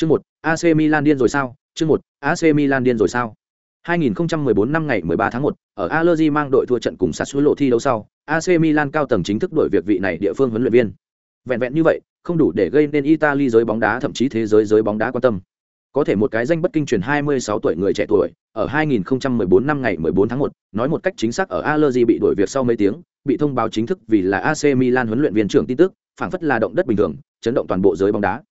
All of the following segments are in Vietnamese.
Chương một, AC Milan điên rồi sao? Chương một, AC Milan điên rồi sao? 2014 năm ngày 13 tháng 1, ở Allegri mang đội thua trận cùng Sassuolo thi đấu sau, AC Milan cao tầng chính thức đổi việc vị này địa phương huấn luyện viên. Vẹn vẹn như vậy, không đủ để gây nên Italy giới bóng đá thậm chí thế giới giới bóng đá quan tâm. Có thể một cái danh bất kinh truyền 26 tuổi người trẻ tuổi, ở 2014 năm ngày 14 tháng 1, nói một cách chính xác ở Allegri bị đổi việc sau mấy tiếng, bị thông báo chính thức vì là AC Milan huấn luyện viên trưởng tin tức, phảng phất là động đất bình thường, chấn động toàn bộ giới bóng đá.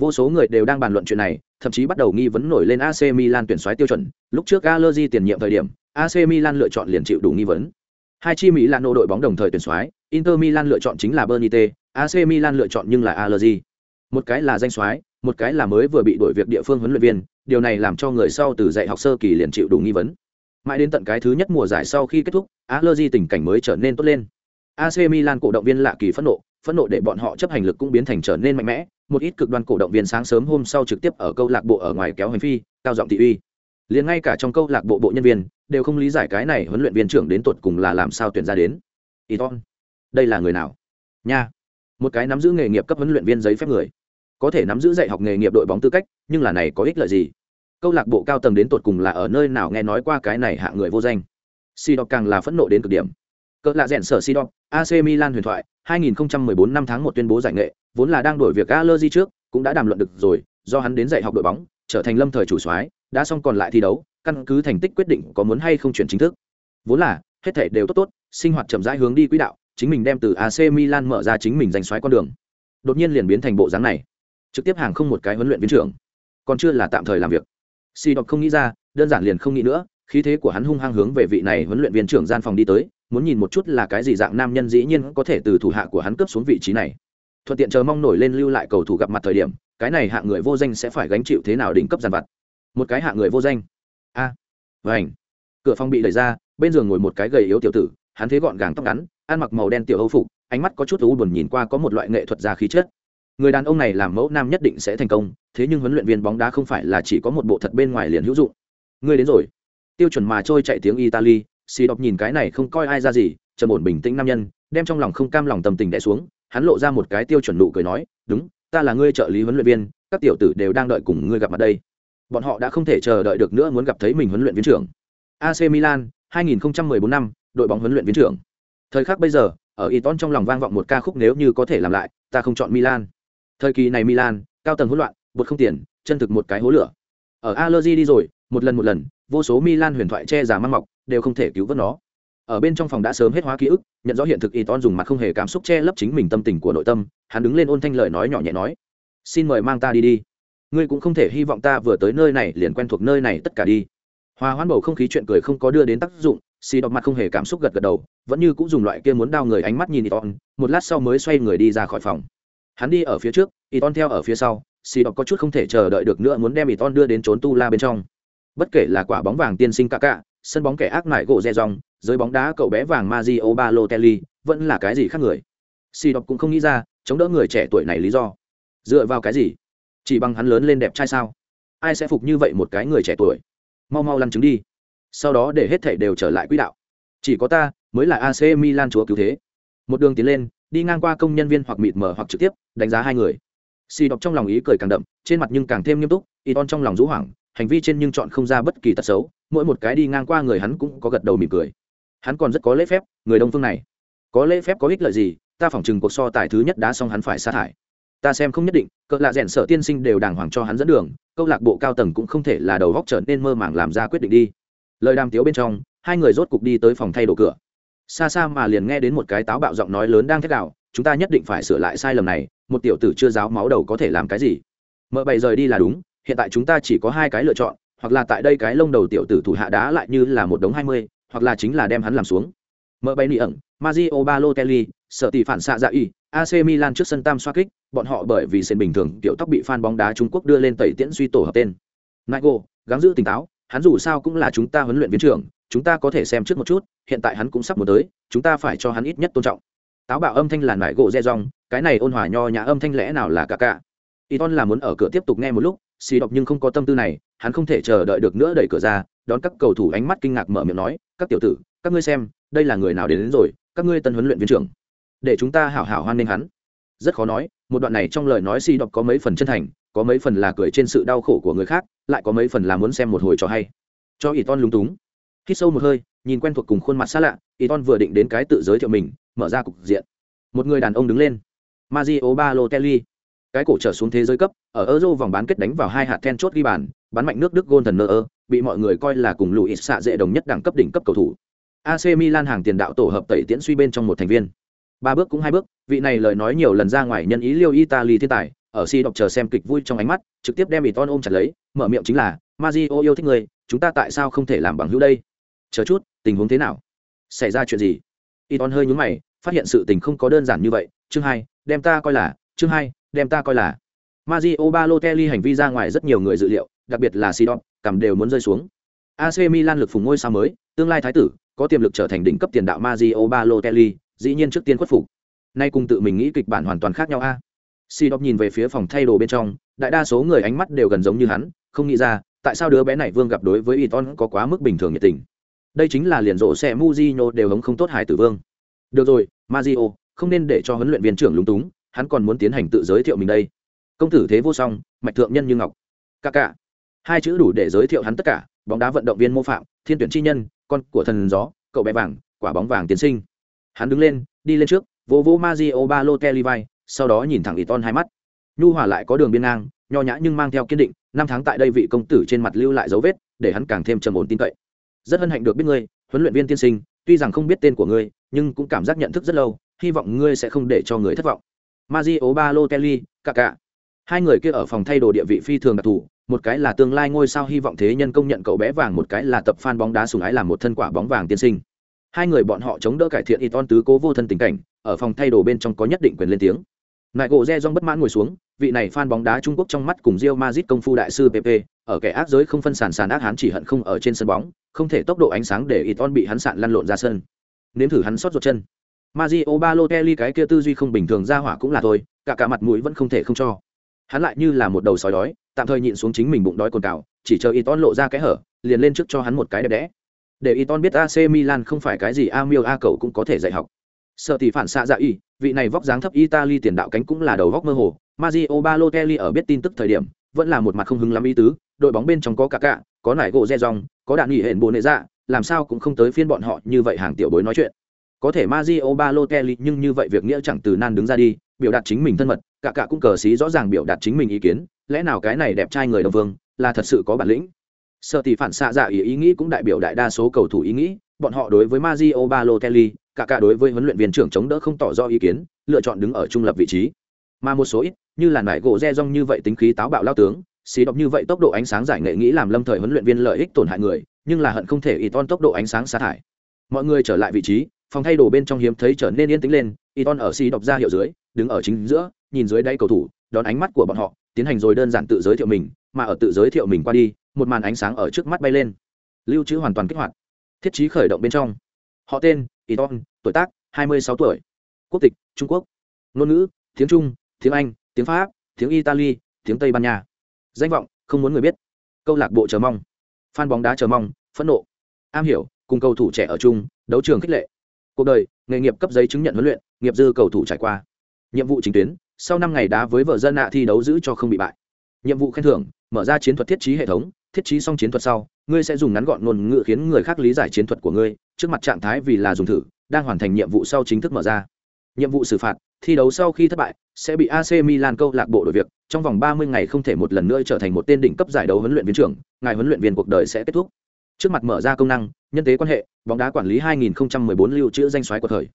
Vô số người đều đang bàn luận chuyện này, thậm chí bắt đầu nghi vấn nổi lên AC Milan tuyển soái tiêu chuẩn, lúc trước Galerji tiền nhiệm thời điểm, AC Milan lựa chọn liền chịu đủ nghi vấn. Hai chi Mỹ là nô đội bóng đồng thời tuyển soái, Inter Milan lựa chọn chính là Bernite, AC Milan lựa chọn nhưng là Allegri. Một cái là danh soái, một cái là mới vừa bị đổi việc địa phương huấn luyện viên, điều này làm cho người sau từ dạy học sơ kỳ liền chịu đủ nghi vấn. Mãi đến tận cái thứ nhất mùa giải sau khi kết thúc, Allegri tình cảnh mới trở nên tốt lên. AC Milan cổ động viên lạ kỳ phẫn nộ, phẫn nộ để bọn họ chấp hành lực cũng biến thành trở nên mạnh mẽ, một ít cực đoan cổ động viên sáng sớm hôm sau trực tiếp ở câu lạc bộ ở ngoài kéo hành phi, cao giọng thị uy. Liền ngay cả trong câu lạc bộ bộ nhân viên đều không lý giải cái này huấn luyện viên trưởng đến tột cùng là làm sao tuyển ra đến. Iton, đây là người nào? Nha, một cái nắm giữ nghề nghiệp cấp huấn luyện viên giấy phép người, có thể nắm giữ dạy học nghề nghiệp đội bóng tư cách, nhưng là này có ích lợi gì? Câu lạc bộ cao tầng đến tột cùng là ở nơi nào nghe nói qua cái này hạ người vô danh. Si càng là phẫn nộ đến cực điểm. Cỡ lạ rèn sở Si AC Milan huyền thoại, 2014 năm tháng 1 tuyên bố giải nghệ, vốn là đang đổi việc Allegri trước, cũng đã đàm luận được rồi, do hắn đến dạy học đội bóng, trở thành lâm thời chủ soái, đã xong còn lại thi đấu, căn cứ thành tích quyết định có muốn hay không chuyển chính thức. Vốn là, hết thảy đều tốt tốt, sinh hoạt chậm rãi hướng đi quỹ đạo, chính mình đem từ AC Milan mở ra chính mình giành soái con đường. Đột nhiên liền biến thành bộ dáng này. Trực tiếp hàng không một cái huấn luyện viên trưởng, còn chưa là tạm thời làm việc. Si đọc không nghĩ ra, đơn giản liền không nghĩ nữa, khí thế của hắn hung hăng hướng về vị này huấn luyện viên trưởng gian phòng đi tới, muốn nhìn một chút là cái gì dạng nam nhân dĩ nhiên có thể từ thủ hạ của hắn cướp xuống vị trí này. Thuận tiện chờ mong nổi lên lưu lại cầu thủ gặp mặt thời điểm cái này hạng người vô danh sẽ phải gánh chịu thế nào đỉnh cấp giàn vặt? Một cái hạng người vô danh. A. À, vảnh cửa phòng bị đẩy ra bên giường ngồi một cái gầy yếu tiểu tử hắn thế gọn gàng tóc ngắn ăn mặc màu đen tiểu âu phục ánh mắt có chút u buồn nhìn qua có một loại nghệ thuật gia khí chất. Người đàn ông này làm mẫu nam nhất định sẽ thành công thế nhưng huấn luyện viên bóng đá không phải là chỉ có một bộ thật bên ngoài liền hữu dụng. Người đến rồi. Tiêu chuẩn mà trôi chạy tiếng italy xì đọc nhìn cái này không coi ai ra gì, trầm ổn bình tĩnh nam nhân, đem trong lòng không cam lòng tâm tình đẻ xuống, hắn lộ ra một cái tiêu chuẩn nụ cười nói, đúng, ta là ngươi trợ lý huấn luyện viên, các tiểu tử đều đang đợi cùng ngươi gặp mặt đây. Bọn họ đã không thể chờ đợi được nữa muốn gặp thấy mình huấn luyện viên trưởng. Ac milan 2014 năm, đội bóng huấn luyện viên trưởng. Thời khắc bây giờ, ở Iton trong lòng vang vọng một ca khúc nếu như có thể làm lại, ta không chọn milan. Thời kỳ này milan, cao tầng hỗn loạn, bột không tiền, chân thực một cái hố lửa. Ở allergy đi rồi, một lần một lần, vô số milan huyền thoại che giả mang mọc đều không thể cứu vớt nó. Ở bên trong phòng đã sớm hết hóa ký ức, nhận rõ hiện thực y ton dùng mặt không hề cảm xúc che lấp chính mình tâm tình của nội tâm, hắn đứng lên ôn thanh lời nói nhỏ nhẹ nói, xin mời mang ta đi đi. Ngươi cũng không thể hy vọng ta vừa tới nơi này liền quen thuộc nơi này tất cả đi. Hòa hoãn bầu không khí chuyện cười không có đưa đến tác dụng xì đọc mặt không hề cảm xúc gật gật đầu, vẫn như cũng dùng loại kia muốn đau người ánh mắt nhìn y ton một lát sau mới xoay người đi ra khỏi phòng. Hắn đi ở phía trước, y ton theo ở phía sau xì đọc có chút không thể chờ đợi được nữa muốn đem y ton đưa đến trốn tu la bên trong. Bất kể là quả bóng vàng tiên sinh ca ca sân bóng kẻ ác nại gỗ re rong dưới bóng đá cậu bé vàng Mario Balotelli vẫn là cái gì khác người. Si đọc cũng không nghĩ ra, chống đỡ người trẻ tuổi này lý do. Dựa vào cái gì? Chỉ bằng hắn lớn lên đẹp trai sao? Ai sẽ phục như vậy một cái người trẻ tuổi? Mau mau lăn trứng đi. Sau đó để hết thảy đều trở lại quỹ đạo. Chỉ có ta mới là AC Milan chúa cứu thế. Một đường tiến lên, đi ngang qua công nhân viên hoặc mịt mờ hoặc trực tiếp, đánh giá hai người. Si đọc trong lòng ý cười càng đậm, trên mặt nhưng càng thêm nghiêm túc, Iton trong lòng rũ hoảng, hành vi trên nhưng chọn không ra bất kỳ tật xấu, mỗi một cái đi ngang qua người hắn cũng có gật đầu mỉm cười. Hắn còn rất có lễ phép người đông phương này. Có lễ phép có ích lợi gì ta phỏng chừng cuộc so tài thứ nhất đã xong hắn phải sa thải. Ta xem không nhất định cỡ lạ rèn sợ tiên sinh đều đàng hoàng cho hắn dẫn đường câu lạc bộ cao tầng cũng không thể là đầu góc trở nên mơ màng làm ra quyết định đi. Lời đàm tiếu bên trong hai người rốt cục đi tới phòng thay đồ cửa. Xa xa mà liền nghe đến một cái táo bạo giọng nói lớn đang thét đạo chúng ta nhất định phải sửa lại sai lầm này một tiểu tử chưa giáo máu đầu có thể làm cái gì? Mợ bày rời đi là đúng hiện tại chúng ta chỉ có hai cái lựa chọn, hoặc là tại đây cái lông đầu tiểu tử thủ hạ đá lại như là một đống hai mươi, hoặc là chính là đem hắn làm xuống. Mở bay nỉ ẩn, Mario Balotelli, sợ tỷ phản xạ dạ y AC Milan trước sân tam xoa kích, bọn họ bởi vì sân bình thường tiểu tóc bị fan bóng đá Trung Quốc đưa lên tẩy tiễn suy tổ hợp tên. Nago gắng giữ tỉnh táo, hắn dù sao cũng là chúng ta huấn luyện viên trưởng, chúng ta có thể xem trước một chút, hiện tại hắn cũng sắp một tới, chúng ta phải cho hắn ít nhất tôn trọng. Táo bạo âm thanh là nải gỗ re rong cái này ôn hòa nho nhã âm thanh lẽ nào là cả cả. Iton là muốn ở cửa tiếp tục nghe một lúc xì đọc nhưng không có tâm tư này hắn không thể chờ đợi được nữa đẩy cửa ra đón các cầu thủ ánh mắt kinh ngạc mở miệng nói các tiểu tử các ngươi xem đây là người nào đến, đến rồi các ngươi tân huấn luyện viên trưởng để chúng ta hảo hảo hoan nghênh hắn. Rất khó nói một đoạn này trong lời nói si đọc có mấy phần chân thành có mấy phần là cười trên sự đau khổ của người khác lại có mấy phần là muốn xem một hồi trò hay. Cho ỷ ton lúng túng. Khi sâu một hơi nhìn quen thuộc cùng khuôn mặt xa lạ ỷ ton vừa định đến cái tự giới thiệu mình mở ra cục diện. Một người đàn ông đứng lên. Mario Balotelli cái cổ trở xuống thế giới cấp, ở euro vòng bán kết đánh vào hai hạt then chốt ghi bàn, bắn mạnh nước đức gôn thần nơ bị mọi người coi là cùng Luis xạ dễ đồng nhất đẳng cấp đỉnh cấp cầu thủ. Ac milan hàng tiền đạo tổ hợp tẩy tiễn suy bên trong một thành viên. Ba bước cũng hai bước, vị này lời nói nhiều lần ra ngoài nhân ý liêu italy thiên tài, ở si đọc chờ xem kịch vui trong ánh mắt, trực tiếp đem Iton ôm chặt lấy, mở miệng chính là, Mario yêu thích người chúng ta tại sao không thể làm bằng hữu đây? Chờ chút, tình huống thế nào? Xảy ra chuyện gì? Iton hơi nhướng mày, phát hiện sự tình không có đơn giản như vậy, chương hai, đem ta coi là, chương hai đem ta coi là. Mario Balotelli hành vi ra ngoài rất nhiều người dự liệu, đặc biệt là Sidon cầm đều muốn rơi xuống. AC Milan lực phùng ngôi sao mới, tương lai thái tử, có tiềm lực trở thành đỉnh cấp tiền đạo Mario Balotelli, dĩ nhiên trước tiên khuất phục. Nay cùng tự mình nghĩ kịch bản hoàn toàn khác nhau a. Sidon nhìn về phía phòng thay đồ bên trong, đại đa số người ánh mắt đều gần giống như hắn, không nghĩ ra, tại sao đứa bé này vương gặp đối với Iton có quá mức bình thường nhiệt tình. Đây chính là liền rộ xe Mujino đều hống không tốt hải tử vương. Được rồi, Mario, không nên để cho huấn luyện viên trưởng lúng túng hắn còn muốn tiến hành tự giới thiệu mình đây. Công tử thế vô song, mạch thượng nhân như ngọc. Ca ca hai chữ đủ để giới thiệu hắn tất cả, bóng đá vận động viên mô phạm, thiên tuyển chi nhân, con của thần gió, cậu bé vàng, quả bóng vàng tiến sinh. Hắn đứng lên, đi lên trước, vô vô Mario Balotelli vai, sau đó nhìn thẳng Iton hai mắt. Nhu hòa lại có đường biên ngang, nho nhã nhưng mang theo kiên định, năm tháng tại đây vị công tử trên mặt lưu lại dấu vết, để hắn càng thêm trầm ổn tin cậy. Rất hân hạnh được biết ngươi, huấn luyện viên tiên sinh, tuy rằng không biết tên của ngươi, nhưng cũng cảm giác nhận thức rất lâu, hy vọng ngươi sẽ không để cho người thất vọng. Mario Balotelli, Kaká. Hai người kia ở phòng thay đồ địa vị phi thường đặc thù, một cái là tương lai ngôi sao hy vọng thế nhân công nhận cậu bé vàng, một cái là tập fan bóng đá sủng ái làm một thân quả bóng vàng tiên sinh. Hai người bọn họ chống đỡ cải thiện Iton tứ cố vô thân tình cảnh, ở phòng thay đồ bên trong có nhất định quyền lên tiếng. Nại gỗ Rejong bất mãn ngồi xuống, vị này fan bóng đá Trung Quốc trong mắt cùng Real Madrid công phu đại sư PP, ở kẻ ác giới không phân sản sản ác hắn chỉ hận không ở trên sân bóng, không thể tốc độ ánh sáng để Iton bị hắn sạn lăn lộn ra sân. Nếm thử hắn sót ruột chân. Mario Balotelli cái kia tư duy không bình thường ra hỏa cũng là thôi, cả cả mặt mũi vẫn không thể không cho. Hắn lại như là một đầu sói đói, tạm thời nhịn xuống chính mình bụng đói cồn cào, chỉ chờ Iton lộ ra cái hở, liền lên trước cho hắn một cái đẹp đẽ. Để Iton biết AC Milan không phải cái gì A Miêu A cậu cũng có thể dạy học. Sợ tỷ phản xạ dạ y, vị này vóc dáng thấp Italy tiền đạo cánh cũng là đầu vóc mơ hồ, Mario Balotelli ở biết tin tức thời điểm, vẫn là một mặt không hứng lắm ý tứ, đội bóng bên trong có cả cả, có nải gỗ Rejong, có đạn nghỉ hẹn bồ nệ dạ, làm sao cũng không tới phiên bọn họ như vậy hàng tiểu bối nói chuyện có thể Mario Balotelli nhưng như vậy việc nghĩa chẳng từ nan đứng ra đi, biểu đạt chính mình thân mật, cả cả cũng cờ xí rõ ràng biểu đạt chính mình ý kiến, lẽ nào cái này đẹp trai người đồng vương là thật sự có bản lĩnh. Sở tỷ phản xạ dạ ý, ý nghĩ cũng đại biểu đại đa số cầu thủ ý nghĩ, bọn họ đối với Mario Balotelli, cả cả đối với huấn luyện viên trưởng chống đỡ không tỏ rõ ý kiến, lựa chọn đứng ở trung lập vị trí. Mà một số ít, như là nải gỗ re rong như vậy tính khí táo bạo lao tướng, xí độc như vậy tốc độ ánh sáng giải nghệ nghĩ làm lâm thời huấn luyện viên lợi ích tổn hại người, nhưng là hận không thể y tốc độ ánh sáng sa thải. Mọi người trở lại vị trí, phòng thay đồ bên trong hiếm thấy trở nên yên tĩnh lên y ở xì đọc ra hiệu dưới, đứng ở chính giữa, nhìn dưới đáy cầu thủ, đón ánh mắt của bọn họ, tiến hành rồi đơn giản tự giới thiệu mình, mà ở tự giới thiệu mình qua đi, một màn ánh sáng ở trước mắt bay lên. Lưu trữ hoàn toàn kích hoạt. Thiết trí khởi động bên trong. Họ tên y tuổi tác 26 tuổi. Quốc tịch, trung quốc. Ngôn ngữ, tiếng trung, tiếng anh, tiếng pháp, tiếng italy, tiếng tây ban nha. Danh vọng, không muốn người biết. Câu lạc bộ chờ mong. Fan bóng đá chờ mong, phẫn nộ. Am hiểu, cùng cầu thủ trẻ ở chung, đấu trường khích lệ cuộc đời, nghề nghiệp cấp giấy chứng nhận huấn luyện, nghiệp dư cầu thủ trải qua. Nhiệm vụ chính tuyến, sau năm ngày đá với vợ dân nạ thi đấu giữ cho không bị bại. Nhiệm vụ khen thưởng, mở ra chiến thuật thiết trí hệ thống, thiết trí xong chiến thuật sau, ngươi sẽ dùng ngắn gọn ngôn ngữ khiến người khác lý giải chiến thuật của ngươi, trước mặt trạng thái vì là dùng thử, đang hoàn thành nhiệm vụ sau chính thức mở ra. Nhiệm vụ xử phạt, thi đấu sau khi thất bại, sẽ bị AC Milan câu lạc bộ đổi việc, trong vòng 30 ngày không thể một lần nữa trở thành một tên đỉnh cấp giải đấu huấn luyện viên trưởng ngài huấn luyện viên cuộc đời sẽ kết thúc trước mặt mở ra công năng, nhân tế quan hệ, bóng đá quản lý 2014 lưu trữ danh xoáy của thời.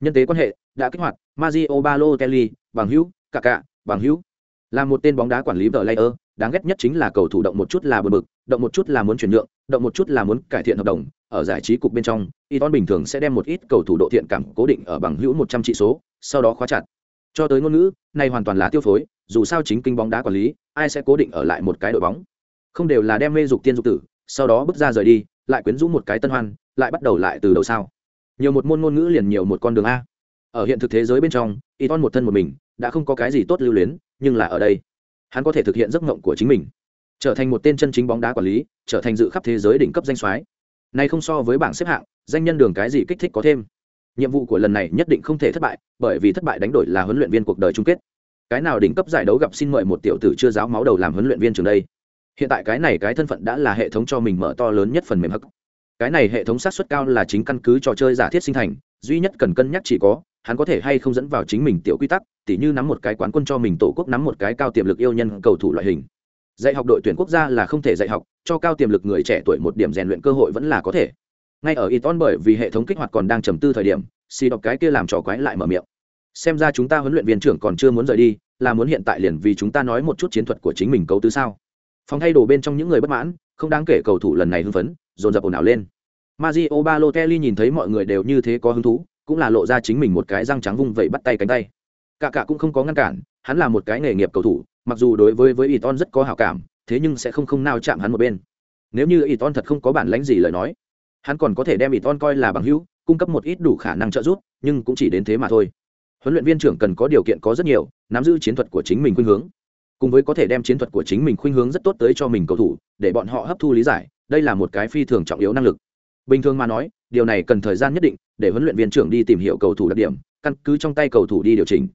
Nhân tế quan hệ, đã kích hoạt, Mario Balotelli, bằng hữu cả cả bằng hữu. Là một tên bóng đá quản lý vợ layer, đáng ghét nhất chính là cầu thủ động một chút là bực bực, động một chút là muốn chuyển nhượng, động một chút là muốn cải thiện hợp đồng. Ở giải trí cục bên trong, Iton bình thường sẽ đem một ít cầu thủ độ thiện cảm cố định ở bằng hữu 100 trị số, sau đó khóa chặt. Cho tới ngôn ngữ, này hoàn toàn là tiêu phối, dù sao chính kinh bóng đá quản lý, ai sẽ cố định ở lại một cái đội bóng? Không đều là đem mê dục tiên dục tử sau đó bước ra rời đi, lại quyến rũ một cái tân hoan, lại bắt đầu lại từ đầu sao. Nhiều một môn ngôn ngữ liền nhiều một con đường a. Ở hiện thực thế giới bên trong, y ton một thân một mình, đã không có cái gì tốt lưu luyến, nhưng là ở đây, hắn có thể thực hiện giấc mộng của chính mình. Trở thành một tên chân chính bóng đá quản lý, trở thành dự khắp thế giới đỉnh cấp danh soái. Nay không so với bảng xếp hạng, danh nhân đường cái gì kích thích có thêm. Nhiệm vụ của lần này nhất định không thể thất bại, bởi vì thất bại đánh đổi là huấn luyện viên cuộc đời chung kết. Cái nào đỉnh cấp giải đấu gặp xin mời một tiểu tử chưa giáo máu đầu làm huấn luyện viên trường đây? Hiện tại cái này cái thân phận đã là hệ thống cho mình mở to lớn nhất phần mềm hắc. Cái này hệ thống sát xuất cao là chính căn cứ trò chơi giả thiết sinh thành, duy nhất cần cân nhắc chỉ có, hắn có thể hay không dẫn vào chính mình tiểu quy tắc, tỉ như nắm một cái quán quân cho mình tổ quốc nắm một cái cao tiềm lực yêu nhân cầu thủ loại hình. Dạy học đội tuyển quốc gia là không thể dạy học, cho cao tiềm lực người trẻ tuổi một điểm rèn luyện cơ hội vẫn là có thể. Ngay ở Iton bởi vì hệ thống kích hoạt còn đang trầm tư thời điểm, xì đọc cái kia làm trò quái lại mở miệng. Xem ra chúng ta huấn luyện viên trưởng còn chưa muốn rời đi, là muốn hiện tại liền vì chúng ta nói một chút chiến thuật của chính mình cấu tứ sao phòng thay đồ bên trong những người bất mãn, không đáng kể cầu thủ lần này hưng phấn, dồn dập ồn ào lên. Mario Balotelli nhìn thấy mọi người đều như thế có hứng thú, cũng là lộ ra chính mình một cái răng trắng vung vẩy bắt tay cánh tay. Cả cả cũng không có ngăn cản, hắn là một cái nghề nghiệp cầu thủ, mặc dù đối với với Iton rất có hảo cảm, thế nhưng sẽ không không nào chạm hắn một bên. Nếu như Iton thật không có bản lãnh gì lời nói, hắn còn có thể đem Iton coi là bằng hữu, cung cấp một ít đủ khả năng trợ giúp, nhưng cũng chỉ đến thế mà thôi. Huấn luyện viên trưởng cần có điều kiện có rất nhiều, nắm giữ chiến thuật của chính mình khuynh hướng cùng với có thể đem chiến thuật của chính mình khuynh hướng rất tốt tới cho mình cầu thủ, để bọn họ hấp thu lý giải, đây là một cái phi thường trọng yếu năng lực. Bình thường mà nói, điều này cần thời gian nhất định để huấn luyện viên trưởng đi tìm hiểu cầu thủ đặc điểm, căn cứ trong tay cầu thủ đi điều chỉnh.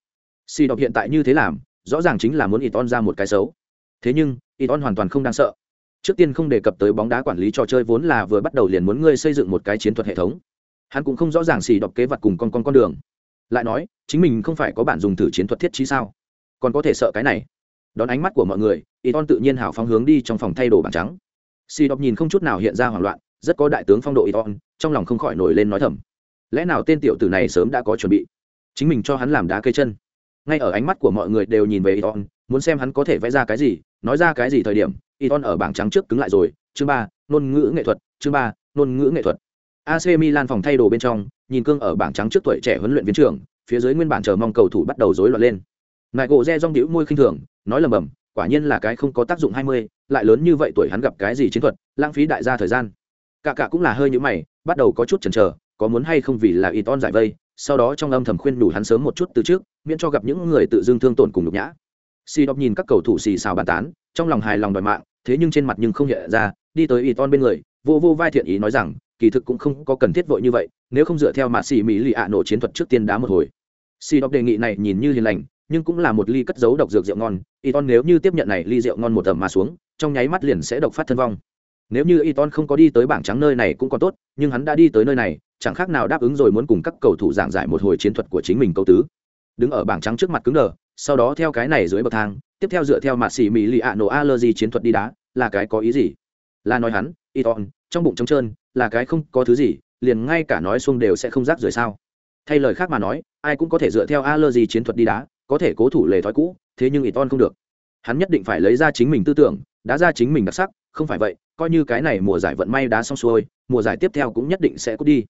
Si đọc hiện tại như thế làm, rõ ràng chính là muốn Iton ra một cái xấu. Thế nhưng Iton hoàn toàn không đáng sợ. Trước tiên không đề cập tới bóng đá quản lý trò chơi vốn là vừa bắt đầu liền muốn ngươi xây dựng một cái chiến thuật hệ thống. Hắn cũng không rõ ràng xì đọc kế vật cùng con con con đường. Lại nói, chính mình không phải có bản dùng thử chiến thuật thiết trí sao? Còn có thể sợ cái này đón ánh mắt của mọi người y ton tự nhiên hào phóng hướng đi trong phòng thay đồ bảng trắng. Xì đọc nhìn không chút nào hiện ra hoảng loạn rất có đại tướng phong độ y ton trong lòng không khỏi nổi lên nói thầm. Lẽ nào tên tiểu tử này sớm đã có chuẩn bị? Chính mình cho hắn làm đá cây chân. Ngay ở ánh mắt của mọi người đều nhìn về y ton muốn xem hắn có thể vẽ ra cái gì nói ra cái gì thời điểm y ton ở bảng trắng trước cứng lại rồi. Chương ba ngôn ngữ nghệ thuật chương ba ngôn ngữ nghệ thuật. AC Milan phòng thay đồ bên trong, nhìn cương ở bảng trắng trước tuổi trẻ huấn luyện viên trưởng, phía dưới nguyên bản chờ mong cầu thủ bắt đầu rối loạn lên. Nại gỗ Re rong đĩu môi khinh thường, nói lầm bầm, quả nhiên là cái không có tác dụng 20, lại lớn như vậy tuổi hắn gặp cái gì chiến thuật, lãng phí đại gia thời gian. Cả cả cũng là hơi như mày, bắt đầu có chút chần chờ, có muốn hay không vì là Iton giải vây, sau đó trong âm thầm khuyên đủ hắn sớm một chút từ trước, miễn cho gặp những người tự dưng thương tổn cùng nhục nhã. Si đọc nhìn các cầu thủ xì xào bàn tán, trong lòng hài lòng đòi mạng, thế nhưng trên mặt nhưng không hiện ra, đi tới Iton bên người, vô vô vai thiện ý nói rằng, kỳ thực cũng không có cần thiết vội như vậy nếu không dựa theo mạ xì mỹ lì ạ nổ chiến thuật trước tiên đá một hồi xì đọc đề nghị này nhìn như hiền lành nhưng cũng là một ly cất giấu độc dược rượu ngon y ton nếu như tiếp nhận này ly rượu ngon một tầm mà xuống, trong nháy mắt liền sẽ độc phát thân vong. Nếu như y ton không có đi tới bảng trắng nơi này cũng còn tốt, nhưng hắn đã đi tới nơi này, chẳng khác nào đáp ứng rồi muốn cùng các cầu thủ giảng giải một hồi chiến thuật của chính mình câu tứ. Đứng ở bảng trắng trước mặt cứng đờ, sau đó theo cái này dưới bậc thang, tiếp theo dựa theo mạ xì mỹ lì ạ nổ allergy chiến thuật đi đá, là cái có ý gì? Là nói hắn y ton trong bụng trống trơn, là cái không có thứ gì, liền ngay cả nói xuông đều sẽ không rác rời sao? Thay lời khác mà nói, ai cũng có thể dựa theo a lơ gì chiến thuật đi đá có thể cố thủ lề thói cũ thế nhưng ít ton không được. Hắn nhất định phải lấy ra chính mình tư tưởng đã ra chính mình đặc sắc không phải vậy coi như cái này mùa giải vận may đá xong xuôi mùa giải tiếp theo cũng nhất định sẽ cút đi.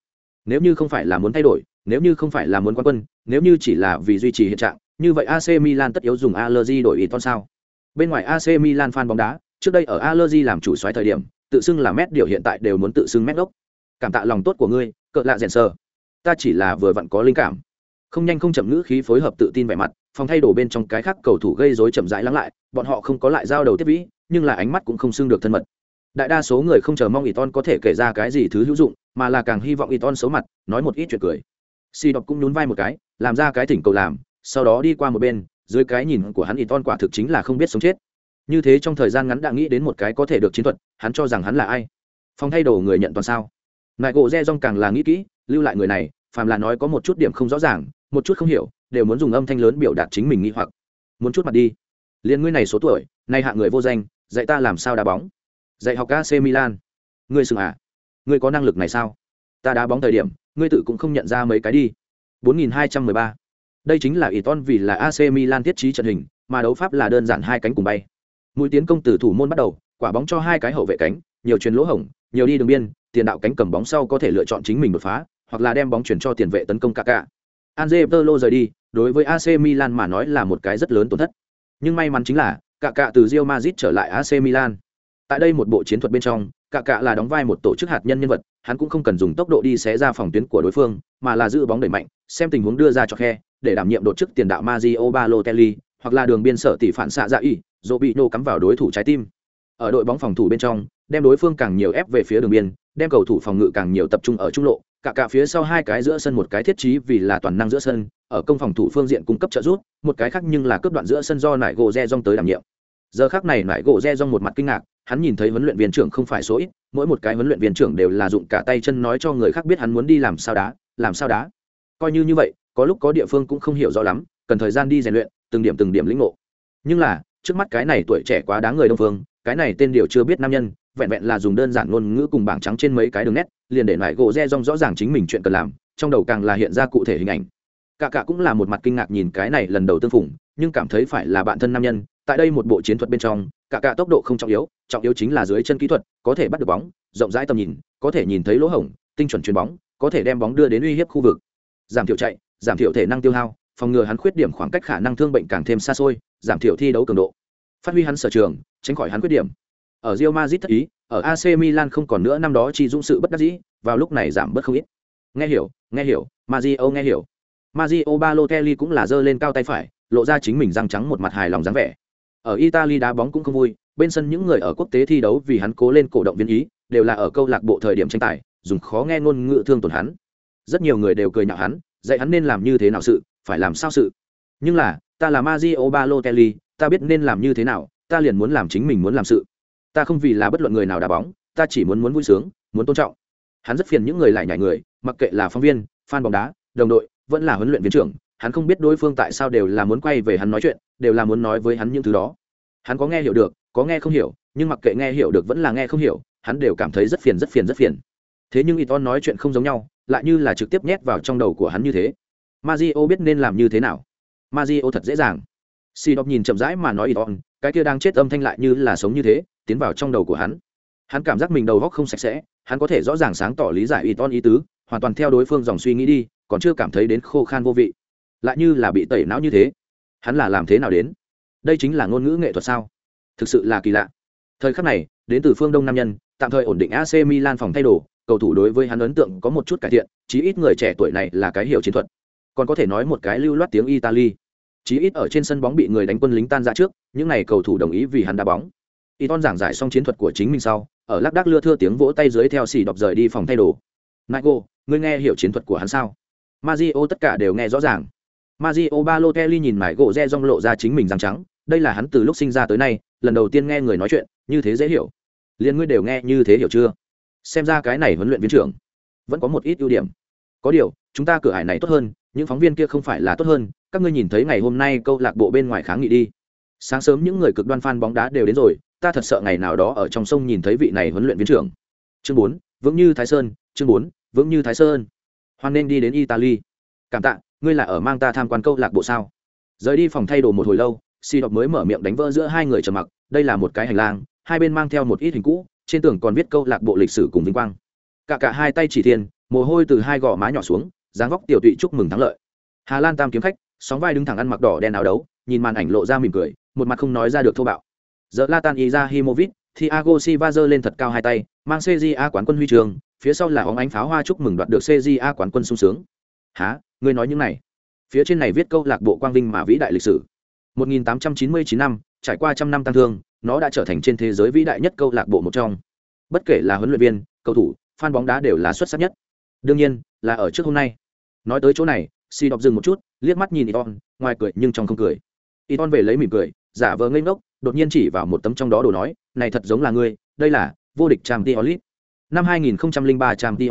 Nếu như không phải là muốn thay đổi nếu như không phải là muốn quan quân nếu như chỉ là vì duy trì hiện trạng như vậy AC Milan tất yếu dùng Allergy đổi Iton sao? Bên ngoài AC Milan fan bóng đá, trước đây ở Allergy làm chủ soái thời điểm, tự xưng là mét điều hiện tại đều muốn tự xưng mét gốc. Cảm tạ lòng tốt của ngươi cợt lạ rèn sờ, ta chỉ là vừa vặn có linh cảm. Không nhanh không chậm ngữ khí phối hợp tự tin vẻ mặt phòng thay đồ bên trong cái khác cầu thủ gây rối chậm rãi lắng lại, bọn họ không có lại giao đầu tiếp vĩ, nhưng là ánh mắt cũng không xưng được thân mật. Đại đa số người không chờ mong Iton có thể kể ra cái gì thứ hữu dụng, mà là càng hy vọng Iton xấu mặt, nói một ít chuyện cười. Si đọc cũng nhún vai một cái, làm ra cái thỉnh cầu làm, sau đó đi qua một bên, dưới cái nhìn của hắn Iton quả thực chính là không biết sống chết. Như thế trong thời gian ngắn đã nghĩ đến một cái có thể được chiến thuật, hắn cho rằng hắn là ai? Phong thay đồ người nhận toàn sao? Nại gỗ re rong càng là nghĩ kỹ, lưu lại người này, phàm là nói có một chút điểm không rõ ràng, một chút không hiểu đều muốn dùng âm thanh lớn biểu đạt chính mình nghĩ hoặc. Muốn chút mặt đi. Liền ngươi này số tuổi, nay hạ người vô danh, dạy ta làm sao đá bóng? Dạy học AC Milan. Ngươi sừng à? Ngươi có năng lực này sao? Ta đá bóng thời điểm, ngươi tự cũng không nhận ra mấy cái đi. 4213 đây chính là Iton vì là AC Milan thiết trí trận hình, mà đấu pháp là đơn giản hai cánh cùng bay. Mũi tiến công từ thủ môn bắt đầu, quả bóng cho hai cái hậu vệ cánh, nhiều chuyền lỗ hổng, nhiều đi đường biên, tiền đạo cánh cầm bóng sau có thể lựa chọn chính mình đột phá, hoặc là đem bóng chuyển cho tiền vệ tấn công Kaká. Anze Pirlo rời đi, đối với AC Milan mà nói là một cái rất lớn tổn thất. Nhưng may mắn chính là, Kaká từ Real Madrid trở lại AC Milan. Tại đây một bộ chiến thuật bên trong, Kaká là đóng vai một tổ chức hạt nhân nhân vật, hắn cũng không cần dùng tốc độ đi xé ra phòng tuyến của đối phương, mà là giữ bóng đẩy mạnh, xem tình huống đưa ra cho khe, để đảm nhiệm đột chức tiền đạo Mario Balotelli, hoặc là đường biên sở tỷ phản xạ dạ y, Robinho bị nô cắm vào đối thủ trái tim ở đội bóng phòng thủ bên trong đem đối phương càng nhiều ép về phía đường biên đem cầu thủ phòng ngự càng nhiều tập trung ở trung lộ cả cả phía sau hai cái giữa sân, một cái thiết trí vì là toàn năng giữa sân, ở công phòng thủ phương diện cung cấp trợ giúp, một cái khác nhưng là cướp đoạn giữa sân do nải gỗ re rong tới đảm nhiệm. Giờ khác này nải gỗ re rong một mặt kinh ngạc, hắn nhìn thấy huấn luyện viên trưởng không phải số ít, mỗi một cái huấn luyện viên trưởng đều là dụng cả tay chân nói cho người khác biết hắn muốn đi làm sao đá, làm sao đá. Coi như như vậy, có lúc có địa phương cũng không hiểu rõ lắm, cần thời gian đi rèn luyện, từng điểm từng điểm lĩnh ngộ. Nhưng là, trước mắt cái này tuổi trẻ quá đáng người đông phương, cái này tên điều chưa biết nam nhân, vẹn vẹn là dùng đơn giản ngôn ngữ cùng bảng trắng trên mấy cái đường nét liền để lại gỗ re rong rõ ràng chính mình chuyện cần làm, trong đầu càng là hiện ra cụ thể hình ảnh. Cả cả cũng là một mặt kinh ngạc nhìn cái này lần đầu tương phùng, nhưng cảm thấy phải là bạn thân nam nhân, tại đây một bộ chiến thuật bên trong, cả cả tốc độ không trọng yếu trọng yếu chính là dưới chân kỹ thuật, có thể bắt được bóng, rộng rãi tầm nhìn, có thể nhìn thấy lỗ hổng, tinh chuẩn chuyền bóng, có thể đem bóng đưa đến uy hiếp khu vực. Giảm thiểu chạy, giảm thiểu thể năng tiêu hao, phòng ngừa hắn khuyết điểm khoảng cách khả năng thương bệnh càng thêm xa xôi, giảm thiểu thi đấu cường độ. Phát huy hắn sở trường, tránh khỏi hắn khuyết điểm. Ở Real Madrid thất ý ở AC Milan không còn nữa, năm đó chỉ dũng sự bất đắc dĩ, vào lúc này giảm bớt không ít. Nghe hiểu nghe hiểu, Mario nghe hiểu. Mario Balotelli cũng là giơ lên cao tay phải, lộ ra chính mình răng trắng một mặt hài lòng dáng vẻ. Ở Italy đá bóng cũng không vui, bên sân những người ở quốc tế thi đấu vì hắn cố lên cổ động viên ý, đều là ở câu lạc bộ thời điểm tranh tài, dùng khó nghe ngôn ngữ thương tổn hắn. Rất nhiều người đều cười nhạo hắn, dạy hắn nên làm như thế nào sự, phải làm sao sự. Nhưng là, ta là Mario Balotelli, ta biết nên làm như thế nào, ta liền muốn làm chính mình muốn làm sự ta không vì là bất luận người nào đá bóng, ta chỉ muốn muốn vui sướng, muốn tôn trọng. Hắn rất phiền những người lại nhảy người, mặc kệ là phóng viên, fan bóng đá, đồng đội, vẫn là huấn luyện viên trưởng, hắn không biết đối phương tại sao đều là muốn quay về hắn nói chuyện, đều là muốn nói với hắn những thứ đó. Hắn có nghe hiểu được, có nghe không hiểu, nhưng mặc kệ nghe hiểu được vẫn là nghe không hiểu, hắn đều cảm thấy rất phiền rất phiền rất phiền. Thế nhưng Iton nói chuyện không giống nhau, lại như là trực tiếp nhét vào trong đầu của hắn như thế. Mazio biết nên làm như thế nào. Mazio thật dễ dàng. Si đọc nhìn chậm rãi mà nói Iton cái kia đang chết âm thanh lại như là sống như thế tiến vào trong đầu của hắn. Hắn cảm giác mình đầu góc không sạch sẽ, hắn có thể rõ ràng sáng tỏ lý giải Iton ý tứ, hoàn toàn theo đối phương dòng suy nghĩ đi, còn chưa cảm thấy đến khô khan vô vị. Lại như là bị tẩy não như thế. Hắn là làm thế nào đến? Đây chính là ngôn ngữ nghệ thuật sao? Thực sự là kỳ lạ. Thời khắc này, đến từ phương đông nam nhân, tạm thời ổn định ac milan phòng thay đồ, cầu thủ đối với hắn ấn tượng có một chút cải thiện, chí ít người trẻ tuổi này là cái hiểu chiến thuật. Còn có thể nói một cái lưu loát tiếng italy. Chí ít ở trên sân bóng bị người đánh quân lính tan ra trước, những n à y cầu thủ đồng ý vì hắn đá bóng. Iton giảng giải xong chiến thuật của chính mình sau ở lác đác lưa thưa tiếng vỗ tay dưới theo xì đọc rời đi phòng thay đồ Nago, ngươi nghe hiểu chiến thuật của hắn sao Mazio tất cả đều nghe rõ ràng Mario Balotelli nhìn mải gỗ re rong lộ ra chính mình răng trắng, đây là hắn từ lúc sinh ra tới nay, lần đầu tiên nghe người nói chuyện, như thế dễ hiểu. Liên ngươi đều nghe như thế hiểu chưa? Xem ra cái này huấn luyện viên trưởng vẫn có một ít ưu điểm. Có điều, chúng ta cửa hải này tốt hơn, những phóng viên kia không phải là tốt hơn, các ngươi nhìn thấy ngày hôm nay câu lạc bộ bên ngoài kháng nghị đi. Sáng sớm những người cực đoan fan bóng đá đều đến rồi, ta thật sợ ngày nào đó ở trong sông nhìn thấy vị này huấn luyện viên trưởng. Chương 4, vững như Thái Sơn, chương 4, vững như Thái Sơn. Hoan nên đi đến Italy. Cảm tạ, ngươi là ở mang ta tham quan câu lạc bộ sao rời đi phòng thay đồ một hồi lâu si đọc mới mở miệng đánh vỡ giữa hai người trầm mặc đây là một cái hành lang hai bên mang theo một ít hình cũ trên tường còn viết câu lạc bộ lịch sử cùng vinh quang cả cả hai tay chỉ thiên mồ hôi từ hai gò má nhỏ xuống dáng vóc tiểu tụy chúc mừng thắng lợi hà lan tam kiếm khách sóng vai đứng thẳng ăn mặc đỏ đen áo đấu nhìn màn ảnh lộ ra mỉm cười một mặt không nói ra được thô bạo giờ latan izahimovic thì Silva giơ lên thật cao hai tay mang cja quán quân huy trường phía sau là óng ánh pháo hoa chúc mừng đoạt được cja quán quân sung sướng. Hả, ngươi nói những này. Phía trên này viết câu lạc bộ quang vinh mà vĩ đại lịch sử. 1899 năm trải qua trăm năm tăng thương nó đã trở thành trên thế giới vĩ đại nhất câu lạc bộ một trong. Bất kể là huấn luyện viên cầu thủ fan bóng đá đều là xuất sắc nhất. Đương nhiên là ở trước hôm nay. Nói tới chỗ này si đọc dừng một chút liếc mắt nhìn iton ngoài cười nhưng trong không cười. Iton về lấy mỉm cười giả vờ ngây ngốc đột nhiên chỉ vào một tấm trong đó đồ nói này thật giống là ngươi đây là vô địch trang t năm 2003 trang t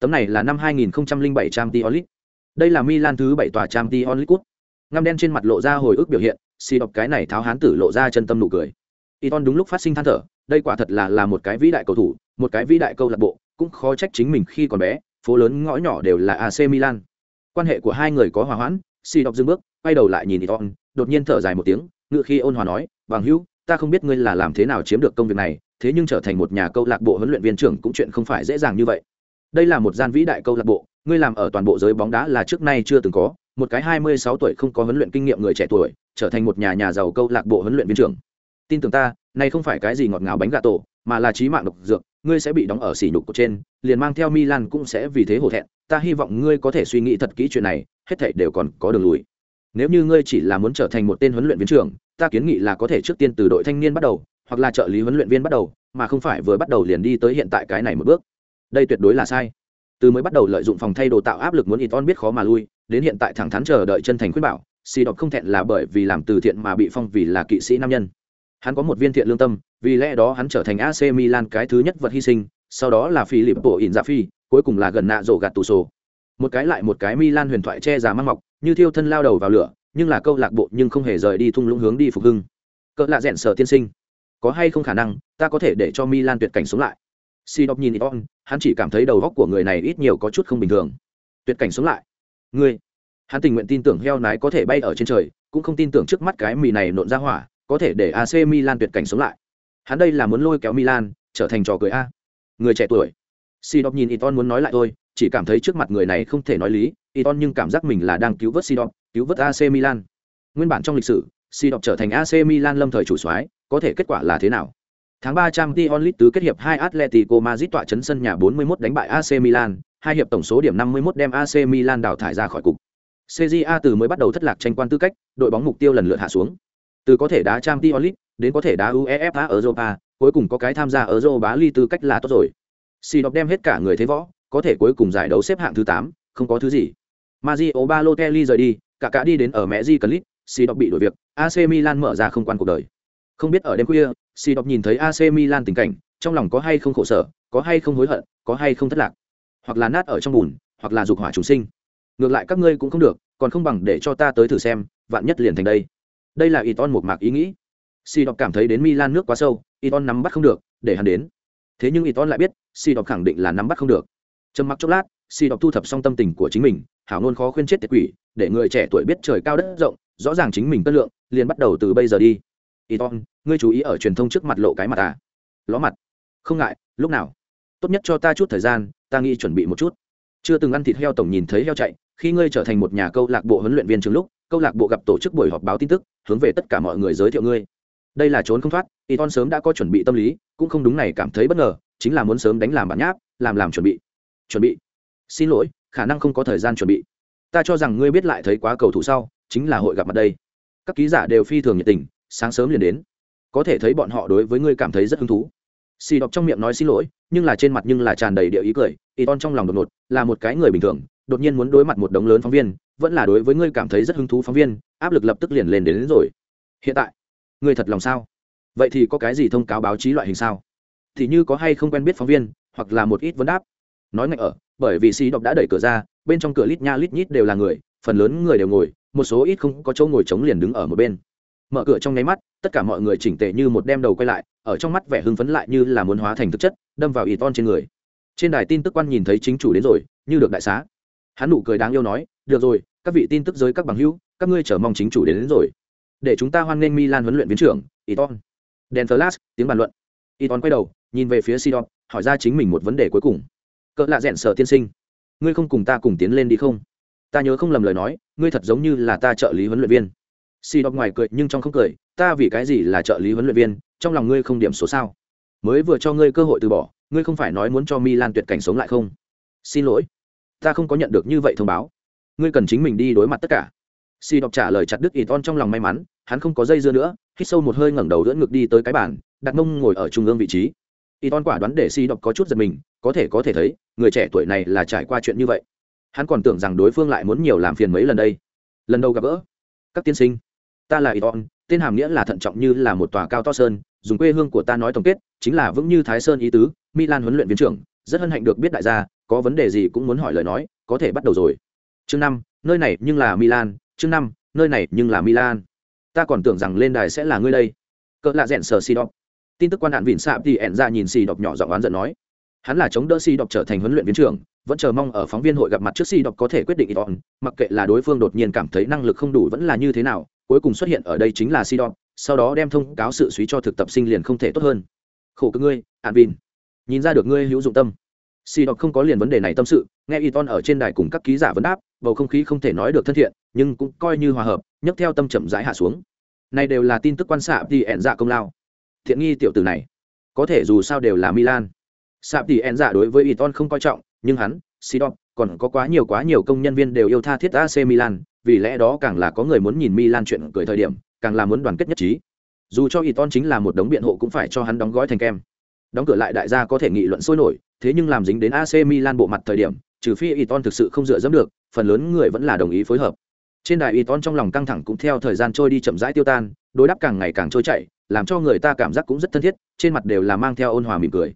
tấm này là năm 2007 trang t đây là Milan thứ bảy tòa trang Champions cút Ngăm đen trên mặt lộ ra hồi ức biểu hiện, si đọc cái này tháo hán tử lộ ra chân tâm nụ cười. Iton đúng lúc phát sinh than thở, đây quả thật là là một cái vĩ đại cầu thủ, một cái vĩ đại câu lạc bộ, cũng khó trách chính mình khi còn bé, phố lớn ngõ nhỏ đều là AC Milan. Quan hệ của hai người có hòa hoãn, si đọc dừng bước, quay đầu lại nhìn Iton, đột nhiên thở dài một tiếng, ngựa khi ôn hòa nói, "Bằng hữu, ta không biết ngươi là làm thế nào chiếm được công việc này, thế nhưng trở thành một nhà câu lạc bộ huấn luyện viên trưởng cũng chuyện không phải dễ dàng như vậy. Đây là một gian vĩ đại câu lạc bộ, ngươi làm ở toàn bộ giới bóng đá là trước nay chưa từng có, một cái 26 tuổi không có huấn luyện kinh nghiệm người trẻ tuổi, trở thành một nhà nhà giàu câu lạc bộ huấn luyện viên trưởng. Tin tưởng ta, này không phải cái gì ngọt ngào bánh gà tổ, mà là chí mạng độc dược, ngươi sẽ bị đóng ở sỉ nhục của trên, liền mang theo Milan cũng sẽ vì thế hổ thẹn, ta hy vọng ngươi có thể suy nghĩ thật kỹ chuyện này, hết thảy đều còn có đường lùi. Nếu như ngươi chỉ là muốn trở thành một tên huấn luyện viên trưởng, ta kiến nghị là có thể trước tiên từ đội thanh niên bắt đầu, hoặc là trợ lý huấn luyện viên bắt đầu, mà không phải vừa bắt đầu liền đi tới hiện tại cái này một bước. Đây tuyệt đối là sai từ mới bắt đầu lợi dụng phòng thay đồ tạo áp lực muốn Iton biết khó mà lui, đến hiện tại thẳng thắn chờ đợi chân thành khuyên bảo, Xì đọc không thẹn là bởi vì làm từ thiện mà bị phong vì là kỵ sĩ nam nhân. Hắn có một viên thiện lương tâm, vì lẽ đó hắn trở thành AC Milan cái thứ nhất vật hy sinh, sau đó là Filippo dạ phi, cuối cùng là gần nạ rổ gạt tù sổ. Một cái lại một cái Milan huyền thoại che già mang mọc, như thiêu thân lao đầu vào lửa, nhưng là câu lạc bộ nhưng không hề rời đi thung lũng hướng đi phục hưng. Cỡ lạ rẽn sở tiên sinh, có hay không khả năng, ta có thể để cho Milan tuyệt cảnh sống lại. Si đọc nhìn on hắn chỉ cảm thấy đầu óc của người này ít nhiều có chút không bình thường. Tuyệt cảnh sống lại. Ngươi, hắn tình nguyện tin tưởng heo nái có thể bay ở trên trời, cũng không tin tưởng trước mắt cái mì này nộn ra hỏa, có thể để AC Milan tuyệt cảnh sống lại. Hắn đây là muốn lôi kéo Milan trở thành trò cười a. Người trẻ tuổi. Si đọc nhìn Iton muốn nói lại thôi, chỉ cảm thấy trước mặt người này không thể nói lý, Iton nhưng cảm giác mình là đang cứu vớt Si đọc, cứu vớt AC Milan. Nguyên bản trong lịch sử, Si đọc trở thành AC Milan lâm thời chủ soái, có thể kết quả là thế nào? Tháng 3 Champions League tứ kết hiệp 2 Atletico Madrid tọa chấn sân nhà 41 đánh bại AC Milan, hai hiệp tổng số điểm 51 đem AC Milan đào thải ra khỏi cục. CJA từ mới bắt đầu thất lạc tranh quan tư cách, đội bóng mục tiêu lần lượt hạ xuống. Từ có thể đá Champions League đến có thể đá UEFA Europa, cuối cùng có cái tham gia Europa League tư cách là tốt rồi. Si đọc đem hết cả người thế võ, có thể cuối cùng giải đấu xếp hạng thứ 8, không có thứ gì. Mario Balotelli rời đi, cả cả đi đến ở mẹ Di Clip, Si đọc bị đổi việc, AC Milan mở ra không quan cuộc đời. Không biết ở đêm khuya, Si đọc nhìn thấy AC Milan tình cảnh, trong lòng có hay không khổ sở, có hay không hối hận, có hay không thất lạc, hoặc là nát ở trong bùn, hoặc là dục hỏa chúng sinh. Ngược lại các ngươi cũng không được, còn không bằng để cho ta tới thử xem, vạn nhất liền thành đây. Đây là Iton một mạc ý nghĩ. Si đọc cảm thấy đến Milan nước quá sâu, Iton nắm bắt không được, để hắn đến. Thế nhưng Iton lại biết, Si đọc khẳng định là nắm bắt không được. Trầm mặc chốc lát, Si đọc thu thập xong tâm tình của chính mình, hảo nôn khó khuyên chết tiệt quỷ, để người trẻ tuổi biết trời cao đất rộng, rõ ràng chính mình cân lượng, liền bắt đầu từ bây giờ đi. Iton, ngươi chú ý ở truyền thông trước mặt lộ cái mặt à? Ló mặt. Không ngại lúc nào? Tốt nhất cho ta chút thời gian ta nghĩ chuẩn bị một chút. Chưa từng ăn thịt heo tổng nhìn thấy heo chạy khi ngươi trở thành một nhà câu lạc bộ huấn luyện viên trường lúc câu lạc bộ gặp tổ chức buổi họp báo tin tức hướng về tất cả mọi người giới thiệu ngươi. Đây là trốn không thoát Iton sớm đã có chuẩn bị tâm lý cũng không đúng này cảm thấy bất ngờ chính là muốn sớm đánh làm bản nháp làm làm chuẩn bị. Chuẩn bị xin lỗi khả năng không có thời gian chuẩn bị. Ta cho rằng ngươi biết lại thấy quá cầu thủ sau chính là hội gặp mặt đây. Các ký giả đều phi thường nhiệt tình sáng sớm liền đến. Có thể thấy bọn họ đối với ngươi cảm thấy rất hứng thú. Xì đọc trong miệng nói xin lỗi nhưng là trên mặt nhưng là tràn đầy địa ý cười y ton trong lòng đột ngột là một cái người bình thường đột nhiên muốn đối mặt một đống lớn phóng viên vẫn là đối với ngươi cảm thấy rất hứng thú phóng viên áp lực lập tức liền lên đến, đến rồi. Hiện tại ngươi thật lòng sao? Vậy thì có cái gì thông cáo báo chí loại hình sao? Thì như có hay không quen biết phóng viên hoặc là một ít vấn đáp. Nói ngạch ở bởi vì xì đọc đã đẩy cửa ra bên trong cửa lít nha lít nhít đều là người phần lớn người đều ngồi một số ít không có chỗ ngồi trống liền đứng ở một bên. Mở cửa trong nháy mắt tất cả mọi người chỉnh tề như một đem đầu quay lại ở trong mắt vẻ hưng phấn lại như là muốn hóa thành thực chất đâm vào ỷ ton trên người. Trên đài tin tức quan nhìn thấy chính chủ đến rồi như được đại xá. Hắn nụ cười đáng yêu nói được rồi các vị tin tức giới các bằng hữu các ngươi chờ mong chính chủ đến, đến rồi. Để chúng ta hoan nghênh milan huấn luyện viên trưởng ỷ ton. Đèn flash tiếng bàn luận. ỷ ton quay đầu nhìn về phía sidon hỏi ra chính mình một vấn đề cuối cùng cỡ lạ rẽn sở tiên sinh. Ngươi không cùng ta cùng tiến lên đi không? Ta nhớ không lầm lời nói, ngươi thật giống như là ta trợ lý huấn luyện viên. Xì đọc ngoài cười nhưng trong không cười, ta vì cái gì là trợ lý huấn luyện viên, trong lòng ngươi không điểm số sao? Mới vừa cho ngươi cơ hội từ bỏ, ngươi không phải nói muốn cho milan tuyệt cảnh sống lại không? Xin lỗi, ta không có nhận được như vậy thông báo. Ngươi cần chính mình đi đối mặt tất cả. Xì đọc trả lời chặt đức ít on trong lòng may mắn, hắn không có dây dưa nữa, hít sâu một hơi ngẩng đầu đỡ ngực đi tới cái bàn, đặt mông ngồi ở trung ương vị trí. Ít on quả đoán để xì đọc có chút giật mình có thể có thể thấy, người trẻ tuổi này là trải qua chuyện như vậy. Hắn còn tưởng rằng đối phương lại muốn nhiều làm phiền mấy lần đây. Lần đầu gặp gỡ, các tiên sinh, ta là iton tên hàm nghĩa là thận trọng như là một tòa cao to sơn, dùng quê hương của ta nói tổng kết, chính là vững như thái sơn ý tứ, milan huấn luyện viên trưởng, rất hân hạnh được biết đại gia, có vấn đề gì cũng muốn hỏi lời nói, có thể bắt đầu rồi. Chương năm, nơi này nhưng là milan, chương năm, nơi này nhưng là milan. Ta còn tưởng rằng lên đài sẽ là ngươi đây. Cỡ lạ rẽn sờ si đọc. Tin tức quan đạn vịn xạ thì ẹn ra nhìn si đọc nhỏ giọng oán giận nói hắn là chống đỡ si đọc trở thành huấn luyện viên trưởng vẫn chờ mong ở phóng viên hội gặp mặt trước si đọc có thể quyết định iton mặc kệ là đối phương đột nhiên cảm thấy năng lực không đủ vẫn là như thế nào cuối cùng xuất hiện ở đây chính là si đọc sau đó đem thông cáo sự suý cho thực tập sinh liền không thể tốt hơn. Khổ cực ngươi, An Vin. Nhìn ra được ngươi hữu dụng tâm. si đọc không có liền vấn đề này tâm sự, nghe Iton ở trên đài cùng các ký giả vấn đáp, bầu không khí không thể nói được thân thiện, nhưng cũng coi như hòa hợp, nhấc theo tâm chậm rãi hạ xuống. Này đều là tin tức quan xạ thì ẹn dạ công lao. Thiện nghi tiểu tử này, có thể dù sao đều là Milan. Sạp thì En dạ đối với Iton không coi trọng, nhưng hắn, Sidon, còn có quá nhiều quá nhiều công nhân viên đều yêu tha thiết AC Milan, vì lẽ đó càng là có người muốn nhìn Milan chuyện cười thời điểm, càng là muốn đoàn kết nhất trí. Dù cho Iton chính là một đống biện hộ cũng phải cho hắn đóng gói thành kem. Đóng cửa lại đại gia có thể nghị luận sôi nổi, thế nhưng làm dính đến AC Milan bộ mặt thời điểm, trừ phi Iton thực sự không dựa dẫm được, phần lớn người vẫn là đồng ý phối hợp. Trên đài Iton trong lòng căng thẳng cũng theo thời gian trôi đi chậm rãi tiêu tan, đối đáp càng ngày càng trôi chảy, làm cho người ta cảm giác cũng rất thân thiết, trên mặt đều là mang theo ôn hòa mỉm cười.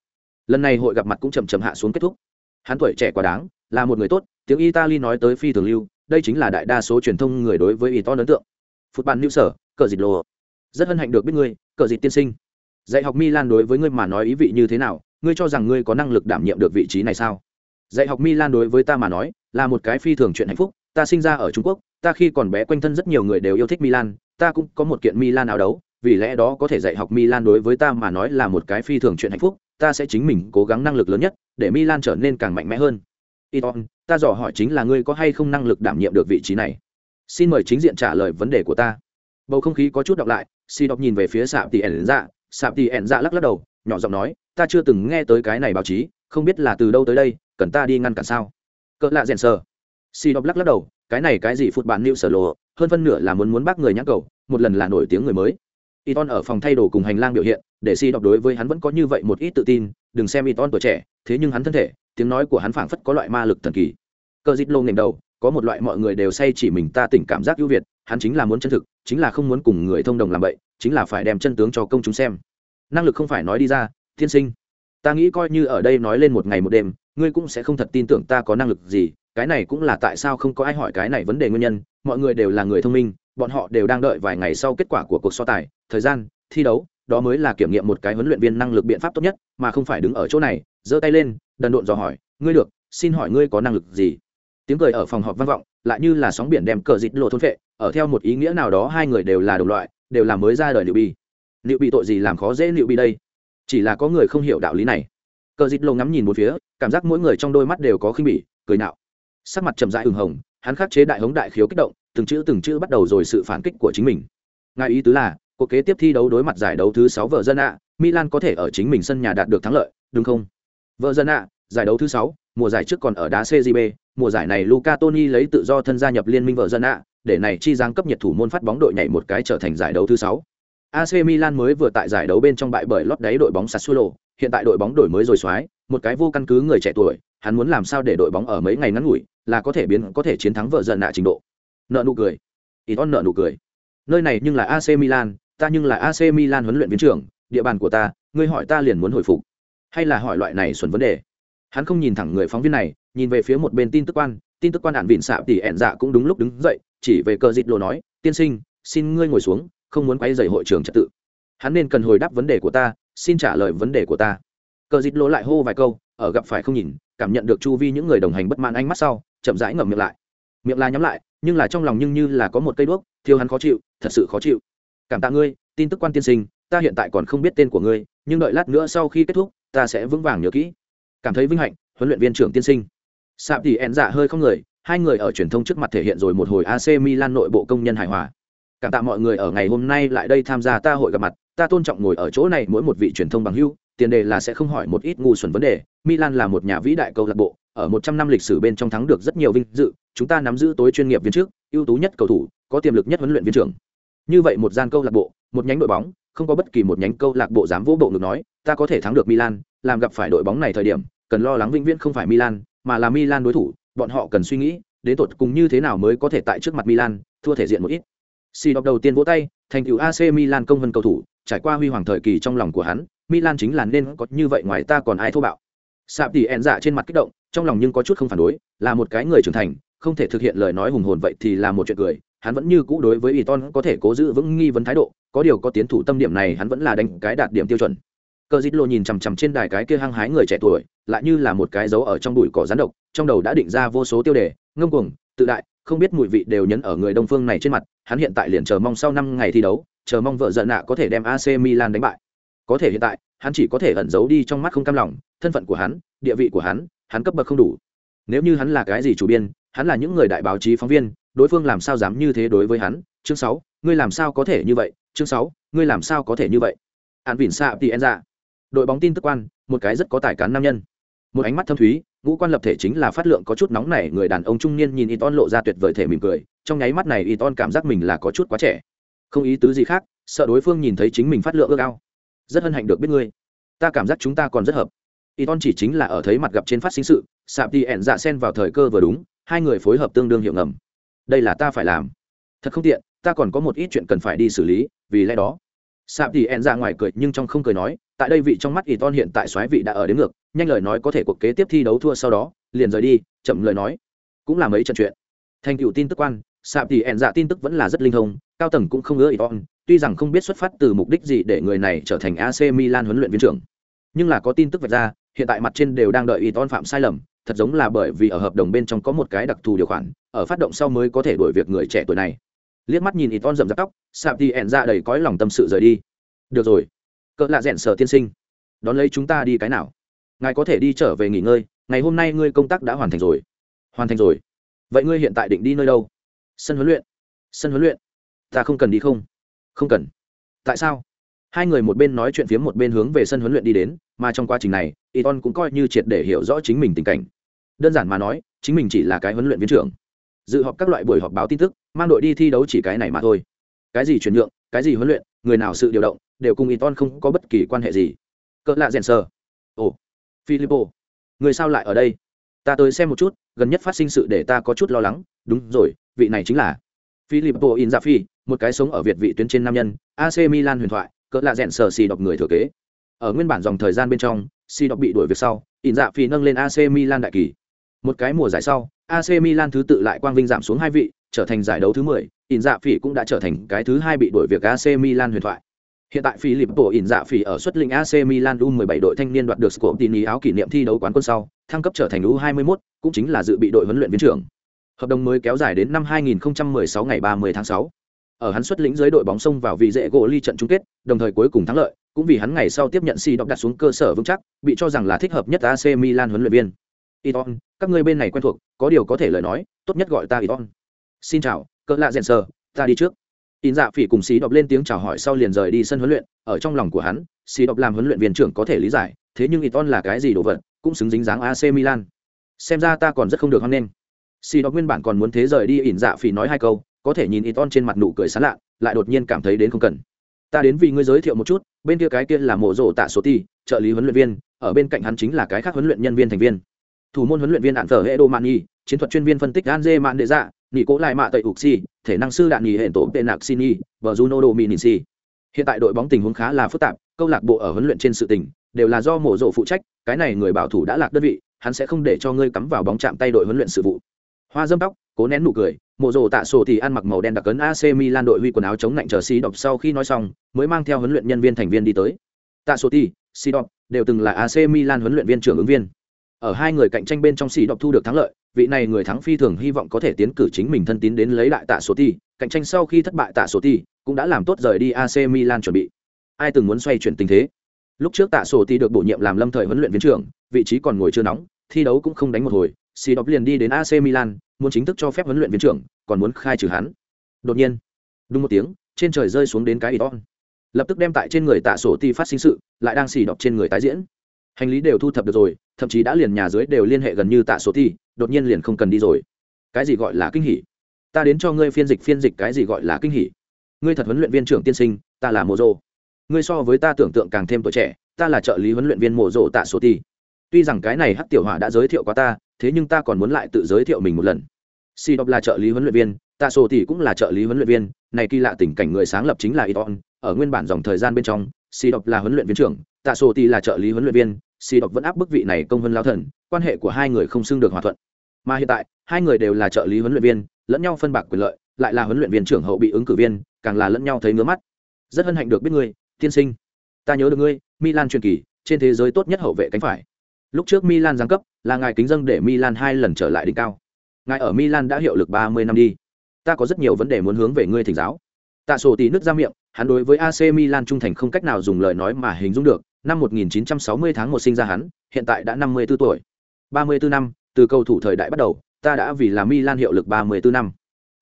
Lần này hội gặp mặt cũng chậm chậm hạ xuống kết thúc. Hắn tuổi trẻ quá đáng, là một người tốt, tiếng Italy nói tới phi thường lưu, đây chính là đại đa số truyền thông người đối với ý to ấn tượng. Phút bàn lưu sở, cờ dịch lồ. Rất hân hạnh được biết ngươi, cờ dịch tiên sinh. Dạy học Milan đối với ngươi mà nói ý vị như thế nào, ngươi cho rằng ngươi có năng lực đảm nhiệm được vị trí này sao? Dạy học Milan đối với ta mà nói, là một cái phi thường chuyện hạnh phúc, ta sinh ra ở Trung Quốc, ta khi còn bé quanh thân rất nhiều người đều yêu thích Milan, ta cũng có một kiện Milan áo đấu, vì lẽ đó có thể dạy học Milan đối với ta mà nói là một cái phi thường chuyện hạnh phúc, ta sẽ chính mình cố gắng năng lực lớn nhất để Milan trở nên càng mạnh mẽ hơn. Iton, ta dò hỏi chính là ngươi có hay không năng lực đảm nhiệm được vị trí này. Xin mời chính diện trả lời vấn đề của ta. Bầu không khí có chút đọc lại, Si đọc nhìn về phía Sạm Tỷ ẻn dạ, Sạm Tỷ ẻn dạ lắc lắc đầu, nhỏ giọng nói, ta chưa từng nghe tới cái này báo chí, không biết là từ đâu tới đây, cần ta đi ngăn cản sao? Cỡ lạ rèn sờ. Si đọc lắc lắc đầu, cái này cái gì phụt bạn lưu sở lộ, hơn phân nửa là muốn muốn bác người nhắc cầu, một lần là nổi tiếng người mới. Iton ở phòng thay đồ cùng hành lang biểu hiện, để Si đọc đối với hắn vẫn có như vậy một ít tự tin, đừng xem Iton tuổi trẻ, thế nhưng hắn thân thể, tiếng nói của hắn phảng phất có loại ma lực thần kỳ. Cờ Dít Lô ngẩng đầu, có một loại mọi người đều say chỉ mình ta tỉnh cảm giác ưu việt, hắn chính là muốn chân thực, chính là không muốn cùng người thông đồng làm vậy, chính là phải đem chân tướng cho công chúng xem. Năng lực không phải nói đi ra, thiên sinh. Ta nghĩ coi như ở đây nói lên một ngày một đêm, ngươi cũng sẽ không thật tin tưởng ta có năng lực gì, cái này cũng là tại sao không có ai hỏi cái này vấn đề nguyên nhân, mọi người đều là người thông minh, bọn họ đều đang đợi vài ngày sau kết quả của cuộc so tài, thời gian, thi đấu, đó mới là kiểm nghiệm một cái huấn luyện viên năng lực biện pháp tốt nhất, mà không phải đứng ở chỗ này, giơ tay lên, đần độn dò hỏi, ngươi được, xin hỏi ngươi có năng lực gì? Tiếng cười ở phòng họp vang vọng, lại như là sóng biển đem cờ dịch lộ thôn phệ, ở theo một ý nghĩa nào đó hai người đều là đồng loại, đều là mới ra đời liệu bi. Liệu bị tội gì làm khó dễ liệu bị đây? Chỉ là có người không hiểu đạo lý này. Cờ dịch lộ ngắm nhìn một phía, cảm giác mỗi người trong đôi mắt đều có khinh bỉ, cười nạo, Sắc mặt trầm rãi ửng hồng, hắn khắc chế đại hống đại khiếu kích động, từng chữ từng chữ bắt đầu rồi sự phản kích của chính mình. Ngài ý tứ là, cuộc kế tiếp thi đấu đối mặt giải đấu thứ sáu vợ dân ạ, Milan có thể ở chính mình sân nhà đạt được thắng lợi, đúng không? Vợ dân ạ, giải đấu thứ sáu, mùa giải trước còn ở đá CJB, mùa giải này Luca Toni lấy tự do thân gia nhập liên minh vợ dân ạ, để này chi giáng cấp nhiệt thủ môn phát bóng đội nhảy một cái trở thành giải đấu thứ sáu. AC Milan mới vừa tại giải đấu bên trong bại bởi lót đáy đội bóng Sassuolo, hiện tại đội bóng đổi mới rồi xoái, một cái vô căn cứ người trẻ tuổi, hắn muốn làm sao để đội bóng ở mấy ngày ngắn ngủi, là có thể biến có thể chiến thắng vợ dần nạ trình độ. Nợ nụ cười. Iton nợ nụ cười. Nơi này nhưng là AC Milan, ta nhưng là AC Milan huấn luyện viên trưởng, địa bàn của ta, ngươi hỏi ta liền muốn hồi phục. Hay là hỏi loại này xuẩn vấn đề. Hắn không nhìn thẳng người phóng viên này, nhìn về phía một bên tin tức quan, tin tức quan đạn vịn xạ tỷ ẹn dạ cũng đúng lúc đứng dậy, chỉ về cờ dịch lô nói, tiên sinh, xin ngươi ngồi xuống, không muốn quấy rầy hội trường trật tự. Hắn nên cần hồi đáp vấn đề của ta, xin trả lời vấn đề của ta. Cờ dịch lô lại hô vài câu, ở gặp phải không nhìn, cảm nhận được chu vi những người đồng hành bất mãn ánh mắt sau, chậm rãi ngậm miệng lại. Miệng là nhắm lại, nhưng là trong lòng nhưng như là có một cây đuốc, thiêu hắn khó chịu, thật sự khó chịu cảm tạ ngươi, tin tức quan tiên sinh, ta hiện tại còn không biết tên của ngươi, nhưng đợi lát nữa sau khi kết thúc, ta sẽ vững vàng nhớ kỹ. Cảm thấy vinh hạnh, huấn luyện viên trưởng tiên sinh. Sạp thì ẹn dạ hơi không người, hai người ở truyền thông trước mặt thể hiện rồi một hồi ac milan nội bộ công nhân hài hòa. Cảm tạ mọi người ở ngày hôm nay lại đây tham gia ta hội gặp mặt, ta tôn trọng ngồi ở chỗ này mỗi một vị truyền thông bằng hưu tiền đề là sẽ không hỏi một ít ngu xuẩn vấn đề. Milan là một nhà vĩ đại câu lạc bộ, ở một trăm năm lịch sử bên trong thắng được rất nhiều vinh dự, chúng ta nắm giữ tối chuyên nghiệp viên trước, ưu tú nhất cầu thủ, có tiềm lực nhất huấn luyện viên trưởng như vậy một gian câu lạc bộ, một nhánh đội bóng, không có bất kỳ một nhánh câu lạc bộ dám vỗ bộ ngực nói, ta có thể thắng được milan, làm gặp phải đội bóng này thời điểm, cần lo lắng vĩnh viễn không phải milan, mà là milan đối thủ, bọn họ cần suy nghĩ, đến tột cùng như thế nào mới có thể tại trước mặt milan, thua thể diện một ít. Si đọc đầu tiên vỗ tay, thành cựu ac milan công vân cầu thủ, trải qua huy hoàng thời kỳ trong lòng của hắn, milan chính là nên có như vậy ngoài ta còn ai thô bạo. Sạp tỉ ẹn dạ trên mặt kích động, trong lòng nhưng có chút không phản đối, là một cái người trưởng thành, không thể thực hiện lời nói hùng hồn vậy thì là một chuyện cười hắn vẫn như cũ đối với ủy ton có thể cố giữ vững nghi vấn thái độ, có điều có tiến thủ tâm điểm này hắn vẫn là đánh cái đạt điểm tiêu chuẩn. Cờ dít lộ nhìn chằm chằm trên đài cái kia hăng hái người trẻ tuổi, lại như là một cái dấu ở trong bụi cỏ rán độc, trong đầu đã định ra vô số tiêu đề, ngông cuồng, tự đại, không biết mùi vị đều nhấn ở người đông phương này trên mặt, hắn hiện tại liền chờ mong sau năm ngày thi đấu, chờ mong vợ giận nạ có thể đem ac milan đánh bại. Có thể hiện tại, hắn chỉ có thể ẩn giấu đi trong mắt không cam lòng, thân phận của hắn, địa vị của hắn hắn cấp bậc không đủ. Nếu như hắn là cái gì chủ biên, hắn là những người đại báo chí phóng viên đối phương làm sao dám như thế đối với hắn? Chương sáu, ngươi làm sao có thể như vậy? Chương sáu, ngươi làm sao có thể như vậy? Hạn vỉn xạ tỉ en ra đội bóng tin tức quan, một cái rất có tài cán nam nhân. Một ánh mắt thâm thúy, ngũ quan lập thể chính là phát lượng có chút nóng này người đàn ông trung niên nhìn y ton lộ ra tuyệt vời thể mỉm cười, trong nháy mắt này y ton cảm giác mình là có chút quá trẻ. Không ý tứ gì khác, sợ đối phương nhìn thấy chính mình phát lượng ước ao. Rất hân hạnh được biết ngươi. Ta cảm giác chúng ta còn rất hợp. Y ton chỉ chính là ở thấy mặt gặp trên phát sinh sự sạp đi ẹn dạ sen vào thời cơ vừa đúng, hai người phối hợp tương đương hiệu ngầm đây là ta phải làm. Thật không tiện ta còn có một ít chuyện cần phải đi xử lý vì lẽ đó. Sạp thì en ra ngoài cười nhưng trong không cười nói tại đây vị trong mắt y ton hiện tại soái vị đã ở đến ngược nhanh lời nói có thể cuộc kế tiếp thi đấu thua sau đó liền rời đi chậm lời nói. Cũng là mấy trận chuyện. Thành cựu tin tức quan sạp thì en dạ tin tức vẫn là rất linh thông cao tầng cũng không ưa Iton, tuy rằng không biết xuất phát từ mục đích gì để người này trở thành AC Milan huấn luyện viên trưởng, nhưng là có tin tức vạch ra, hiện tại mặt trên đều đang đợi Iton phạm sai lầm, thật giống là bởi vì ở hợp đồng bên trong có một cái đặc thù điều khoản, ở phát động sau mới có thể đuổi việc người trẻ tuổi này. Liếc mắt nhìn Iton rậm rạp tóc, sạp đi ẹn ra đầy cõi lòng tâm sự rời đi. Được rồi, cỡ lạ rẽn sở tiên sinh, đón lấy chúng ta đi cái nào? Ngài có thể đi trở về nghỉ ngơi, ngày hôm nay ngươi công tác đã hoàn thành rồi. Hoàn thành rồi. Vậy ngươi hiện tại định đi nơi đâu? Sân huấn luyện. Sân huấn luyện ta không cần đi không không cần tại sao hai người một bên nói chuyện phía một bên hướng về sân huấn luyện đi đến mà trong quá trình này y ton cũng coi như triệt để hiểu rõ chính mình tình cảnh đơn giản mà nói chính mình chỉ là cái huấn luyện viên trưởng. Dự họp các loại buổi họp báo tin tức mang đội đi thi đấu chỉ cái này mà thôi. Cái gì chuyển nhượng cái gì huấn luyện người nào sự điều động đều cùng Iton không có bất kỳ quan hệ gì. Cỡ lạ rèn sờ. Ồ filippo người sao lại ở đây? Ta tới xem một chút gần nhất phát sinh sự để ta có chút lo lắng. Đúng rồi vị này chính là Filippo Inzaghi, một cái sống ở Việt vị tuyến trên nam nhân, AC Milan huyền thoại, cỡ lạ rèn sờ xì đọc người thừa kế. Ở nguyên bản dòng thời gian bên trong, xì đọc bị đuổi việc sau, Inzaghi nâng lên AC Milan đại kỳ. Một cái mùa giải sau, AC Milan thứ tự lại quang vinh giảm xuống hai vị, trở thành giải đấu thứ 10, Inzaghi dạ cũng đã trở thành cái thứ hai bị đuổi việc AC Milan huyền thoại. Hiện tại Filippo Inzaghi dạ ở xuất linh AC Milan U17 đội thanh niên đoạt được Scopini áo kỷ niệm thi đấu quán quân sau, thăng cấp trở thành U21, cũng chính là dự bị đội huấn luyện viên trưởng. Hợp đồng mới kéo dài đến năm 2016 ngày 30 tháng 6. Ở hắn xuất lĩnh dưới đội bóng sông vào vị dễ gỗ ly trận chung kết, đồng thời cuối cùng thắng lợi, cũng vì hắn ngày sau tiếp nhận si đọc đặt xuống cơ sở vững chắc, bị cho rằng là thích hợp nhất AC Milan huấn luyện viên. Iton, các ngươi bên này quen thuộc, có điều có thể lời nói, tốt nhất gọi ta Iton. Xin chào, cỡ lạ rèn sờ, ta đi trước. In dạ phỉ cùng xí đọc lên tiếng chào hỏi sau liền rời đi sân huấn luyện, ở trong lòng của hắn, xí đọc làm huấn luyện viên trưởng có thể lý giải, thế nhưng Iton là cái gì đồ vật, cũng xứng dính dáng AC Milan. Xem ra ta còn rất không được hoan nghênh xì đọc nguyên bản còn muốn thế rời đi ỉn dạ phỉ nói hai câu có thể nhìn Iton trên mặt nụ cười sán lạ lại đột nhiên cảm thấy đến không cần ta đến vì ngươi giới thiệu một chút bên kia cái kia là mộ rộ tạ số ti trợ lý huấn luyện viên ở bên cạnh hắn chính là cái khác huấn luyện nhân viên thành viên thủ môn huấn luyện viên đạn thờ hệ đô mạn nhi, chiến thuật chuyên viên phân tích an dê mạn đệ dạ nghỉ cố lại mạ tẩy ục si thể năng sư đạn nghỉ hệ tổ tệ nạc sini và juno đồ mini si hiện tại đội bóng tình huống khá là phức tạp, câu lạc bộ ở huấn luyện trên sự tình đều là do mộ rộ phụ trách, cái này người bảo thủ đã lạc đơn vị, hắn sẽ không để cho ngươi cắm vào bóng chạm tay đội huấn luyện sự vụ. Hoa dâm tóc, cố nén nụ cười mộ rồ tạ sổ thì ăn mặc màu đen đặc cấn ac milan đội huy quần áo chống lạnh chờ xì đọc sau khi nói xong, mới mang theo huấn luyện nhân viên thành viên đi tới. Tạ sổ thì, xì đọc đều từng là ac milan huấn luyện viên trưởng ứng viên ở hai người cạnh tranh bên trong xì đọc thu được thắng lợi, vị này người thắng phi thường hy vọng có thể tiến cử chính mình thân tín đến lấy lại tạ số ti, cạnh tranh sau khi thất bại tạ số ti cũng đã làm tốt rời đi ac milan chuẩn bị. Ai từng muốn xoay chuyển tình thế? Lúc trước tạ sổ ti được bổ nhiệm làm lâm thời huấn luyện viên trưởng, vị trí còn ngồi chưa nóng, thi đấu cũng không đánh một hồi xì đọc liền đi đến ac milan, muốn chính thức cho phép huấn luyện viên trưởng, còn muốn khai trừ hắn. Đột nhiên, đúng một tiếng, trên trời rơi xuống đến cái ít on lập tức đem tại trên người tạ sổ ti phát sinh sự, lại đang xì đọc trên người tái diễn hành lý đều thu thập được rồi, thậm chí đã liền nhà dưới đều liên hệ gần như tạ số thi, đột nhiên liền không cần đi rồi. Cái gì gọi là kinh hỉ? Ta đến cho ngươi phiên dịch phiên dịch cái gì gọi là kinh hỉ? Ngươi thật huấn luyện viên trưởng tiên sinh, ta là mộ rô ngươi so với ta tưởng tượng càng thêm tuổi trẻ, ta là trợ lý huấn luyện viên mộ rộ tạ số ti tuy rằng cái này hát tiểu hỏa đã giới thiệu qua ta, thế nhưng ta còn muốn lại tự giới thiệu mình một lần. Si đọc là trợ lý huấn luyện viên, tạ sổ thì cũng là trợ lý huấn luyện viên, này kỳ lạ tình cảnh người sáng lập chính là iton ở nguyên bản dòng thời gian bên trong si đọc là huấn luyện viên trưởng tạ sổ ti là trợ lý huấn luyện viên si đọc vẫn áp bức vị này công vân lao thần quan hệ của hai người không xưng được hòa thuận mà hiện tại hai người đều là trợ lý huấn luyện viên lẫn nhau phân bạc quyền lợi lại là huấn luyện viên trưởng hậu bị ứng cử viên càng là lẫn nhau thấy ngứa mắt rất hân hạnh được biết ngươi tiên sinh ta nhớ được ngươi milan truyền kỳ trên thế giới tốt nhất hậu vệ cánh phải Lúc trước Milan giáng cấp, là ngài kính dâng để Milan hai lần trở lại đỉnh cao. Ngài ở Milan đã hiệu lực 30 năm đi. Ta có rất nhiều vấn đề muốn hướng về ngươi thỉnh giáo. Tạ Sổ tí nước ra miệng, hắn đối với AC Milan trung thành không cách nào dùng lời nói mà hình dung được. Năm 1960 tháng 1 sinh ra hắn, hiện tại đã 54 tuổi. 34 năm, từ cầu thủ thời đại bắt đầu, ta đã vì là Milan hiệu lực 34 năm.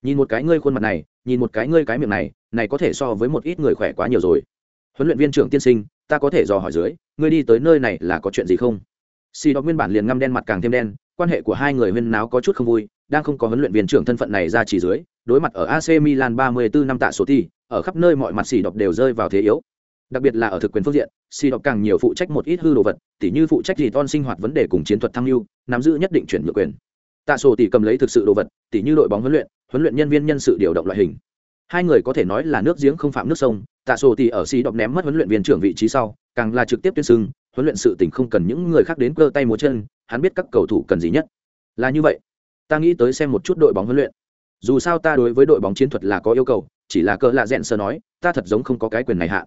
Nhìn một cái ngươi khuôn mặt này, nhìn một cái ngươi cái miệng này, này có thể so với một ít người khỏe quá nhiều rồi. Huấn luyện viên trưởng tiên sinh, ta có thể dò hỏi dưới, ngươi đi tới nơi này là có chuyện gì không? Si đọc nguyên bản liền ngăm đen mặt càng thêm đen quan hệ của hai người huyên náo có chút không vui đang không có huấn luyện viên trưởng thân phận này ra chỉ dưới đối mặt ở ac milan 34 năm tạ số thì ở khắp nơi mọi mặt xì đọc đều rơi vào thế yếu. Đặc biệt là ở thực quyền phương diện, xì đọc càng nhiều phụ trách một ít hư đồ vật, tỉ như phụ trách gì ton sinh hoạt vấn đề cùng chiến thuật tham mưu, nắm giữ nhất định chuyển nhượng quyền. Tạ sổ tỷ cầm lấy thực sự đồ vật tỷ như đội bóng huấn luyện huấn luyện nhân viên nhân sự điều động loại hình. Hai người có thể nói là nước giếng không phạm nước sông, tạ sổ tỷ ở xì đọc ném mất huấn luyện viên trưởng vị trí sau, càng là trực tiếp tuyên xưng, huấn luyện sự tỉnh không cần những người khác đến cơ tay múa chân, hắn biết các cầu thủ cần gì nhất. Là như vậy. Ta nghĩ tới xem một chút đội bóng huấn luyện. Dù sao ta đối với đội bóng chiến thuật là có yêu cầu chỉ là cỡ lạ rẽn sơ nói, ta thật giống không có cái quyền này hạ.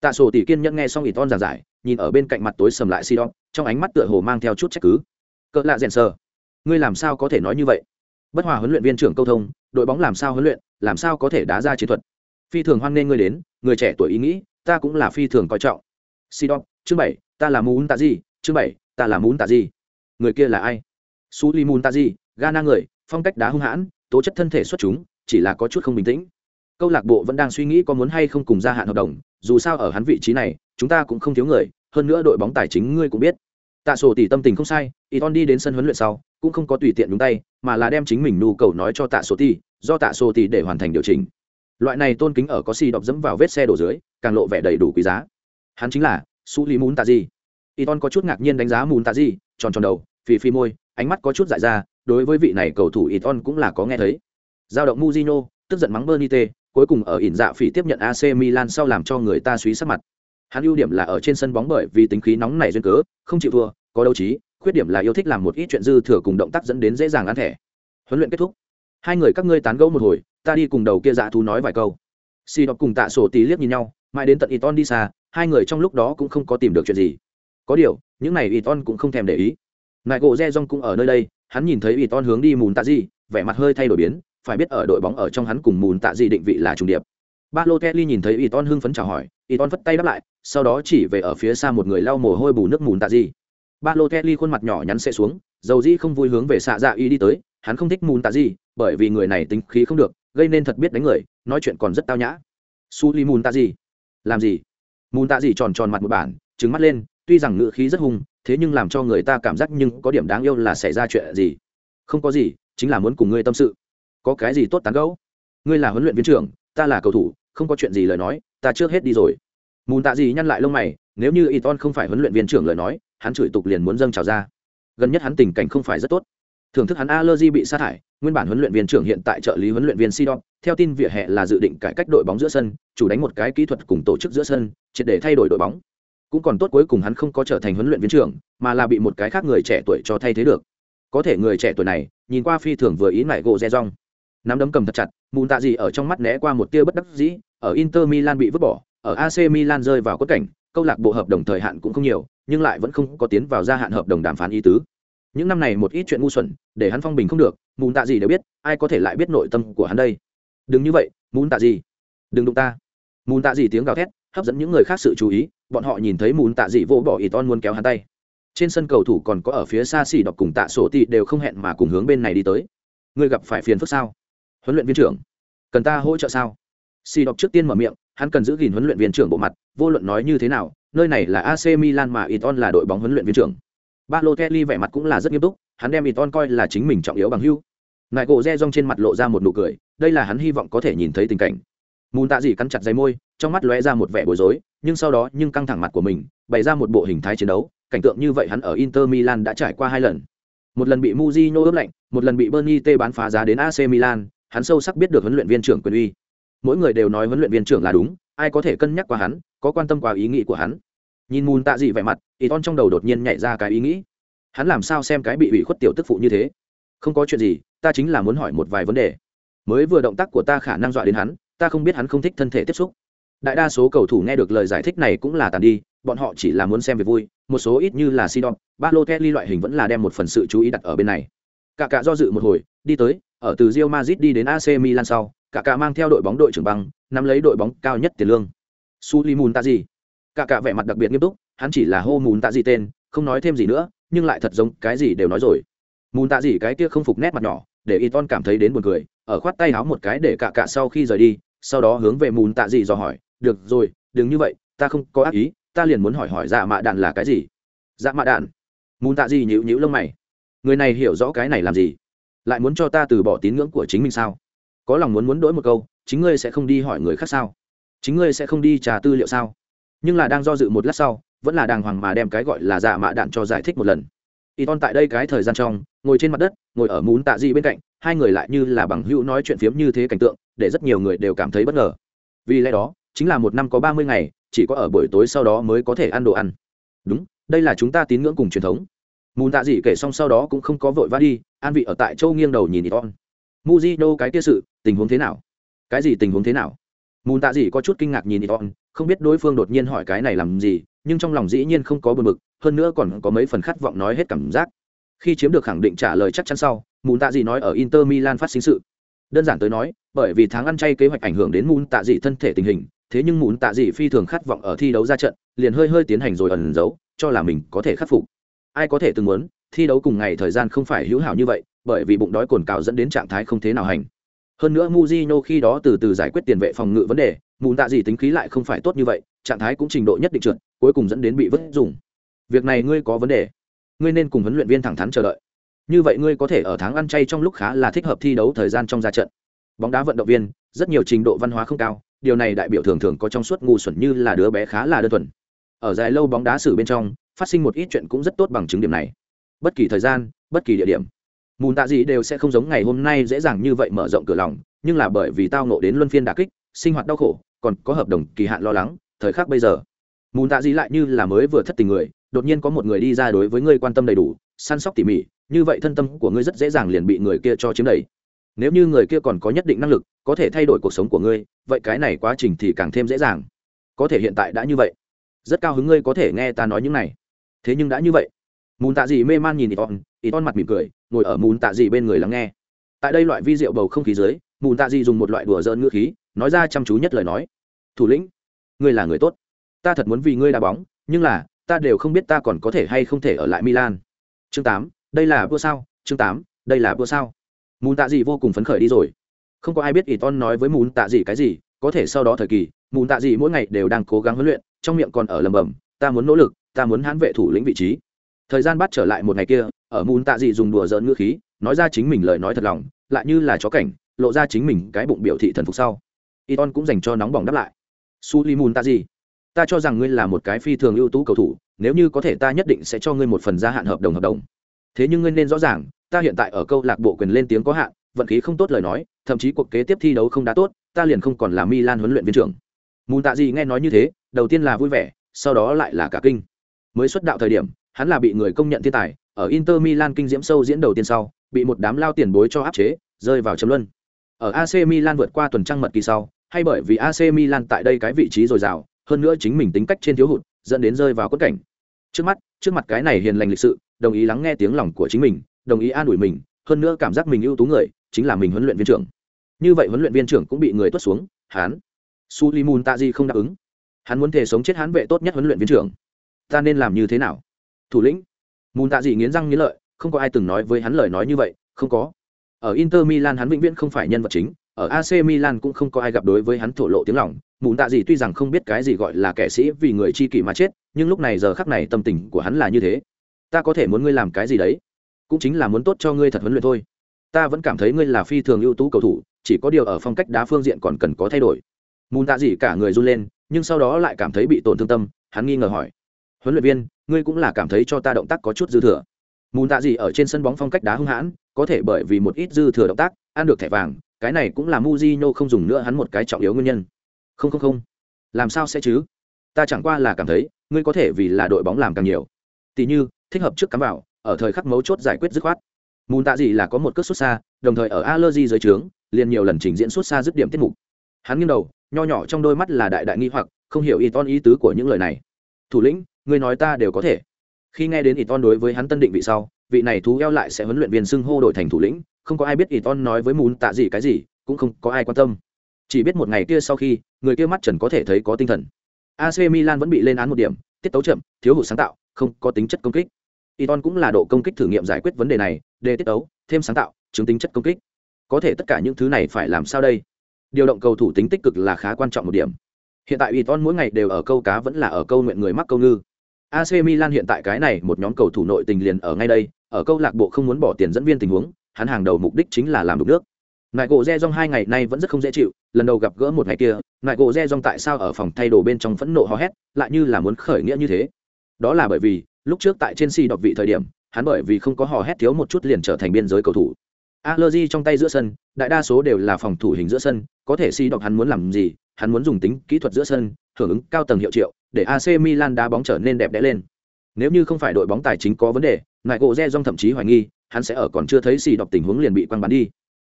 Tạ sổ tỷ kiên nhẫn nghe xong ỷ ton giảng giải, nhìn ở bên cạnh mặt tối sầm lại si đọc trong ánh mắt tựa hồ mang theo chút trách cứ. Cỡ lạ rẽn sơ, ngươi làm sao có thể nói như vậy? Bất hòa huấn luyện viên trưởng câu thông, đội bóng làm sao huấn luyện, làm sao có thể đá ra chiến thuật? Phi thường hoan nghênh ngươi đến, người trẻ tuổi ý nghĩ, ta cũng là phi thường coi trọng. Si đọc chương bảy, ta là muốn tạ gì chương bảy, ta là muốn tạ gì người kia là ai? Su li muốn tạ gì gana người, phong cách đá hung hãn, tố chất thân thể xuất chúng, chỉ là có chút không bình tĩnh câu lạc bộ vẫn đang suy nghĩ có muốn hay không cùng gia hạn hợp đồng, dù sao ở hắn vị trí này, chúng ta cũng không thiếu người, hơn nữa đội bóng tài chính ngươi cũng biết. Tạ sổ tỷ tâm tình không sai y ton đi đến sân huấn luyện sau, cũng không có tùy tiện đúng tay, mà là đem chính mình nhu cầu nói cho tạ sổ tỷ, do tạ sổ tỷ để hoàn thành điều chỉnh. Loại này tôn kính ở có xì đọc dẫm vào vết xe đổ dưới, càng lộ vẻ đầy đủ quý giá. Hắn chính là su lý mún tạ di y ton có chút ngạc nhiên đánh giá mún tạ di tròn tròn đầu, phì phì môi, ánh mắt có chút dại ra, đối với vị này cầu thủ y ton cũng là có nghe thấy. Giao động muzino tức giận mắng bernite cuối cùng ở ỉn dạ phỉ tiếp nhận ac milan sau làm cho người ta suý sắc mặt. Hắn ưu điểm là ở trên sân bóng bởi vì tính khí nóng này duyên cớ không chịu thua có đấu trí khuyết điểm là yêu thích làm một ít chuyện dư thừa cùng động tác dẫn đến dễ dàng ăn thẻ. Huấn luyện kết thúc. Hai người các ngươi tán gẫu một hồi ta đi cùng đầu kia dạ thú nói vài câu. Si đọc cùng tạ sổ tí liếc nhìn nhau mãi đến tận y đi xa hai người trong lúc đó cũng không có tìm được chuyện gì. Có điều những này y cũng không thèm để ý. Nại gỗ Rejong cũng ở nơi đây hắn nhìn thấy y hướng đi mùn tạ gì, vẻ mặt hơi thay đổi biến phải biết ở đội bóng ở trong hắn cùng mùn tạ gì định vị là trùng điệp. Balotelli nhìn thấy Iton hưng phấn chào hỏi Iton vất tay đáp lại sau đó chỉ về ở phía xa một người lau mồ hôi bù nước mùn tạ gì. Balotelli khuôn mặt nhỏ nhắn sẽ xuống dầu dĩ không vui hướng về xạ dạ y đi tới hắn không thích mùn tạ gì, bởi vì người này tính khí không được gây nên thật biết đánh người nói chuyện còn rất tao nhã. Su li mùn tạ gì? làm gì? Mùn tạ gì tròn tròn mặt một bản trứng mắt lên tuy rằng ngựa khí rất hung thế nhưng làm cho người ta cảm giác nhưng có điểm đáng yêu là xảy ra chuyện gì? Không có gì chính là muốn cùng ngươi tâm sự có cái gì tốt tán gẫu? Ngươi là huấn luyện viên trưởng, ta là cầu thủ, không có chuyện gì lời nói, ta trước hết đi rồi. Mùn tạ gì nhăn lại lông mày, nếu như y ton không phải huấn luyện viên trưởng lời nói, hắn chửi tục liền muốn dâng trào ra. Gần nhất hắn tình cảnh không phải rất tốt. Thưởng thức hắn allergy bị sa thải, nguyên bản huấn luyện viên trưởng hiện tại trợ lý huấn luyện viên sidon, theo tin vỉa hè là dự định cải cách đội bóng giữa sân, chủ đánh một cái kỹ thuật cùng tổ chức giữa sân, triệt để thay đổi đội bóng. Cũng còn tốt cuối cùng hắn không có trở thành huấn luyện viên trưởng, mà là bị một cái khác người trẻ tuổi cho thay thế được. Có thể người trẻ tuổi này, nhìn qua phi thường vừa ý lại gỗ re rong nắm đấm cầm thật chặt mùn tạ gì ở trong mắt né qua một tia bất đắc dĩ, ở inter milan bị vứt bỏ, ở ac milan rơi vào cốt cảnh, câu lạc bộ hợp đồng thời hạn cũng không nhiều, nhưng lại vẫn không có tiến vào gia hạn hợp đồng đàm phán ý tứ. Những năm này một ít chuyện ngu xuẩn, để hắn phong bình không được mùn tạ gì đều biết, ai có thể lại biết nội tâm của hắn đây? Đừng như vậy mùn tạ gì. Đừng đụng ta. Mùn tạ gì tiếng gào thét, hấp dẫn những người khác sự chú ý, bọn họ nhìn thấy mùn tạ gì vô bỏ ý ton muốn kéo hắn tay. Trên sân cầu thủ còn có ở phía xa xỉ đọc cùng tạ sổ tị đều không hẹn mà cùng hướng bên này đi tới. Người gặp phải phiền phức sao? Huấn luyện viên trưởng. Cần ta hỗ trợ sao? Xì đọc trước tiên mở miệng, hắn cần giữ gìn huấn luyện viên trưởng bộ mặt, vô luận nói như thế nào, nơi này là ac milan mà iton là đội bóng huấn luyện viên trưởng. Ba lô kelly vẻ mặt cũng là rất nghiêm túc, hắn đem iton coi là chính mình trọng yếu bằng hưu ngài gỗ re rong trên mặt lộ ra một nụ cười, đây là hắn hy vọng có thể nhìn thấy tình cảnh. Mùn tạ dị cắn chặt dây môi, trong mắt lóe ra một vẻ bối rối, nhưng sau đó nhưng căng thẳng mặt của mình, bày ra một bộ hình thái chiến đấu, cảnh tượng như vậy hắn ở inter milan đã trải qua hai lần. Một lần bị muzino ướp lạnh, một lần bị bernie t bán phá giá đến ac milan hắn sâu sắc biết được huấn luyện viên trưởng quyền uy. Mỗi người đều nói huấn luyện viên trưởng là đúng, ai có thể cân nhắc qua hắn, có quan tâm qua ý nghĩ của hắn. Nhìn mùn tạ dị vẻ mặt y ton trong đầu đột nhiên nhảy ra cái ý nghĩ. Hắn làm sao xem cái bị ủy khuất tiểu tức phụ như thế? Không có chuyện gì, ta chính là muốn hỏi một vài vấn đề. Mới vừa động tác của ta khả năng dọa đến hắn, ta không biết hắn không thích thân thể tiếp xúc. Đại đa số cầu thủ nghe được lời giải thích này cũng là tàn đi, bọn họ chỉ là muốn xem về vui, một số ít như là sidon ba lô kelly loại hình vẫn là đem một phần sự chú ý đặt ở bên này. Cả cả do dự một hồi, đi tới ở từ Real Madrid đi đến ac milan sau cả cả mang theo đội bóng đội trưởng băng, nắm lấy đội bóng cao nhất tiền lương. Sulimun ta gì cả cả vẻ mặt đặc biệt nghiêm túc, hắn chỉ là hô Mun tạ gì tên, không nói thêm gì nữa, nhưng lại thật giống cái gì đều nói rồi. Mun tạ gì cái kia không phục nét mặt nhỏ, để Iton cảm thấy đến buồn cười, ở khoát tay áo một cái để cả cả sau khi rời đi, sau đó hướng về Mun tạ gì dò hỏi, được rồi, đừng như vậy, ta không có ác ý, ta liền muốn hỏi hỏi dạ mạ đạn là cái gì? Dạ mạ đạn. Mun tạ gì nhíu lông mày. Người này hiểu rõ cái này làm gì? Lại muốn cho ta từ bỏ tín ngưỡng của chính mình sao có lòng muốn muốn đổi một câu chính ngươi sẽ không đi hỏi người khác sao chính ngươi sẽ không đi trả tư liệu sao nhưng là đang do dự một lát sau vẫn là đàng hoàng mà đem cái gọi là dạ mạ đạn cho giải thích một lần y ton tại đây cái thời gian trong, ngồi trên mặt đất, ngồi ở mún tạ di bên cạnh, hai người lại như là bằng hữu nói chuyện phiếm như thế cảnh tượng, để rất nhiều người đều cảm thấy bất ngờ. Vì lẽ đó, chính là một năm có ba mươi ngày, chỉ có ở buổi tối sau đó mới có thể ăn đồ ăn. Đúng, đây là chúng ta tín ngưỡng cùng truyền thống. Mún tạ dị kể xong sau đó cũng không có vội vã đi, an vị ở tại châu nghiêng đầu nhìn Iton. đâu cái kia sự, tình huống thế nào? Cái gì tình huống thế nào? Mún tạ dị có chút kinh ngạc nhìn Iton, không biết đối phương đột nhiên hỏi cái này làm gì, nhưng trong lòng dĩ nhiên không có buồn bực, hơn nữa còn có mấy phần khát vọng nói hết cảm giác khi chiếm được khẳng định trả lời chắc chắn sau mùn tạ dị nói ở inter milan phát sinh sự đơn giản tới nói bởi vì tháng ăn chay kế hoạch ảnh hưởng đến mùn tạ dị thân thể tình hình thế nhưng mùn tạ dị phi thường khát vọng ở thi đấu ra trận liền hơi hơi tiến hành rồi ẩn giấu cho là mình có thể khắc phục ai có thể từng muốn, thi đấu cùng ngày thời gian không phải hữu hảo như vậy, bởi vì bụng đói cồn cào dẫn đến trạng thái không thế nào hành. Hơn nữa Mujino khi đó từ từ giải quyết tiền vệ phòng ngự vấn đề mùn tạ gì tính khí lại không phải tốt như vậy, trạng thái cũng trình độ nhất định trượt, cuối cùng dẫn đến bị vứt dùng. Việc này ngươi có vấn đề. Ngươi nên cùng huấn luyện viên thẳng thắn chờ đợi. Như vậy ngươi có thể ở tháng ăn chay trong lúc khá là thích hợp thi đấu thời gian trong ra trận. Bóng đá vận động viên, rất nhiều trình độ văn hóa không cao, điều này đại biểu thường thường có trong suốt ngu xuẩn như là đứa bé khá là đơn thuần ở dài lâu bóng đá sử bên trong, phát sinh một ít chuyện cũng rất tốt bằng chứng điểm này. Bất kỳ thời gian, bất kỳ địa điểm. Mùn tạ gì đều sẽ không giống ngày hôm nay dễ dàng như vậy mở rộng cửa lòng, nhưng là bởi vì tao nộ đến luân phiên đà kích, sinh hoạt đau khổ, còn có hợp đồng kỳ hạn lo lắng, thời khắc bây giờ. Mùn tạ gì lại như là mới vừa thất tình người, đột nhiên có một người đi ra đối với ngươi quan tâm đầy đủ, săn sóc tỉ mỉ, như vậy thân tâm của ngươi rất dễ dàng liền bị người kia cho chiếm đầy. Nếu như người kia còn có nhất định năng lực, có thể thay đổi cuộc sống của ngươi, vậy cái này quá trình thì càng thêm dễ dàng. Có thể hiện tại đã như vậy rất cao hứng ngươi có thể nghe ta nói những này thế nhưng đã như vậy mùn tạ gì mê man nhìn ít on ít on mặt mỉm cười ngồi ở mùn tạ gì bên người lắng nghe tại đây loại vi rượu bầu không khí dưới mùn tạ gì dùng một loại đùa dơn ngữ khí nói ra chăm chú nhất lời nói thủ lĩnh ngươi là người tốt ta thật muốn vì ngươi đá bóng nhưng là ta đều không biết ta còn có thể hay không thể ở lại Milan. Chương tám, đây là vua sao? Chương tám, đây là vua sao? Mùn Tạ Dị vô cùng phấn khởi đi rồi. Không có ai biết Iton nói với Mùn Tạ Dị cái gì, có thể sau đó thời kỳ, Mùn Tạ Dị mỗi ngày đều đang cố gắng huấn luyện, trong miệng còn ở lầm bầm, ta muốn nỗ lực, ta muốn hãn vệ thủ lĩnh vị trí. Thời gian bắt trở lại một ngày kia, ở Mùn Tạ Dị dùng đùa dỡn ngữ khí, nói ra chính mình lời nói thật lòng, lại như là chó cảnh, lộ ra chính mình cái bụng biểu thị thần phục sau. Iton cũng dành cho nóng bỏng đáp lại. Suli Mùn Tạ Dị, ta cho rằng ngươi là một cái phi thường ưu tú cầu thủ nếu như có thể ta nhất định sẽ cho ngươi một phần gia hạn hợp đồng hợp đồng thế nhưng ngươi nên rõ ràng ta hiện tại ở câu lạc bộ quyền lên tiếng có hạn vận khí không tốt lời nói thậm chí cuộc kế tiếp thi đấu không đã tốt ta liền không còn là milan huấn luyện viên trưởng mùn tạ gì nghe nói như thế đầu tiên là vui vẻ, sau đó lại là cả kinh. Mới xuất đạo thời điểm, hắn là bị người công nhận thiên tài, ở inter milan kinh diễm sâu diễn đầu tiên sau, bị một đám lao tiền bối cho áp chế, rơi vào chấm luân. Ở ac milan vượt qua tuần trăng mật kỳ sau, hay bởi vì ac milan tại đây cái vị trí dồi dào, hơn nữa chính mình tính cách trên thiếu hụt, dẫn đến rơi vào quất cảnh. Trước mắt, trước mặt cái này hiền lành lịch sự, đồng ý lắng nghe tiếng lòng của chính mình, đồng ý an ủi mình, hơn nữa cảm giác mình ưu tú người, chính là mình huấn luyện viên trưởng. Như vậy huấn luyện viên trưởng cũng bị người tuất xuống, hán. Sulimun tạ di không đáp ứng hắn muốn thể sống chết hắn vệ tốt nhất huấn luyện viên trưởng. Ta nên làm như thế nào? Thủ lĩnh. Mùn tạ dị nghiến răng nghiến lợi, không có ai từng nói với hắn lời nói như vậy, không có. Ở inter milan hắn vĩnh viễn không phải nhân vật chính, ở ac milan cũng không có ai gặp đối với hắn thổ lộ tiếng lòng. Mùn tạ gì tuy rằng không biết cái gì gọi là kẻ sĩ vì người chi kỷ mà chết, nhưng lúc này giờ khắc này tâm tình của hắn là như thế. Ta có thể muốn ngươi làm cái gì đấy? Cũng chính là muốn tốt cho ngươi thật huấn luyện thôi. Ta vẫn cảm thấy ngươi là phi thường ưu tú cầu thủ, chỉ có điều ở phong cách đá phương diện còn cần có thay đổi. Mùn tạ gì cả người run lên nhưng sau đó lại cảm thấy bị tổn thương tâm, hắn nghi ngờ hỏi, huấn luyện viên, ngươi cũng là cảm thấy cho ta động tác có chút dư thừa? Mùn tạ gì ở trên sân bóng phong cách đá hung hãn, có thể bởi vì một ít dư thừa động tác, ăn được thẻ vàng, cái này cũng là Mujino không dùng nữa hắn một cái trọng yếu nguyên nhân. Không không không. Làm sao sẽ chứ? Ta chẳng qua là cảm thấy, ngươi có thể vì là đội bóng làm càng nhiều. Tỷ như, thích hợp trước cắm vào, ở thời khắc mấu chốt giải quyết dứt khoát. Mùn tạ gì là có một cước xuất xa, đồng thời ở allergy dưới trướng, liền nhiều lần trình diễn xuất xa dứt điểm tiết mục. Hắn nghiêng đầu nho nhỏ trong đôi mắt là đại đại nghi hoặc, không hiểu y ton ý tứ của những lời này. Thủ lĩnh, ngươi nói ta đều có thể. Khi nghe đến y ton đối với hắn tân định vị sau, vị này thú eo lại sẽ huấn luyện viên xưng hô đổi thành thủ lĩnh, không có ai biết y ton nói với mùn tạ gì cái gì, cũng không có ai quan tâm. Chỉ biết một ngày kia sau khi, người kia mắt trần có thể thấy có tinh thần. Ac milan vẫn bị lên án một điểm, tiết tấu chậm, thiếu hụt sáng tạo, không có tính chất công kích. Iton cũng là độ công kích thử nghiệm giải quyết vấn đề này để tiết tấu, thêm sáng tạo, chứng tính chất công kích. Có thể tất cả những thứ này phải làm sao đây? Điều động cầu thủ tính tích cực là khá quan trọng một điểm. Hiện tại Iton mỗi ngày đều ở câu cá vẫn là ở câu nguyện người mắc câu ngư. AC Milan hiện tại cái này một nhóm cầu thủ nội tình liền ở ngay đây, ở câu lạc bộ không muốn bỏ tiền dẫn viên tình huống, hắn hàng đầu mục đích chính là làm đục nước. Nại gỗ re dong hai ngày nay vẫn rất không dễ chịu, lần đầu gặp gỡ một ngày kia nại gỗ re dong tại sao ở phòng thay đồ bên trong phẫn nộ hò hét, lại như là muốn khởi nghĩa như thế. Đó là bởi vì, lúc trước tại trên si đọc vị thời điểm, hắn bởi vì không có hò hét thiếu một chút liền trở thành biên giới cầu thủ allergy trong tay giữa sân, đại đa số đều là phòng thủ hình giữa sân, có thể si đọc hắn muốn làm gì, hắn muốn dùng tính kỹ thuật giữa sân, hưởng ứng cao tầng hiệu triệu, để ac milan đá bóng trở nên đẹp đẽ lên. Nếu như không phải đội bóng tài chính có vấn đề nại gỗ Rejong thậm chí hoài nghi, hắn sẽ ở còn chưa thấy si đọc tình huống liền bị quăng bắn đi.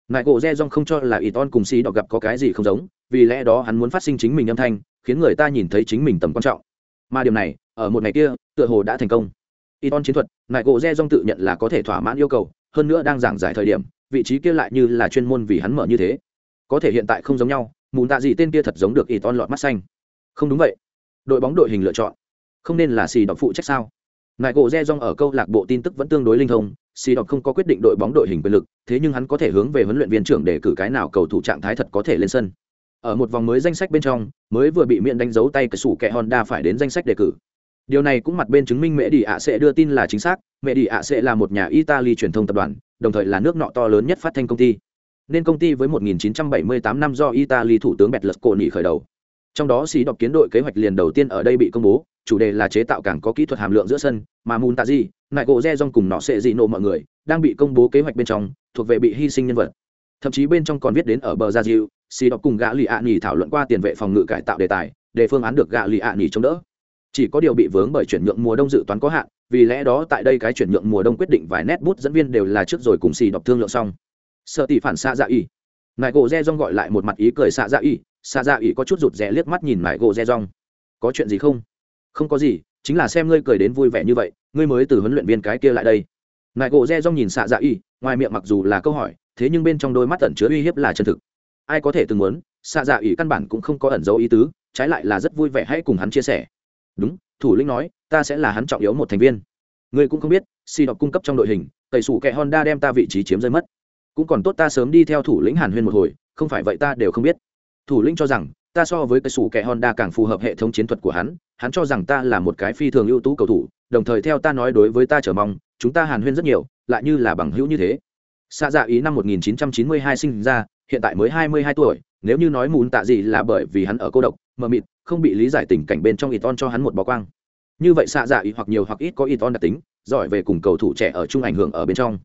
Nại gỗ Rejong không cho là Iton cùng si đọc gặp có cái gì không giống, vì lẽ đó hắn muốn phát sinh chính mình âm thanh, khiến người ta nhìn thấy chính mình tầm quan trọng. Mà điều này, ở một ngày kia, tựa hồ đã thành công. Iton chiến thuật nại gỗ Rejong tự nhận là có thể thỏa mãn yêu cầu, hơn nữa đang giảng giải thời điểm vị trí kia lại như là chuyên môn vì hắn mở như thế. Có thể hiện tại không giống nhau mùn tạ gì tên kia thật giống được y ton lọt mắt xanh. Không đúng vậy. Đội bóng đội hình lựa chọn. Không nên là xì đọc phụ trách sao? Ngài gỗ re rong ở câu lạc bộ tin tức vẫn tương đối linh thông, xì đọc không có quyết định đội bóng đội hình quyền lực, thế nhưng hắn có thể hướng về huấn luyện viên trưởng để cử cái nào cầu thủ trạng thái thật có thể lên sân. Ở một vòng mới danh sách bên trong, mới vừa bị miệng đánh dấu tay cái sủ kẹ honda phải đến danh sách đề cử. Điều này cũng mặt bên chứng minh mẹ đi ạ sẽ đưa tin là chính xác, mẹ đi ạ sẽ là một nhà italy truyền thông tập đoàn đồng thời là nước nọ to lớn nhất phát thanh công ty. Nên công ty với 1978 năm do italy thủ tướng Berlusconi khởi đầu. Trong đó xí đọc kiến đội kế hoạch liền đầu tiên ở đây bị công bố, chủ đề là chế tạo càng có kỹ thuật hàm lượng giữa sân, mà mùn tạ di nại gỗ re dong cùng nọ sẽ dị nộ mọi người, đang bị công bố kế hoạch bên trong, thuộc về bị hy sinh nhân vật. Thậm chí bên trong còn viết đến ở bờ gia diệu xí đọc cùng gã lì ạ nghỉ thảo luận qua tiền vệ phòng ngự cải tạo đề tài để phương án được gã lì ạ nghỉ chống đỡ chỉ có điều bị vướng bởi chuyển nhượng mùa đông dự toán có hạn, vì lẽ đó tại đây cái chuyển nhượng mùa đông quyết định vài nét bút dẫn viên đều là trước rồi cùng xì đọc thương lượng xong. Sợ tỷ phản xạ dạ y nại gỗ re rong gọi lại một mặt ý cười xạ dạ y xạ dạ y có chút rụt rè liếc mắt nhìn nại gỗ re rong có chuyện gì không? Không có gì, chính là xem ngươi cười đến vui vẻ như vậy, ngươi mới từ huấn luyện viên cái kia lại đây. Nại gỗ re rong nhìn xạ dạ y ngoài miệng mặc dù là câu hỏi, thế nhưng bên trong đôi mắt ẩn chứa uy hiếp là chân thực. Ai có thể từng muốn, xạ dạ y căn bản cũng không có ẩn dấu ý tứ, trái lại là rất vui vẻ hãy cùng hắn chia sẻ đúng, thủ lĩnh nói, ta sẽ là hắn trọng yếu một thành viên. Ngươi cũng không biết, si đọc cung cấp trong đội hình, tẩy sủ kẹ honda đem ta vị trí chiếm rơi mất. Cũng còn tốt ta sớm đi theo thủ lĩnh hàn huyên một hồi, không phải vậy ta đều không biết. Thủ lĩnh cho rằng, ta so với cái sủ kẹ honda càng phù hợp hệ thống chiến thuật của hắn hắn cho rằng ta là một cái phi thường ưu tú cầu thủ, đồng thời theo ta nói đối với ta chờ mong, chúng ta hàn huyên rất nhiều, lại như là bằng hữu như thế. Xa dạ ý năm 1992 sinh ra, hiện tại mới 22 tuổi, nếu như nói mùn tạ gì là bởi vì hắn ở cô độc mờ mịt, không bị lý giải tình cảnh bên trong Iton cho hắn một bó quang. Như vậy xạ dạ ý hoặc nhiều hoặc ít có Iton đặc tính, giỏi về cùng cầu thủ trẻ ở chung ảnh hưởng ở bên trong.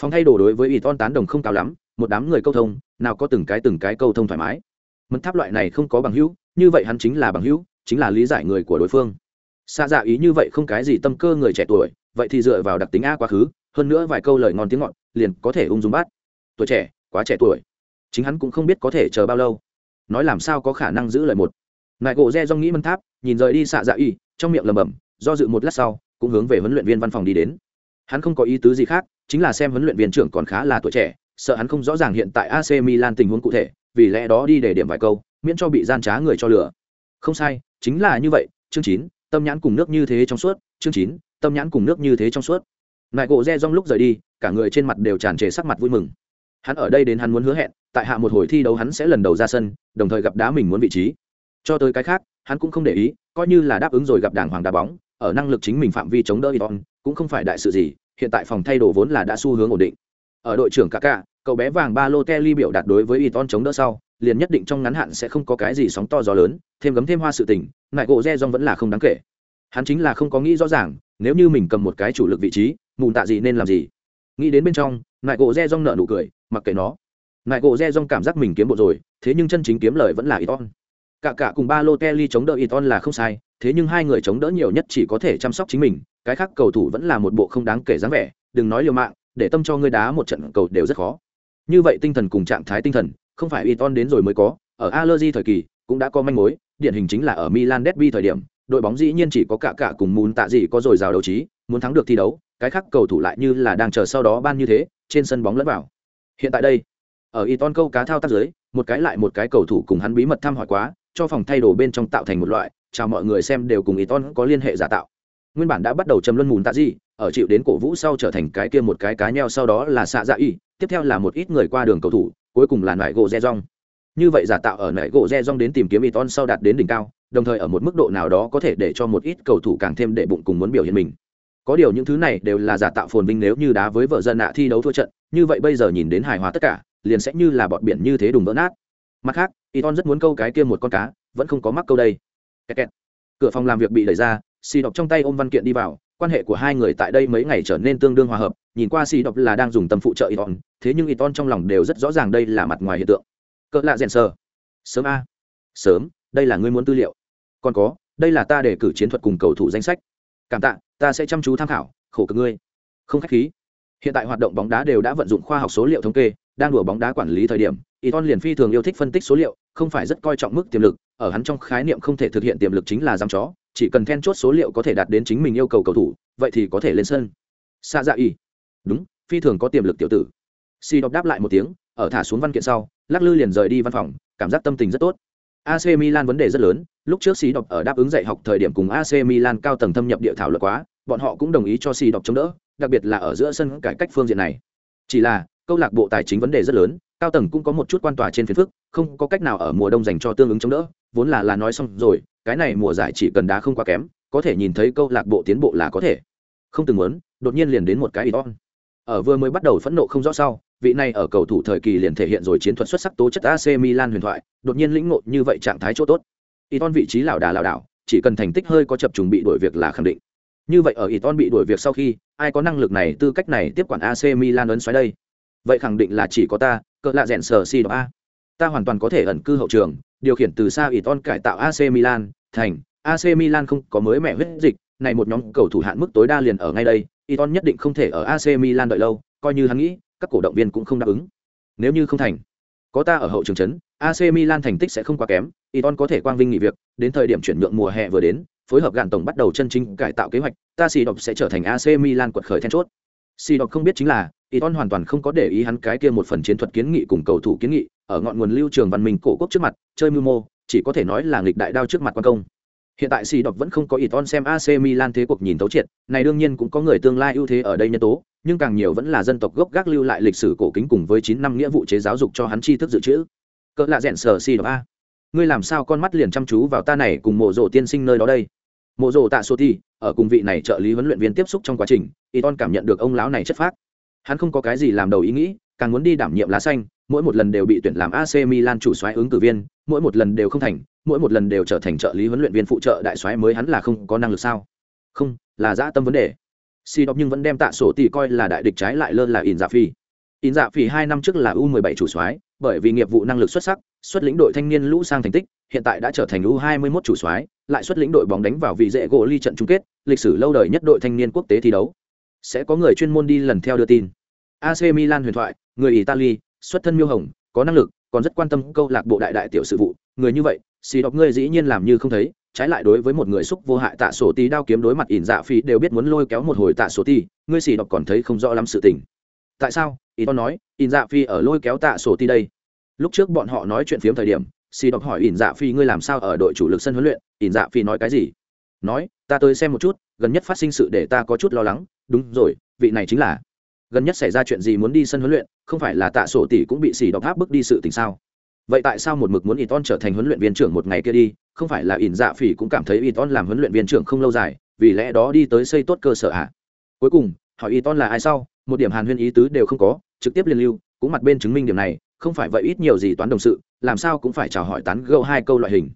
Phòng thay đồ đối với Iton tán đồng không cao lắm, một đám người câu thông, nào có từng cái từng cái câu thông thoải mái. Mật tháp loại này không có bằng hữu, như vậy hắn chính là bằng hữu, chính là lý giải người của đối phương. Xa dạ ý như vậy không cái gì tâm cơ người trẻ tuổi, vậy thì dựa vào đặc tính a quá khứ, hơn nữa vài câu lời ngon tiếng ngọt, liền có thể ung dung bát. Tuổi trẻ, quá trẻ tuổi, chính hắn cũng không biết có thể chờ bao lâu. Nói làm sao có khả năng giữ lời một nại gỗ re do nghĩ mân tháp, nhìn rời đi xạ dạ y trong miệng lầm bầm do dự một lát sau, cũng hướng về huấn luyện viên văn phòng đi đến. Hắn không có ý tứ gì khác, chính là xem huấn luyện viên trưởng còn khá là tuổi trẻ, sợ hắn không rõ ràng hiện tại ac milan tình huống cụ thể, vì lẽ đó đi để điểm vài câu, miễn cho bị gian trá người cho lửa không sai, chính là như vậy, chương chín, tâm nhãn cùng nước như thế trong suốt, chương chín, tâm nhãn cùng nước như thế trong suốt. Nại gỗ re rong lúc rời đi, cả người trên mặt đều tràn trề sắc mặt vui mừng. Hắn ở đây đến hắn muốn hứa hẹn, tại hạ một hồi thi đấu hắn sẽ lần đầu ra sân, đồng thời gặp đá mình muốn vị trí cho tới cái khác, hắn cũng không để ý, coi như là đáp ứng rồi gặp đảng hoàng đá bóng, ở năng lực chính mình phạm vi chống đỡ Iton cũng không phải đại sự gì, hiện tại phòng thay đồ vốn là đã xu hướng ổn định. Ở đội trưởng Kaká, cậu bé vàng ba lô Kelly biểu đạt đối với Iton chống đỡ sau, liền nhất định trong ngắn hạn sẽ không có cái gì sóng to gió lớn, thêm gấm thêm hoa sự tình ngại gỗ re dong vẫn là không đáng kể. Hắn chính là không có nghĩ rõ ràng, nếu như mình cầm một cái chủ lực vị trí mùn tạ gì nên làm gì. Nghĩ đến bên trong ngại gỗ re rong nợ nụ cười, mặc kệ nó. Ngại gỗ re rong cảm giác mình kiếm bộ rồi, thế nhưng chân chính kiếm lời vẫn là Iton cả cả cùng ba lô Kelly chống đỡ Iton là không sai, thế nhưng hai người chống đỡ nhiều nhất chỉ có thể chăm sóc chính mình, cái khác cầu thủ vẫn là một bộ không đáng kể dáng vẻ, đừng nói liều mạng, để tâm cho ngươi đá một trận cầu đều rất khó. Như vậy tinh thần cùng trạng thái tinh thần, không phải Iton đến rồi mới có, ở allergy thời kỳ, cũng đã có manh mối, điển hình chính là ở Milan derby thời điểm, đội bóng dĩ nhiên chỉ có cả cả cùng muốn tạ gì có rồi rào đấu trí, muốn thắng được thi đấu, cái khác cầu thủ lại như là đang chờ sau đó ban như thế, trên sân bóng lẫn vào. Hiện tại đây, ở Iton câu cá thao tác dưới, một cái lại một cái cầu thủ cùng hắn bí mật thăm hỏi quá cho phòng thay đồ bên trong tạo thành một loại, chào mọi người xem đều cùng Iton có liên hệ giả tạo. Nguyên bản đã bắt đầu châm luân mùn tạ gì, ở chịu đến cổ vũ sau trở thành cái kia một cái cá nheo sau đó là xạ dạ y tiếp theo là một ít người qua đường cầu thủ, cuối cùng là nải gỗ re rong. Như vậy giả tạo ở nải gỗ re rong đến tìm kiếm Iton sau đạt đến đỉnh cao, đồng thời ở một mức độ nào đó có thể để cho một ít cầu thủ càng thêm đệ bụng cùng muốn biểu hiện mình. Có điều những thứ này đều là giả tạo phồn vinh nếu như đá với vợ dân nạ thi đấu thua trận, như vậy bây giờ nhìn đến hài hòa tất cả, liền sẽ như là bọn biển như thế đùng vỡ nát. Mặt khác Iton rất muốn câu cái kia một con cá vẫn không có mắc câu đây. Kẹt kẹt. cửa phòng làm việc bị đẩy ra xì đọc trong tay ôm văn kiện đi vào quan hệ của hai người tại đây mấy ngày trở nên tương đương hòa hợp nhìn qua xì đọc là đang dùng tâm phụ trợ iton thế nhưng iton trong lòng đều rất rõ ràng đây là mặt ngoài hiện tượng. Cỡ lạ rèn sờ. sớm a. Sớm đây là ngươi muốn tư liệu. Còn có đây là ta để cử chiến thuật cùng cầu thủ danh sách. Cảm tạ ta sẽ chăm chú tham khảo khổ cực ngươi. Không khách khí. Hiện tại hoạt động bóng đá đều đã vận dụng khoa học số liệu thống kê đang đùa bóng đá quản lý thời điểm Iton liền phi thường yêu thích phân tích số liệu, không phải rất coi trọng mức tiềm lực, ở hắn trong khái niệm không thể thực hiện tiềm lực chính là giam chó, chỉ cần then chốt số liệu có thể đạt đến chính mình yêu cầu cầu thủ, vậy thì có thể lên sân. Sa dạ y. Đúng, phi thường có tiềm lực tiểu tử. Si đọc đáp lại một tiếng, ở thả xuống văn kiện sau, Lắc Lư liền rời đi văn phòng, cảm giác tâm tình rất tốt. AC Milan vấn đề rất lớn, lúc trước Si đọc ở đáp ứng dạy học thời điểm cùng AC Milan cao tầng thâm nhập địa thảo luận quá, bọn họ cũng đồng ý cho Si đọc chống đỡ, đặc biệt là ở giữa sân cải cách phương diện này. Chỉ là, câu lạc bộ tài chính vấn đề rất lớn, cao tầng cũng có một chút quan tòa trên phiến phức không có cách nào ở mùa đông dành cho tương ứng chống đỡ, vốn là là nói xong rồi, cái này mùa giải chỉ cần đá không quá kém, có thể nhìn thấy câu lạc bộ tiến bộ là có thể. Không từng muốn, đột nhiên liền đến một cái idon ở vừa mới bắt đầu phẫn nộ không rõ sau, vị này ở cầu thủ thời kỳ liền thể hiện rồi chiến thuật xuất sắc tố chất AC Milan huyền thoại, đột nhiên lĩnh ngộ như vậy trạng thái chỗ tốt. Idon vị trí lảo đà lảo đảo, chỉ cần thành tích hơi có chập trùng bị đuổi việc là khẳng định. Như vậy ở idon bị đuổi việc sau khi, ai có năng lực này tư cách này tiếp quản AC Milan ấn xoáy đây? Vậy khẳng định là chỉ có ta, cỡ lạ rèn sờ si đó a ta hoàn toàn có thể ẩn cư hậu trường điều khiển từ xa ỷ ton cải tạo ac milan thành ac milan không có mới mẻ huyết dịch này một nhóm cầu thủ hạn mức tối đa liền ở ngay đây Iton nhất định không thể ở AC Milan đợi lâu, coi như hắn nghĩ, các cổ động viên cũng không đáp ứng. Nếu như không thành, có ta ở hậu trường trấn, AC Milan thành tích sẽ không quá kém, Iton có thể quang vinh nghỉ việc, đến thời điểm chuyển nhượng mùa hè vừa đến, phối hợp gạn tổng bắt đầu chân chính cải tạo kế hoạch, ta xì độc sẽ trở thành AC Milan quật khởi then chốt. Xì độc không biết chính là, Iton hoàn toàn không có để ý hắn cái kia một phần chiến thuật kiến nghị cùng cầu thủ kiến nghị, ở ngọn nguồn lưu trường văn minh cổ quốc trước mặt, chơi mưu mô, chỉ có thể nói là nghịch đại đao trước mặt quan công. Hiện tại Sĩ Đọc vẫn không có Iton xem AC Milan thế cuộc nhìn tấu triệt, này đương nhiên cũng có người tương lai ưu thế ở đây nhân tố, nhưng càng nhiều vẫn là dân tộc gốc gác lưu lại lịch sử cổ kính cùng với chín năm nghĩa vụ chế giáo dục cho hắn tri thức dự trữ. Cỡ lạ rèn sở Sĩ Đọc a. Ngươi làm sao con mắt liền chăm chú vào ta này cùng mộ rộ tiên sinh nơi đó đây? Mộ rộ tạ Soti, ở cùng vị này trợ lý huấn luyện viên tiếp xúc trong quá trình, Iton cảm nhận được ông lão này chất phác hắn không có cái gì làm đầu ý nghĩ, càng muốn đi đảm nhiệm lá xanh, mỗi một lần đều bị tuyển làm ac milan chủ soái ứng cử viên, mỗi một lần đều không thành, mỗi một lần đều trở thành trợ lý huấn luyện viên phụ trợ đại soái mới hắn là không có năng lực sao? Không, là dã tâm vấn đề. Si đọc nhưng vẫn đem tạ sổ tỷ coi là đại địch trái lại lơ là in dạ phi. In dạ phi hai năm trước là u 17 chủ soái, bởi vì nghiệp vụ năng lực xuất sắc, xuất lĩnh đội thanh niên lũ sang thành tích, hiện tại đã trở thành u 21 chủ soái, lại xuất lĩnh đội bóng đánh vào vị dễ gỗ ly trận chung kết, lịch sử lâu đời nhất đội thanh niên quốc tế thi đấu. Sẽ có người chuyên môn đi lần theo đưa tin. AC Milan huyền thoại, người Italy, xuất thân miêu hồng, có năng lực, còn rất quan tâm câu lạc bộ đại đại tiểu sự vụ, người như vậy, xì đọc ngươi dĩ nhiên làm như không thấy, trái lại đối với một người xúc vô hại tạ sổ tí đao kiếm đối mặt ỉn dạ phi đều biết muốn lôi kéo một hồi tạ sổ tí, ngươi xì đọc còn thấy không rõ lắm sự tình. Tại sao? Ito nói, ỉn dạ phi ở lôi kéo tạ sổ tí đây. Lúc trước bọn họ nói chuyện phiếm thời điểm, xì đọc hỏi ỉn dạ phi ngươi làm sao ở đội chủ lực sân huấn luyện, ỉn dạ phi nói cái gì? Nói, ta tới xem một chút, gần nhất phát sinh sự để ta có chút lo lắng, đúng rồi, vị này chính là gần nhất xảy ra chuyện gì muốn đi sân huấn luyện, không phải là tạ sổ tỷ cũng bị xì độc tháp bức đi sự tình sao? Vậy tại sao một mực muốn Iton trở thành huấn luyện viên trưởng một ngày kia đi, không phải là ỉn dạ phỉ cũng cảm thấy Iton làm huấn luyện viên trưởng không lâu dài, vì lẽ đó đi tới xây tốt cơ sở ạ? À? cuối cùng, hỏi Iton là ai sau, một điểm hàn huyên ý tứ đều không có, trực tiếp liên lưu, cũng mặt bên chứng minh điểm này, không phải vậy ít nhiều gì toán đồng sự, làm sao cũng phải chào hỏi tán gẫu hai câu loại hình.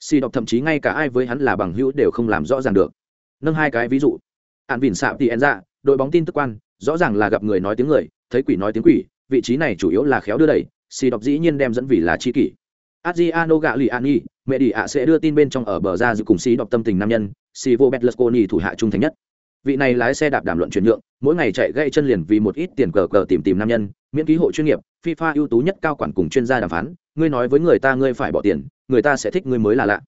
Xì đọc thậm chí ngay cả ai với hắn là bằng hữu đều không làm rõ ràng được. Nâng hai cái ví dụ. Ạn vỉn xạ thì en dạ đội bóng tin tức quan rõ ràng là gặp người nói tiếng người, thấy quỷ nói tiếng quỷ, vị trí này chủ yếu là khéo đưa đẩy, xì đọc dĩ nhiên đem dẫn vì là chi kỷ. Adriano gạ lì an y mẹ đi ạ sẽ đưa tin bên trong ở bờ ra giữ cùng xì đọc tâm tình nam nhân, xì vô betlusconi thủ hạ trung thành nhất. Vị này lái xe đạp đàm luận chuyển nhượng, mỗi ngày chạy gây chân liền vì một ít tiền cờ cờ tìm tìm nam nhân, miễn ký hộ chuyên nghiệp, fifa ưu tú nhất cao quản cùng chuyên gia đàm phán, ngươi nói với người ta ngươi phải bỏ tiền, người ta sẽ thích ngươi mới là lạ.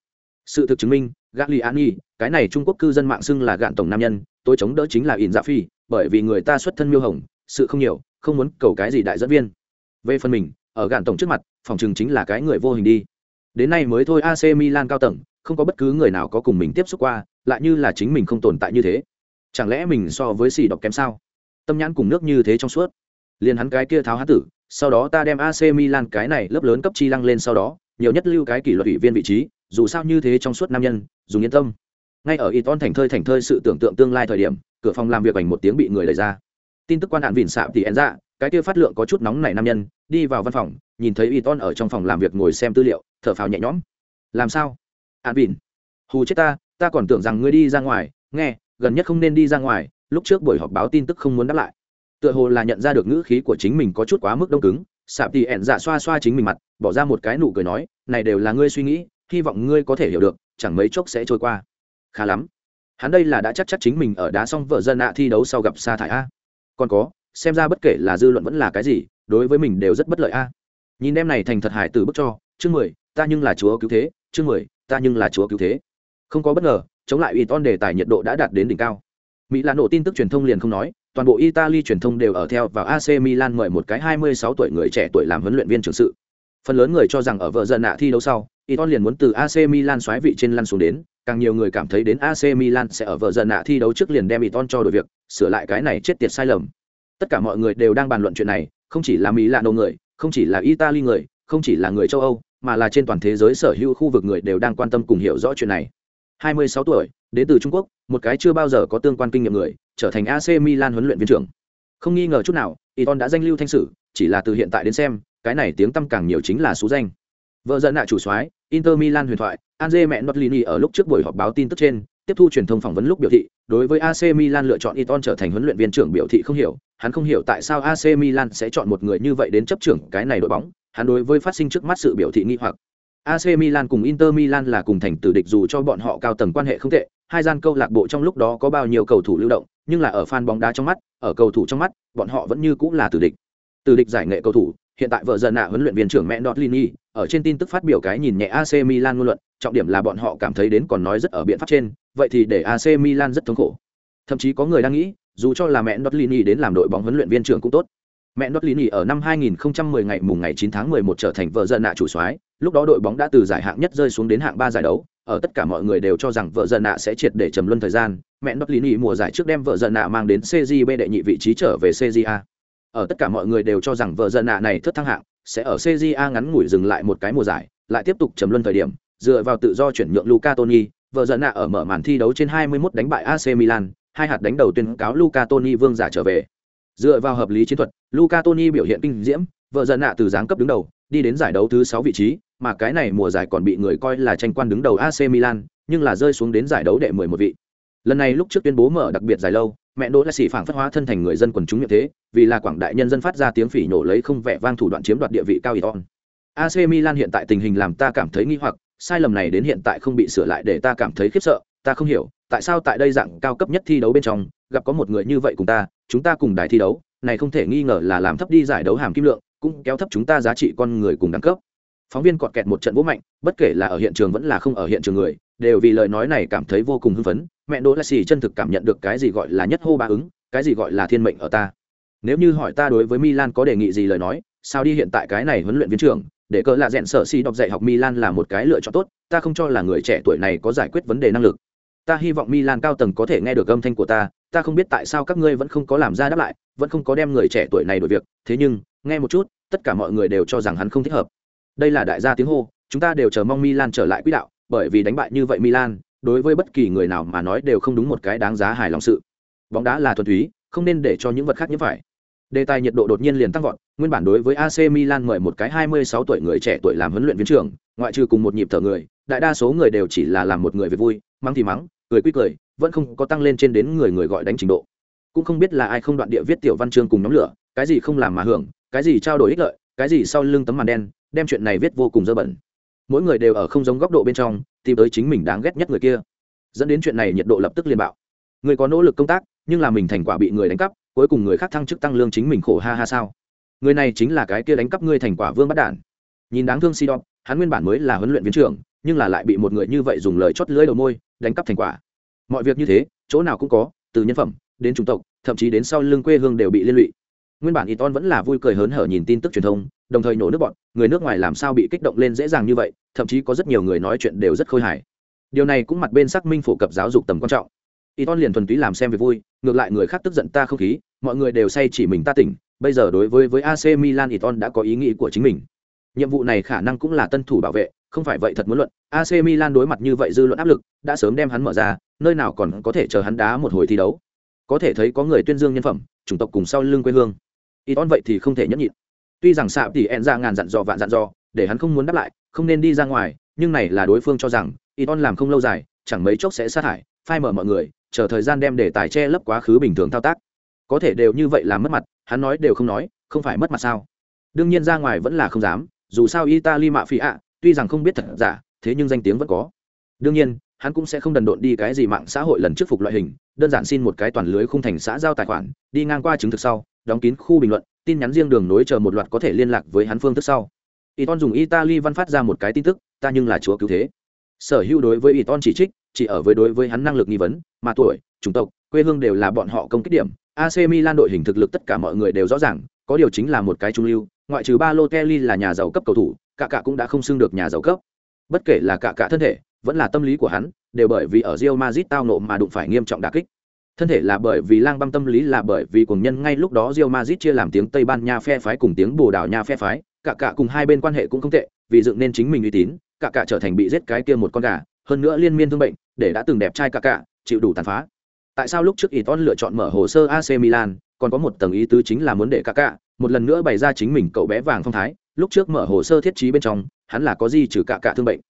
Sự thực chứng minh gã an nhi cái này trung quốc cư dân mạng xưng là gạn tổng nam nhân, tôi chống đỡ chính là ỉn dạ phi, bởi vì người ta xuất thân miêu hồng, sự không nhiều, không muốn cầu cái gì đại dẫn viên. Về phần mình, ở gạn tổng trước mặt, phòng chừng chính là cái người vô hình đi. Đến nay mới thôi ac milan cao tầng, không có bất cứ người nào có cùng mình tiếp xúc qua, lại như là chính mình không tồn tại như thế. Chẳng lẽ mình so với xì đọc kém sao? Tâm nhãn cùng nước như thế trong suốt. Liền hắn cái kia tháo hán tử, sau đó ta đem ac milan cái này lớp lớn cấp chi lăng lên sau đó, nhiều nhất lưu cái kỷ luật ủy viên vị trí dù sao như thế trong suốt nam nhân, dùng yên tâm. Ngay ở Iton thành thơi thành thơi sự tưởng tượng tương lai thời điểm, cửa phòng làm việc ảnh một tiếng bị người lấy ra. Tin tức quan hạn vịn xạ thì én ra dạ, cái kia phát lượng có chút nóng này nam nhân, đi vào văn phòng, nhìn thấy Iton ở trong phòng làm việc ngồi xem tư liệu, thở phào nhẹ nhõm. Làm sao? Hạn vịn. Hù chết ta ta còn tưởng rằng ngươi đi ra ngoài. Nghe, gần nhất không nên đi ra ngoài, lúc trước buổi họp báo tin tức không muốn đáp lại. Tựa hồ là nhận ra được ngữ khí của chính mình có chút quá mức đông cứng, sạp thì ẹn dạ xoa xoa chính mình mặt, bỏ ra một cái nụ cười nói, này đều là ngươi suy nghĩ hy vọng ngươi có thể hiểu được, chẳng mấy chốc sẽ trôi qua. Khá lắm. Hắn đây là đã chắc chắc chính mình ở đá xong vợ dân ạ thi đấu sau gặp sa thải a. Còn có, xem ra bất kể là dư luận vẫn là cái gì, đối với mình đều rất bất lợi a. Nhìn em này thành thật hải từ bức cho, chương mười, ta nhưng là chúa cứu thế, chương mười, ta nhưng là chúa cứu thế. Không có bất ngờ, chống lại ủy ton đề tài nhiệt độ đã đạt đến đỉnh cao. Mỹ là nổ tin tức truyền thông liền không nói, toàn bộ italy truyền thông đều ở theo vào ac milan mời một cái 26 tuổi người trẻ tuổi làm huấn luyện viên trưởng sự. Phần lớn người cho rằng ở vợ dân ạ thi đấu sau Iton liền muốn từ AC Milan xoáy vị trên lăn xuống đến, càng nhiều người cảm thấy đến AC Milan sẽ ở vợ dần nạ thi đấu trước liền đem Iton cho đội việc, sửa lại cái này chết tiệt sai lầm. Tất cả mọi người đều đang bàn luận chuyện này, không chỉ là Mỹ Milano người, không chỉ là Italy người, không chỉ là người châu Âu, mà là trên toàn thế giới sở hữu khu vực người đều đang quan tâm cùng hiểu rõ chuyện này. 26 tuổi, đến từ Trung Quốc, một cái chưa bao giờ có tương quan kinh nghiệm người, trở thành AC Milan huấn luyện viên trưởng. Không nghi ngờ chút nào, Iton đã danh lưu thanh sử, chỉ là từ hiện tại đến xem, cái này tiếng tăm càng nhiều chính là số danh. Vợ dẫn nạ chủ soái, Inter Milan huyền thoại, Andre mẹ Notlini ở lúc trước buổi họp báo tin tức trên, tiếp thu truyền thông phỏng vấn lúc biểu thị, đối với AC Milan lựa chọn Iton trở thành huấn luyện viên trưởng biểu thị không hiểu, hắn không hiểu tại sao AC Milan sẽ chọn một người như vậy đến chấp trưởng cái này đội bóng, hắn đối với phát sinh trước mắt sự biểu thị nghi hoặc. AC Milan cùng Inter Milan là cùng thành tử địch dù cho bọn họ cao tầng quan hệ không tệ, hai gian câu lạc bộ trong lúc đó có bao nhiêu cầu thủ lưu động, nhưng là ở fan bóng đá trong mắt, ở cầu thủ trong mắt, bọn họ vẫn như cũng là tử địch. Tử địch giải nghệ cầu thủ, hiện tại vợ dần nạ huấn luyện viên trưởng mẹ Notlini, ở trên tin tức phát biểu cái nhìn nhẹ AC Milan ngôn luận, trọng điểm là bọn họ cảm thấy đến còn nói rất ở biện pháp trên, vậy thì để AC Milan rất thống khổ. Thậm chí có người đang nghĩ, dù cho là mẹ Notlini đến làm đội bóng huấn luyện viên trưởng cũng tốt. Mẹ Notlini ở năm 2010 ngày mùng ngày 9 tháng 11 trở thành vợ dần nạ chủ soái, lúc đó đội bóng đã từ giải hạng nhất rơi xuống đến hạng ba giải đấu, ở tất cả mọi người đều cho rằng vợ dần nạ sẽ triệt để trầm luân thời gian, mẹ Notlini mùa giải trước đem vợ dần nạ mang đến CJB đệ nhị vị trí trở về CJA. Ở tất cả mọi người đều cho rằng vợ dân nạ này thất thăng hạng, sẽ ở CJA ngắn ngủi dừng lại một cái mùa giải, lại tiếp tục trầm luân thời điểm, dựa vào tự do chuyển nhượng Luca tony vợ dân nạ ở mở màn thi đấu trên 21 đánh bại AC Milan, hai hạt đánh đầu tuyên cáo Luca tony vương giả trở về. Dựa vào hợp lý chiến thuật, Luca tony biểu hiện kinh diễm, vợ dân nạ từ giáng cấp đứng đầu, đi đến giải đấu thứ 6 vị trí, mà cái này mùa giải còn bị người coi là tranh quan đứng đầu AC Milan, nhưng là rơi xuống đến giải đấu đệ 11 vị. Lần này lúc trước tuyên bố mở đặc biệt giải lâu, mẹ Đỗ Messi phảng phất hóa thân thành người dân quần chúng như thế, vì là quảng đại nhân dân phát ra tiếng phỉ nổ lấy không vẻ vang thủ đoạn chiếm đoạt địa vị cao Iton. AC Milan hiện tại tình hình làm ta cảm thấy nghi hoặc, sai lầm này đến hiện tại không bị sửa lại để ta cảm thấy khiếp sợ, ta không hiểu, tại sao tại đây dạng cao cấp nhất thi đấu bên trong, gặp có một người như vậy cùng ta, chúng ta cùng đài thi đấu, này không thể nghi ngờ là làm thấp đi giải đấu hàm kim lượng, cũng kéo thấp chúng ta giá trị con người cùng đẳng cấp. Phóng viên cọt kẹt một trận vũ mạnh, bất kể là ở hiện trường vẫn là không ở hiện trường người, đều vì lời nói này cảm thấy vô cùng hưng phấn, mẹ Đỗ Messi chân thực cảm nhận được cái gì gọi là nhất hô ba ứng, cái gì gọi là thiên mệnh ở ta. Nếu như hỏi ta đối với Milan có đề nghị gì lời nói, sao đi hiện tại cái này huấn luyện viên trưởng, để cỡ là rèn sở si đọc dạy học Milan là một cái lựa chọn tốt, ta không cho là người trẻ tuổi này có giải quyết vấn đề năng lực. Ta hy vọng Milan cao tầng có thể nghe được âm thanh của ta, ta không biết tại sao các ngươi vẫn không có làm ra đáp lại, vẫn không có đem người trẻ tuổi này đổi việc, thế nhưng, nghe một chút, tất cả mọi người đều cho rằng hắn không thích hợp. Đây là đại gia tiếng hô, chúng ta đều chờ mong Milan trở lại quỹ đạo, bởi vì đánh bại như vậy Milan, đối với bất kỳ người nào mà nói đều không đúng một cái đáng giá hài lòng sự. Bóng đá là thuần túy, không nên để cho những vật khác nhiễm phải. Đề tài nhiệt độ đột nhiên liền tăng vọt, nguyên bản đối với AC Milan mời một cái 26 tuổi người trẻ tuổi làm huấn luyện viên trưởng, ngoại trừ cùng một nhịp thở người, đại đa số người đều chỉ là làm một người về vui, mắng thì mắng, cười quy cười, vẫn không có tăng lên trên đến người người gọi đánh trình độ. Cũng không biết là ai không đoạn địa viết tiểu văn chương cùng nhóm lửa, cái gì không làm mà hưởng, cái gì trao đổi ích lợi, cái gì sau lưng tấm màn đen, đem chuyện này viết vô cùng dơ bẩn. Mỗi người đều ở không giống góc độ bên trong, tìm tới chính mình đáng ghét nhất người kia. Dẫn đến chuyện này nhiệt độ lập tức liên bạo. Người có nỗ lực công tác, nhưng là mình thành quả bị người đánh cắp, cuối cùng người khác thăng chức tăng lương chính mình khổ ha ha sao người này chính là cái kia đánh cắp ngươi thành quả vương bắt đản nhìn đáng thương si đọc hắn nguyên bản mới là huấn luyện viên trưởng nhưng là lại bị một người như vậy dùng lời chót lưỡi đầu môi đánh cắp thành quả mọi việc như thế chỗ nào cũng có từ nhân phẩm đến chủng tộc thậm chí đến sau lưng quê hương đều bị liên lụy nguyên bản Iton vẫn là vui cười hớn hở nhìn tin tức truyền thông đồng thời nổ nước bọn người nước ngoài làm sao bị kích động lên dễ dàng như vậy thậm chí có rất nhiều người nói chuyện đều rất khôi hài điều này cũng mặt bên xác minh phổ cập giáo dục tầm quan trọng Iton liền thuần túy làm xem về vui, ngược lại người khác tức giận ta không khí, mọi người đều say chỉ mình ta tỉnh, bây giờ đối với với AC Milan Iton đã có ý nghĩ của chính mình. Nhiệm vụ này khả năng cũng là tân thủ bảo vệ, không phải vậy thật muốn luận, AC Milan đối mặt như vậy dư luận áp lực, đã sớm đem hắn mở ra, nơi nào còn có thể chờ hắn đá một hồi thi đấu. Có thể thấy có người tuyên dương nhân phẩm, chủng tộc cùng sau lưng quê hương. Iton vậy thì không thể nhẫn nhịn. Tuy rằng xạ thì ẹn ra ngàn dặn dò vạn dặn dò, để hắn không muốn đáp lại, không nên đi ra ngoài, nhưng này là đối phương cho rằng Iton làm không lâu dài, chẳng mấy chốc sẽ sát thải, phai mở mọi người chờ thời gian đem để tài che lấp quá khứ bình thường thao tác có thể đều như vậy làm mất mặt hắn nói đều không nói không phải mất mặt sao đương nhiên ra ngoài vẫn là không dám dù sao italy mạ phi ạ tuy rằng không biết thật giả thế nhưng danh tiếng vẫn có đương nhiên hắn cũng sẽ không đần độn đi cái gì mạng xã hội lần trước phục loại hình đơn giản xin một cái toàn lưới khung thành xã giao tài khoản đi ngang qua chứng thực sau đóng kín khu bình luận tin nhắn riêng đường nối chờ một loạt có thể liên lạc với hắn phương thức sau Iton dùng Italy văn phát ra một cái tin tức, ta nhưng là chúa cứu thế. Sở hữu đối với Iton chỉ trích, chỉ ở với đối với hắn năng lực nghi vấn, mà tuổi, chủng tộc, quê hương đều là bọn họ công kích điểm. AC Milan đội hình thực lực tất cả mọi người đều rõ ràng, có điều chính là một cái trung lưu, ngoại trừ ba lô kelly là nhà giàu cấp cầu thủ, cả cả cũng đã không xưng được nhà giàu cấp. Bất kể là cả cả thân thể, vẫn là tâm lý của hắn, đều bởi vì ở Real Madrid tao nộ mà đụng phải nghiêm trọng đả kích. Thân thể là bởi vì lang băm tâm lý là bởi vì cuồng nhân ngay lúc đó Real Madrid chia làm tiếng Tây Ban Nha phe phái cùng tiếng Bồ Đào Nha phe phái, cả cả cùng hai bên quan hệ cũng không tệ, vì dựng nên chính mình uy tín, cả cả trở thành bị giết cái kia một con gà, hơn nữa liên miên thương bệnh, để đã từng đẹp trai cả cả, chịu đủ tàn phá. Tại sao lúc trước Iton lựa chọn mở hồ sơ AC Milan, còn có một tầng ý tứ chính là muốn để cả cả, một lần nữa bày ra chính mình cậu bé vàng phong thái, lúc trước mở hồ sơ thiết trí bên trong, hắn là có gì trừ cả cả thương bệnh.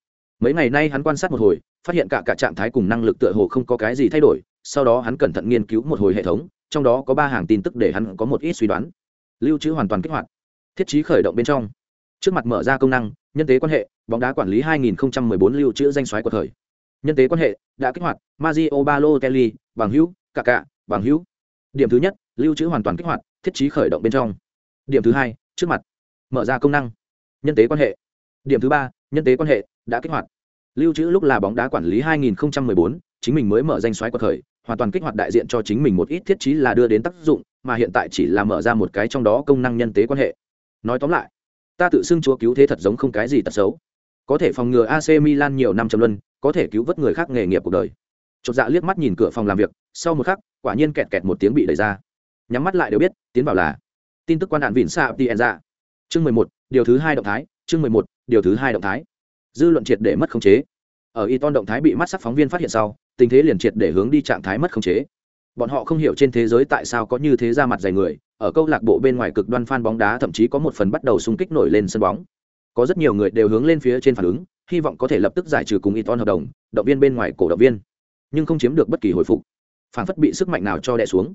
Mấy ngày nay hắn quan sát một hồi, phát hiện cả cả trạng thái cùng năng lực tựa hồ không có cái gì thay đổi, sau đó hắn cẩn thận nghiên cứu một hồi hệ thống, trong đó có ba hàng tin tức để hắn có một ít suy đoán. Lưu trữ hoàn toàn kích hoạt. Thiết trí khởi động bên trong. Trước mặt mở ra công năng nhân tế quan hệ bóng đá quản lý 2014 lưu trữ danh xoáy của thời. Nhân tế quan hệ đã kích hoạt Mario Balotelli bằng hữu cả cả bằng hữu. Điểm thứ nhất lưu trữ hoàn toàn kích hoạt thiết trí khởi động bên trong. Điểm thứ hai trước mặt mở ra công năng nhân tế quan hệ. Điểm thứ ba nhân tế quan hệ đã kích hoạt. Lưu trữ lúc là bóng đá quản lý 2014, chính mình mới mở danh xoáy của thời hoàn toàn kích hoạt đại diện cho chính mình một ít thiết trí là đưa đến tác dụng mà hiện tại chỉ là mở ra một cái trong đó công năng nhân tế quan hệ. Nói tóm lại ta tự xưng chúa cứu thế thật giống không cái gì tật xấu. Có thể phòng ngừa ac milan nhiều năm trầm luân có thể cứu vớt người khác nghề nghiệp cuộc đời. Chột dạ liếc mắt nhìn cửa phòng làm việc sau một khắc quả nhiên kẹt kẹt một tiếng bị đẩy ra. Nhắm mắt lại đều biết tiến vào là tin tức quan đạn vịn xạ tien ra chương mười một điều thứ hai động thái chương mười một điều thứ hai động thái dư luận triệt để mất khống chế ở y ton động thái bị mắt sắc phóng viên phát hiện sau tình thế liền triệt để hướng đi trạng thái mất khống chế bọn họ không hiểu trên thế giới tại sao có như thế ra mặt dày người ở câu lạc bộ bên ngoài cực đoan fan bóng đá thậm chí có một phần bắt đầu xung kích nổi lên sân bóng. Có rất nhiều người đều hướng lên phía trên phản ứng, hy vọng có thể lập tức giải trừ cùng Iton hợp đồng, động viên bên ngoài cổ động viên, nhưng không chiếm được bất kỳ hồi phục. Phản phất bị sức mạnh nào cho đè xuống.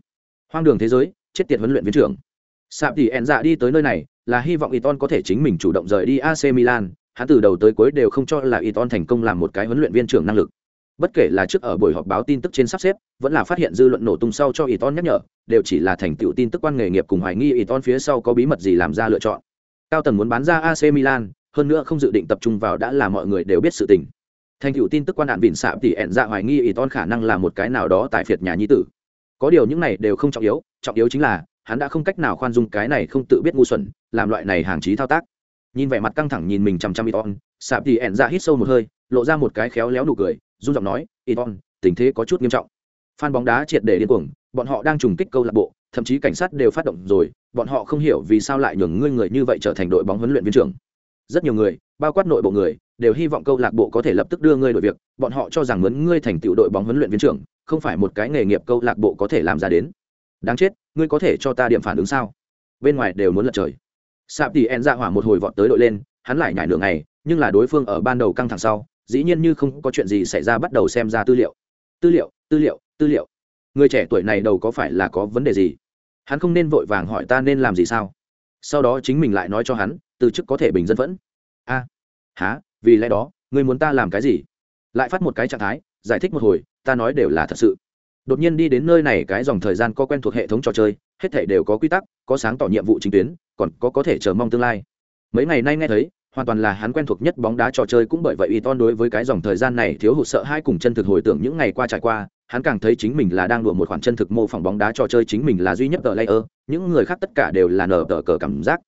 Hoang đường thế giới, chết tiệt huấn luyện viên trưởng. Sạp thì En dạ đi tới nơi này, là hy vọng Iton có thể chính mình chủ động rời đi AC Milan, hắn từ đầu tới cuối đều không cho là Iton thành công làm một cái huấn luyện viên trưởng năng lực. Bất kể là trước ở buổi họp báo tin tức trên sắp xếp, vẫn là phát hiện dư luận nổ tung sau cho Iton nhắc nhở, đều chỉ là thành tựu tin tức quan nghề nghiệp cùng hoài nghi Iton phía sau có bí mật gì làm ra lựa chọn. Cao tầng muốn bán ra AC Milan, hơn nữa không dự định tập trung vào đã là mọi người đều biết sự tình. Thành tựu tin tức quan đạn vịn sạm thì ẹn ra hoài nghi Iton khả năng là một cái nào đó tại phiệt nhà nhi tử. Có điều những này đều không trọng yếu trọng yếu chính là, hắn đã không cách nào khoan dung cái này không tự biết ngu xuẩn, làm loại này hàng trí thao tác nhìn vẻ mặt căng thẳng nhìn mình chằm chằm Iton sạp thì ẹn ra hít sâu một hơi, lộ ra một cái khéo léo nụ cười, run giọng nói iton tình thế có chút nghiêm trọng. Phan bóng đá triệt để điên cuồng, bọn họ đang trùng kích câu lạc bộ, thậm chí cảnh sát đều phát động rồi, bọn họ không hiểu vì sao lại nhường ngươi người như vậy trở thành đội bóng huấn luyện viên trưởng. Rất nhiều người, bao quát nội bộ người, đều hy vọng câu lạc bộ có thể lập tức đưa ngươi đội việc, bọn họ cho rằng muốn ngươi thành tựu đội bóng huấn luyện viên trưởng, không phải một cái nghề nghiệp câu lạc bộ có thể làm ra đến. Đáng chết, ngươi có thể cho ta điểm phản ứng sao? Bên ngoài đều muốn lật trời sạp tỉ en ra hỏa một hồi vọt tới đội lên hắn lại nhảy nửa ngày nhưng là đối phương ở ban đầu căng thẳng sau dĩ nhiên như không có chuyện gì xảy ra bắt đầu xem ra tư liệu. Tư liệu tư liệu tư liệu. Người trẻ tuổi này đầu có phải là có vấn đề gì? Hắn không nên vội vàng hỏi ta nên làm gì sao? Sau đó chính mình lại nói cho hắn từ chức có thể bình dân vẫn a à, há vì lẽ đó người muốn ta làm cái gì? Lại phát một cái trạng thái giải thích một hồi ta nói đều là thật sự đột nhiên đi đến nơi này cái dòng thời gian có quen thuộc hệ thống trò chơi, hết thể đều có quy tắc, có sáng tỏ nhiệm vụ chính tuyến, còn có có thể chờ mong tương lai. Mấy ngày nay nghe thấy, hoàn toàn là hắn quen thuộc nhất bóng đá trò chơi cũng bởi vậy y ton đối với cái dòng thời gian này thiếu hụt sợ hai cùng chân thực hồi tưởng những ngày qua trải qua, hắn càng thấy chính mình là đang đùa một khoản chân thực mô phỏng bóng đá trò chơi chính mình là duy nhất tờ layer, những người khác tất cả đều là nở tờ cờ cảm giác.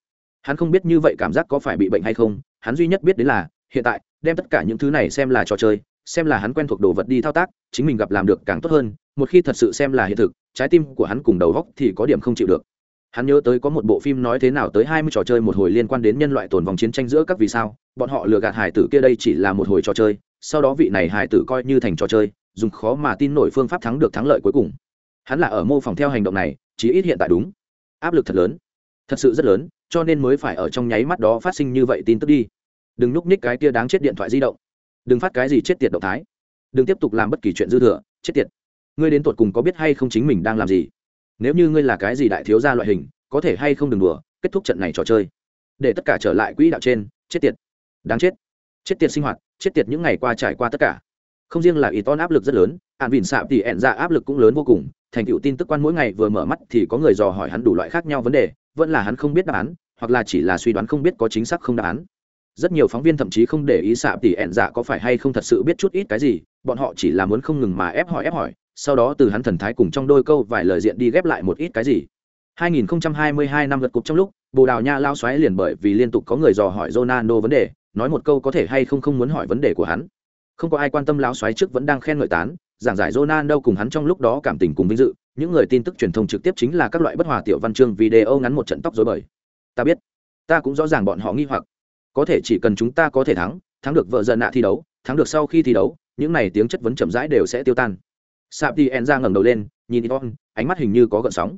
Hắn không biết như vậy cảm giác có phải bị bệnh hay không, hắn duy nhất biết đến là, hiện tại, đem tất cả những thứ này xem là trò chơi, xem là hắn quen thuộc đồ vật đi thao tác, chính mình gặp làm được càng tốt hơn một khi thật sự xem là hiện thực, trái tim của hắn cùng đầu góc thì có điểm không chịu được. Hắn nhớ tới có một bộ phim nói thế nào tới hai mươi trò chơi một hồi liên quan đến nhân loại tồn vòng chiến tranh giữa các vì sao, bọn họ lừa gạt hải tử kia đây chỉ là một hồi trò chơi, sau đó vị này hải tử coi như thành trò chơi, dùng khó mà tin nổi phương pháp thắng được thắng lợi cuối cùng. Hắn là ở mô phỏng theo hành động này, chí ít hiện tại đúng. Áp lực thật lớn. Thật sự rất lớn, cho nên mới phải ở trong nháy mắt đó phát sinh như vậy tin tức đi. Đừng núp ních cái kia đáng chết điện thoại di động. Đừng phát cái gì chết tiệt động thái. Đừng tiếp tục làm bất kỳ chuyện dư thừa, chết tiệt ngươi đến tột cùng có biết hay không chính mình đang làm gì? Nếu như ngươi là cái gì đại thiếu gia loại hình, có thể hay không đừng đùa, kết thúc trận này trò chơi. Để tất cả trở lại quỹ đạo trên, chết tiệt. Đáng chết. Chết tiệt sinh hoạt, chết tiệt những ngày qua trải qua tất cả. Không riêng là ý ton áp lực rất lớn ạn vìn sạp thì ẹn ra áp lực cũng lớn vô cùng. Thành tựu tin tức quan mỗi ngày vừa mở mắt thì có người dò hỏi hắn đủ loại khác nhau vấn đề, vẫn là hắn không biết đáp án, hoặc là chỉ là suy đoán không biết có chính xác không đáp án. Rất nhiều phóng viên thậm chí không để ý sạp thì ẹn dạ có phải hay không thật sự biết chút ít cái gì, bọn họ chỉ là muốn không ngừng mà ép hỏi ép hỏi sau đó từ hắn thần thái cùng trong đôi câu vài lời diện đi ghép lại một ít cái gì. 2022 năm lượt cục trong lúc, bồ đào nha lao xoáy liền bởi vì liên tục có người dò hỏi ronaldo vấn đề, nói một câu có thể hay không không muốn hỏi vấn đề của hắn. Không có ai quan tâm lão xoáy trước vẫn đang khen ngợi tán, giảng giải ronaldo cùng hắn trong lúc đó cảm tình cùng vinh dự, những người tin tức truyền thông trực tiếp chính là các loại bất hòa tiểu văn chương video ngắn một trận tóc dối bời. Ta biết, ta cũng rõ ràng bọn họ nghi hoặc. Có thể chỉ cần chúng ta có thể thắng thắng được vợ dần nạ thi đấu, thắng được sau khi thi đấu, những này tiếng chất vấn chậm rãi đều sẽ tiêu tan sạp đi en ra ngẩng đầu lên, nhìn iton ánh mắt hình như có gợn sóng.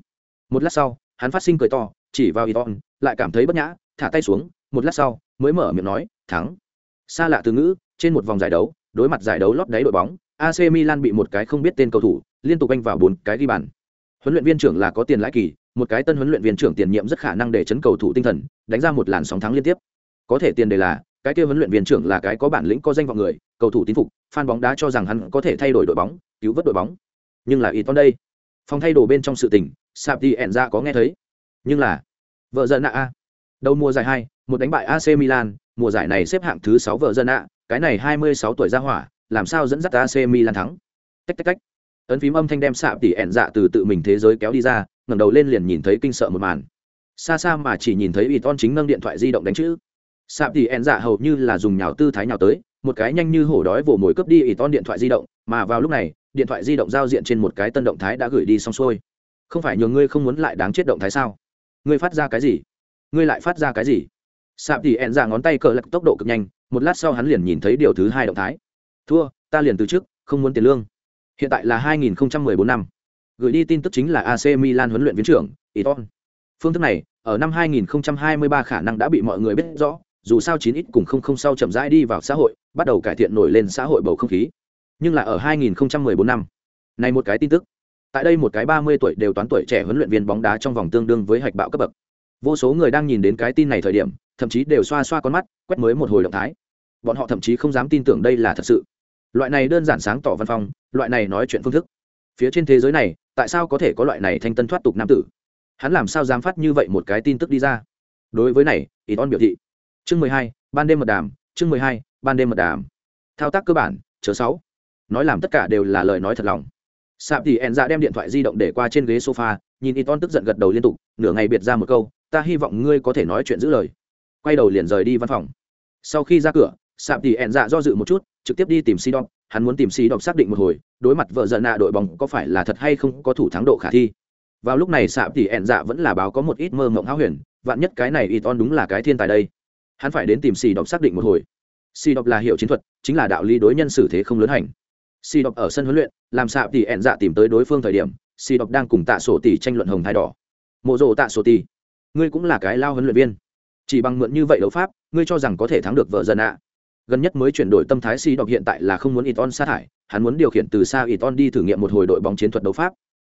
Một lát sau, hắn phát sinh cười to, chỉ vào iton lại cảm thấy bất nhã, thả tay xuống, một lát sau, mới mở miệng nói, thắng. Xa lạ từ ngữ, trên một vòng giải đấu, đối mặt giải đấu lót đáy đội bóng ac milan bị một cái không biết tên cầu thủ, liên tục anh vào bốn cái ghi bàn. Huấn luyện viên trưởng là có tiền lãi kỳ, một cái tân huấn luyện viên trưởng tiền nhiệm rất khả năng để chấn cầu thủ tinh thần, đánh ra một làn sóng thắng liên tiếp. Có thể tiền đề là, cái kia huấn luyện viên trưởng là cái có bản lĩnh, có danh vọng người, cầu thủ tín phục, fan bóng đá cho rằng hắn có thể thay đổi đội bóng cứu vớt đội bóng. Nhưng là ít con đây. Phòng thay đồ bên trong sự tình sạp đi ẹn ra có nghe thấy. Nhưng là, vợ dân ạ. A đầu mùa giải hai, một đánh bại ac milan, mùa giải này xếp hạng thứ sáu vợ dân ạ. Cái này hai mươi sáu tuổi ra hỏa, làm sao dẫn dắt ac milan thắng? Tách tách tách. Ấn phím âm thanh đem sạp tỉ ẹn dạ từ tự mình thế giới kéo đi ra, ngẩng đầu lên liền nhìn thấy kinh sợ một màn. Xa xa mà chỉ nhìn thấy ít con chính nâng điện thoại di động đánh chữ. Sạp tỉ ẹn dạ hầu như là dùng nhào tư thái nhào tới một cái nhanh như hổ đói vồ mồi cướp đi ít ton điện thoại di động, mà vào lúc này, điện thoại di động giao diện trên một cái tân động thái đã gửi đi xong xuôi. Không phải nhường ngươi không muốn lại đáng chết động thái sao? Ngươi phát ra cái gì? Ngươi lại phát ra cái gì? Sạp thì ẹn ra ngón tay cờ lật tốc độ cực nhanh, một lát sau hắn liền nhìn thấy điều thứ hai động thái. Thua, ta liền từ trước, không muốn tiền lương. Hiện tại là 2014 năm. Gửi đi tin tức chính là ac milan huấn luyện viên trưởng, iton. Phương thức này, ở năm 2023 khả năng đã bị mọi người biết rõ dù sao chín ít cùng không không sau chậm rãi đi vào xã hội bắt đầu cải thiện nổi lên xã hội bầu không khí. Nhưng là ở 2014 năm này một cái tin tức. Tại đây một cái 30 tuổi đều toán tuổi trẻ huấn luyện viên bóng đá trong vòng tương đương với hạch bạo cấp bậc. Vô số người đang nhìn đến cái tin này thời điểm thậm chí đều xoa xoa con mắt quét mới một hồi động thái. Bọn họ thậm chí không dám tin tưởng đây là thật sự. Loại này đơn giản sáng tỏ văn phòng, loại này nói chuyện phương thức. Phía trên thế giới này tại sao có thể có loại này thanh tân thoát tục nam tử? Hắn làm sao dám phát như vậy một cái tin tức đi ra? Đối với này ít on biểu thị chương mười hai, ban đêm mật đàm, chương mười hai, ban đêm mật đàm. Thao tác cơ bản chớ sáu. Nói làm tất cả đều là lời nói thật lòng. Sạp thì ẹn dạ đem điện thoại di động để qua trên ghế sofa, nhìn y ton tức giận gật đầu liên tục, nửa ngày biệt ra một câu, ta hy vọng ngươi có thể nói chuyện giữ lời. Quay đầu liền rời đi văn phòng. Sau khi ra cửa, sạp thì ẹn dạ do dự một chút, trực tiếp đi tìm si đọc hắn muốn tìm si đọc xác định một hồi, đối mặt vợ giận nạ đội bóng có phải là thật hay không có thủ thắng độ khả thi. Vào lúc này sạp thì ẹn dạ vẫn là báo có một ít mơ mộng háo huyền, vạn nhất cái này y ton đúng là cái thiên tài đây hắn phải đến tìm si đọc xác định một hồi. Si đọc là hiệu chiến thuật, chính là đạo lý đối nhân xử thế không lớn hành. Si đọc ở sân huấn luyện, làm xạ tỷ ẹn dạ tìm tới đối phương thời điểm si đọc đang cùng tạ sổ tỷ tranh luận hồng thái đỏ. Mộ rộ tạ sổ tỷ ngươi cũng là cái lao huấn luyện viên. Chỉ bằng mượn như vậy đấu pháp, ngươi cho rằng có thể thắng được vợ dân ạ. Gần nhất mới chuyển đổi tâm thái si đọc hiện tại là không muốn iton sát hại hắn muốn điều khiển từ xa iton đi thử nghiệm một hồi đội bóng chiến thuật đấu pháp.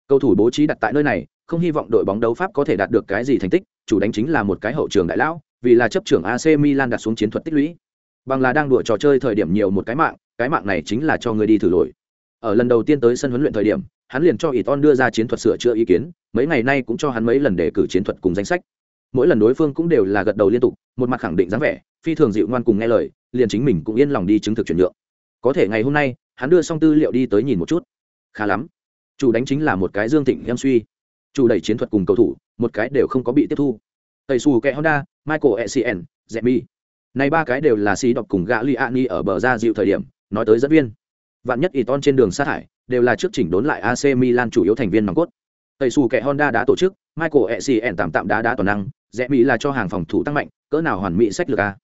Cầu thủ bố trí đặt tại nơi này, không hy vọng đội bóng đấu pháp có thể đạt được cái gì thành tích, chủ đánh chính là một cái hậu trường đại lão vì là chấp trưởng ac milan đặt xuống chiến thuật tích lũy. Bằng là đang đùa trò chơi thời điểm nhiều một cái mạng cái mạng này chính là cho người đi thử lỗi. Ở lần đầu tiên tới sân huấn luyện thời điểm, hắn liền cho Iton đưa ra chiến thuật sửa chữa ý kiến, mấy ngày nay cũng cho hắn mấy lần để cử chiến thuật cùng danh sách. Mỗi lần đối phương cũng đều là gật đầu liên tục, một mặt khẳng định dáng vẻ, phi thường dịu ngoan cùng nghe lời, liền chính mình cũng yên lòng đi chứng thực chuyển nhượng. Có thể ngày hôm nay, hắn đưa xong tư liệu đi tới nhìn một chút. Khá lắm. Chủ đánh chính là một cái dương thịnh em suy. Chủ đẩy chiến thuật cùng cầu thủ, một cái đều không có bị tiếp thu tây su kẹ honda michael ecn zemi này ba cái đều là xí đọc cùng gã li ani ở bờ ra dịu thời điểm nói tới dẫn viên vạn nhất Iton trên đường sát thải đều là trước chỉnh đốn lại AC Milan chủ yếu thành viên nòng cốt. tây su kẹ Honda đã tổ chức, Michael ecn tạm tạm đá đá toàn năng, rẽ mỹ là cho hàng phòng thủ tăng mạnh, cỡ nào hoàn mỹ sách lược a.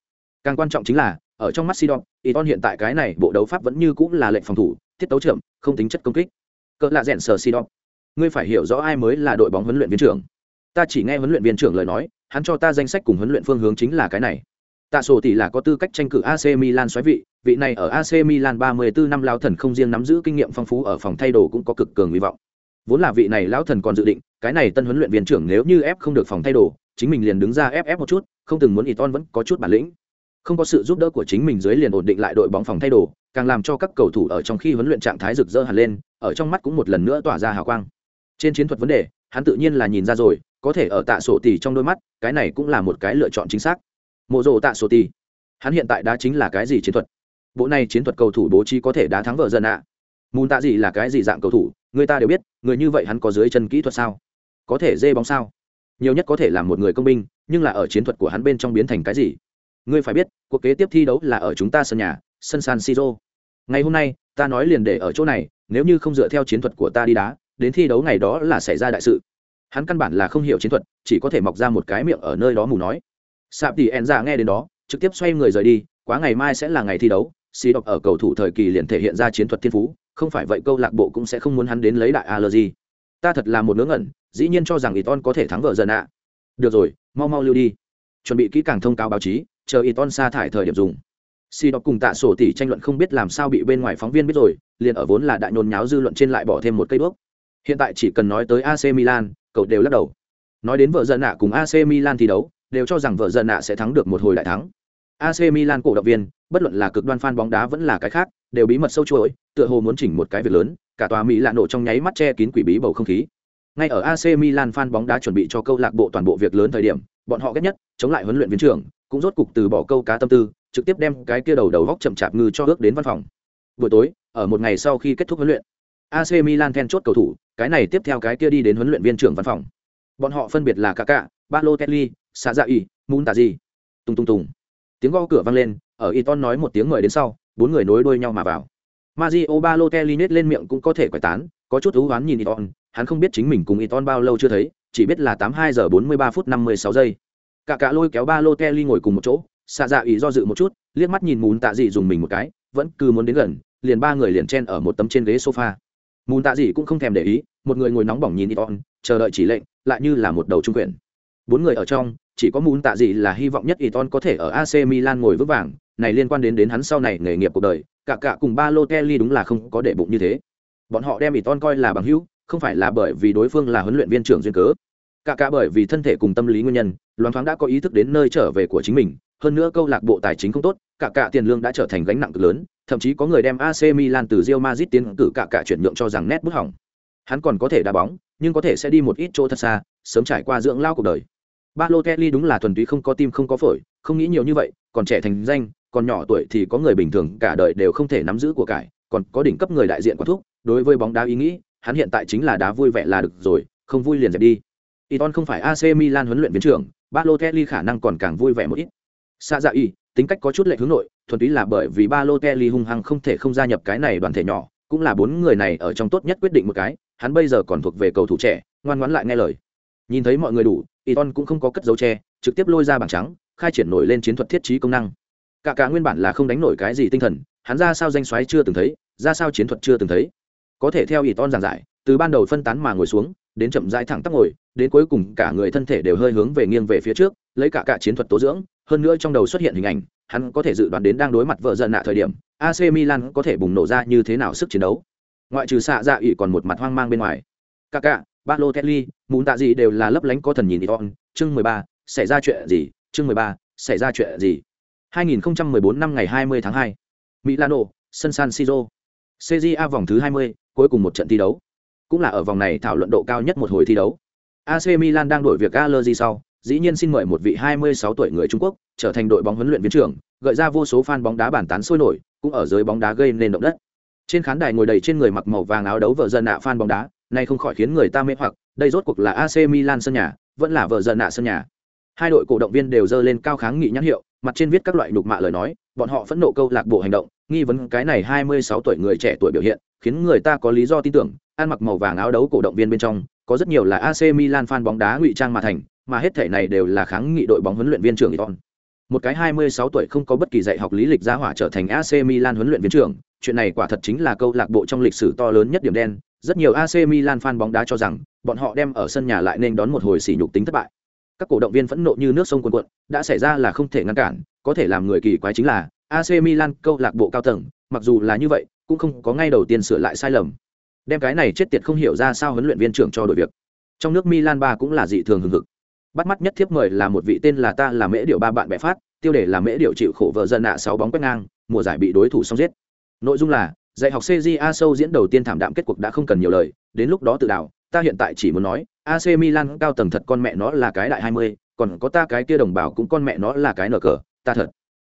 Càng quan trọng chính là, ở trong mắt Sidon, Iton hiện tại cái này bộ đấu pháp vẫn như cũng là lệnh phòng thủ, tiết tấu trưởng, không tính chất công kích. Cỡ lạ rèn sở Sidon. Ngươi phải hiểu rõ ai mới là đội bóng huấn luyện viên trưởng. Ta chỉ nghe huấn luyện viên trưởng lời nói, hắn cho ta danh sách cùng huấn luyện phương hướng chính là cái này. Tạ sổ tỷ là có tư cách tranh cử AC Milan xoáy vị, vị này ở AC Milan 34 năm lão thần không riêng nắm giữ kinh nghiệm phong phú ở phòng thay đồ cũng có cực cường hy vọng. Vốn là vị này lão thần còn dự định, cái này tân huấn luyện viên trưởng nếu như ép không được phòng thay đồ, chính mình liền đứng ra ép ép một chút, không từng muốn Iton vẫn có chút bản lĩnh. Không có sự giúp đỡ của chính mình dưới liền ổn định lại đội bóng phòng thay đồ, càng làm cho các cầu thủ ở trong khi huấn luyện trạng thái rực rỡ hẳn lên, ở trong mắt cũng một lần nữa tỏa ra hào quang. Trên chiến thuật vấn đề, hắn tự nhiên là nhìn ra rồi, có thể ở tạ sổ tỷ trong đôi mắt, cái này cũng là một cái lựa chọn chính xác. Mộ rộ tạ sổ tỷ, hắn hiện tại đã chính là cái gì chiến thuật? Bộ này chiến thuật cầu thủ bố trí có thể đá thắng vợ dần ạ. À. Mùn tạ gì là cái gì dạng cầu thủ, người ta đều biết, người như vậy hắn có dưới chân kỹ thuật sao? Có thể dê bóng sao? Nhiều nhất có thể là một người công binh, nhưng là ở chiến thuật của hắn bên trong biến thành cái gì? Ngươi phải biết, cuộc kế tiếp thi đấu là ở chúng ta sân nhà, sân San Siro. Ngày hôm nay, ta nói liền để ở chỗ này, nếu như không dựa theo chiến thuật của ta đi đá, đến thi đấu ngày đó là xảy ra đại sự. Hắn căn bản là không hiểu chiến thuật, chỉ có thể mọc ra một cái miệng ở nơi đó mù nói. Sạp tỷ ẹn ra dạ nghe đến đó, trực tiếp xoay người rời đi, quá ngày mai sẽ là ngày thi đấu, xì độc ở cầu thủ thời kỳ liền thể hiện ra chiến thuật thiên phú, không phải vậy câu lạc bộ cũng sẽ không muốn hắn đến lấy đại allergy. Ta thật là một ngớ ngẩn, dĩ nhiên cho rằng Iton có thể thắng vợ dần ạ. Được rồi, mau mau lưu đi. Chuẩn bị kỹ càng thông cáo báo chí, chờ Iton sa thải thời điểm dùng. xì đọc cùng tạ sổ tỷ tranh luận không biết làm sao bị bên ngoài phóng viên biết rồi, liền ở vốn là đại nhôn nháo dư luận trên lại bỏ thêm một cây bước. Hiện tại chỉ cần nói tới AC Milan, cậu đều lắc đầu. Nói đến vợ dân nạ cùng AC Milan thi đấu, đều cho rằng vợ dân nạ sẽ thắng được một hồi đại thắng. AC Milan cổ động viên, bất luận là cực đoan fan bóng đá vẫn là cái khác, đều bí mật sâu chuỗi, tựa hồ muốn chỉnh một cái việc lớn, cả tòa Mỹ lạ nổ trong nháy mắt che kín quỷ bí bầu không khí. Ngay ở AC Milan fan bóng đá chuẩn bị cho câu lạc bộ toàn bộ việc lớn thời điểm, bọn họ ghét nhất, chống lại huấn luyện viên trưởng, cũng rốt cục từ bỏ câu cá tâm tư, trực tiếp đem cái kia đầu đầu góc chậm chạp ngư cho ước đến văn phòng. Buổi tối, ở một ngày sau khi kết thúc huấn luyện, AC Milan then chốt cầu thủ, cái này tiếp theo cái kia đi đến huấn luyện viên trưởng văn phòng. Bọn họ phân biệt là caca, ba lô kelly, xạ dạ y, mùn tà gì tùng tùng tùng Tiếng gõ cửa vang lên, ở Iton nói một tiếng mời đến sau, bốn người nối đuôi nhau mà vào. Mario Balotelli nết lên miệng cũng có thể quải tán, có chút ú oán nhìn Iton, hắn không biết chính mình cùng Iton bao lâu chưa thấy, chỉ biết là 82 giờ 43 phút 56 giây. Cả cả lôi kéo Balotelli ngồi cùng một chỗ, xạ dạ ý do dự một chút liếc mắt nhìn mùn tạ dị dùng mình một cái vẫn cứ muốn đến gần liền ba người liền chen ở một tấm trên ghế sofa mùn tạ gì cũng không thèm để ý một người ngồi nóng bỏng nhìn iton chờ đợi chỉ lệnh lại như là một đầu trung quyền. Bốn người ở trong chỉ có mùn tạ gì là hy vọng nhất iton có thể ở ac milan ngồi vững vàng này liên quan đến đến hắn sau này nghề nghiệp cuộc đời cả cả cùng ba lô kelly đúng là không có để bụng như thế. Bọn họ đem iton coi là bằng hữu không phải là bởi vì đối phương là huấn luyện viên trưởng duyên cớ. Cả cả bởi vì thân thể cùng tâm lý nguyên nhân loan thoáng đã có ý thức đến nơi trở về của chính mình hơn nữa câu lạc bộ tài chính không tốt, cả cả tiền lương đã trở thành gánh nặng cực lớn, thậm chí có người đem AC Milan từ Real Madrid tiến cử cả cả chuyển nhượng cho rằng nét bút hỏng. Hắn còn có thể đá bóng, nhưng có thể sẽ đi một ít chỗ thật xa, sớm trải qua dưỡng lao cuộc đời. Balotelli đúng là thuần túy không có tim không có phổi, không nghĩ nhiều như vậy, còn trẻ thành danh, còn nhỏ tuổi thì có người bình thường cả đời đều không thể nắm giữ của cải, còn có đỉnh cấp người đại diện quả thúc, đối với bóng đá ý nghĩ, hắn hiện tại chính là đá vui vẻ là được rồi, không vui liền dẹp đi. Iton không phải AC Milan huấn luyện viên trưởng, Balotelli khả năng còn càng vui vẻ một ít xa dạ y, tính cách có chút lệ hướng nội, thuần túy là bởi vì ba lô kelly hung hăng không thể không gia nhập cái này đoàn thể nhỏ, cũng là bốn người này ở trong tốt nhất quyết định một cái, hắn bây giờ còn thuộc về cầu thủ trẻ, ngoan ngoãn lại nghe lời. Nhìn thấy mọi người đủ Iton cũng không có cất dấu tre trực tiếp lôi ra bảng trắng, khai triển nổi lên chiến thuật thiết trí công năng. Cả cả nguyên bản là không đánh nổi cái gì tinh thần, hắn ra sao danh xoáy chưa từng thấy, ra sao chiến thuật chưa từng thấy. Có thể theo Iton giảng giải, từ ban đầu phân tán mà ngồi xuống, đến chậm rãi thẳng tắp ngồi, đến cuối cùng cả người thân thể đều hơi hướng về nghiêng về phía trước, lấy cả cả chiến thuật tố dưỡng hơn nữa trong đầu xuất hiện hình ảnh hắn có thể dự đoán đến đang đối mặt vợ giận nạ thời điểm AC Milan có thể bùng nổ ra như thế nào sức chiến đấu ngoại trừ xạ dạ ỉ còn một mặt hoang mang bên ngoài Kaká, Kelly muốn tạ gì đều là lấp lánh có thần nhìn Iton, chương 13, xảy ra chuyện gì, chương 13, xảy ra chuyện gì. 2014 năm ngày 20 tháng 2. Milano, sân San Siro. CJA vòng thứ 20, cuối cùng một trận thi đấu. Cũng là ở vòng này thảo luận độ cao nhất một hồi thi đấu. AC Milan đang đổi việc Allergy sau, dĩ nhiên xin mời một vị 26 tuổi người Trung Quốc trở thành đội bóng huấn luyện viên trưởng, gợi ra vô số fan bóng đá bản tán sôi nổi, cũng ở giới bóng đá gây nên động đất. Trên khán đài ngồi đầy trên người mặc màu vàng áo đấu vợ dân nạ fan bóng đá, này không khỏi khiến người ta mê hoặc, đây rốt cuộc là AC Milan sân nhà, vẫn là vợ dân nạ sân nhà. Hai đội cổ động viên đều dơ lên cao kháng nghị nhãn hiệu, mặt trên viết các loại nhục mạ lời nói, bọn họ phẫn nộ câu lạc bộ hành động, nghi vấn cái này 26 tuổi người trẻ tuổi biểu hiện, khiến người ta có lý do tin tưởng, ăn mặc màu vàng áo đấu cổ động viên bên trong, có rất nhiều là AC Milan fan bóng đá ngụy trang mà thành, mà hết thể này đều là kháng nghị đội bóng huấn luyện viên trưởng Iton. Một cái 26 tuổi không có bất kỳ dạy học lý lịch ra hỏa trở thành AC Milan huấn luyện viên trưởng, chuyện này quả thật chính là câu lạc bộ trong lịch sử to lớn nhất điểm đen. Rất nhiều AC Milan fan bóng đá cho rằng, bọn họ đem ở sân nhà lại nên đón một hồi sỉ nhục tính thất bại. Các cổ động viên phẫn nộ như nước sông cuồn cuộn, đã xảy ra là không thể ngăn cản, có thể làm người kỳ quái chính là AC Milan câu lạc bộ cao tầng, mặc dù là như vậy, cũng không có ngay đầu tiên sửa lại sai lầm. Đem cái này chết tiệt không hiểu ra sao huấn luyện viên trưởng cho đội việc. Trong nước Milan ba cũng là dị thường hừng hực. Bắt mắt nhất thiếp mời là một vị tên là ta là Mễ Điệu ba bạn bè phát, tiêu đề là Mễ Điệu chịu khổ vợ dân nạ sáu bóng quét ngang, mùa giải bị đối thủ xong giết. Nội dung là, dạy học CJA sâu diễn đầu tiên thảm đạm kết cuộc đã không cần nhiều lời, đến lúc đó tự đảo, ta hiện tại chỉ muốn nói, AC Milan cao tầng thật con mẹ nó là cái đại 20, còn có ta cái kia đồng bào cũng con mẹ nó là cái nở cờ, ta thật.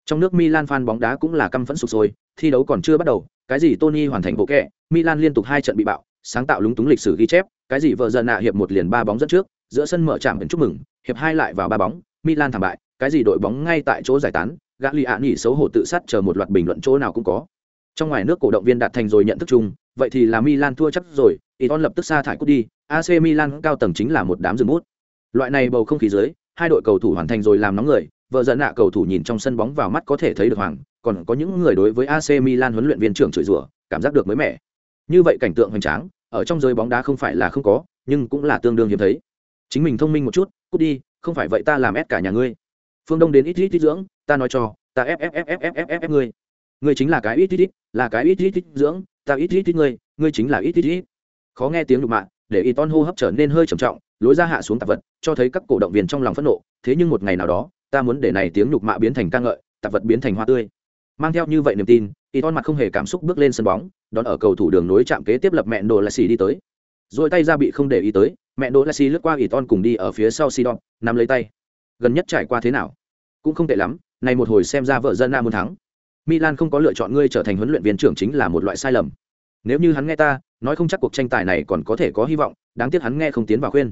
Trong nước Milan fan bóng đá cũng là căm phẫn sụp sôi, thi đấu còn chưa bắt đầu, cái gì Tony hoàn thành bộ kẹ, Milan liên tục hai trận bị bạo, sáng tạo lúng túng lịch sử ghi chép, cái gì vợ dần nạ hiệp một liền ba bóng dẫn trước, giữa sân mở trạm chúc mừng, hiệp hai lại vào ba bóng, Milan thảm bại, cái gì đội bóng ngay tại chỗ giải tán, gã lì ạ nhỉ xấu hổ tự sát chờ một loạt bình luận chỗ nào cũng có. Trong ngoài nước cổ động viên đạt thành rồi nhận thức chung, vậy thì là Milan thua chắc rồi, Iton lập tức sa thải cút đi, AC Milan cao tầng chính là một đám rừng mút. Loại này bầu không khí dưới, hai đội cầu thủ hoàn thành rồi làm nóng người, vợ giận nạ cầu thủ nhìn trong sân bóng vào mắt có thể thấy được hoàng, còn có những người đối với AC Milan huấn luyện viên trưởng chửi rủa, cảm giác được mới mẻ. Như vậy cảnh tượng hoành tráng, ở trong giới bóng đá không phải là không có, nhưng cũng là tương đương hiếm thấy. Chính mình thông minh một chút, cút đi, không phải vậy ta làm ép cả nhà ngươi. Phương Đông đến ít ít, ít dưỡng, ta nói cho, ta ép ép ép ép ép ép ép ngươi. Ngươi chính là cái ít ít ít, là cái ít ít ít dưỡng, ta ít ít ít ngươi, ngươi chính là ít ít ít. Khó nghe tiếng nhục mạ, để Iton hô hấp trở nên hơi trầm trọng, lối ra hạ xuống tạp vật, cho thấy các cổ động viên trong lòng phẫn nộ, thế nhưng một ngày nào đó, ta muốn để này tiếng nhục mạ biến thành ca ngợi, tạp vật biến thành hoa tươi. Mang theo như vậy niềm tin, Iton mặt không hề cảm xúc bước lên sân bóng, đón ở cầu thủ đường nối chạm kế tiếp lập mẹ đồ là xì đi tới. Rồi tay ra bị không để ý tới, mẹ đồ là xì lướt qua Iton cùng đi ở phía sau Sidon, nắm lấy tay. Gần nhất trải qua thế nào? Cũng không tệ lắm, này một hồi xem ra vợ dân Na muốn thắng. Milan không có lựa chọn ngươi trở thành huấn luyện viên trưởng chính là một loại sai lầm. Nếu như hắn nghe ta, nói không chắc cuộc tranh tài này còn có thể có hy vọng, đáng tiếc hắn nghe không tiến vào khuyên.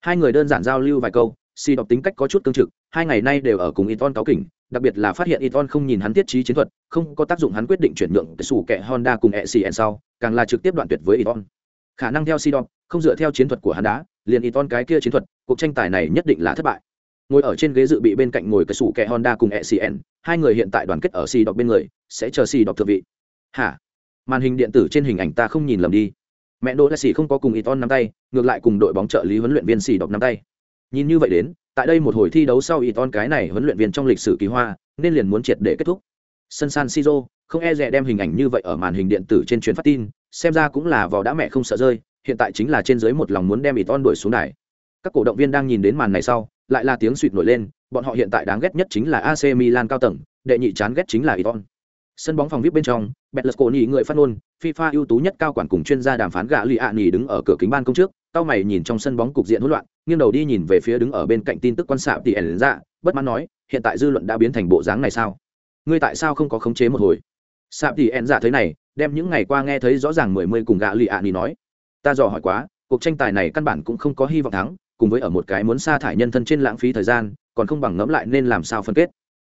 Hai người đơn giản giao lưu vài câu, Si đọc tính cách có chút tương trực, hai ngày nay đều ở cùng Iton cáo kỉnh, đặc biệt là phát hiện Iton không nhìn hắn tiết trí chiến thuật, không có tác dụng hắn quyết định chuyển nhượng cái sủ kẹ Honda cùng ECN sau, càng là trực tiếp đoạn tuyệt với Iton. Khả năng theo Si đọc, không dựa theo chiến thuật của hắn đá, liền Iton cái kia chiến thuật, cuộc tranh tài này nhất định là thất bại. Ngồi ở trên ghế dự bị bên cạnh ngồi cái sủ kẹ Honda cùng ECN, hai người hiện tại đoàn kết ở Si đọc bên người, sẽ chờ Si đọc thượng vị. Hả? Màn hình điện tử trên hình ảnh ta không nhìn lầm đi. Mẹ Đỗ Lessy không có cùng Iton nắm tay, ngược lại cùng đội bóng trợ lý huấn luyện viên Si đọc nắm tay Nhìn như vậy đến, tại đây một hồi thi đấu sau Iton cái này huấn luyện viên trong lịch sử kỳ hoa, nên liền muốn triệt để kết thúc. Sân San Siro, không e dè đem hình ảnh như vậy ở màn hình điện tử trên truyền phát tin, xem ra cũng là vò đã mẹ không sợ rơi, hiện tại chính là trên dưới một lòng muốn đem Iton đuổi xuống đài. Các cổ động viên đang nhìn đến màn này sau, lại là tiếng suýt nổi lên, bọn họ hiện tại đáng ghét nhất chính là AC Milan cao tầng, đệ nhị chán ghét chính là Iton. Sân bóng phòng VIP bên trong, Berlusconi người phát ngôn, FIFA ưu tú nhất cao quản cùng chuyên gia đàm phán gã Lý Ani đứng ở cửa kính ban công trước, cao mày nhìn trong sân bóng cục diện hỗn loạn, nghiêng đầu đi nhìn về phía đứng ở bên cạnh tin tức quan xạ thì ẩn ra, bất mãn nói, hiện tại dư luận đã biến thành bộ dáng này sao? Ngươi tại sao không có khống chế một hồi? Sạp thì ẩn dạ thế này, đem những ngày qua nghe thấy rõ ràng mười mươi cùng gã Lý Ani nói, ta dò hỏi quá, cuộc tranh tài này căn bản cũng không có hy vọng thắng, cùng với ở một cái muốn sa thải nhân thân trên lãng phí thời gian, còn không bằng ngẫm lại nên làm sao phân kết.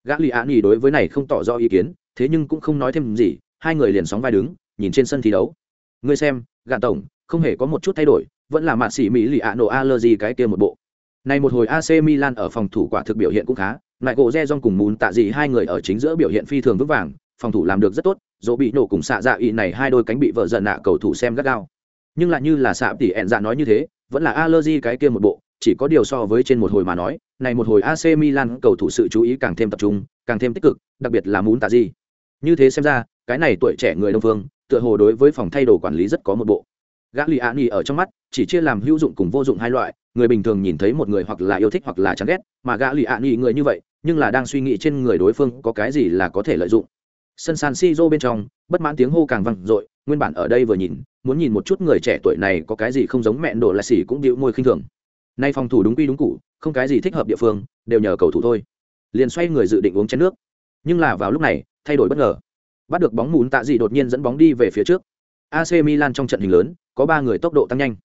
Gã Lý Ani đối với này không tỏ rõ ý kiến, thế nhưng cũng không nói thêm gì hai người liền sóng vai đứng, nhìn trên sân thi đấu. Ngươi xem, gạn tổng, không hề có một chút thay đổi, vẫn là mạn sĩ mỹ lì ạ nổ allergy cái kia một bộ. Này một hồi AC Milan ở phòng thủ quả thực biểu hiện cũng khá, lại gỗ Rejong cùng mùn tạ gì hai người ở chính giữa biểu hiện phi thường vững vàng, phòng thủ làm được rất tốt, dỗ bị nổ cùng xạ dạ y này hai đôi cánh bị vợ giận nạ cầu thủ xem gắt gao. Nhưng lại như là xạ tỷ ẹn dạ nói như thế, vẫn là allergy cái kia một bộ, chỉ có điều so với trên một hồi mà nói, này một hồi AC Milan cầu thủ sự chú ý càng thêm tập trung, càng thêm tích cực, đặc biệt là mùn tạ gì. Như thế xem ra cái này tuổi trẻ người đông phương, tựa hồ đối với phòng thay đồ quản lý rất có một bộ. Gã lì ạ nghỉ ở trong mắt, chỉ chia làm hữu dụng cùng vô dụng hai loại, người bình thường nhìn thấy một người hoặc là yêu thích hoặc là chán ghét, mà gã lì ạ nghỉ người như vậy, nhưng là đang suy nghĩ trên người đối phương có cái gì là có thể lợi dụng. Sân san rô bên trong, bất mãn tiếng hô càng vang dội, nguyên bản ở đây vừa nhìn, muốn nhìn một chút người trẻ tuổi này có cái gì không giống mẹ đồ là xỉ cũng điệu môi khinh thường. Nay phòng thủ đúng quy đúng cụ không cái gì thích hợp địa phương, đều nhờ cầu thủ thôi. Liền xoay người dự định uống chén nước. Nhưng là vào lúc này, thay đổi bất ngờ bắt được bóng mùn tạ dị đột nhiên dẫn bóng đi về phía trước. Ac milan trong trận hình lớn, có ba người tốc độ tăng nhanh.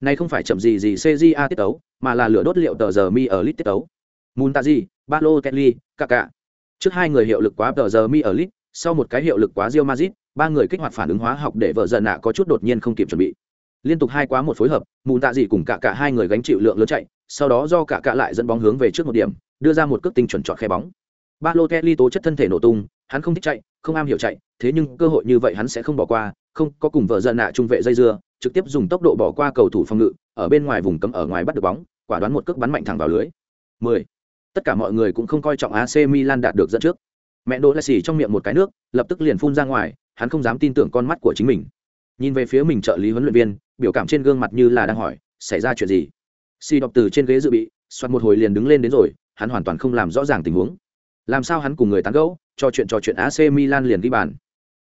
Nay không phải chậm gì gì cja tiết tấu, mà là lửa đốt liệu tờ giờ mi ở lit tiết tấu. Mùn tạ dị balo kelly kaka trước hai người hiệu lực quá tờ giờ mi ở lit sau một cái hiệu lực quá rio mazit ba người kích hoạt phản ứng hóa học để vợ dần nạ có chút đột nhiên không kịp chuẩn bị. Liên tục hai quá một phối hợp, mùn tạ dị cùng cả cả hai người gánh chịu lượng lớn chạy, sau đó do cả cả lại dẫn bóng hướng về trước một điểm, đưa ra một cước tinh chuẩn chọn khe bóng. Ba lô kelly tố chất thân thể nổ tung hắn không thích chạy, không am hiểu chạy, thế nhưng cơ hội như vậy hắn sẽ không bỏ qua, không, có cùng vợ dân nạ trung vệ dây dưa, trực tiếp dùng tốc độ bỏ qua cầu thủ phòng ngự, ở bên ngoài vùng cấm ở ngoài bắt được bóng, quả đoán một cước bắn mạnh thẳng vào lưới. 10. tất cả mọi người cũng không coi trọng ac milan đạt được dẫn trước. Mẹ đỗ lại xì trong miệng một cái nước, lập tức liền phun ra ngoài, hắn không dám tin tưởng con mắt của chính mình. Nhìn về phía mình trợ lý huấn luyện viên, biểu cảm trên gương mặt như là đang hỏi, xảy ra chuyện gì? Xì đọc từ trên ghế dự bị, soạt một hồi liền đứng lên đến rồi, hắn hoàn toàn không làm rõ ràng tình huống làm sao hắn cùng người tán gẫu, trò chuyện trò chuyện ac milan liền ghi bàn.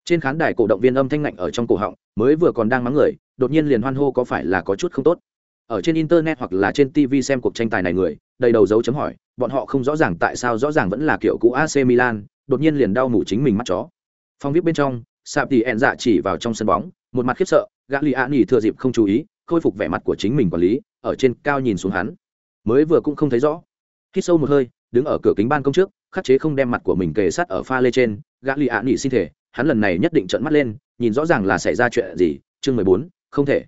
Trên khán đài cổ động viên âm thanh lạnh ở trong cổ họng, mới vừa còn đang mắng người, đột nhiên liền hoan hô có phải là có chút không tốt. Ở trên internet hoặc là trên tv xem cuộc tranh tài này người, đầy đầu dấu chấm hỏi, bọn họ không rõ ràng tại sao rõ ràng vẫn là kiểu cũ ac milan, đột nhiên liền đau mủ chính mình mắt chó. Phong viết bên trong, sạp thì ẹn dạ chỉ vào trong sân bóng, một mặt khiếp sợ gã lì ạ nghỉ thừa dịp không chú ý, khôi phục vẻ mặt của chính mình quản lý, ở trên cao nhìn xuống hắn. Mới vừa cũng không thấy rõ. Hít sâu một hơi đứng ở cửa kính ban công trước, khắc chế không đem mặt của mình kề sát ở pha lê trên, gã lì ạ nỉ xin thể, hắn lần này nhất định trợn mắt lên, nhìn rõ ràng là xảy ra chuyện gì, chương mười bốn, không thể.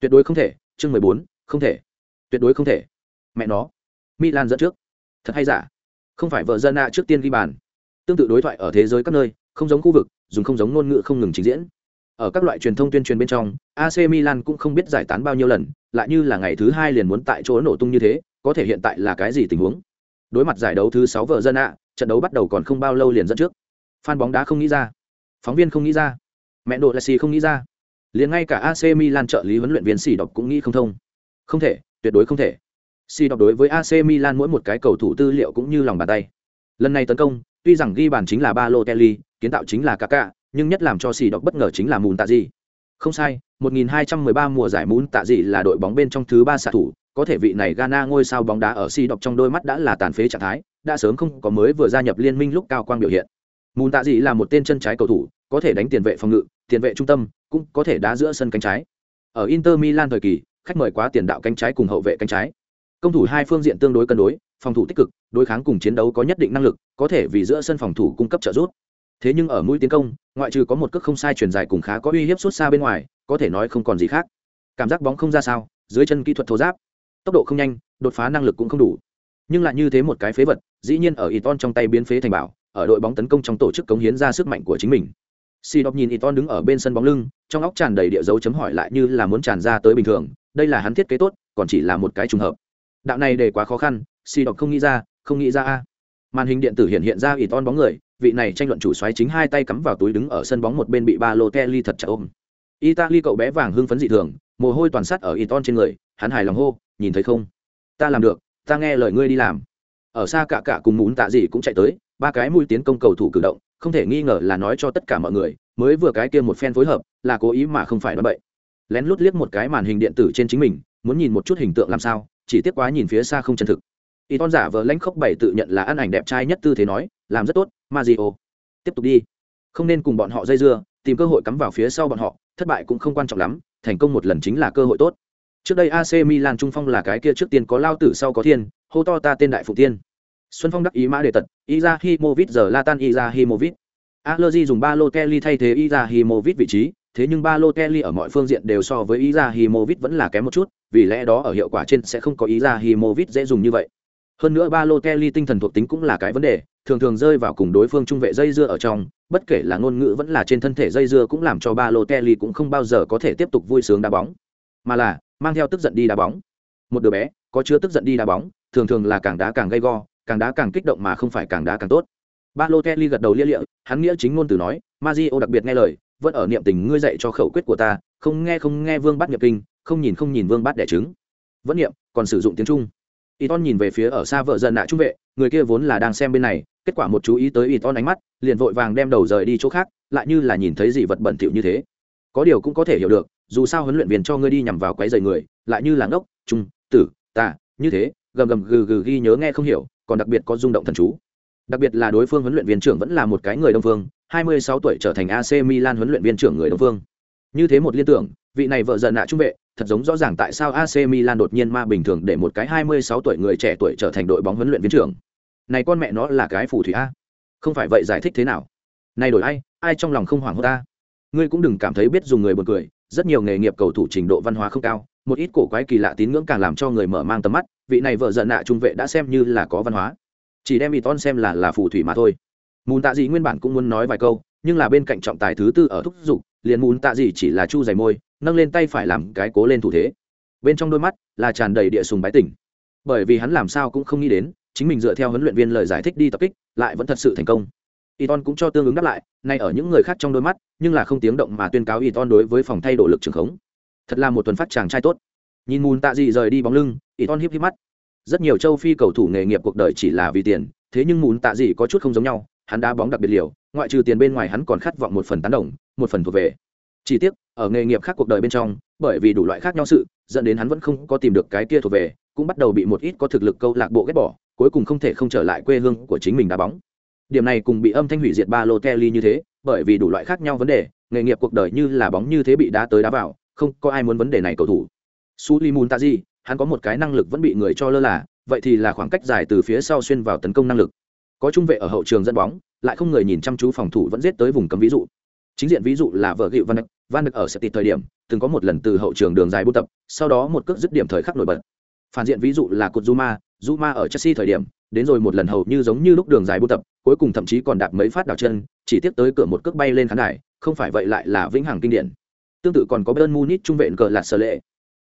Tuyệt đối không thể, chương mười bốn, không thể. Tuyệt đối không thể. Mẹ nó. Milan dẫn trước. Thật hay giả? Không phải vợ dân nạ trước tiên ghi bàn. Tương tự đối thoại ở thế giới các nơi, không giống khu vực, dùng không giống ngôn ngữ không ngừng trình diễn. Ở các loại truyền thông tuyên truyền bên trong AC Milan cũng không biết giải tán bao nhiêu lần, lại như là ngày thứ hai liền muốn tại chỗ nổ tung như thế, có thể hiện tại là cái gì tình huống? Đối mặt giải đấu thứ sáu vợ dân ạ, trận đấu bắt đầu còn không bao lâu liền dẫn trước. Fan bóng đá không nghĩ ra. Phóng viên không nghĩ ra. Mẹ đội lassi không nghĩ ra. Liền ngay cả AC Milan trợ lý huấn luyện viên xì đọc cũng nghĩ không thông. Không thể, tuyệt đối không thể. Xì đọc đối với AC Milan mỗi một cái cầu thủ tư liệu cũng như lòng bàn tay. Lần này tấn công, tuy rằng ghi bàn chính là Balotelli kiến tạo chính là Kaká, nhưng nhất làm cho xì đọc bất ngờ chính là mùn tạ gì không sai 1213 mùa giải mún tạ Dị là đội bóng bên trong thứ ba xạ thủ có thể vị này Ghana ngôi sao bóng đá ở si đọc trong đôi mắt đã là tàn phế trạng thái, đã sớm không có mới vừa gia nhập liên minh lúc cao quang biểu hiện. Mùn tạ gì là một tên chân trái cầu thủ, có thể đánh tiền vệ phòng ngự, tiền vệ trung tâm, cũng có thể đá giữa sân cánh trái. Ở inter milan thời kỳ, khách mời quá tiền đạo cánh trái cùng hậu vệ cánh trái. Công thủ hai phương diện tương đối cân đối, phòng thủ tích cực, đối kháng cùng chiến đấu có nhất định năng lực, có thể vì giữa sân phòng thủ cung cấp trợ giúp. Thế nhưng ở mũi tiến công, ngoại trừ có một cước không sai truyền dài cùng khá có uy hiếp suốt xa bên ngoài, có thể nói không còn gì khác. Cảm giác bóng không ra sao, dưới chân kỹ thuật thô giáp tốc độ không nhanh đột phá năng lực cũng không đủ. Nhưng lại như thế một cái phế vật dĩ nhiên ở Iton trong tay biến phế thành bảo ở đội bóng tấn công trong tổ chức cống hiến ra sức mạnh của chính mình. Si đọc nhìn Iton đứng ở bên sân bóng lưng trong óc tràn đầy địa dấu chấm hỏi lại như là muốn tràn ra tới bình thường đây là hắn thiết kế tốt còn chỉ là một cái trùng hợp. Đạo này để quá khó khăn si đọc không nghĩ ra không nghĩ ra a. Màn hình điện tử hiện hiện ra Iton bóng người vị này tranh luận chủ xoáy chính hai tay cắm vào túi đứng ở sân bóng một bên bị ba lô Kelly thật chặt ôm. Italy cậu bé vàng hưng phấn dị thường, mồ hôi toàn sắt ở Iton trên người, hắn hài lòng hô, nhìn thấy không? Ta làm được, ta nghe lời ngươi đi làm. Ở xa cả cả cùng muốn tạ gì cũng chạy tới, ba cái mũi tiến công cầu thủ cử động, không thể nghi ngờ là nói cho tất cả mọi người, mới vừa cái kia một phen phối hợp, là cố ý mà không phải nói bậy. Lén lút liếc một cái màn hình điện tử trên chính mình, muốn nhìn một chút hình tượng làm sao, chỉ tiếc quá nhìn phía xa không chân thực. Y Iton giả vờ lãnh khốc bảy tự nhận là ăn ảnh đẹp trai nhất tư thế nói, làm rất tốt, Mario. Tiếp tục đi. Không nên cùng bọn họ dây dưa, tìm cơ hội cắm vào phía sau bọn họ, thất bại cũng không quan trọng lắm, thành công một lần chính là cơ hội tốt. Trước đây AC Milan trung phong là cái kia trước tiên có lao tử sau có thiên, hô to ta tên đại phụ tiên. Xuân Phong đắc ý mã đề tật, Izahimovic giờ Latan Izahimovic. Allegri dùng Balotelli thay thế Izahimovic vị trí, thế nhưng Balotelli ở mọi phương diện đều so với Izahimovic vẫn là kém một chút, vì lẽ đó ở hiệu quả trên sẽ không có Izahimovic dễ dùng như vậy. Hơn nữa Balotelli tinh thần thuộc tính cũng là cái vấn đề, thường thường rơi vào cùng đối phương trung vệ dây dưa ở trong, bất kể là ngôn ngữ vẫn là trên thân thể dây dưa cũng làm cho Balotelli cũng không bao giờ có thể tiếp tục vui sướng đá bóng, mà là mang theo tức giận đi đá bóng. Một đứa bé, có chứa tức giận đi đá bóng, thường thường là càng đá càng gay go, càng đá càng kích động mà không phải càng đá càng tốt. Balotelli gật đầu lia lịa, hắn nghĩa chính ngôn từ nói, Mario đặc biệt nghe lời, vẫn ở niệm tình ngươi dạy cho khẩu quyết của ta, không nghe không nghe Vương Bát nhập kinh, không nhìn không nhìn Vương Bát đẻ trứng. Vẫn niệm, còn sử dụng tiếng Trung. Iton nhìn về phía ở xa vợ dần nạ trung vệ, người kia vốn là đang xem bên này, kết quả một chú ý tới Iton ánh mắt, liền vội vàng đem đầu rời đi chỗ khác, lại như là nhìn thấy gì vật bẩn thỉu như thế. Có điều cũng có thể hiểu được, dù sao huấn luyện viên cho ngươi đi nhằm vào quấy rầy người, lại như là ngốc, trung, tử, tà như thế, gầm gầm gừ gừ ghi nhớ nghe không hiểu, còn đặc biệt có rung động thần chú. Đặc biệt là đối phương huấn luyện viên trưởng vẫn là một cái người Đông phương, 26 tuổi trở thành AC Milan huấn luyện viên trưởng người Đông phương. Như thế một liên tưởng, vị này vợ giận nạ trung vệ, thật giống rõ ràng tại sao AC Milan đột nhiên ma bình thường để một cái 26 tuổi người trẻ tuổi trở thành đội bóng huấn luyện viên trưởng. Này con mẹ nó là cái phù thủy a. Không phải vậy giải thích thế nào? Này đổi ai, ai trong lòng không hoảng hốt ta? Ngươi cũng đừng cảm thấy biết dùng người buồn cười, rất nhiều nghề nghiệp cầu thủ trình độ văn hóa không cao, một ít cổ quái kỳ lạ tín ngưỡng càng làm cho người mở mang tầm mắt, vị này vợ giận nạ trung vệ đã xem như là có văn hóa. Chỉ đem Iton xem là là phù thủy mà thôi. Mùn Tạ Dị nguyên bản cũng muốn nói vài câu, nhưng là bên cạnh trọng tài thứ tư ở thúc giục, liền Mùn Tạ Dị chỉ là chu dày môi, nâng lên tay phải làm cái cố lên thủ thế bên trong đôi mắt là tràn đầy địa sùng bái tỉnh bởi vì hắn làm sao cũng không nghĩ đến chính mình dựa theo huấn luyện viên lời giải thích đi tập kích lại vẫn thật sự thành công Iton cũng cho tương ứng đáp lại, nay ở những người khác trong đôi mắt, nhưng là không tiếng động mà tuyên cáo Iton đối với phòng thay đổi lực trường khống. Thật là một tuần phát chàng trai tốt. Nhìn Mùn Tạ Dị rời đi bóng lưng, Iton híp híp mắt. Rất nhiều châu Phi cầu thủ nghề nghiệp cuộc đời chỉ là vì tiền, thế nhưng Mùn Tạ Dị có chút không giống nhau, hắn đá bóng đặc biệt liều, ngoại trừ tiền bên ngoài hắn còn khát vọng một phần tán đồng, một phần thuộc về. Chỉ tiếc, ở nghề nghiệp khác cuộc đời bên trong, bởi vì đủ loại khác nhau sự, dẫn đến hắn vẫn không có tìm được cái kia thuộc về, cũng bắt đầu bị một ít có thực lực câu lạc bộ ghét bỏ, cuối cùng không thể không trở lại quê hương của chính mình đá bóng điểm này cùng bị âm thanh hủy diệt ba lô kelly như thế bởi vì đủ loại khác nhau vấn đề nghề nghiệp cuộc đời như là bóng như thế bị đá tới đá vào không có ai muốn vấn đề này cầu thủ. Sulimun taji hắn có một cái năng lực vẫn bị người cho lơ là vậy thì là khoảng cách dài từ phía sau xuyên vào tấn công năng lực. Có trung vệ ở hậu trường dẫn bóng lại không người nhìn chăm chú phòng thủ vẫn giết tới vùng cấm ví dụ. Chính diện ví dụ là vợ gịu van van Đức ở sẽ thời điểm từng có một lần từ hậu trường đường dài buôn tập sau đó một cước dứt điểm thời khắc nổi bật. Phản diện ví dụ là cột Zuma, Zuma ở Chelsea thời điểm, đến rồi một lần hầu như giống như lúc đường dài buôn tập, cuối cùng thậm chí còn đạp mấy phát đảo chân, chỉ tiếp tới cửa một cước bay lên khán đài, không phải vậy lại là vĩnh hằng kinh điển. Tương tự còn có Bayern Munich trung vệ cờ lạt sở lệ.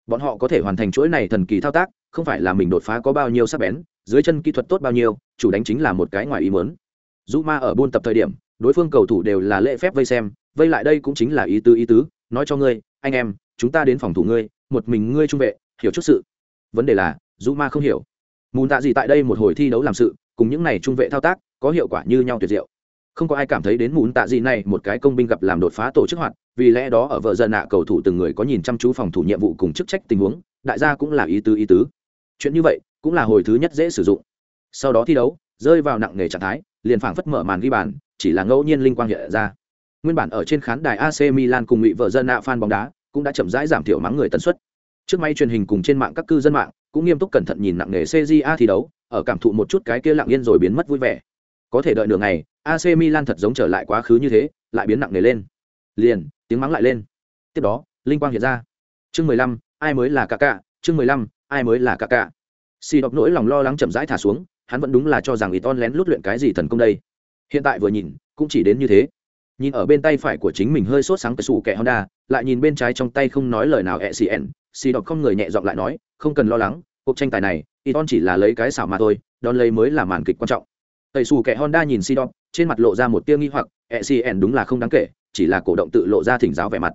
Bọn họ có thể hoàn thành chuỗi này thần kỳ thao tác, không phải là mình đột phá có bao nhiêu sắc bén, dưới chân kỹ thuật tốt bao nhiêu, chủ đánh chính là một cái ngoài ý muốn. ma ở buôn tập thời điểm, đối phương cầu thủ đều là lễ phép vây xem, vây lại đây cũng chính là ý tứ ý tứ, nói cho ngươi, anh em, chúng ta đến phòng thủ ngươi, một mình ngươi trung vệ, hiểu chút sự. Vấn đề là, dù ma không hiểu mùn tạ gì tại đây một hồi thi đấu làm sự, cùng những này trung vệ thao tác, có hiệu quả như nhau tuyệt diệu. Không có ai cảm thấy đến mùn tạ gì này một cái công binh gặp làm đột phá tổ chức hoạt, vì lẽ đó ở vợ dân nạ cầu thủ từng người có nhìn chăm chú phòng thủ nhiệm vụ cùng chức trách tình huống, đại gia cũng là ý tứ ý tứ. Chuyện như vậy cũng là hồi thứ nhất dễ sử dụng. Sau đó thi đấu, rơi vào nặng nề trạng thái, liền phảng phất mở màn ghi bàn, chỉ là ngẫu nhiên linh quang hiện ra. Nguyên bản ở trên khán đài AC Milan cùng ngụy vợ dân nạ fan bóng đá cũng đã chậm rãi giảm thiểu mắng người tần suất. Trước máy truyền hình cùng trên mạng các cư dân mạng cũng nghiêm túc cẩn thận nhìn nặng nghề CJA thi đấu, ở cảm thụ một chút cái kia lặng yên rồi biến mất vui vẻ. Có thể đợi nửa ngày, AC Milan thật giống trở lại quá khứ như thế, lại biến nặng nề lên. Liền, tiếng mắng lại lên. Tiếp đó, linh quang hiện ra. Chương 15, ai mới là Kaká, chương 15, ai mới là Kaká. Si đọc nỗi lòng lo lắng chậm rãi thả xuống, hắn vẫn đúng là cho rằng Iton lén lút luyện cái gì thần công đây. Hiện tại vừa nhìn, cũng chỉ đến như thế. Nhìn ở bên tay phải của chính mình hơi sốt sáng cái sủ kẻ Honda, lại nhìn bên trái trong tay không nói lời nào E ECN, xì đọc không người nhẹ giọng lại nói, không cần lo lắng cuộc tranh tài này Iton chỉ là lấy cái xảo mà thôi đón lấy mới là màn kịch quan trọng. Tẩy xù kẻ honda nhìn Sidon, đọc trên mặt lộ ra một tia nghi hoặc E C N đúng là không đáng kể chỉ là cổ động tự lộ ra thỉnh giáo vẻ mặt.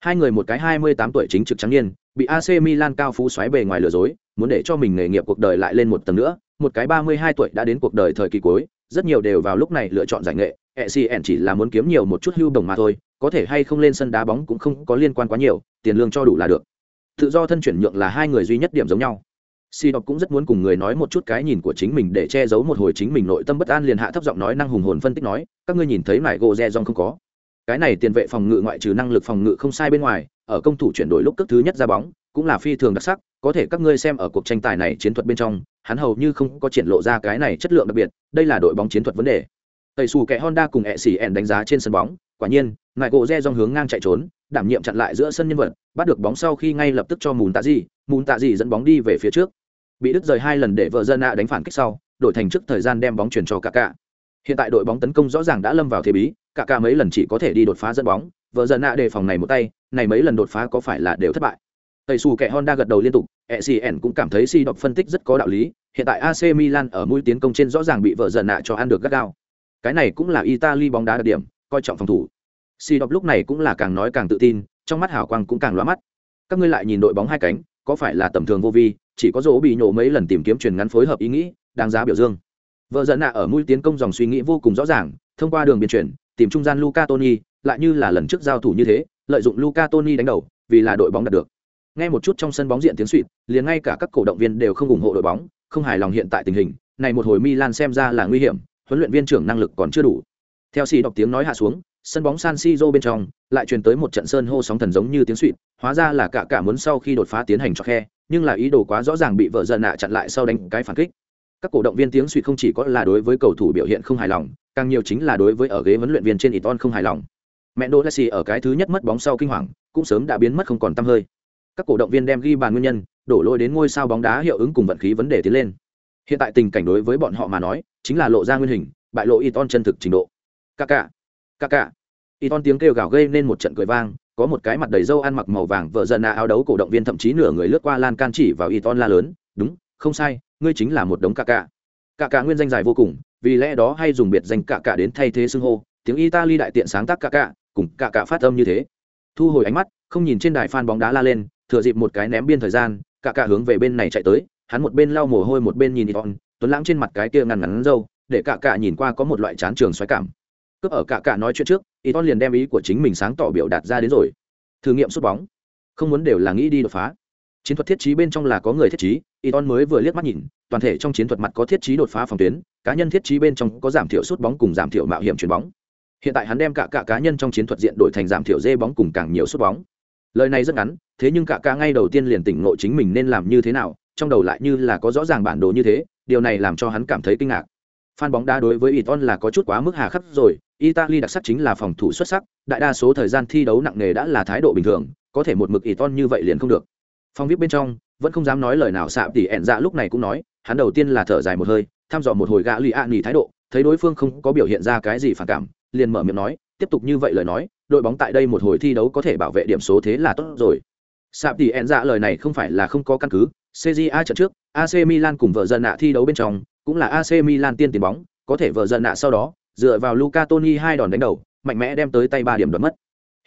Hai người một cái hai mươi tám tuổi chính trực trắng niên bị ac milan cao phú xoáy bề ngoài lừa dối muốn để cho mình nghề nghiệp cuộc đời lại lên một tầng nữa một cái ba mươi hai tuổi đã đến cuộc đời thời kỳ cuối rất nhiều đều vào lúc này lựa chọn giải nghệ ecn chỉ là muốn kiếm nhiều một chút hưu đồng mà thôi, có thể hay không lên sân đá bóng cũng không có liên quan quá nhiều, tiền lương cho đủ là được. Tự do thân chuyển nhượng là hai người duy nhất điểm giống nhau. Si đọc cũng rất muốn cùng người nói một chút cái nhìn của chính mình để che giấu một hồi chính mình nội tâm bất an liền hạ thấp giọng nói năng hùng hồn phân tích nói, các ngươi nhìn thấy mải gỗ re dong không có. Cái này tiền vệ phòng ngự ngoại trừ năng lực phòng ngự không sai bên ngoài, ở công thủ chuyển đổi lúc cấp thứ nhất ra bóng, cũng là phi thường đặc sắc, có thể các ngươi xem ở cuộc tranh tài này chiến thuật bên trong, hắn hầu như không có triển lộ ra cái này chất lượng đặc biệt, đây là đội bóng chiến thuật vấn đề tẩy xù kẻ honda cùng ẹ xỉ ẻn đánh giá trên sân bóng. Quả nhiên ngại gỗ re dòng hướng ngang chạy trốn, đảm nhiệm chặn lại giữa sân nhân vật, bắt được bóng sau khi ngay lập tức cho mùn tạ gì mùn tạ gì dẫn bóng đi về phía trước. Bị đứt rời hai lần để vợ dân nạ đánh phản kích sau, đổi thành trước thời gian đem bóng chuyển cho cả cả hiện tại đội bóng tấn công rõ ràng đã lâm vào thế bí cả cả mấy lần chỉ có thể đi đột phá dẫn bóng. Vợ dân nạ đề phòng này một tay, này mấy lần đột phá có phải là đều thất bại? Tẩy xù kẻ honda gật đầu liên tục ecn cũng cảm thấy si đọc phân tích rất có đạo lý. Hiện tại ac milan ở mũi tiến công trên rõ ràng bị vợ dần nạ cho ăn được gắt gao cái này cũng là italy bóng đá đặc điểm, coi trọng phòng thủ. Si đọc lúc này cũng là càng nói càng tự tin, trong mắt hào quang cũng càng loa mắt. Các ngươi lại nhìn đội bóng hai cánh, có phải là tầm thường vô vi, chỉ có dỗ bị nhổ mấy lần tìm kiếm truyền ngắn phối hợp ý nghĩ, đáng giá biểu dương. Vợ dẫn nạ ở mũi tiến công dòng suy nghĩ vô cùng rõ ràng, thông qua đường biên chuyển, tìm trung gian luca tony lại như là lần trước giao thủ như thế, lợi dụng luca tony đánh đầu, vì là đội bóng đạt được. Nghe một chút trong sân bóng diện tiếng suỵt, liền ngay cả các cổ động viên đều không ủng hộ đội bóng, không hài lòng hiện tại tình hình, này một hồi milan xem ra là nguy hiểm huấn luyện viên trưởng năng lực còn chưa đủ theo xì đọc tiếng nói hạ xuống sân bóng San Siro bên trong lại truyền tới một trận sơn hô sóng thần giống như tiếng suýt, hóa ra là cả cả muốn sau khi đột phá tiến hành cho khe, nhưng là ý đồ quá rõ ràng bị vợ giận nạ chặn lại sau đánh cái phản kích. Các cổ động viên tiếng suýt không chỉ có là đối với cầu thủ biểu hiện không hài lòng, càng nhiều chính là đối với ở ghế huấn luyện viên trên Iton không hài lòng. Mẹ Messi ở cái thứ nhất mất bóng sau kinh hoàng, cũng sớm đã biến mất không còn tâm hơi. Các cổ động viên đem ghi bàn nguyên nhân, đổ lỗi đến ngôi sao bóng đá hiệu ứng cùng vận khí vấn đề tiến lên. Hiện tại tình cảnh đối với bọn họ mà nói, chính là lộ ra nguyên hình, bại lộ Iton chân thực trình độ. Kaká, Kaká y ton tiếng kêu gào gây nên một trận cười vang có một cái mặt đầy râu ăn mặc màu vàng vợ dần áo đấu cổ động viên thậm chí nửa người lướt qua lan can chỉ vào y ton la lớn đúng không sai ngươi chính là một đống ca ca ca ca nguyên danh dài vô cùng vì lẽ đó hay dùng biệt danh ca ca đến thay thế xưng hô tiếng italy đại tiện sáng tác ca ca cùng ca ca phát âm như thế. Thu hồi ánh mắt không nhìn trên đài phan bóng đá la lên thừa dịp một cái ném biên thời gian cả cả hướng về bên này chạy tới hắn một bên lau mồ hôi một bên nhìn Iton, tuấn lãng trên mặt cái kia ngăn ngắn râu, để cả cả nhìn qua có một loại chán trường xoáy cảm. Cướp ở cả cả nói chuyện trước Iton liền đem ý của chính mình sáng tỏ biểu đạt ra đến rồi. Thử nghiệm sút bóng. Không muốn đều là nghĩ đi đột phá. Chiến thuật thiết trí bên trong là có người thiết trí Iton mới vừa liếc mắt nhìn, toàn thể trong chiến thuật mặt có thiết trí đột phá phòng tuyến, cá nhân thiết trí bên trong có giảm thiểu sút bóng cùng giảm thiểu mạo hiểm chuyền bóng. Hiện tại hắn đem cả cả cá nhân trong chiến thuật diện đổi thành giảm thiểu dê bóng cùng càng nhiều sút bóng. Lời này rất ngắn, thế nhưng cả cả ngay đầu tiên liền tỉnh ngộ chính mình nên làm như thế nào, trong đầu lại như là có rõ ràng bản đồ như thế điều này làm cho hắn cảm thấy kinh ngạc Phan bóng đá đối với Iton là có chút quá mức hà khắc rồi, Italy đặc sắc chính là phòng thủ xuất sắc, đại đa số thời gian thi đấu nặng nề đã là thái độ bình thường, có thể một mực Iton như vậy liền không được. Phong viết bên trong, vẫn không dám nói lời nào sạm tỉ ẹn dạ lúc này cũng nói, hắn đầu tiên là thở dài một hơi, thăm dò một hồi gã lì ạ nghỉ thái độ, thấy đối phương không có biểu hiện ra cái gì phản cảm, liền mở miệng nói, tiếp tục như vậy lời nói, đội bóng tại đây một hồi thi đấu có thể bảo vệ điểm số thế là tốt rồi. Sạm tỷ ẹn dạ lời này không phải là không có căn cứ, CJA trận trước, AC Milan cùng vợ dân nạ thi đấu bên trong, cũng là AC Milan tiên tiền bóng, có thể vợ dân nạ sau đó, dựa vào Luca Toni hai đòn đánh đầu, mạnh mẽ đem tới tay ba điểm đoạt mất.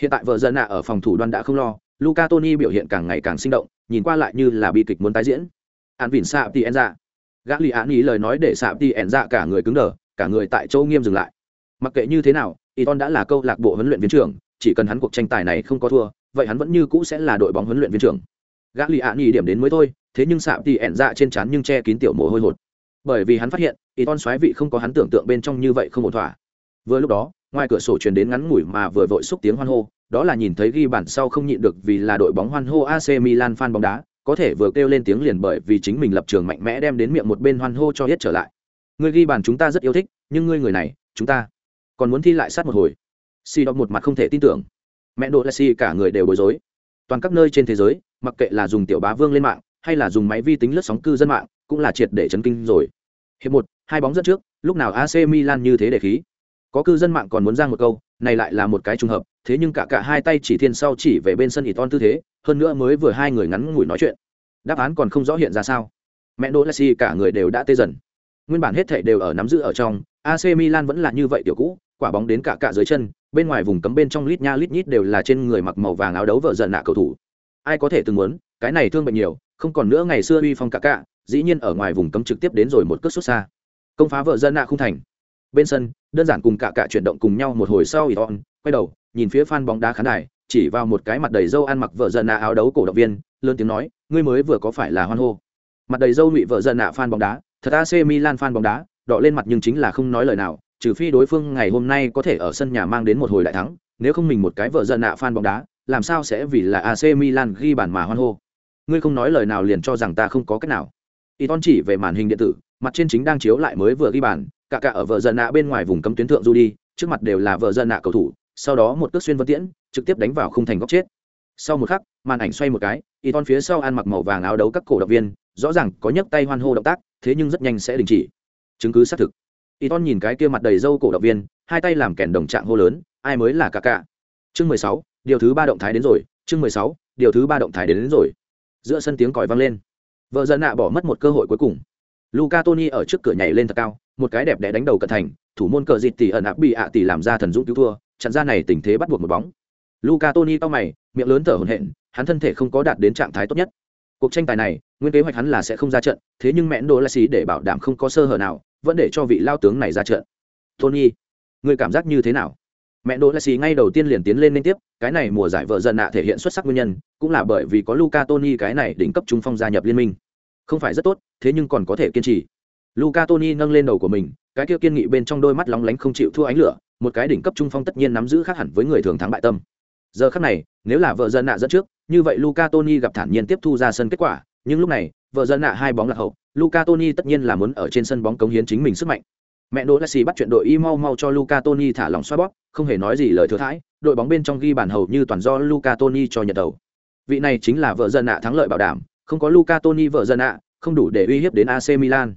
Hiện tại vợ dân nạ ở phòng thủ đoan đã không lo, Luca Toni biểu hiện càng ngày càng sinh động, nhìn qua lại như là bi kịch muốn tái diễn. An Vịn Sạp tỷ ẹn dạ. Gã lì án ý lời nói để Sạp tỷ ẹn dạ cả người cứng đờ, cả người tại chỗ nghiêm dừng lại. Mặc kệ như thế nào, Iton đã là câu lạc bộ huấn luyện viên trưởng, chỉ cần hắn cuộc tranh tài này không có thua, vậy hắn vẫn như cũ sẽ là đội bóng huấn luyện viên trưởng gã lì Án ý điểm đến mới thôi thế nhưng sạm thì ẻn dạ trên trán nhưng che kín tiểu mồ hôi hột. Bởi vì hắn phát hiện y ton xoáy vị không có hắn tưởng tượng bên trong như vậy không ổn thỏa. Vừa lúc đó, ngoài cửa sổ truyền đến ngắn ngủi mà vừa vội xúc tiếng hoan hô, đó là nhìn thấy ghi bản sau không nhịn được vì là đội bóng hoan hô AC Milan fan bóng đá, có thể vừa kêu lên tiếng liền bởi vì chính mình lập trường mạnh mẽ đem đến miệng một bên hoan hô cho hết trở lại. Người ghi bàn chúng ta rất yêu thích, nhưng ngươi người này, chúng ta còn muốn thi lại sát một hồi. Si đọc một mặt không thể tin tưởng. Mẹ độ là si cả người đều bối rối. Toàn các nơi trên thế giới, mặc kệ là dùng tiểu bá vương lên mạng hay là dùng máy vi tính lướt sóng cư dân mạng, cũng là triệt để chấn kinh rồi. Hiệp một, hai bóng dẫn trước, lúc nào ac milan như thế để khí? Có cư dân mạng còn muốn ra một câu, này lại là một cái trùng hợp, thế nhưng cả cả hai tay chỉ thiên sau chỉ về bên sân ỉ ton tư thế, hơn nữa mới vừa hai người ngắn ngủi nói chuyện. Đáp án còn không rõ hiện ra sao. Mẹ đỗ lassi cả người đều đã tê dần. Nguyên bản hết thể đều ở nắm giữ ở trong ac milan vẫn là như vậy tiểu cũ, quả bóng đến cả cả dưới chân, bên ngoài vùng cấm bên trong lít nha lít nhít đều là trên người mặc màu vàng áo đấu vợ giận nạ cầu thủ. Ai có thể từng muốn, cái này thương bệnh nhiều không còn nữa ngày xưa uy phong cả cả dĩ nhiên ở ngoài vùng cấm trực tiếp đến rồi một cước xuất xa. Công phá vợ dân nạ không thành. Bên sân, đơn giản cùng cả cả chuyển động cùng nhau một hồi sau ỉ on quay đầu, nhìn phía phan bóng đá khán đài, chỉ vào một cái mặt đầy dâu ăn mặc vợ dân nạ áo đấu cổ động viên, lớn tiếng nói, ngươi mới vừa có phải là hoan hô. Mặt đầy dâu ngụy vợ dân nạ phan bóng đá, thật ac milan phan bóng đá, đỏ lên mặt nhưng chính là không nói lời nào, trừ phi đối phương ngày hôm nay có thể ở sân nhà mang đến một hồi đại thắng, nếu không mình một cái vợ dân nạ phan bóng đá, làm sao sẽ vì là AC Milan ghi bàn mà hoan hô. Ngươi không nói lời nào liền cho rằng ta không có cách nào. Iton chỉ về màn hình điện tử, mặt trên chính đang chiếu lại mới vừa ghi bàn, cả cả ở vợ dân nạ bên ngoài vùng cấm tuyến thượng du đi, trước mặt đều là vợ dân nạ cầu thủ, sau đó một cước xuyên vân tiễn, trực tiếp đánh vào khung thành góc chết. Sau một khắc, màn ảnh xoay một cái, Iton phía sau ăn mặc màu vàng áo đấu các cổ động viên, rõ ràng có nhấc tay hoan hô động tác, thế nhưng rất nhanh sẽ đình chỉ. Chứng cứ xác thực. Iton nhìn cái kia mặt đầy râu cổ động viên, hai tay làm kèn đồng trạng hô lớn, ai mới là cả cả. Chương mười sáu điều thứ ba động thái đến rồi chương mười sáu điều thứ ba động thái đến, đến rồi giữa sân tiếng còi vang lên. Vợ dân nạ bỏ mất một cơ hội cuối cùng. Luca tony ở trước cửa nhảy lên thật cao, một cái đẹp đẽ đánh đầu cận thành, thủ môn cờ dịt tỷ ẩn áp bị ạ tỷ làm ra thần dũng cứu thua, chặn ra này tình thế bắt buộc một bóng. Luca tony to mày, miệng lớn thở hổn hển, hắn thân thể không có đạt đến trạng thái tốt nhất. Cuộc tranh tài này, nguyên kế hoạch hắn là sẽ không ra trận, thế nhưng mẹn đồ la xí để bảo đảm không có sơ hở nào, vẫn để cho vị lao tướng này ra trận. Tony người cảm giác như thế nào? Mẹ đỗ Lassi ngay đầu tiên liền tiến lên liên tiếp, cái này mùa giải vợ dần nạ thể hiện xuất sắc nguyên nhân, cũng là bởi vì có luca toni cái này đỉnh cấp trung phong gia nhập liên minh. Không phải rất tốt, thế nhưng còn có thể kiên trì. Luca toni nâng lên đầu của mình, cái kia kiên nghị bên trong đôi mắt lóng lánh không chịu thua ánh lửa, một cái đỉnh cấp trung phong tất nhiên nắm giữ khác hẳn với người thường thắng bại tâm. Giờ khắc này, nếu là vợ dân nạ dẫn trước, như vậy luca toni gặp thản nhiên tiếp thu ra sân kết quả, nhưng lúc này, vợ dân nạ hai bóng lạc hậu luca toni tất nhiên là muốn ở trên sân bóng cống hiến chính mình sức mạnh mẹ đỗ Lassi bắt chuyện đội y mau mau cho luca toni thả lỏng xoa bóp, không hề nói gì lời thừa thãi, đội bóng bên trong ghi bàn hầu như toàn do luca toni cho nhận đầu. Vị này chính là vợ dân nạ thắng lợi bảo đảm, không có luca toni, vợ dân nạ không đủ để uy hiếp đến ac milan.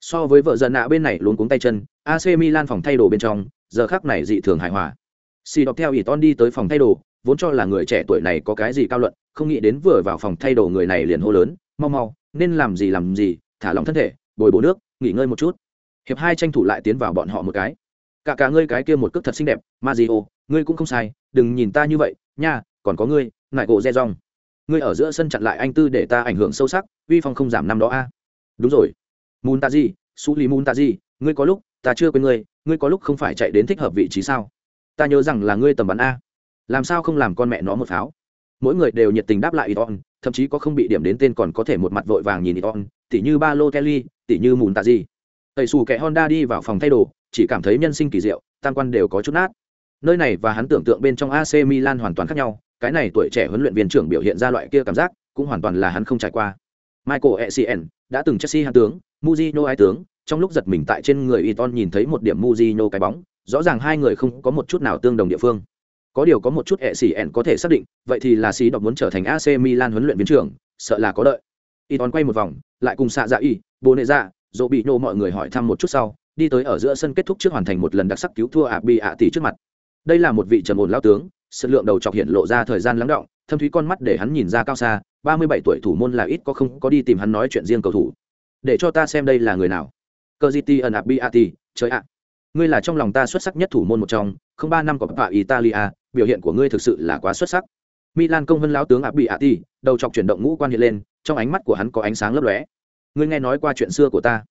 So với vợ dân nạ bên này luôn cuống tay chân ac milan phòng thay đồ bên trong, giờ khác này dị thường hài hòa. Xì đọc theo ỷ ton đi tới phòng thay đồ, vốn cho là người trẻ tuổi này có cái gì cao luận, không nghĩ đến vừa vào phòng thay đồ người này liền hô lớn, mau mau, nên làm gì làm gì, thả lỏng thân thể, bồi bổ nước, nghỉ ngơi một chút hiệp hai tranh thủ lại tiến vào bọn họ một cái. Cả cả ngươi cái kia một cước thật xinh đẹp Mario, ngươi cũng không sai đừng nhìn ta như vậy nha còn có ngươi ngại gỗ re rong. Ngươi ở giữa sân chặn lại anh tư để ta ảnh hưởng sâu sắc uy phong không giảm năm đó a. Đúng rồi. Mùn ta gì su li mùn ta gì ngươi có lúc ta chưa quên ngươi ngươi có lúc không phải chạy đến thích hợp vị trí sao? Ta nhớ rằng là ngươi tầm bắn a. Làm sao không làm con mẹ nó một pháo? Mỗi người đều nhiệt tình đáp lại iton thậm chí có không bị điểm đến tên còn có thể một mặt vội vàng nhìn iton tỉ như ba lô kelly tỉ như mùn tạ gì tẩy xù kẻ honda đi vào phòng thay đồ, chỉ cảm thấy nhân sinh kỳ diệu, tam quan đều có chút nát. Nơi này và hắn tưởng tượng bên trong ac milan hoàn toàn khác nhau, cái này tuổi trẻ huấn luyện viên trưởng biểu hiện ra loại kia cảm giác, cũng hoàn toàn là hắn không trải qua. Michael essien đã từng chelsea hạ tướng muzino ái tướng, trong lúc giật mình tại trên người iton nhìn thấy một điểm muzino cái bóng, rõ ràng hai người không có một chút nào tương đồng địa phương. Có điều có một chút hệ xỉ ẹn có thể xác định, vậy thì là xí đọc muốn trở thành ac milan huấn luyện viên trưởng, sợ là có đợi. Y tòn quay một vòng, lại cùng xạ dạ y bồ nệ dạ dỗ bị nô mọi người hỏi thăm một chút sau, đi tới ở giữa sân kết thúc trước hoàn thành một lần đặc sắc cứu thua ạ bị ạ tỷ trước mặt. Đây là một vị trầm ổn lao tướng sự lượng đầu chọc hiện lộ ra thời gian lắng động, thâm thúy con mắt để hắn nhìn ra cao xa, ba mươi bảy tuổi thủ môn là ít có không có đi tìm hắn nói chuyện riêng cầu thủ. Để cho ta xem đây là người nào. Cơ di ẩn ạ bị ạ tỷ trời ạ. Ngươi là trong lòng ta xuất sắc nhất thủ môn một trong, không ba năm của bạ italia, biểu hiện của ngươi thực sự là quá xuất sắc. Milan công vân lão tướng ạ bị ạ tỷ đầu chọc chuyển động ngũ quan hiện lên, trong ánh mắt của hắn có ánh sáng lấp lóe ngươi nghe nói qua chuyện xưa của ta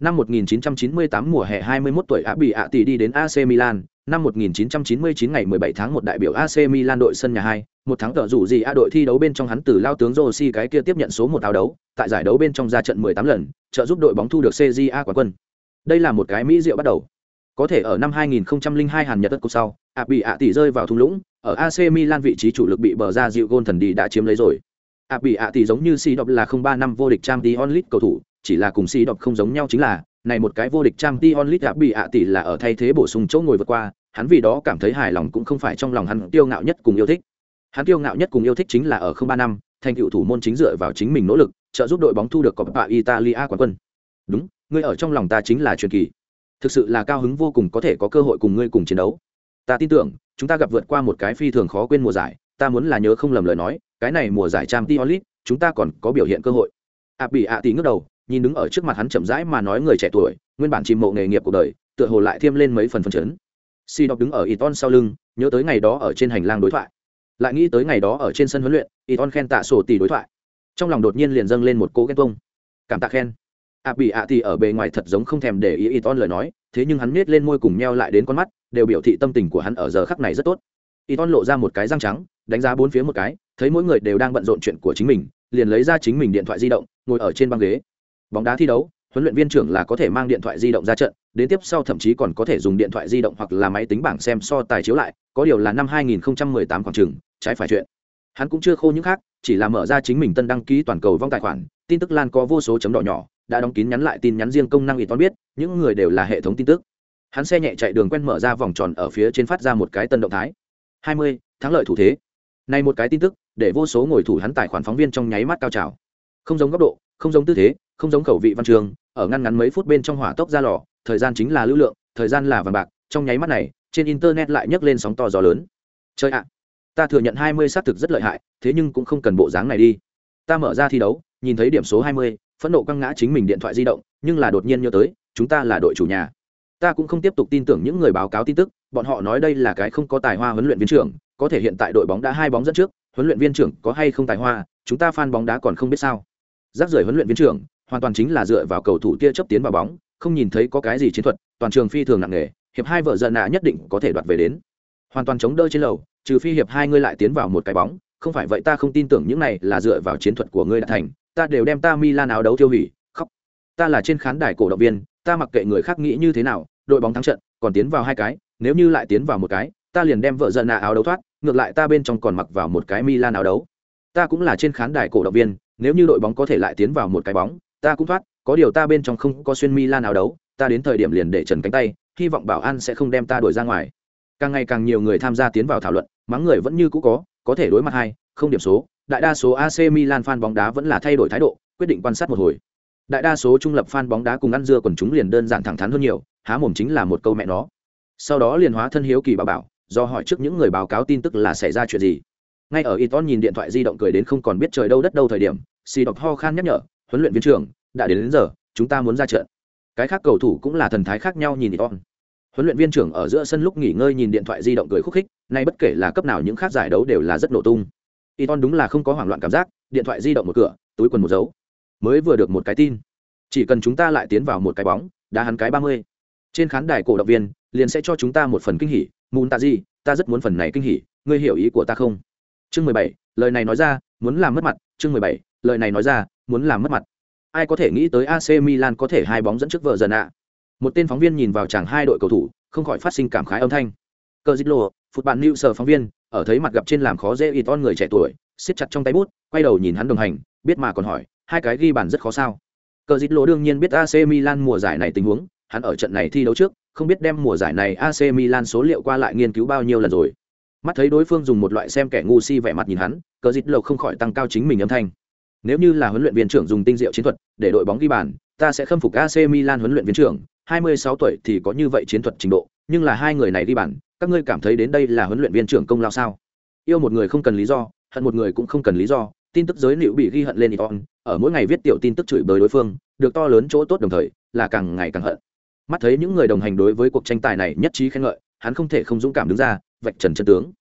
năm 1998 mùa hè 21 tuổi áp bị ạ tỷ đi đến AC Milan năm 1999 ngày 17 tháng 1 đại biểu AC Milan đội sân nhà 2, một tháng tờ rủ gì a đội thi đấu bên trong hắn từ lao tướng Rossi cái kia tiếp nhận số một áo đấu, tại giải đấu bên trong ra trận 18 lần, trợ giúp đội bóng thu được CJA quán quân. Đây là một cái mỹ diệu bắt đầu. Có thể ở năm 2002 Hàn Nhật tất cục sau, ạ bị ạ tỷ rơi vào thung lũng, ở AC Milan vị trí chủ lực bị bờ ra dịu gôn thần đi đã chiếm lấy rồi ạ bị ạ thì giống như Si Đọc là không ba năm vô địch Champions League cầu thủ, chỉ là cùng Si Đọc không giống nhau chính là, này một cái vô địch Champions League ạ bị ạ tỷ là ở thay thế bổ sung chỗ ngồi vượt qua, hắn vì đó cảm thấy hài lòng cũng không phải trong lòng hắn tiêu ngạo nhất cùng yêu thích. Hắn tiêu ngạo nhất cùng yêu thích chính là ở không ba năm, thành cựu thủ môn chính dựa vào chính mình nỗ lực, trợ giúp đội bóng thu được Copa Italia quán quân. Đúng, ngươi ở trong lòng ta chính là truyền kỳ thực sự là cao hứng vô cùng có thể có cơ hội cùng ngươi cùng chiến đấu ta tin tưởng chúng ta gặp vượt qua một cái phi thường khó quên mùa giải ta muốn là nhớ không lầm lời nói cái này mùa giải trang tiolit chúng ta còn có biểu hiện cơ hội. À, ạ bỉ ạ tỷ ngước đầu nhìn đứng ở trước mặt hắn chậm rãi mà nói người trẻ tuổi nguyên bản chìm mộ nghề nghiệp cuộc đời tựa hồ lại thêm lên mấy phần phấn chấn. Si đọc đứng ở iton sau lưng nhớ tới ngày đó ở trên hành lang đối thoại. Lại nghĩ tới ngày đó ở trên sân huấn luyện iton khen tạ sổ tỷ đối thoại. Trong lòng đột nhiên liền dâng lên một cố ghen tuông, cảm tạ khen. À, ạ bỉ ạ tỷ ở bề ngoài thật giống không thèm để ý Iton lời nói, thế nhưng hắn nhếch lên môi cùng nheo lại đến con mắt, đều biểu thị tâm tình của hắn ở giờ khắc này rất tốt. Iton lộ ra một cái răng trắng, đánh giá bốn phía một cái, thấy mỗi người đều đang bận rộn chuyện của chính mình, liền lấy ra chính mình điện thoại di động, ngồi ở trên băng ghế. Bóng đá thi đấu, huấn luyện viên trưởng là có thể mang điện thoại di động ra trận, đến tiếp sau thậm chí còn có thể dùng điện thoại di động hoặc là máy tính bảng xem so tài chiếu lại, có điều là năm 2018 khoảng trường trái phải chuyện. Hắn cũng chưa khô những khác, chỉ là mở ra chính mình tân đăng ký toàn cầu vong tài khoản, tin tức lan có vô số chấm đỏ nhỏ, đã đóng kín nhắn lại tin nhắn riêng công năng ủy toán biết những người đều là hệ thống tin tức hắn xe nhẹ chạy đường quen mở ra vòng tròn ở phía trên phát ra một cái tân động thái hai mươi thắng lợi thủ thế này một cái tin tức, để vô số ngồi thủ hắn tài khoản phóng viên trong nháy mắt cao trào. Không giống góc độ, không giống tư thế, không giống khẩu vị văn trường, ở ngăn ngắn mấy phút bên trong hỏa tốc ra lò, thời gian chính là lưu lượng, thời gian là vàng bạc, trong nháy mắt này, trên internet lại nhấc lên sóng to gió lớn. Chơi ạ, ta thừa nhận hai mươi xác thực rất lợi hại, thế nhưng cũng không cần bộ dáng này đi. Ta mở ra thi đấu, nhìn thấy điểm số hai mươi, phẫn nộ căng ngã chính mình điện thoại di động, nhưng là đột nhiên nhớ tới, chúng ta là đội chủ nhà. Ta cũng không tiếp tục tin tưởng những người báo cáo tin tức, bọn họ nói đây là cái không có tài hoa huấn luyện viên trưởng có thể hiện tại đội bóng đã hai bóng dẫn trước huấn luyện viên trưởng có hay không tài hoa chúng ta fan bóng đá còn không biết sao rác rưởi huấn luyện viên trưởng hoàn toàn chính là dựa vào cầu thủ tia chấp tiến vào bóng không nhìn thấy có cái gì chiến thuật toàn trường phi thường nặng nề hiệp hai vợ giận nạ nhất định có thể đoạt về đến hoàn toàn chống đỡ trên lầu trừ phi hiệp hai ngươi lại tiến vào một cái bóng không phải vậy ta không tin tưởng những này là dựa vào chiến thuật của ngươi đã thành ta đều đem ta Milan áo đấu tiêu hủy, khóc. Ta là trên khán đài cổ động viên, ta mặc kệ người khác nghĩ như thế nào, đội bóng thắng trận, còn tiến vào hai cái, nếu như lại tiến vào một cái, ta liền đem vợ giận nạ áo đấu thoát, ngược lại ta bên trong còn mặc vào một cái Milan áo đấu. Ta cũng là trên khán đài cổ động viên, nếu như đội bóng có thể lại tiến vào một cái bóng, ta cũng thoát, có điều ta bên trong không có xuyên Milan áo đấu, ta đến thời điểm liền để trần cánh tay, hy vọng bảo an sẽ không đem ta đuổi ra ngoài. Càng ngày càng nhiều người tham gia tiến vào thảo luận, mắng người vẫn như cũ có, có thể đối mặt hai, không điểm số, đại đa số AC Milan fan bóng đá vẫn là thay đổi thái độ, quyết định quan sát một hồi. Đại đa số trung lập fan bóng đá cùng ăn dưa quần chúng liền đơn giản thẳng thắn hơn nhiều, há mồm chính là một câu mẹ nó. Sau đó liền hóa thân hiếu kỳ bảo bảo, do hỏi trước những người báo cáo tin tức là xảy ra chuyện gì. Ngay ở Iton nhìn điện thoại di động cười đến không còn biết trời đâu đất đâu thời điểm, Si đọc ho khan nhắc nhở, huấn luyện viên trưởng, đã đến, đến giờ, chúng ta muốn ra trận. cái khác cầu thủ cũng là thần thái khác nhau nhìn Iton. Huấn luyện viên trưởng ở giữa sân lúc nghỉ ngơi nhìn điện thoại di động cười khúc khích, nay bất kể là cấp nào những khác giải đấu đều là rất nổ tung. Iton đúng là không có hoảng loạn cảm giác, điện thoại di động một cửa, túi quần một dấu. Mới vừa được một cái tin, chỉ cần chúng ta lại tiến vào một cái bóng, đã hắn cái ba mươi. Trên khán đài cổ động viên, liền sẽ cho chúng ta một phần kinh hỉ, Mùn ta gì, ta rất muốn phần này kinh hỉ, ngươi hiểu ý của ta không? Chương mười bảy, lời này nói ra, muốn làm mất mặt, chương mười bảy, lời này nói ra, muốn làm mất mặt. Ai có thể nghĩ tới AC Milan có thể hai bóng dẫn trước vợ dần ạ? một tên phóng viên nhìn vào chàng hai đội cầu thủ không khỏi phát sinh cảm khái âm thanh cờ dít lộ phụt bạn lưu sở phóng viên ở thấy mặt gặp trên làm khó dễ ít on người trẻ tuổi siết chặt trong tay bút quay đầu nhìn hắn đồng hành biết mà còn hỏi hai cái ghi bàn rất khó sao cờ dít lộ đương nhiên biết ac milan mùa giải này tình huống hắn ở trận này thi đấu trước không biết đem mùa giải này ac milan số liệu qua lại nghiên cứu bao nhiêu lần rồi mắt thấy đối phương dùng một loại xem kẻ ngu si vẻ mặt nhìn hắn cờ dịch lộc không khỏi tăng cao chính mình âm thanh nếu như là huấn luyện viên trưởng dùng tinh diệu chiến thuật để đội bóng ghi bàn ta sẽ khâm phục ac milan huấn luyện viên trưởng 26 tuổi thì có như vậy chiến thuật trình độ, nhưng là hai người này đi bàn, các ngươi cảm thấy đến đây là huấn luyện viên trưởng công lao sao? Yêu một người không cần lý do, hận một người cũng không cần lý do, tin tức giới liệu bị ghi hận lên Iton, ở mỗi ngày viết tiểu tin tức chửi bới đối phương, được to lớn chỗ tốt đồng thời, là càng ngày càng hận. Mắt thấy những người đồng hành đối với cuộc tranh tài này nhất trí khen ngợi, hắn không thể không dũng cảm đứng ra, vạch trần chân tướng.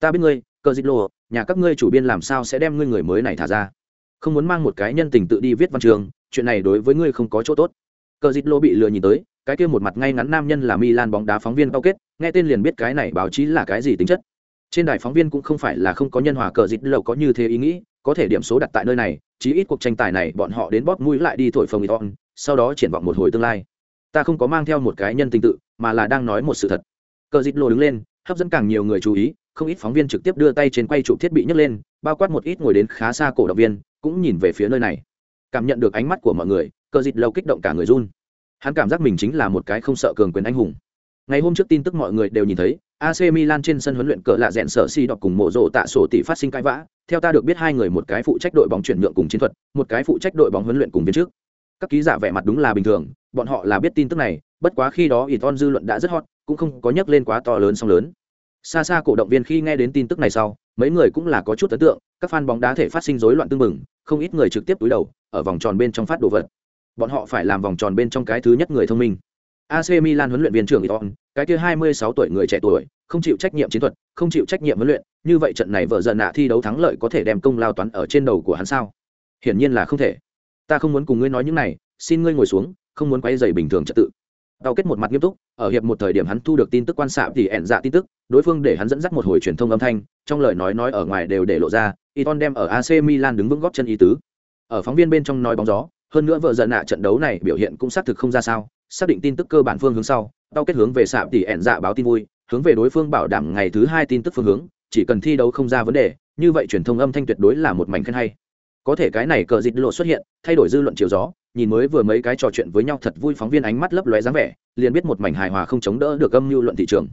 Ta biết ngươi, Cờ Dịch Lô, nhà các ngươi chủ biên làm sao sẽ đem ngươi người mới này thả ra? Không muốn mang một cái nhân tình tự đi viết văn trường, chuyện này đối với ngươi không có chỗ tốt. Cờ Dịch Lô bị lừa nhìn tới, cái kia một mặt ngay ngắn nam nhân là Milan bóng đá phóng viên cao kết, nghe tên liền biết cái này báo chí là cái gì tính chất. Trên đài phóng viên cũng không phải là không có nhân hòa cờ dịch Lô có như thế ý nghĩ, có thể điểm số đặt tại nơi này, chí ít cuộc tranh tài này bọn họ đến bóp mũi lại đi thổi phồng Iton, sau đó triển vọng một hồi tương lai. Ta không có mang theo một cái nhân tình tự, mà là đang nói một sự thật. Cờ dịt lộ đứng lên, hấp dẫn càng nhiều người chú ý, không ít phóng viên trực tiếp đưa tay trên quay chụp thiết bị nhấc lên, bao quát một ít ngồi đến khá xa cổ động viên, cũng nhìn về phía nơi này. Cảm nhận được ánh mắt của mọi người, cờ Dịt lâu kích động cả người run hắn cảm giác mình chính là một cái không sợ cường quyền anh hùng ngày hôm trước tin tức mọi người đều nhìn thấy ac milan trên sân huấn luyện cờ lạ rẽn sở si đọc cùng mộ rộ tạ sổ tỷ phát sinh cãi vã theo ta được biết hai người một cái phụ trách đội bóng chuyển nhượng cùng chiến thuật một cái phụ trách đội bóng huấn luyện cùng viên trước các ký giả vẻ mặt đúng là bình thường bọn họ là biết tin tức này bất quá khi đó ít dư luận đã rất hot cũng không có nhắc lên quá to lớn song lớn xa xa cổ động viên khi nghe đến tin tức này sau mấy người cũng là có chút ấn tượng các fan bóng đá thể phát sinh rối loạn tương mừng không ít người trực tiếp túi đầu ở vòng tròn bên trong phát đồ vật bọn họ phải làm vòng tròn bên trong cái thứ nhất người thông minh AC Milan huấn luyện viên trưởng Iton, cái kia 26 tuổi người trẻ tuổi, không chịu trách nhiệm chiến thuật, không chịu trách nhiệm huấn luyện, như vậy trận này vợ dần nạ thi đấu thắng lợi có thể đem công lao toán ở trên đầu của hắn sao? Hiển nhiên là không thể. Ta không muốn cùng ngươi nói những này, xin ngươi ngồi xuống, không muốn quay dày bình thường trật tự. tàu kết một mặt nghiêm túc, ở hiệp một thời điểm hắn thu được tin tức quan xạ thì ẹn dạ tin tức, đối phương để hắn dẫn dắt một hồi truyền thông âm thanh, trong lời nói nói ở ngoài đều để lộ ra, Iton đem ở AC Milan đứng vững góp chân ý tứ. Ở phóng viên bên trong nói bóng gió, hơn nữa vợ giận nạ trận đấu này biểu hiện cũng xác thực không ra sao xác định tin tức cơ bản phương hướng sau tao kết hướng về sạp thì ẹn dạ báo tin vui hướng về đối phương bảo đảm ngày thứ hai tin tức phương hướng chỉ cần thi đấu không ra vấn đề như vậy truyền thông âm thanh tuyệt đối là một mảnh khen hay có thể cái này cờ dịch lộ xuất hiện thay đổi dư luận chiều gió nhìn mới vừa mấy cái trò chuyện với nhau thật vui phóng viên ánh mắt lấp lóe dáng vẻ, liền biết một mảnh hài hòa không chống đỡ được âm mưu luận thị trường.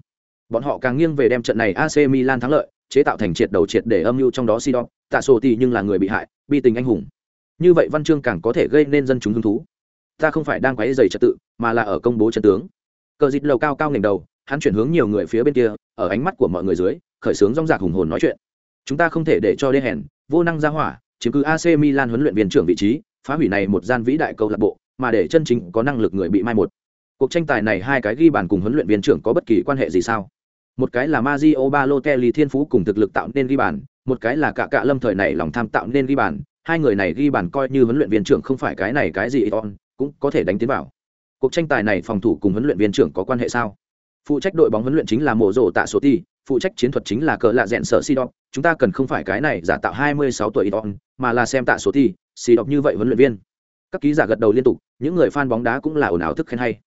Bọn họ càng nghiêng về đem trận này AC Milan thắng lợi, chế tạo thành triệt đầu triệt để âm mưu trong đó Sidon, tạ sổ tỷ nhưng là người bị hại, bi tình anh hùng. Như vậy văn chương càng có thể gây nên dân chúng hứng thú. Ta không phải đang quấy dày trật tự, mà là ở công bố trận tướng. Cờ dịt lầu cao cao ngành đầu, hắn chuyển hướng nhiều người phía bên kia, ở ánh mắt của mọi người dưới, khởi xướng rong rạc hùng hồn nói chuyện. Chúng ta không thể để cho đê hèn, vô năng ra hỏa, chiếm cứ ac milan huấn luyện viên trưởng vị trí phá hủy này một gian vĩ đại câu lạc bộ mà để chân chính có năng lực người bị mai một cuộc tranh tài này hai cái ghi bàn cùng huấn luyện viên trưởng có bất kỳ quan hệ gì sao một cái là Mario Balotelli thiên phú cùng thực lực tạo nên ghi bàn, một cái là cả cạ lâm thời này lòng tham tạo nên ghi bàn, hai người này ghi bàn coi như huấn luyện viên trưởng không phải cái này cái gì on cũng có thể đánh tiến vào. Cuộc tranh tài này phòng thủ cùng huấn luyện viên trưởng có quan hệ sao? Phụ trách đội bóng huấn luyện chính là Mộ rổ Tạ Số Ti, phụ trách chiến thuật chính là cờ lạ rèn sở Sidon, chúng ta cần không phải cái này giả tạo 26 tuổi Iton, mà là xem Tạ Số Ti, Sidon như vậy huấn luyện viên. Các ký giả gật đầu liên tục, những người fan bóng đá cũng là ồn ào thức khen hay.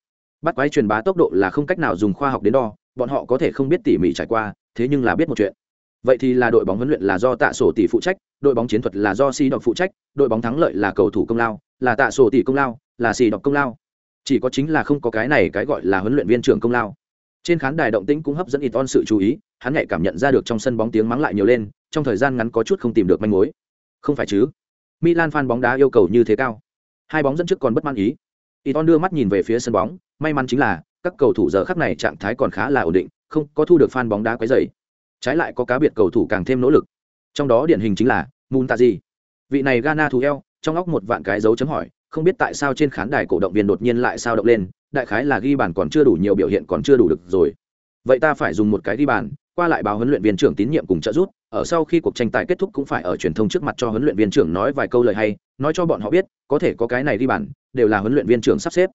Bắt quái truyền bá tốc độ là không cách nào dùng khoa học đến đo, bọn họ có thể không biết tỉ mỉ trải qua, thế nhưng là biết một chuyện. Vậy thì là đội bóng huấn luyện là do tạ sổ tỷ phụ trách đội bóng chiến thuật là do si đọc phụ trách đội bóng thắng lợi là cầu thủ công lao là tạ sổ tỷ công lao là si đọc công lao. Chỉ có chính là không có cái này cái gọi là huấn luyện viên trưởng công lao. Trên khán đài động tĩnh cũng hấp dẫn ít on sự chú ý hắn nhạy cảm nhận ra được trong sân bóng tiếng mắng lại nhiều lên trong thời gian ngắn có chút không tìm được manh mối. Không phải chứ? Milan fan bóng đá yêu cầu như thế cao. Hai bóng dẫn trước còn bất mãn ý. Iton đưa mắt nhìn về phía sân bóng, may mắn chính là, các cầu thủ giờ khắc này trạng thái còn khá là ổn định, không có thu được fan bóng đá quấy rầy. trái lại có cá biệt cầu thủ càng thêm nỗ lực. Trong đó điển hình chính là muntazi vị này ghana thủ eo trong óc một vạn cái dấu chấm hỏi, không biết tại sao trên khán đài cổ động viên đột nhiên lại sao động lên, đại khái là ghi bàn còn chưa đủ nhiều biểu hiện còn chưa đủ được rồi. Vậy ta phải dùng một cái ghi bàn qua lại báo huấn luyện viên trưởng tín nhiệm cùng trợ giúp ở sau khi cuộc tranh tài kết thúc cũng phải ở truyền thông trước mặt cho huấn luyện viên trưởng nói vài câu lời hay nói cho bọn họ biết có thể có cái này đi bàn đều là huấn luyện viên trưởng sắp xếp.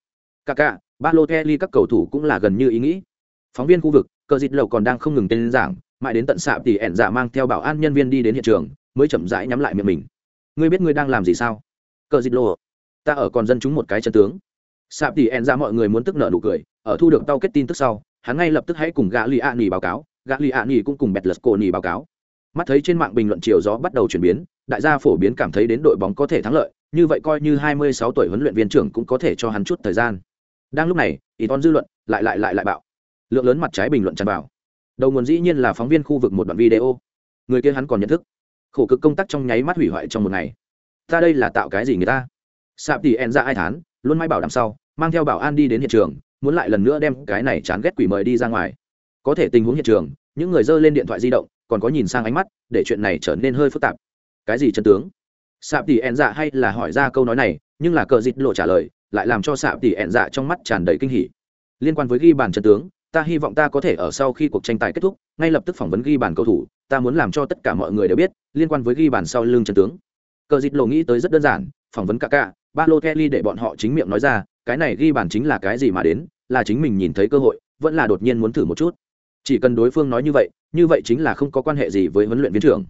Kaka, Balotelli các cầu thủ cũng là gần như ý nghĩ. Phóng viên khu vực cờ dịch lầu còn đang không ngừng tên giảng mãi đến tận sạp thì ẻn dạ mang theo bảo an nhân viên đi đến hiện trường mới chậm rãi nhắm lại miệng mình. Ngươi biết ngươi đang làm gì sao? Cờ dịch lầu ta ở còn dân chúng một cái chân tướng. Sạp thì ẻn dạ mọi người muốn tức nợ nụ cười ở thu được tao kết tin tức sau hắn ngay lập tức hãy cùng gã lì ạ nỉ báo cáo gã lì ạ nghỉ cũng cùng bẹt lật cổ nghỉ báo cáo. Mắt thấy trên mạng bình luận chiều gió bắt đầu chuyển biến, đại gia phổ biến cảm thấy đến đội bóng có thể thắng lợi, như vậy coi như 26 tuổi huấn luyện viên trưởng cũng có thể cho hắn chút thời gian. Đang lúc này ý ton dư luận lại lại lại lại bạo. Lượng lớn mặt trái bình luận tràn vào. Đầu nguồn dĩ nhiên là phóng viên khu vực một đoạn video. Người kia hắn còn nhận thức. Khổ cực công tác trong nháy mắt hủy hoại trong một ngày. Ta đây là tạo cái gì người ta? Sạp thì en ra ai thán, luôn mãi bảo đảm sau, mang theo bảo an đi đến hiện trường, muốn lại lần nữa đem cái này chán ghét quỷ mời đi ra ngoài có thể tình huống hiện trường, những người dơ lên điện thoại di động, còn có nhìn sang ánh mắt, để chuyện này trở nên hơi phức tạp. Cái gì chân tướng? Sạp tỷ ẹn dạ hay là hỏi ra câu nói này, nhưng là cờ dịt lộ trả lời, lại làm cho sạp tỷ ẹn dạ trong mắt tràn đầy kinh hỉ. Liên quan với ghi bàn chân tướng, ta hy vọng ta có thể ở sau khi cuộc tranh tài kết thúc, ngay lập tức phỏng vấn ghi bàn cầu thủ, ta muốn làm cho tất cả mọi người đều biết, liên quan với ghi bàn sau lưng chân tướng. Cờ dịt lộ nghĩ tới rất đơn giản, phỏng vấn cả cả ba lô kelly để bọn họ chính miệng nói ra, cái này ghi bàn chính là cái gì mà đến, là chính mình nhìn thấy cơ hội, vẫn là đột nhiên muốn thử một chút chỉ cần đối phương nói như vậy như vậy chính là không có quan hệ gì với huấn luyện viên trưởng.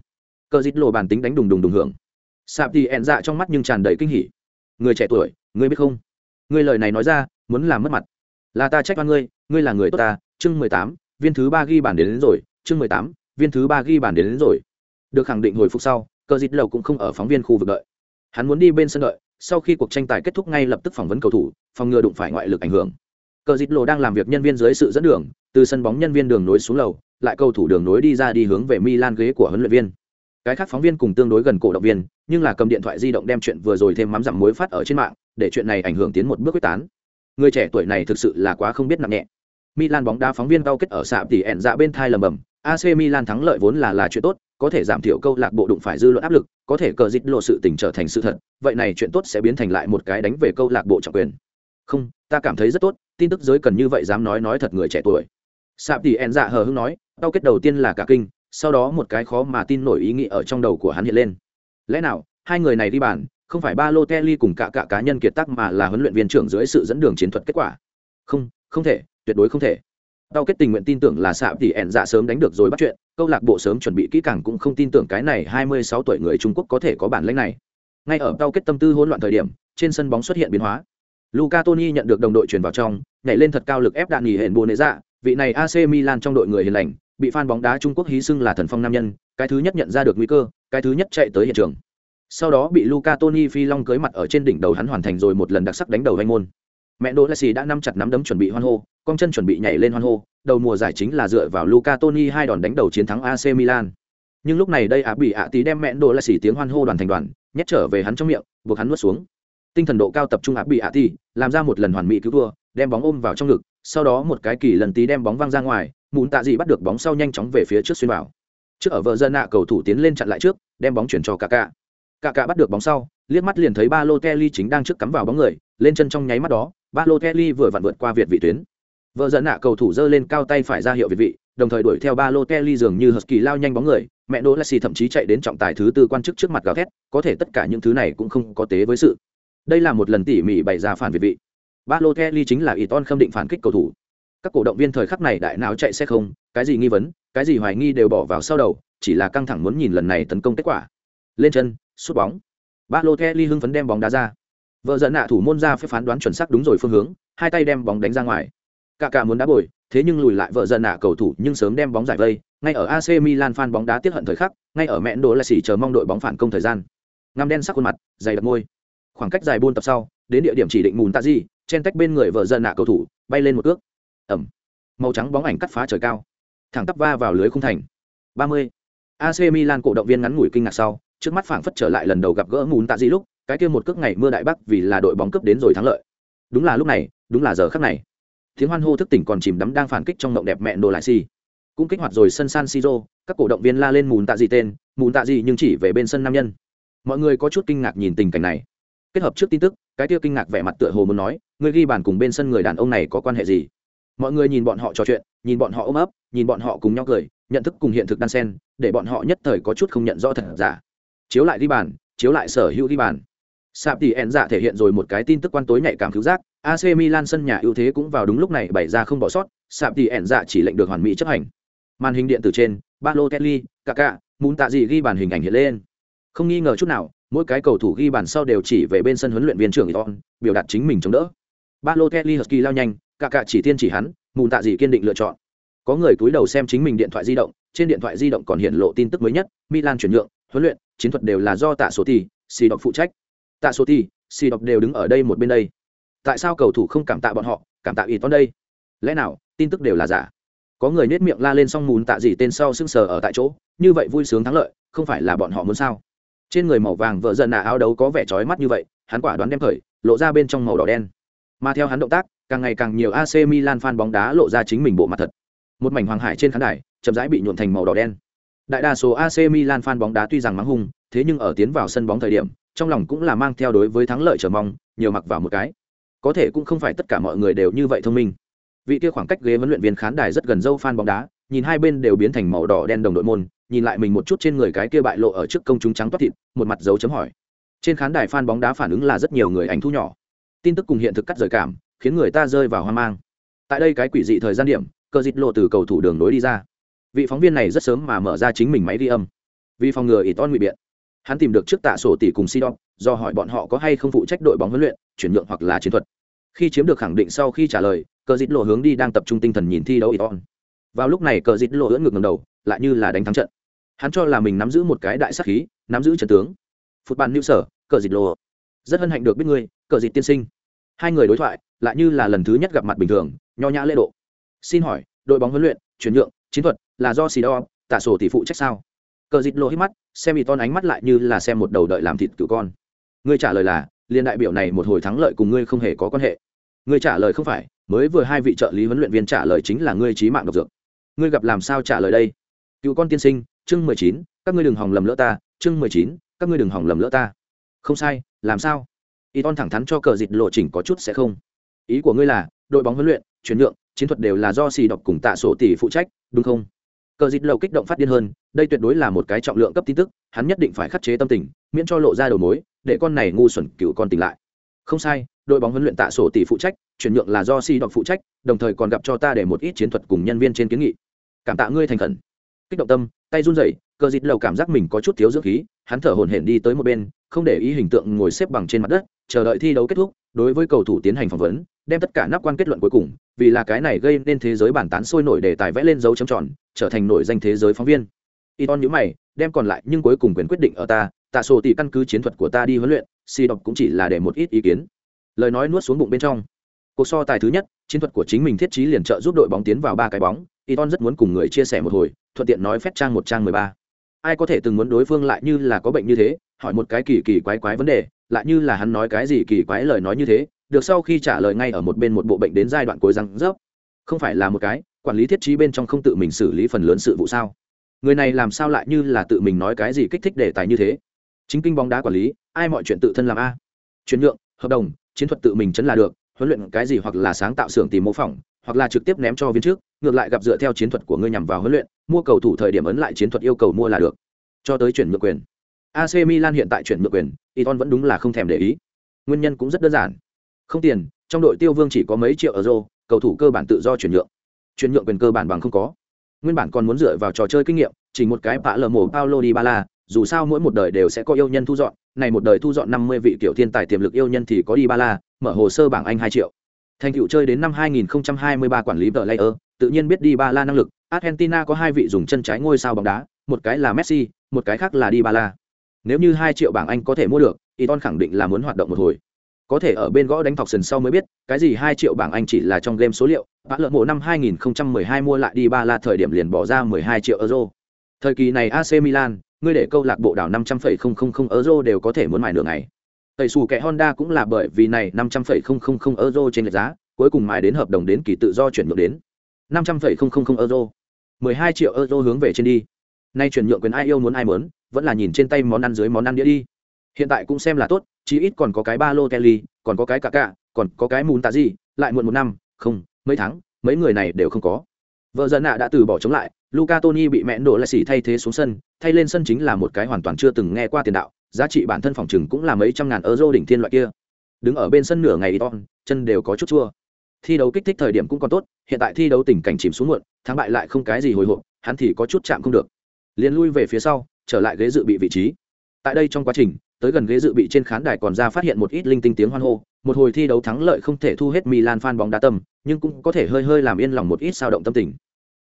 Cờ dít lộ bàn tính đánh đùng đùng đùng hưởng. Sạp thì ẹn dạ trong mắt nhưng tràn đầy kinh hỉ. Người trẻ tuổi ngươi biết không? Ngươi lời này nói ra muốn làm mất mặt. Là ta trách oan ngươi ngươi là người tốt ta chương mười tám viên thứ ba ghi bản đến, đến rồi chương mười tám viên thứ ba ghi bản đến, đến rồi. Được khẳng định hồi phục sau cờ dít lầu cũng không ở phóng viên khu vực đợi. Hắn muốn đi bên sân đợi sau khi cuộc tranh tài kết thúc ngay lập tức phỏng vấn cầu thủ phòng ngừa đụng phải ngoại lực ảnh hưởng. Cờ dít lầu đang làm việc nhân viên dưới sự dẫn đường từ sân bóng nhân viên đường nối xuống lầu, lại cầu thủ đường nối đi ra đi hướng về milan ghế của huấn luyện viên. Cái khác phóng viên cùng tương đối gần cổ động viên, nhưng là cầm điện thoại di động đem chuyện vừa rồi thêm mắm dặm muối phát ở trên mạng, để chuyện này ảnh hưởng tiến một bước quyết tán. Người trẻ tuổi này thực sự là quá không biết nặng nhẹ. Milan bóng đá phóng viên cao kết ở sạp tỉ ẹn dạ bên thai lầm bầm ac milan thắng lợi vốn là là chuyện tốt, có thể giảm thiểu câu lạc bộ đụng phải dư luận áp lực, có thể cờ dịch lộ sự tình trở thành sự thật, vậy này chuyện tốt sẽ biến thành lại một cái đánh về câu lạc bộ trọng quyền. Không, ta cảm thấy rất tốt, tin tức giới cần như vậy dám nói nói thật người trẻ tuổi sạp tỉ ẹn dạ hờ hưng nói đau kết đầu tiên là cả kinh, sau đó một cái khó mà tin nổi ý nghĩ ở trong đầu của hắn hiện lên. Lẽ nào, hai người này đi bàn, không phải ba lô kelly cùng cả cả cá nhân kiệt tác mà là huấn luyện viên trưởng dưới sự dẫn đường chiến thuật kết quả? Không không thể, tuyệt đối không thể. Đau kết tình nguyện tin tưởng là Sạp thì ẹn dạ sớm đánh được rồi bắt chuyện, câu lạc bộ sớm chuẩn bị kỹ càng cũng không tin tưởng cái này hai mươi sáu tuổi người trung quốc có thể có bản lĩnh này. Ngay ở đau kết tâm tư hỗn loạn thời điểm, trên sân bóng xuất hiện biến hóa. Luca toni nhận được đồng đội chuyển vào trong, nhảy lên thật cao lực ép đạn nghỉ hển bồ nệ dạ vị này ac milan trong đội người hiền lành bị fan bóng đá Trung Quốc hí xưng là thần phong nam nhân, cái thứ nhất nhận ra được nguy cơ, cái thứ nhất chạy tới hiện trường. Sau đó bị Luca Toni phi long cưới mặt ở trên đỉnh đầu hắn hoàn thành rồi một lần đặc sắc đánh đầu vanh môn. Mẹ Đỗ Lesi đã nắm chặt nắm đấm chuẩn bị hoan hô, con chân chuẩn bị nhảy lên hoan hô, đầu mùa giải chính là dựa vào Luca Toni hai đòn đánh đầu chiến thắng AC Milan. Nhưng lúc này đây Á bỉ ạ tí đem mẹ Đỗ Lesi tiếng hoan hô đoàn thành đoàn, nhét trở về hắn trong miệng, buộc hắn nuốt xuống. Tinh thần độ cao tập trung Á bỉ ạ tí, làm ra một lần hoàn mỹ cứu thua, đem bóng ôm vào trong ngực, sau đó một cái kỳ lần tí đem bóng văng ra ngoài, mùn tạ dị bắt được bóng sau nhanh chóng về phía trước xuyên vào. Trước ở vợ dân nạ cầu thủ tiến lên chặn lại trước đem bóng chuyển cho cả cả cả cả bắt được bóng sau liếc mắt liền thấy ba lô kelly chính đang trước cắm vào bóng người lên chân trong nháy mắt đó ba lô kelly vừa vặn vượt qua việt vị tuyến. Vợ dẫn nạ cầu thủ giơ lên cao tay phải ra hiệu việt vị đồng thời đuổi theo ba lô kelly dường như husky lao nhanh bóng người mẹ đỗ lassi thậm chí chạy đến trọng tài thứ tư quan chức trước mặt gào thét có thể tất cả những thứ này cũng không có tế với sự. Đây là một lần tỉ mỉ bày ra phản việt vị. Balotelli chính là Iton khâm định phản kích cầu thủ. Các cổ động viên thời khắc này đại não chạy xe không, cái gì nghi vấn, cái gì hoài nghi đều bỏ vào sau đầu, chỉ là căng thẳng muốn nhìn lần này tấn công kết quả. Lên chân, sút bóng. Balotelli hưng phấn đem bóng đá ra. Vợ dẫn nạ thủ môn ra phép phán đoán chuẩn xác đúng rồi phương hướng, hai tay đem bóng đánh ra ngoài. Cả cả muốn đá bồi, thế nhưng lùi lại vợ dẫn nạ cầu thủ nhưng sớm đem bóng giải vây. Ngay ở ac milan fan bóng đá tiết hận thời khắc, ngay ở mẹn đồ là xỉ chờ mong đội bóng phản công thời gian. Ngăm đen sắc khuôn mặt, dày đặc môi. Khoảng cách dài buôn tập sau, đến địa điểm chỉ định mùn tạ gì chen tách bên người vợ dân nạ cầu thủ, bay lên một cước. Ẩm. Màu trắng bóng ảnh cắt phá trời cao. Thẳng tắp va vào lưới khung thành. Ba mươi. Ac milan cổ động viên ngắn ngủi kinh ngạc sau, trước mắt phảng phất trở lại lần đầu gặp gỡ mùn tạ di lúc, cái kia một cước ngày mưa đại bắc vì là đội bóng cướp đến rồi thắng lợi. Đúng là lúc này, đúng là giờ khắc này. Tiếng hoan hô thức tỉnh còn chìm đắm đang phản kích trong mộng đẹp mẹ đồ lại si. Cũng kích hoạt rồi sân san siro, các cổ động viên la lên mùn tạ gì tên mùn tạ gì nhưng chỉ về bên sân nam nhân. Mọi người có chút kinh ngạc nhìn tình cảnh này. Kết hợp trước tin tức, cái kia kinh ngạc vẻ mặt tựa hồ muốn nói người ghi bàn cùng bên sân người đàn ông này có quan hệ gì? Mọi người nhìn bọn họ trò chuyện nhìn bọn họ ôm ấp nhìn bọn họ cùng nhau cười nhận thức cùng hiện thực đan sen để bọn họ nhất thời có chút không nhận rõ thật giả. Chiếu lại ghi bàn chiếu lại sở hữu ghi bàn. Sạp tỷ ẹn dạ thể hiện rồi một cái tin tức quan tối nhạy cảm cứu giác ac milan sân nhà ưu thế cũng vào đúng lúc này bày ra không bỏ sót sạp tỷ ẹn dạ chỉ lệnh được hoàn mỹ chấp hành. Màn hình điện tử trên ba lô kelly kaka muốn tạ gì ghi bàn hình ảnh hiện lên. Không nghi ngờ chút nào mỗi cái cầu thủ ghi bàn sau đều chỉ về bên sân huấn luyện viên trưởng Iton, biểu đạt chính mình chống đỡ. Balotelli Husky lao nhanh, cả cả chỉ tiên chỉ hắn, mùn tạ gì kiên định lựa chọn. Có người cúi đầu xem chính mình điện thoại di động, trên điện thoại di động còn hiện lộ tin tức mới nhất, Milan chuyển nhượng, huấn luyện, chiến thuật đều là do Tạ Sở Tỷ, Sì độc phụ trách. Tạ Sở Tỷ, Sì độc đều đứng ở đây một bên đây. Tại sao cầu thủ không cảm tạ bọn họ, cảm tạ Iton đây? Lẽ nào, tin tức đều là giả? Có người nhếch miệng la lên xong mùn tạ gì tên sau sững sờ ở tại chỗ, như vậy vui sướng thắng lợi, không phải là bọn họ muốn sao? trên người màu vàng vợ dần nạ áo đấu có vẻ chói mắt như vậy hắn quả đoán đem khởi lộ ra bên trong màu đỏ đen mà theo hắn động tác, càng ngày càng nhiều ac milan fan bóng đá lộ ra chính mình bộ mặt thật. Một mảnh hoàng hải trên khán đài, chậm rãi bị nhuộn thành màu đỏ đen. Đại đa số ac milan fan bóng đá tuy rằng mắng hung, thế nhưng ở tiến vào sân bóng thời điểm, trong lòng cũng là mang theo đối với thắng lợi chờ mong, nhiều mặc vào một cái. Có thể cũng không phải tất cả mọi người đều như vậy thông minh. Vị kia khoảng cách ghế huấn luyện viên khán đài rất gần dâu fan bóng đá, nhìn hai bên đều biến thành màu đỏ đen đồng đội môn, nhìn lại mình một chút trên người cái kia bại lộ ở trước công chúng trắng toát thịt, một mặt dấu chấm hỏi. Trên khán đài fan bóng đá phản ứng là rất nhiều người ảnh thu nhỏ tin tức cùng hiện thực cắt rời cảm, khiến người ta rơi vào hoang mang. Tại đây cái quỷ dị thời gian điểm cờ dịt lộ từ cầu thủ đường nối đi ra. Vị phóng viên này rất sớm mà mở ra chính mình máy ghi âm. Vì phòng ngừa ít on ngụy biện, hắn tìm được trước tạ sổ tỷ cùng sidon, do hỏi bọn họ có hay không phụ trách đội bóng huấn luyện, chuyển nhượng hoặc là chiến thuật. Khi chiếm được khẳng định sau khi trả lời cờ dịt lộ hướng đi đang tập trung tinh thần nhìn thi đấu ít on vào lúc này cờ dịt lộ ưỡn ngược ngầm đầu, lại như là đánh thắng trận. Hắn cho là mình nắm giữ một cái đại sắc khí, nắm giữ trận tướng. Phút bàn nữ sở cờ dịt lộ. Rất hân hạnh được biết ngươi cờ dịt tiên sinh. Hai người đối thoại lại như là lần thứ nhất gặp mặt bình thường, nho nhã lễ độ. Xin hỏi, đội bóng huấn luyện, chuyển nhượng, chiến thuật là do xì đo tạ sổ tỷ phụ trách sao? Cờ dịt lộ hít mắt, xem bị ton ánh mắt lại như là xem một đầu đợi làm thịt cựu con. Ngươi trả lời là, liên đại biểu này một hồi thắng lợi cùng ngươi không hề có quan hệ. Ngươi trả lời không phải, mới vừa hai vị trợ lý huấn luyện viên trả lời chính là ngươi trí mạng độc dược. Ngươi gặp làm sao trả lời đây? Cựu con tiên sinh, chương mười chín, các ngươi đừng hòng lầm lỡ ta, chương mười chín, các ngươi đừng hòng lầm lỡ ta. Không sai, làm sao? Y ton thẳng thắn cho cờ dịt lộ trình có chút sẽ không. Ý của ngươi là, đội bóng huấn luyện, chuyển nhượng, chiến thuật đều là do xì đọc cùng tạ sổ tỷ phụ trách, đúng không? Cờ dịt lộ kích động phát điên hơn, đây tuyệt đối là một cái trọng lượng cấp tin tức, hắn nhất định phải khắc chế tâm tình, miễn cho lộ ra đầu mối, để con này ngu xuẩn cựu con tỉnh lại. Không sai, đội bóng huấn luyện tạ sổ tỷ phụ trách, chuyển nhượng là do xì đọc phụ trách, đồng thời còn gặp cho ta để một ít chiến thuật cùng nhân viên trên kiến nghị. Cảm tạ ngươi thành khẩn. Kích động tâm, tay run rẩy, cờ dịt lầu cảm giác mình có chút thiếu dưỡng khí hắn thở hổn hển đi tới một bên không để ý hình tượng ngồi xếp bằng trên mặt đất chờ đợi thi đấu kết thúc đối với cầu thủ tiến hành phỏng vấn đem tất cả nắp quan kết luận cuối cùng vì là cái này gây nên thế giới bản tán sôi nổi để tài vẽ lên dấu chấm tròn trở thành nổi danh thế giới phóng viên. Iton nhíu mày đem còn lại nhưng cuối cùng quyền quyết định ở ta tạ sổ tỷ căn cứ chiến thuật của ta đi huấn luyện si đọc cũng chỉ là để một ít ý kiến. Lời nói nuốt xuống bụng bên trong. Cuộc so tài thứ nhất chiến thuật của chính mình thiết trí liền trợ giúp đội bóng tiến vào ba cái bóng. Iton rất muốn cùng người chia sẻ một hồi, thuận tiện nói phép trang một trang mười ba. Ai có thể từng muốn đối phương lại như là có bệnh như thế, hỏi một cái kỳ kỳ quái quái vấn đề, lại như là hắn nói cái gì kỳ quái lời nói như thế, được sau khi trả lời ngay ở một bên một bộ bệnh đến giai đoạn cuối răng rớp. Không phải là một cái, quản lý thiết trí bên trong không tự mình xử lý phần lớn sự vụ sao? Người này làm sao lại như là tự mình nói cái gì kích thích đề tài như thế? Chính kinh bóng đá quản lý, ai mọi chuyện tự thân làm a? Chuyển nhượng, hợp đồng, chiến thuật tự mình chấn là được, huấn luyện cái gì hoặc là sáng tạo xưởng tìm mô phỏng, hoặc là trực tiếp ném cho viên trước ngược lại gặp dựa theo chiến thuật của ngươi nhằm vào huấn luyện mua cầu thủ thời điểm ấn lại chiến thuật yêu cầu mua là được. Cho tới chuyển nhượng quyền. AC Milan hiện tại chuyển nhượng quyền Iton vẫn đúng là không thèm để ý. Nguyên nhân cũng rất đơn giản. Không tiền trong đội tiêu vương chỉ có mấy triệu euro cầu thủ cơ bản tự do chuyển nhượng. Chuyển nhượng quyền cơ bản bằng không có. Nguyên bản còn muốn dựa vào trò chơi kinh nghiệm chỉ một cái bạ lờ mổ Paulo Di Bala dù sao mỗi một đời đều sẽ có yêu nhân thu dọn này một đời thu dọn 50 vị tiểu thiên tài tiềm lực yêu nhân thì có Di Bala mở hồ sơ bảng Anh 2 triệu. Thành tựu chơi đến năm 2023 quản lý player, tự nhiên biết đi ba la năng lực, Argentina có hai vị dùng chân trái ngôi sao bóng đá, một cái là Messi, một cái khác là Di Bala. Nếu như 2 triệu bảng Anh có thể mua được, Iton khẳng định là muốn hoạt động một hồi. Có thể ở bên gõ đánh thọc sần sau mới biết, cái gì 2 triệu bảng Anh chỉ là trong game số liệu, Bã lợn mộ năm 2012 mua lại đi ba la thời điểm liền bỏ ra 12 triệu euro. Thời kỳ này AC Milan, ngươi để câu lạc bộ đảo 500,000 euro đều có thể muốn mài nửa ngày tẩy xù kẻ honda cũng là bởi vì này năm trăm phẩy không không không euro trên lệch giá cuối cùng mài đến hợp đồng đến kỳ tự do chuyển nhượng đến năm trăm phẩy không không không euro. mười hai triệu euro hướng về trên đi. Nay chuyển nhượng quyền ai yêu muốn ai muốn vẫn là nhìn trên tay món ăn dưới món ăn đĩa đi. Hiện tại cũng xem là tốt chí ít còn có cái ba lô kelly còn có cái cả cả còn có cái mùn tạ gì lại muộn một năm không mấy tháng mấy người này đều không có. Vợ dân nạ đã từ bỏ chống lại luca tony bị mẹ đổ lại xỉ thay thế xuống sân thay lên sân chính là một cái hoàn toàn chưa từng nghe qua tiền đạo giá trị bản thân phòng chừng cũng là mấy trăm ngàn euro đỉnh thiên loại kia. Đứng ở bên sân nửa ngày Iton, chân đều có chút chua thi đấu kích thích thời điểm cũng còn tốt, hiện tại thi đấu tình cảnh chìm xuống muộn, thắng bại lại không cái gì hồi hộp, hắn thì có chút chạm không được. Liền lui về phía sau, trở lại ghế dự bị vị trí. Tại đây trong quá trình, tới gần ghế dự bị trên khán đài còn ra phát hiện một ít linh tinh tiếng hoan hô, một hồi thi đấu thắng lợi không thể thu hết milan fan bóng đá tâm, nhưng cũng có thể hơi hơi làm yên lòng một ít sao động tâm tình.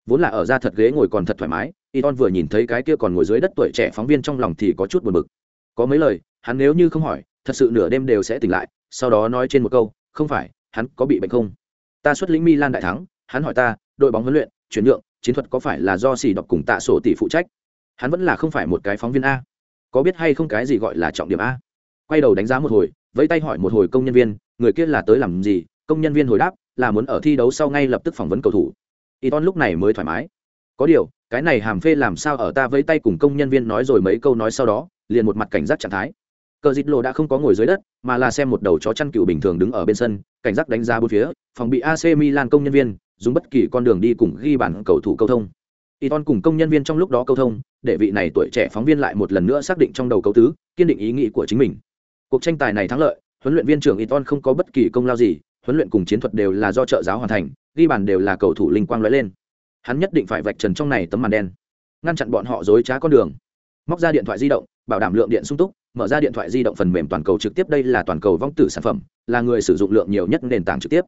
Vốn là ở ra thật ghế ngồi còn thật thoải mái, Iton vừa nhìn thấy cái kia còn ngồi dưới đất tuổi trẻ phóng viên trong lòng thì có chút buồn bực. Có mấy lời, hắn nếu như không hỏi, thật sự nửa đêm đều sẽ tỉnh lại, sau đó nói trên một câu, không phải, hắn có bị bệnh không? Ta xuất lĩnh milan đại thắng, hắn hỏi ta, đội bóng huấn luyện, chuyển nhượng, chiến thuật có phải là do xì đọc cùng tạ sổ tỷ phụ trách? Hắn vẫn là không phải một cái phóng viên a. Có biết hay không cái gì gọi là trọng điểm a? Quay đầu đánh giá một hồi, vẫy tay hỏi một hồi công nhân viên, người kia là tới làm gì? Công nhân viên hồi đáp, là muốn ở thi đấu sau ngay lập tức phỏng vấn cầu thủ. Y lúc này mới thoải mái. Có điều, cái này hàm phê làm sao ở ta vẫy tay cùng công nhân viên nói rồi mấy câu nói sau đó, liền một mặt cảnh giác trạng thái cờ dịt lộ đã không có ngồi dưới đất mà là xem một đầu chó chăn cừu bình thường đứng ở bên sân cảnh giác đánh giá bốn phía phòng bị ac milan công nhân viên dùng bất kỳ con đường đi cùng ghi bản cầu thủ cầu thông Iton cùng công nhân viên trong lúc đó câu thông, để vị này tuổi trẻ phóng viên lại một lần nữa xác định trong đầu cầu tứ, kiên định ý nghĩ của chính mình. Cuộc tranh tài này thắng lợi, huấn luyện viên trưởng Iton không có bất kỳ công lao gì, huấn luyện cùng chiến thuật đều là do trợ giáo hoàn thành, ghi bàn đều là cầu thủ linh quang lóe lên. Hắn nhất định phải vạch trần trong này tấm màn đen, ngăn chặn bọn họ dối trá con đường. Móc ra điện thoại di động, bảo đảm lượng điện sung túc, mở ra điện thoại di động phần mềm toàn cầu trực tiếp đây là toàn cầu vong tử sản phẩm, là người sử dụng lượng nhiều nhất nền tảng trực tiếp.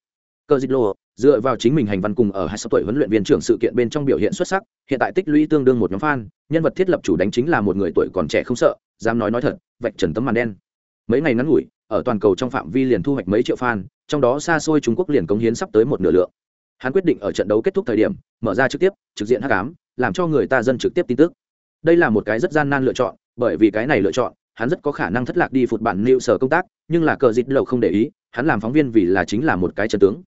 Cờ Dịch Lô, dựa vào chính mình hành văn cùng ở hai sáu tuổi huấn luyện viên trưởng sự kiện bên trong biểu hiện xuất sắc, hiện tại tích lũy tương đương một nhóm fan, nhân vật thiết lập chủ đánh chính là một người tuổi còn trẻ không sợ, dám nói nói thật, vạch trần tấm màn đen. Mấy ngày ngắn ngủi, ở toàn cầu trong phạm vi liền thu hoạch mấy triệu fan, trong đó xa xôi Trung Quốc liền cống hiến sắp tới một nửa lượng. Hắn quyết định ở trận đấu kết thúc thời điểm, mở ra trực tiếp, trực diện hắc ám, làm cho người ta dân trực tiếp tin tức. Đây là một cái rất gian nan lựa chọn, bởi vì cái này lựa chọn, hắn rất có khả năng thất lạc đi phụt bản nịu sở công tác, nhưng là cờ Dịt lầu không để ý, hắn làm phóng viên vì là chính là một cái chân tướng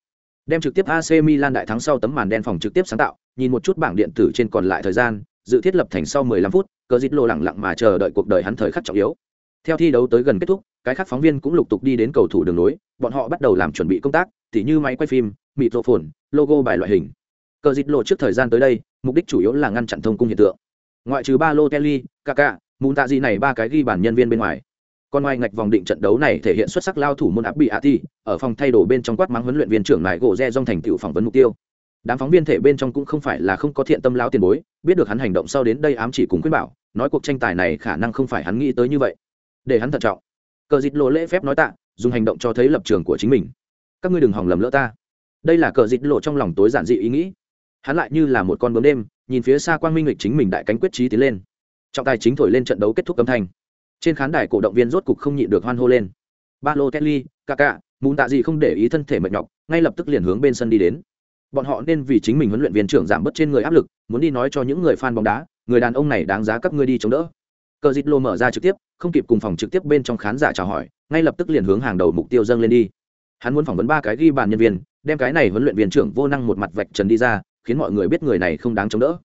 đem trực tiếp AC Milan đại thắng sau tấm màn đen phòng trực tiếp sáng tạo, nhìn một chút bảng điện tử trên còn lại thời gian, dự thiết lập thành sau 15 phút, cờ Dịt lô lẳng lặng mà chờ đợi cuộc đời hắn thời khắc trọng yếu. Theo thi đấu tới gần kết thúc, cái khác phóng viên cũng lục tục đi đến cầu thủ đường nối, bọn họ bắt đầu làm chuẩn bị công tác, tỉ như máy quay phim, microphone, logo bài loại hình. Cờ dịt lộ trước thời gian tới đây, mục đích chủ yếu là ngăn chặn thông cung hiện tượng. Ngoại trừ ba lô Kelly, Caca, Muntazi này ba cái ghi bàn nhân viên bên ngoài, còn ngoài ngạch vòng định trận đấu này thể hiện xuất sắc lao thủ môn áp bị ạ ti ở phòng thay đồ bên trong quát mắng huấn luyện viên trưởng lại gỗ re dong thành tựu phỏng vấn mục tiêu. Đám phóng viên thể bên trong cũng không phải là không có thiện tâm lao tiền bối biết được hắn hành động sau đến đây ám chỉ cùng quyết bảo nói cuộc tranh tài này khả năng không phải hắn nghĩ tới như vậy. Để hắn thận trọng. Cờ dịch lộ lễ phép nói tạ dùng hành động cho thấy lập trường của chính mình. Các ngươi đừng hòng lầm lỡ ta. Đây là cờ dịch lộ trong lòng tối giản dị ý nghĩ. Hắn lại như là một con bướm đêm nhìn phía xa quang minh lịch chính mình đại cánh quyết trí tiến lên. Trọng tài chính thổi lên trận đấu kết thúc âm thanh. Trên khán đài cổ động viên rốt cục không nhịn được hoan hô lên. Ba lô kelly kaka mùn tạ gì không để ý thân thể mệt nhọc, ngay lập tức liền hướng bên sân đi đến. Bọn họ nên vì chính mình huấn luyện viên trưởng giảm bớt trên người áp lực, muốn đi nói cho những người fan bóng đá, người đàn ông này đáng giá các ngươi đi chống đỡ. Cờ dịt lô mở ra trực tiếp, không kịp cùng phòng trực tiếp bên trong khán giả chào hỏi, ngay lập tức liền hướng hàng đầu mục tiêu dâng lên đi. Hắn muốn phỏng vấn ba cái ghi bàn nhân viên, đem cái này huấn luyện viên trưởng vô năng một mặt vạch trần đi ra khiến mọi người biết người này không đáng chống đỡ.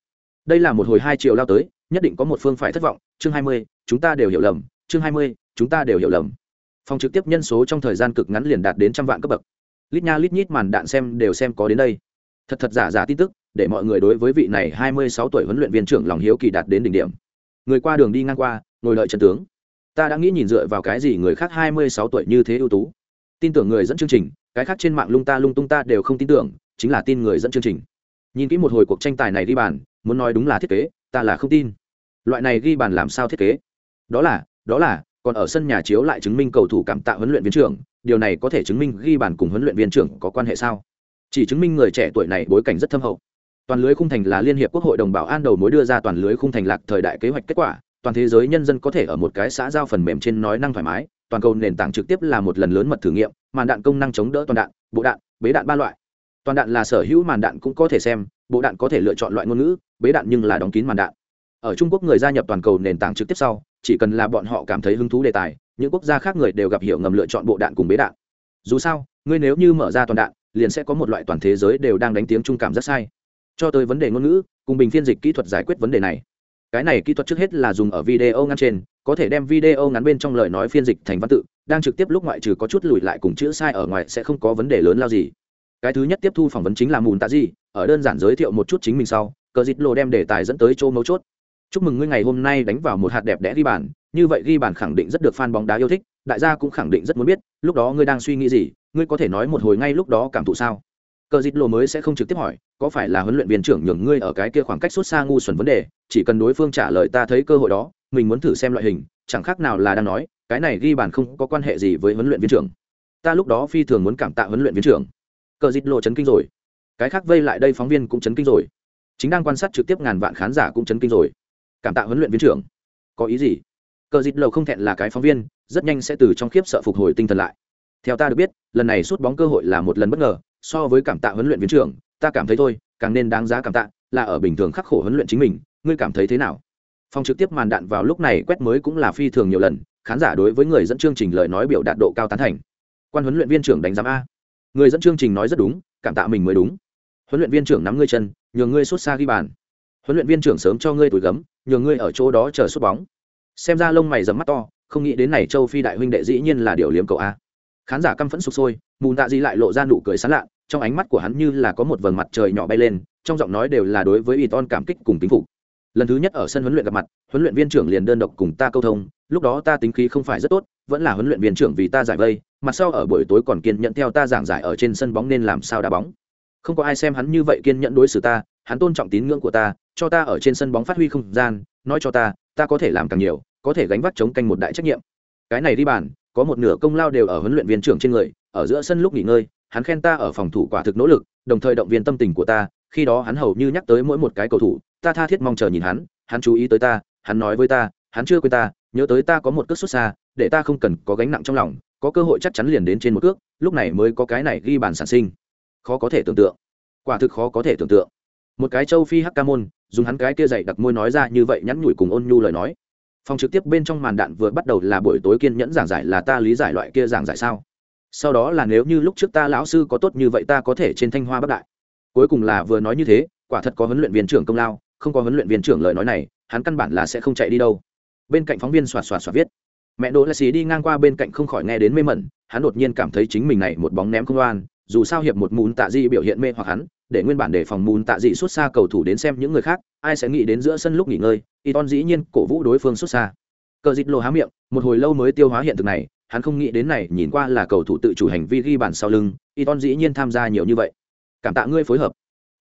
Đây là một hồi hai triệu lao tới, nhất định có một phương phải thất vọng. Chương hai mươi, chúng ta đều hiểu lầm. Chương hai mươi, chúng ta đều hiểu lầm. Phòng trực tiếp nhân số trong thời gian cực ngắn liền đạt đến trăm vạn cấp bậc. Lít nha lít nhít màn đạn xem đều xem có đến đây. Thật thật giả giả tin tức, để mọi người đối với vị này hai mươi sáu tuổi huấn luyện viên trưởng lòng hiếu kỳ đạt đến đỉnh điểm. Người qua đường đi ngang qua, ngồi lợi trận tướng. Ta đã nghĩ nhìn dựa vào cái gì người khác hai mươi sáu tuổi như thế ưu tú? Tin tưởng người dẫn chương trình, cái khác trên mạng lung ta lung tung ta đều không tin tưởng, chính là tin người dẫn chương trình nhìn kỹ một hồi cuộc tranh tài này ghi bàn, muốn nói đúng là thiết kế, ta là không tin. Loại này ghi bàn làm sao thiết kế? Đó là đó là, còn ở sân nhà chiếu lại chứng minh cầu thủ cảm tạ huấn luyện viên trưởng, điều này có thể chứng minh ghi bàn cùng huấn luyện viên trưởng có quan hệ sao? Chỉ chứng minh người trẻ tuổi này bối cảnh rất thâm hậu. Toàn lưới khung thành là liên hiệp quốc hội đồng bảo an đầu mối đưa ra toàn lưới khung thành lạc thời đại kế hoạch kết quả, toàn thế giới nhân dân có thể ở một cái xã giao phần mềm trên nói năng thoải mái, toàn cầu nền tảng trực tiếp là một lần lớn mật thử nghiệm, màn đạn công năng chống đỡ toàn đạn, bộ đạn, bế đạn ba loại toàn đạn là sở hữu màn đạn cũng có thể xem, bộ đạn có thể lựa chọn loại ngôn ngữ, bế đạn nhưng là đóng kín màn đạn. Ở trung quốc người gia nhập toàn cầu nền tảng trực tiếp sau, chỉ cần là bọn họ cảm thấy hứng thú đề tài, những quốc gia khác người đều gặp hiểu ngầm lựa chọn bộ đạn cùng bế đạn. Dù sao, ngươi nếu như mở ra toàn đạn, liền sẽ có một loại toàn thế giới đều đang đánh tiếng trung cảm rất sai. Cho tới vấn đề ngôn ngữ, cùng bình phiên dịch kỹ thuật giải quyết vấn đề này. Cái này kỹ thuật trước hết là dùng ở video ngắn trên, có thể đem video ngắn bên trong lời nói phiên dịch thành văn tự, đang trực tiếp lúc ngoại trừ có chút lùi lại cùng chữ sai ở ngoài sẽ không có vấn đề lớn lao gì cái thứ nhất tiếp thu phỏng vấn chính là mùn tạ gì ở đơn giản giới thiệu một chút chính mình sau, cờ dịt lộ đem đề tài dẫn tới chỗ mấu chốt. Chúc mừng ngươi ngày hôm nay đánh vào một hạt đẹp đẽ ghi bàn, như vậy ghi bàn khẳng định rất được fan bóng đá yêu thích, đại gia cũng khẳng định rất muốn biết, lúc đó ngươi đang suy nghĩ gì, ngươi có thể nói một hồi ngay lúc đó cảm thụ sao? Cờ dịt lộ mới sẽ không trực tiếp hỏi, có phải là huấn luyện viên trưởng nhường ngươi ở cái kia khoảng cách xuất xa ngu xuẩn vấn đề, chỉ cần đối phương trả lời ta thấy cơ hội đó, mình muốn thử xem loại hình, chẳng khác nào là đang nói, cái này ghi bàn không có quan hệ gì với huấn luyện viên trưởng. Ta lúc đó phi thường muốn cảm tạ huấn luyện viên trưởng cờ dịt lộ chấn kinh rồi. Cái khác vây lại đây phóng viên cũng chấn kinh rồi. Chính đang quan sát trực tiếp ngàn vạn khán giả cũng chấn kinh rồi. Cảm tạ huấn luyện viên trưởng. Có ý gì? Cờ dịt lộ không thẹn là cái phóng viên, rất nhanh sẽ từ trong khiếp sợ phục hồi tinh thần lại. Theo ta được biết, lần này sút bóng cơ hội là một lần bất ngờ, so với cảm tạ huấn luyện viên trưởng, ta cảm thấy thôi, càng nên đáng giá cảm tạ, là ở bình thường khắc khổ huấn luyện chính mình, ngươi cảm thấy thế nào? Phòng trực tiếp màn đạn vào lúc này quét mới cũng là phi thường nhiều lần, khán giả đối với người dẫn chương trình lời nói biểu đạt độ cao tán thành. Quan huấn luyện viên trưởng đánh giá a người dẫn chương trình nói rất đúng, cảm tạ mình mới đúng. Huấn luyện viên trưởng nắm ngươi chân, nhường ngươi xuất xa ghi bàn. Huấn luyện viên trưởng sớm cho ngươi tuổi gấm, nhường ngươi ở chỗ đó chờ sút bóng. Xem ra lông mày dầm mắt to, không nghĩ đến này châu phi đại huynh đệ dĩ nhiên là điều liếm cậu a. Khán giả căm phẫn sụp sôi mùn tạ di lại lộ ra nụ cười sán lạ, trong ánh mắt của hắn như là có một vầng mặt trời nhỏ bay lên, trong giọng nói đều là đối với ủy ton cảm kích cùng kính phục. Lần thứ nhất ở sân huấn luyện gặp mặt, huấn luyện viên trưởng liền đơn độc cùng ta câu thông, lúc đó ta tính khí không phải rất tốt, vẫn là huấn luyện viên trưởng vì ta giải vây mặt sau ở buổi tối còn kiên nhẫn theo ta giảng giải ở trên sân bóng nên làm sao đá bóng. Không có ai xem hắn như vậy kiên nhẫn đối xử ta, hắn tôn trọng tín ngưỡng của ta, cho ta ở trên sân bóng phát huy không gian, nói cho ta ta có thể làm càng nhiều, có thể gánh vác chống canh một đại trách nhiệm. Cái này đi bàn, có một nửa công lao đều ở huấn luyện viên trưởng trên người, ở giữa sân lúc nghỉ ngơi, hắn khen ta ở phòng thủ quả thực nỗ lực, đồng thời động viên tâm tình của ta, khi đó hắn hầu như nhắc tới mỗi một cái cầu thủ, ta tha thiết mong chờ nhìn hắn hắn chú ý tới ta, hắn nói với ta, hắn chưa quên ta, nhớ tới ta có một cước xuất xa, để ta không cần có gánh nặng trong lòng có cơ hội chắc chắn liền đến trên một cước, lúc này mới có cái này ghi bàn sản sinh. Khó có thể tưởng tượng. Quả thực khó có thể tưởng tượng. Một cái châu phi hắc ca môn, dùng hắn cái kia dậy đặc môi nói ra như vậy nhắn nhủi cùng ôn nhu lời nói. Phòng trực tiếp bên trong màn đạn vừa bắt đầu là buổi tối kiên nhẫn giảng giải là ta lý giải loại kia giảng giải sao. Sau đó là nếu như lúc trước ta lão sư có tốt như vậy ta có thể trên thanh hoa bắc đại. Cuối cùng là vừa nói như thế, quả thật có huấn luyện viên trưởng công lao, không có huấn luyện viên trưởng lời nói này, hắn căn bản là sẽ không chạy đi đâu. Bên cạnh phóng viên xoạt xoạt xoạt viết mẹ đỗ lạ xì đi ngang qua bên cạnh không khỏi nghe đến mê mẩn, hắn đột nhiên cảm thấy chính mình này một bóng ném không oan, dù sao hiệp một mùn tạ di biểu hiện mê hoặc hắn, để nguyên bản để phòng mùn tạ dị xuất xa cầu thủ đến xem những người khác, ai sẽ nghĩ đến giữa sân lúc nghỉ ngơi y ton dĩ nhiên cổ vũ đối phương xuất xa. Cờ dịt lộ há miệng, một hồi lâu mới tiêu hóa hiện thực này, hắn không nghĩ đến này, nhìn qua là cầu thủ tự chủ hành vi ghi bàn sau lưng y ton dĩ nhiên tham gia nhiều như vậy. Cảm tạ ngươi phối hợp.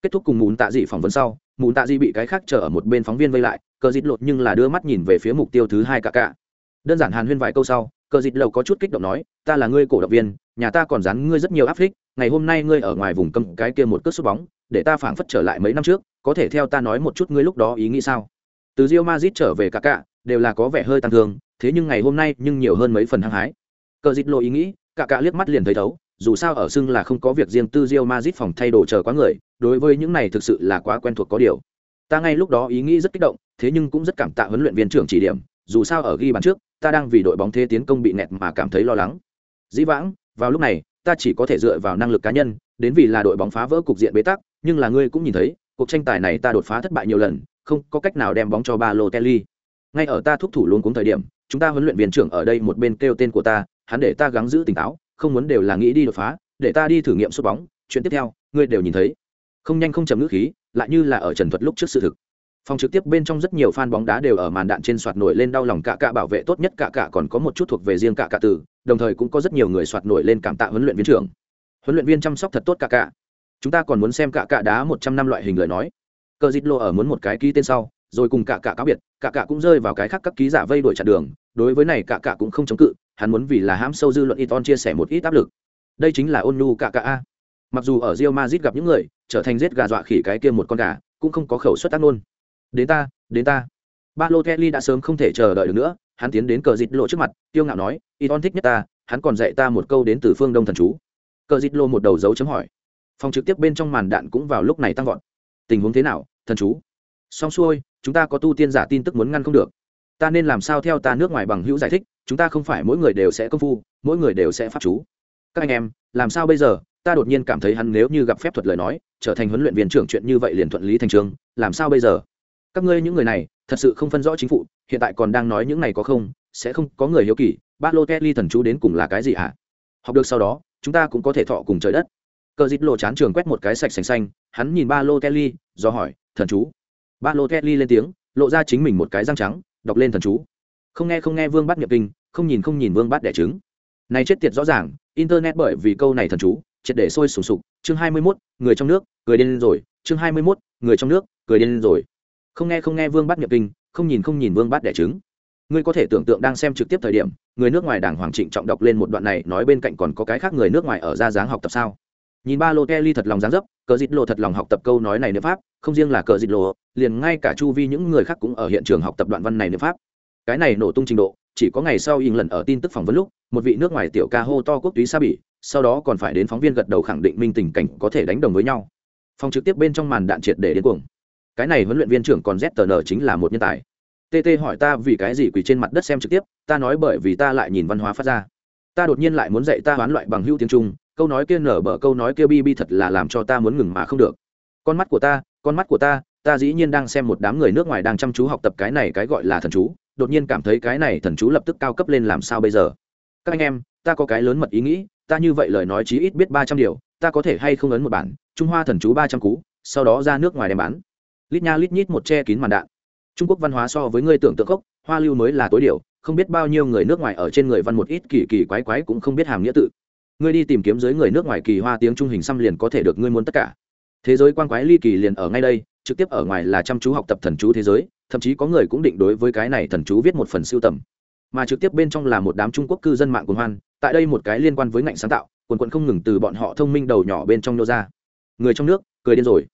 Kết thúc cùng mùn tạ dị phỏng vấn sau mùn tạ dị bị cái khác chờ ở một bên phóng viên vây lại, cờ dịt lột nhưng là đưa mắt nhìn về phía mục tiêu thứ hai cả cả đơn giản hàn huyên vài câu sau, cờ dịt lầu có chút kích động nói, ta là ngươi cổ động viên, nhà ta còn dán ngươi rất nhiều áp phích, ngày hôm nay ngươi ở ngoài vùng cầm cái kia một cước sút bóng, để ta phảng phất trở lại mấy năm trước, có thể theo ta nói một chút ngươi lúc đó ý nghĩ sao? Từ rio mazit trở về cả cả, đều là có vẻ hơi tăng thương, thế nhưng ngày hôm nay nhưng nhiều hơn mấy phần hăng hái. Cờ dịt lộ ý nghĩ, cả cả liếc mắt liền thấy thấu, dù sao ở xưng là không có việc riêng tư rio mazit phòng thay đồ chờ quá người, đối với những này thực sự là quá quen thuộc có điều. Ta ngay lúc đó ý nghĩ rất kích động, thế nhưng cũng rất cảm tạ huấn luyện viên trưởng chỉ điểm, dù sao ở ghi bàn trước ta đang vì đội bóng thế tiến công bị nẹt mà cảm thấy lo lắng. Dĩ vãng, vào lúc này, ta chỉ có thể dựa vào năng lực cá nhân, đến vì là đội bóng phá vỡ cục diện bế tắc, nhưng là ngươi cũng nhìn thấy, cuộc tranh tài này ta đột phá thất bại nhiều lần, không có cách nào đem bóng cho ba lô kelly. Ngay ở ta thúc thủ luôn cuống thời điểm, chúng ta huấn luyện viên trưởng ở đây một bên kêu tên của ta, hắn để ta gắng giữ tỉnh táo, không muốn đều là nghĩ đi đột phá, để ta đi thử nghiệm sút bóng, chuyện tiếp theo, ngươi đều nhìn thấy. Không nhanh không chậm ngữ khí, lại như là ở trần thuật lúc trước sự thực phòng trực tiếp bên trong rất nhiều fan bóng đá đều ở màn đạn trên soạt nổi lên đau lòng cả cả bảo vệ tốt nhất cả cả còn có một chút thuộc về riêng cả cả từ, đồng thời cũng có rất nhiều người soạt nổi lên cảm tạ huấn luyện viên trưởng. Huấn luyện viên chăm sóc thật tốt cả cả. Chúng ta còn muốn xem cả cả đá một trăm năm loại hình lời nói. Cờ dít lô ở muốn một cái ký tên sau, rồi cùng cả cả cáo biệt, cả cả cũng rơi vào cái khác các ký giả vây đuổi chặn đường, đối với này cả cả cũng không chống cự, hắn muốn vì là hãm sâu dư luận Iton chia sẻ một ít áp lực. Đây chính là ôn nhu cả cả a. Mặc dù ở Real Madrid gặp những người, trở thành giết gà dọa khỉ cái kia một con gà, cũng không có khẩu suất tác luôn đến ta đến ta. Balotelli đã sớm không thể chờ đợi được nữa, hắn tiến đến cờ dịt lộ trước mặt tiêu ngạo nói Iton thích nhất ta, hắn còn dạy ta một câu đến từ phương đông thần chú. Cờ dịt lộ một đầu dấu chấm hỏi. Phòng trực tiếp bên trong màn đạn cũng vào lúc này tăng vọt. Tình huống thế nào, thần chú? Xong xuôi, chúng ta có tu tiên giả tin tức muốn ngăn không được. Ta nên làm sao theo ta nước ngoài bằng hữu giải thích, chúng ta không phải mỗi người đều sẽ công phu, mỗi người đều sẽ pháp chú. Các anh em, làm sao bây giờ? Ta đột nhiên cảm thấy hắn nếu như gặp phép thuật lời nói, trở thành huấn luyện viên trưởng chuyện như vậy liền thuận lý thành trường, làm sao bây giờ? Các ngươi những người này thật sự không phân rõ chính phủ hiện tại còn đang nói những này có không sẽ không có người hiếu kỳ Balotelli thần chú đến cùng là cái gì hả? Học được sau đó, chúng ta cũng có thể thọ cùng trời đất. Cờ Dịch lộ chán trường quét một cái sạch sành xanh, hắn nhìn Balotelli, do hỏi, thần chú. Balotelli lên tiếng, lộ ra chính mình một cái răng trắng, đọc lên thần chú. Không nghe không nghe Vương Bát nhập kinh, không nhìn không nhìn Vương Bát đẻ trứng. Này chết tiệt rõ ràng, internet bởi vì câu này thần chú, triệt để sôi sùng sục, chương 21, người trong nước, cười điên rồi, chương 21, người trong nước, cười điên rồi. Không nghe không nghe Vương Bát nhập kinh, không nhìn không nhìn Vương Bát đẻ trứng. Ngươi có thể tưởng tượng đang xem trực tiếp thời điểm người nước ngoài đảng hoàng trịnh trọng đọc lên một đoạn này nói bên cạnh còn có cái khác người nước ngoài ở ra dáng học tập sao? Nhìn ba lô kelly thật lòng dáng dấp cờ dịt lộ thật lòng học tập câu nói này nữa pháp không riêng là cờ dịt lộ liền ngay cả chu vi những người khác cũng ở hiện trường học tập đoạn văn này nữa pháp. Cái này nổ tung trình độ chỉ có ngày sau in lần ở tin tức phỏng vấn lúc một vị nước ngoài tiểu ca hô to quốc túy sa bỉ sau đó còn phải đến phóng viên gật đầu khẳng định minh tình cảnh có thể đánh đồng với nhau. Phòng trực tiếp bên trong màn đạn triệt để đến cuồng cái này huấn luyện viên trưởng còn ztn chính là một nhân tài. Tt hỏi ta vì cái gì quỳ trên mặt đất xem trực tiếp, ta nói bởi vì ta lại nhìn văn hóa phát ra. Ta đột nhiên lại muốn dạy ta hoán loại bằng hữu tiếng trung, câu nói kia nở bờ, câu nói kia bi bi thật là làm cho ta muốn ngừng mà không được. Con mắt của ta, con mắt của ta ta dĩ nhiên đang xem một đám người nước ngoài đang chăm chú học tập cái này cái gọi là thần chú, đột nhiên cảm thấy cái này thần chú lập tức cao cấp lên làm sao bây giờ? Các anh em, ta có cái lớn mật ý nghĩ, ta như vậy lời nói chí ít biết ba trăm điều, ta có thể hay không ấn một bản, trung hoa thần chú ba trăm cú, sau đó ra nước ngoài đem bán lít nha lít nhít một che kín màn đạn. Trung quốc văn hóa so với ngươi tưởng tượng gốc, hoa lưu mới là tối điều không biết bao nhiêu người nước ngoài ở trên người văn một ít kỳ kỳ quái quái cũng không biết hàm nghĩa tự. Ngươi đi tìm kiếm dưới người nước ngoài kỳ hoa tiếng trung hình xăm liền có thể được ngươi muốn tất cả. Thế giới quan quái ly kỳ liền ở ngay đây, trực tiếp ở ngoài là chăm chú học tập thần chú thế giới, thậm chí có người cũng định đối với cái này thần chú viết một phần siêu tầm. Mà trực tiếp bên trong là một đám trung quốc cư dân mạng cuồng hoan, tại đây một cái liên quan với ngành sáng tạo, quần quận không ngừng từ bọn họ thông minh đầu nhỏ bên trong nô ra. Người trong nước, cười điên rồi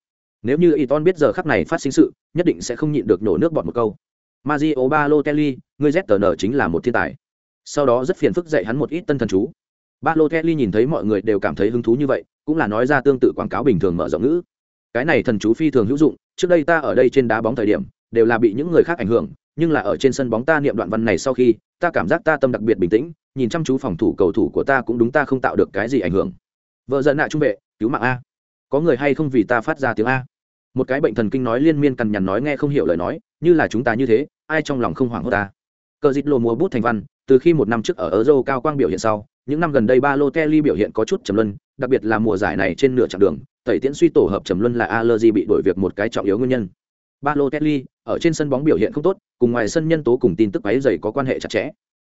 nếu như y ton biết giờ khắc này phát sinh sự nhất định sẽ không nhịn được nổ nước bọt một câu Mario Balotelli, người ZTN chính là một thiên tài. Sau đó rất phiền phức dạy hắn một ít tân thần chú. Balotelli nhìn thấy mọi người đều cảm thấy hứng thú như vậy, cũng là nói ra tương tự quảng cáo bình thường mở rộng ngữ. Cái này thần chú phi thường hữu dụng, trước đây ta ở đây trên đá bóng thời điểm, đều là bị những người khác ảnh hưởng, nhưng là ở trên sân bóng ta niệm đoạn văn này sau khi, ta cảm giác ta tâm đặc biệt bình tĩnh, nhìn chăm chú phòng thủ cầu thủ của ta cũng đúng ta không tạo được cái gì ảnh hưởng. Vợ giận nạ trung vệ, cứu mạng a. Có người hay không vì ta phát ra tiếng a? Một cái bệnh thần kinh nói liên miên cằn nhằn nói nghe không hiểu lời nói, như là chúng ta như thế, ai trong lòng không hoảng hốt ta? Cờ dịt lô mùa bút thành văn, từ khi một năm trước ở euro cao quang biểu hiện sau, những năm gần đây ba lô kelly biểu hiện có chút trầm luân, đặc biệt là mùa giải này trên nửa chặng đường, tẩy tiễn suy tổ hợp trầm luân là allergy bị đổi việc một cái trọng yếu nguyên nhân. Ba lô kelly ở trên sân bóng biểu hiện không tốt, cùng ngoài sân nhân tố cùng tin tức ấy dày có quan hệ chặt chẽ.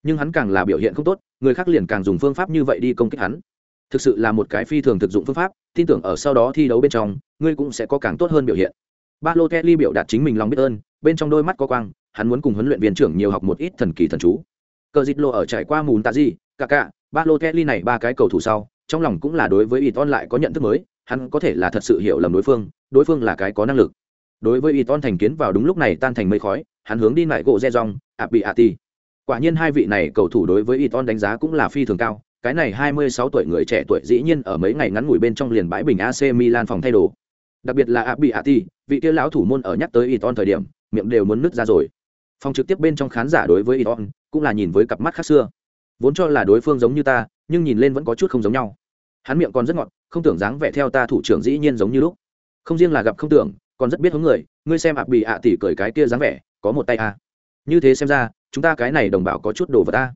Nhưng hắn càng là biểu hiện không tốt, người khác liền càng dùng phương pháp như vậy đi công kích hắn. Thực sự là một cái phi thường thực dụng phương pháp, tin tưởng ở sau đó thi đấu bên trong ngươi cũng sẽ có càng tốt hơn biểu hiện ba lô kelly biểu đạt chính mình lòng biết ơn bên trong đôi mắt có quang hắn muốn cùng huấn luyện viên trưởng nhiều học một ít thần kỳ thần chú cờ dịt lộ ở trải qua mùn tạ gì cả cả ba lô kelly này ba cái cầu thủ sau trong lòng cũng là đối với Iton lại có nhận thức mới, hắn có thể là thật sự hiểu lầm đối phương, đối phương là cái có năng lực. Đối với Iton thành kiến vào đúng lúc này tan thành mây khói, hắn hướng đi lại gỗ Zezong, Abiati. Quả nhiên hai vị này cầu thủ đối với Iton đánh giá cũng là phi thường cao, cái này 26 tuổi người trẻ tuổi dĩ nhiên ở mấy ngày ngắn ngủi bên trong liền bãi bình AC Milan phòng thay đồ. Đặc biệt là Abiati, vị kia lão thủ môn ở nhắc tới Iton thời điểm, miệng đều muốn nứt ra rồi. Phòng trực tiếp bên trong khán giả đối với Iton cũng là nhìn với cặp mắt khác xưa. Vốn cho là đối phương giống như ta, nhưng nhìn lên vẫn có chút không giống nhau. Hắn miệng còn rất ngọt, không tưởng dáng vẻ theo ta thủ trưởng dĩ nhiên giống như lúc. Không riêng là gặp không tưởng, còn rất biết hướng người, ngươi xem ạ bị ạ tỷ cười cái kia dáng vẻ, có một tay a. À. Như thế xem ra, chúng ta cái này đồng bào có chút đồ vật ta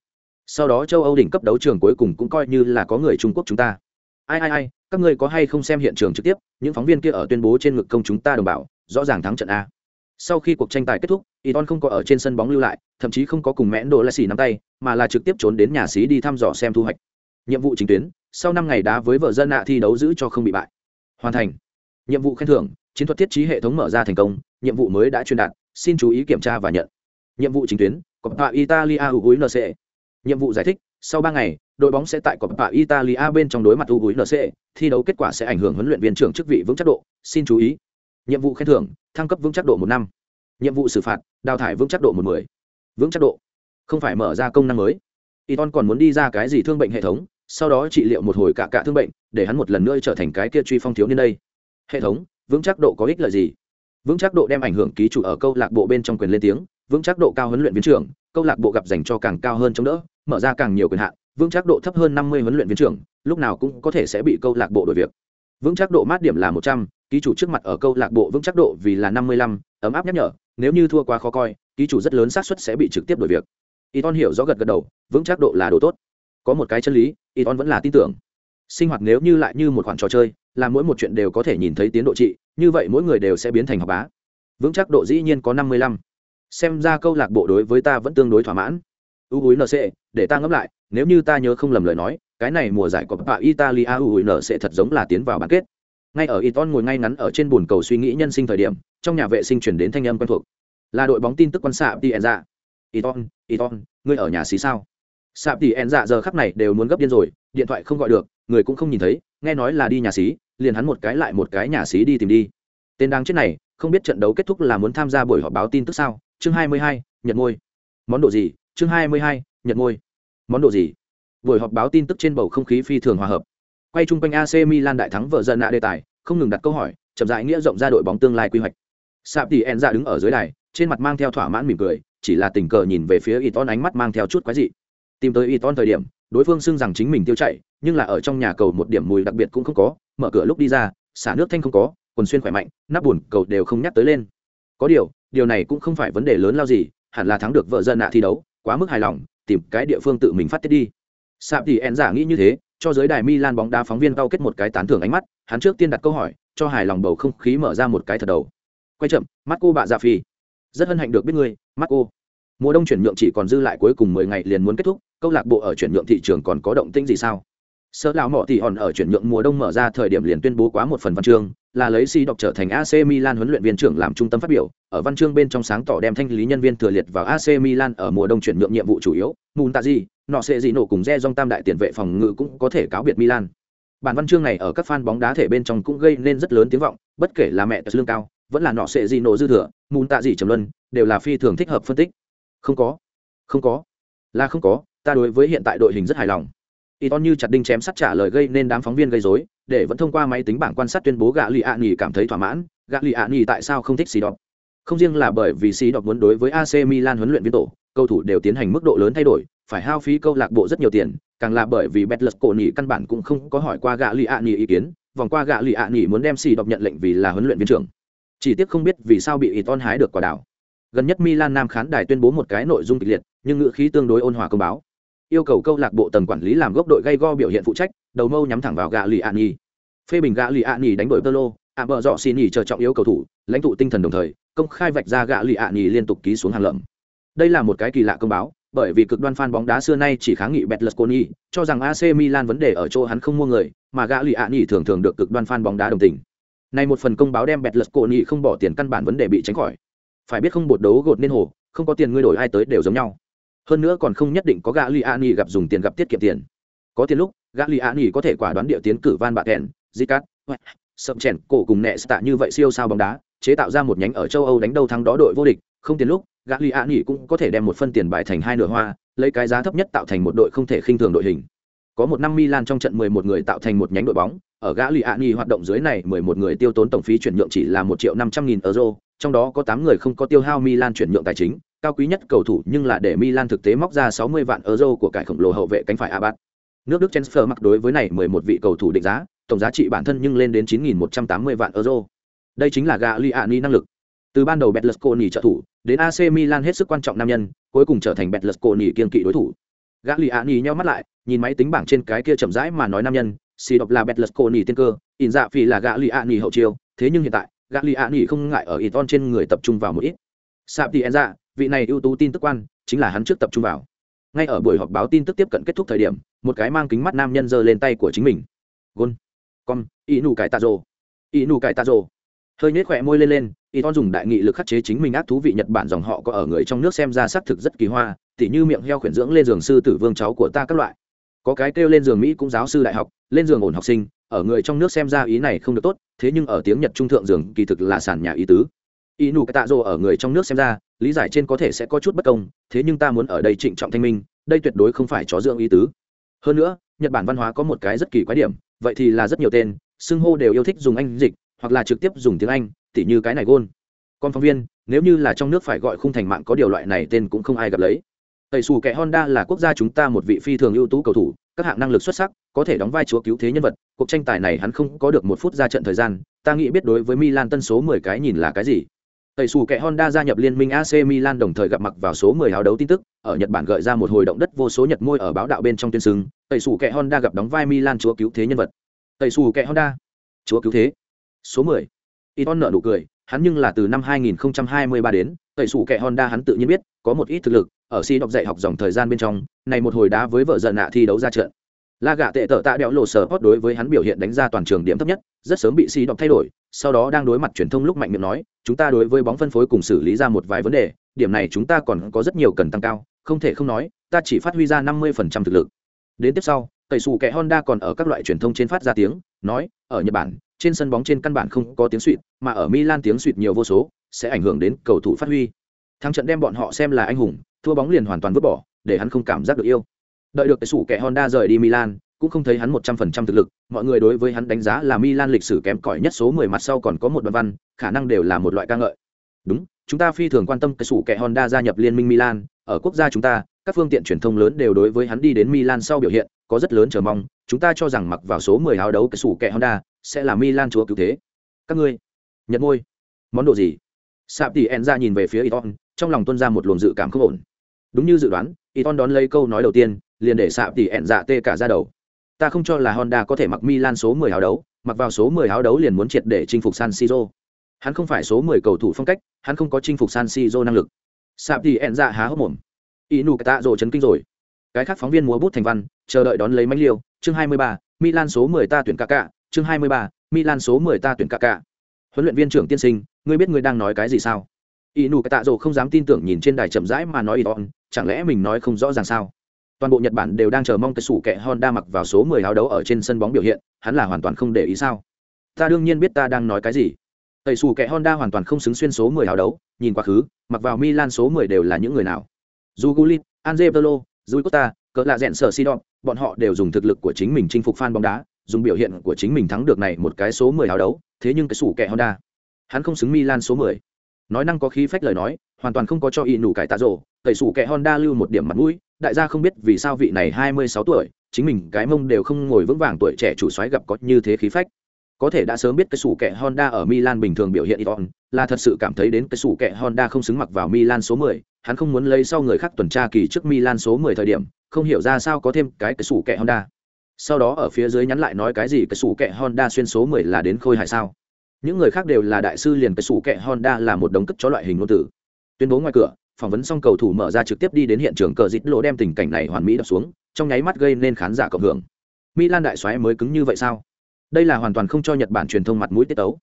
sau đó châu âu đỉnh cấp đấu trường cuối cùng cũng coi như là có người trung quốc chúng ta ai ai ai các ngươi có hay không xem hiện trường trực tiếp, những phóng viên kia ở tuyên bố trên ngực công chúng ta đồng bào, rõ ràng thắng trận a. Sau khi cuộc tranh tài kết thúc Iton không có ở trên sân bóng lưu lại, thậm chí không có cùng mẽn đồ la xì nắm tay, mà là trực tiếp trốn đến nhà xí đi thăm dò xem thu hoạch. Nhiệm vụ chính tuyến, sau năm ngày đá với vợ dân nạ thi đấu giữ cho không bị bại. Hoàn thành. Nhiệm vụ khen thưởng, chiến thuật thiết trí hệ thống mở ra thành công, nhiệm vụ mới đã truyền đạt, xin chú ý kiểm tra và nhận. Nhiệm vụ chính tuyến, coppa italia ui nc nhiệm vụ giải thích, sau ba ngày đội bóng sẽ tại coppa italia bên trong đối mặt u nc thi đấu kết quả sẽ ảnh hưởng huấn luyện viên trưởng chức vị vững chắc độ. Xin chú ý. Nhiệm vụ khen thưởng, thăng cấp vững chắc độ một năm. Nhiệm vụ xử phạt, đào thải vững chắc độ một mười. Vững chắc độ. Không phải mở ra công năng mới. Iton còn muốn đi ra cái gì thương bệnh hệ thống, sau đó trị liệu một hồi cả cả thương bệnh, để hắn một lần nữa trở thành cái kia truy phong thiếu niên đây. Hệ thống, vững chắc độ có ích lợi gì? Vững chắc độ đem ảnh hưởng ký chủ ở câu lạc bộ bên trong quyền lên tiếng, vững chắc độ cao huấn luyện viên trưởng, câu lạc bộ gặp dành cho càng cao hơn chống đỡ, mở ra càng nhiều quyền hạn vững chắc độ thấp hơn năm mươi huấn luyện viên trưởng lúc nào cũng có thể sẽ bị câu lạc bộ đổi việc vững chắc độ mát điểm là một trăm ký chủ trước mặt ở câu lạc bộ vững chắc độ vì là năm mươi lăm ấm áp nhắc nhở nếu như thua quá khó coi ký chủ rất lớn xác suất sẽ bị trực tiếp đổi việc Iton hiểu rõ gật gật đầu, vững chắc độ là đồ tốt. Có một cái chân lý, Iton vẫn là tin tưởng. Sinh hoạt nếu như lại như một khoản trò chơi, làm mỗi một chuyện đều có thể nhìn thấy tiến độ trị, như vậy mỗi người đều sẽ biến thành học bá. Vững chắc độ dĩ nhiên có năm mươi lăm. Xem ra câu lạc bộ đối với ta vẫn tương đối thỏa mãn. U N NC, để ta ngẫm lại, nếu như ta nhớ không lầm lời nói, cái này mùa giải của Coppa Italia U N NC thật giống là tiến vào bán kết. Ngay ở Iton ngồi ngay ngắn ở trên bồn cầu suy nghĩ nhân sinh thời điểm, trong nhà vệ sinh chuyển đến thanh âm quen thuộc. Là đội bóng tin tức quan xạ Tienza. Iton, Iton, ngươi ở nhà xí sao? Sạp tỷ en dạ giờ khắc này đều muốn gấp điên rồi, điện thoại không gọi được, người cũng không nhìn thấy, nghe nói là đi nhà xí, liền hắn một cái lại một cái nhà xí đi tìm đi. Tên đang chết này, không biết trận đấu kết thúc là muốn tham gia buổi họp báo tin tức sao? Chương 22, Nhật ngôi Món đồ gì? Chương 22, Nhật môi. Món đồ gì? Buổi họp báo tin tức trên bầu không khí phi thường hòa hợp. Quay chung quanh AC Milan đại thắng vợ dân nạ đề tài, không ngừng đặt câu hỏi, chậm rãi nghĩa rộng ra đội bóng tương lai quy hoạch. Sạp tỷ en ra đứng ở dưới đài, trên mặt mang theo thỏa mãn mỉm cười, chỉ là tình cờ nhìn về phía Iton ánh mắt mang theo chút quái dị. Tìm tới Iton thời điểm, đối phương xưng rằng chính mình tiêu chạy, nhưng là ở trong nhà cầu một điểm mùi đặc biệt cũng không có, mở cửa lúc đi ra, xả nước thanh không có, quần xuyên khỏe mạnh, nắp buồn cầu đều không nhắc tới lên. Có điều, điều này cũng không phải vấn đề lớn lao gì, hẳn là thắng được vợ dân nạ thi đấu, quá mức hài lòng, tìm cái địa phương tự mình phát tiết đi. Sạp thì En giả nghĩ như thế, cho giới đài Milan bóng đá phóng viên cao kết một cái tán thưởng ánh mắt, hắn trước tiên đặt câu hỏi, cho hài lòng bầu không khí mở ra một cái thật đầu. Quay chậm, mắt cô bạ dạ phi. Rất hân hạnh được biết ngươi, mắt cô mùa đông chuyển nhượng chỉ còn dư lại cuối cùng mười ngày liền muốn kết thúc câu lạc bộ ở chuyển nhượng thị trường còn có động tĩnh gì sao sở lão mọ thì hòn ở chuyển nhượng mùa đông mở ra thời điểm liền tuyên bố quá một phần văn chương, là lấy si đọc trở thành ac milan huấn luyện viên trưởng làm trung tâm phát biểu. Ở văn chương bên trong sáng tỏ đem thanh lý nhân viên thừa liệt vào ac milan ở mùa đông chuyển nhượng nhiệm vụ chủ yếu muốn tạ gì nọ sẽ gì nổ cùng re dong tam đại tiền vệ phòng ngự cũng có thể cáo biệt milan. Bản văn chương này ở các fan bóng đá thể bên trong cũng gây nên rất lớn tiếng vọng, bất kể là mẹ lương cao, vẫn là nọ sẽ gì nổ dư thừa muốn tạ gì trầm luân, đều là phi thường thích hợp phân tích. Không có. Không có. Là không có, ta đối với hiện tại đội hình rất hài lòng y to như chặt đinh chém sắt trả lời gây nên đám phóng viên gây dối để vẫn thông qua máy tính bảng quan sát tuyên bố gạ lì ạ nghỉ cảm thấy thỏa mãn. Gạ lì ạ nghỉ tại sao không thích xì đọc không riêng là bởi vì xì đọc muốn đối với ac milan huấn luyện viên tổ, cầu thủ đều tiến hành mức độ lớn thay đổi, phải hao phí câu lạc bộ rất nhiều tiền, càng là bởi vì betlus cổ nghỉ căn bản cũng không có hỏi qua gạ lì ạ nghỉ ý kiến, vòng qua gạ lì ạ nghỉ muốn đem xì đọc nhận lệnh vì là huấn luyện viên trưởng. Chỉ tiếc không biết vì sao bị y ton hái được quả đảo. Gần nhất milan nam khán đài tuyên bố một cái nội dung kịch liệt, nhưng ngữ khí tương đối ôn hòa công báo yêu cầu câu lạc bộ tầng quản lý làm gốc đội gây go biểu hiện phụ trách đầu mâu nhắm thẳng vào gạ lì an nhi phê bình gạ lì an nhi đánh đổi tơ lô ạ bờ dọ xin nhì chờ trọng yếu cầu thủ lãnh tụ tinh thần đồng thời công khai vạch ra gạ lì an nhi liên tục ký xuống hàng lợm. Đây là một cái kỳ lạ công báo bởi vì cực đoan fan bóng đá xưa nay chỉ kháng nghị Betlesconi, cho rằng AC Milan vấn đề ở chỗ hắn không mua người, mà gã lì ạ nhỉ thường thường được cực đoan fan bóng đá đồng tình. Nay một phần công báo đem Betlesconi không bỏ tiền căn bản vấn đề bị tránh khỏi. Phải biết không bột đấu gột nên hồ không có tiền ngươi đổi ai tới đều giống nhau hơn nữa còn không nhất định có gã li ani gặp dùng tiền gặp tiết kiệm tiền. Có tiền lúc gã li ani có thể quả đoán địa tiến cử van bạc đèn zicat sậm chèn cổ cùng nẹ tạ như vậy siêu sao bóng đá chế tạo ra một nhánh ở châu âu đánh đầu thắng đó đội vô địch. Không tiền lúc gã li ani cũng có thể đem một phân tiền bài thành hai nửa hoa lấy cái giá thấp nhất tạo thành một đội không thể khinh thường đội hình. Có một năm Milan trong trận 11 người tạo thành một nhánh đội bóng, ở gã Liani hoạt động dưới này 11 người tiêu tốn tổng phí chuyển nhượng chỉ là một triệu 500 nghìn euro, trong đó có 8 người không có tiêu hao Milan chuyển nhượng tài chính, cao quý nhất cầu thủ nhưng là để Milan thực tế móc ra 60 vạn euro của cải khổng lồ hậu vệ cánh phải Abad. Nước Đức transfer mặc đối với này 11 vị cầu thủ định giá, tổng giá trị bản thân nhưng lên đến 9180 vạn euro. Đây chính là Gagliani năng lực. Từ ban đầu Betlesconi trợ thủ, đến AC Milan hết sức quan trọng nam nhân, cuối cùng trở thành Betlesconi kiên kỵ đối thủ. Gagliani nheo mắt lại, nhìn máy tính bảng trên cái kia chậm rãi mà nói nam nhân, si độc là Betlesconi tiên cơ, in dạ phi là Gagliani hậu chiêu, thế nhưng hiện tại, Gagliani không ngại ở Iton trên người tập trung vào một ít. Sapienza, dạ, vị này ưu tú tin tức quan, chính là hắn trước tập trung vào. Ngay ở buổi họp báo tin tức tiếp cận kết thúc thời điểm, một cái mang kính mắt nam nhân giơ lên tay của chính mình. Gôn, con y nù cải tạ rồ, inu cải tạ rồ. Hơi nhếch khỏe môi lên lên, Iton dùng đại nghị lực khắc chế chính mình ác thú vị Nhật Bản dòng họ có ở người trong nước xem ra xác thực rất kỳ hoa, tỉ như miệng heo khuyển dưỡng lên giường sư tử vương cháu của ta các loại. Có cái kêu lên giường Mỹ cũng giáo sư đại học, lên giường ổn học sinh, ở người trong nước xem ra ý này không được tốt thế nhưng ở tiếng nhật trung thượng giường kỳ thực là sàn nhà ý tứ. Ý nủ cái tạ dô ở người trong nước xem ra lý giải trên có thể sẽ có chút bất công thế nhưng ta muốn ở đây trịnh trọng thanh minh đây tuyệt đối không phải chó dưỡng ý tứ. Hơn nữa nhật bản văn hóa có một cái rất kỳ quái điểm vậy thì là rất nhiều tên xưng hô đều yêu thích dùng anh dịch hoặc là trực tiếp dùng tiếng anh tỉ như cái này gôn. Còn phóng viên nếu như là trong nước phải gọi khung thành mạng có điều loại này tên cũng không ai gặp lấy tẩy xù kẻ honda là quốc gia chúng ta một vị phi thường ưu tú cầu thủ các hạng năng lực xuất sắc có thể đóng vai chúa cứu thế nhân vật cuộc tranh tài này hắn không có được một phút ra trận thời gian ta nghĩ biết đối với milan tân số mười cái nhìn là cái gì Tẩy xù kẻ Honda gia nhập liên minh AC Milan đồng thời gặp mặt vào số 10 hào đấu tin tức, ở Nhật Bản gợi ra một hồi động đất vô số nhật môi ở báo đạo bên trong tuyên sừng, Tẩy xù kẻ Honda gặp đóng vai Milan chúa cứu thế nhân vật. Tẩy xù kẻ Honda, chúa cứu thế. Số 10. Iton nợ nụ cười, hắn nhưng là từ năm 2023 đến, Tẩy xù kẻ Honda hắn tự nhiên biết, có một ít thực lực, ở si đọc dạy học dòng thời gian bên trong, này một hồi đá với vợ dần nạ thi đấu ra trận. La gạ tệ tở tạ đẽo lộ sở hót đối với hắn biểu hiện đánh ra toàn trường điểm thấp nhất, rất sớm bị si đọc thay đổi, sau đó đang đối mặt truyền thông lúc mạnh miệng nói, chúng ta đối với bóng phân phối cùng xử lý ra một vài vấn đề, điểm này chúng ta còn có rất nhiều cần tăng cao, không thể không nói, ta chỉ phát huy ra 50% thực lực. Đến tiếp sau, tẩy xù kẻ Honda còn ở các loại truyền thông trên phát ra tiếng, nói, ở Nhật Bản, trên sân bóng trên căn bản không có tiếng suỵt mà ở Milan tiếng suỵt nhiều vô số, sẽ ảnh hưởng đến cầu thủ phát huy. Thắng trận đem bọn họ xem là anh hùng, thua bóng liền hoàn toàn vứt bỏ, để hắn không cảm giác được yêu. Đợi được cái sủ kẻ Honda rời đi Milan, cũng không thấy hắn một trăm phần trăm thực lực, mọi người đối với hắn đánh giá là Milan lịch sử kém cỏi nhất số mười mặt sau còn có một đoạn văn, khả năng đều là một loại ca ngợi. Đúng, chúng ta phi thường quan tâm cái sủ kẻ Honda gia nhập liên minh Milan, ở quốc gia chúng ta, các phương tiện truyền thông lớn đều đối với hắn đi đến Milan sau biểu hiện, có rất lớn chờ mong, chúng ta cho rằng mặc vào số mười áo đấu cái sủ kẻ Honda sẽ là Milan chúa cứu thế. Các ngươi, Nhật môi, món đồ gì? Sạp tỷ Enza nhìn về phía Iton, trong lòng tuân ra một luồng dự cảm không ổn. Đúng như dự đoán, y Iton đón lấy câu nói đầu tiên, liền để Sạp tỷ dạ tê cả ra đầu. Ta không cho là Honda có thể mặc Milan số 10 áo đấu, mặc vào số 10 áo đấu liền muốn triệt để chinh phục San Siro. Hắn không phải số 10 cầu thủ phong cách, hắn không có chinh phục San Siro năng lực. Sạp tỷ dạ há hốc mồm. y Inu tạ rộ chấn kinh rồi. Cái khác phóng viên múa bút thành văn, chờ đợi đón lấy mánh liêu, chương 23, Milan số 10 ta tuyển Kaká, chương 23, Milan số 10 ta tuyển Kaká. Huấn luyện viên trưởng tiên sinh, ngươi biết ngươi đang nói cái gì sao? Inu tạ rồ không dám tin tưởng nhìn trên đài chậm rãi mà nói Iton, chẳng lẽ mình nói không rõ ràng sao? toàn bộ nhật bản đều đang chờ mong cái sủ kẻ honda mặc vào số 10 áo đấu ở trên sân bóng biểu hiện hắn là hoàn toàn không để ý sao ta đương nhiên biết ta đang nói cái gì tẩy sủ kẻ honda hoàn toàn không xứng xuyên số 10 áo đấu nhìn quá khứ mặc vào milan số 10 đều là những người nào dù gulit anzepelo rui costa cỡ lạ rẽn sở sidon bọn họ đều dùng thực lực của chính mình chinh phục fan bóng đá dùng biểu hiện của chính mình thắng được này một cái số 10 áo đấu thế nhưng cái sủ kẻ honda hắn không xứng milan số 10 nói năng có khí phách lời nói hoàn toàn không có cho y nụ cải tạ rổ tẩy sủ kẻ honda lưu một điểm mặt mũi đại gia không biết vì sao vị này hai mươi sáu tuổi chính mình cái mông đều không ngồi vững vàng tuổi trẻ chủ soái gặp có như thế khí phách có thể đã sớm biết cái sủ kẹ Honda ở Milan bình thường biểu hiện Iton, là thật sự cảm thấy đến cái sủ kẹ Honda không xứng mặc vào Milan số 10, hắn không muốn lấy sau người khác tuần tra kỳ trước Milan số 10 thời điểm, không hiểu ra sao có thêm cái cái sủ kẹ Honda. Sau đó ở phía dưới nhắn lại nói cái gì cái sủ kẹ Honda xuyên số 10 là đến khôi hài sao? Những người khác đều là đại sư liền cái sủ kẹ Honda là một đống cất chó loại hình ngôn tử. Tuyên bố ngoài cửa, phỏng vấn xong cầu thủ mở ra trực tiếp đi đến hiện trường cờ dít lỗ đem tình cảnh này hoàn mỹ đập xuống trong nháy mắt gây nên khán giả cộng hưởng. Milan đại xoáy mới cứng như vậy sao? Đây là hoàn toàn không cho nhật bản truyền thông mặt mũi tiết tấu.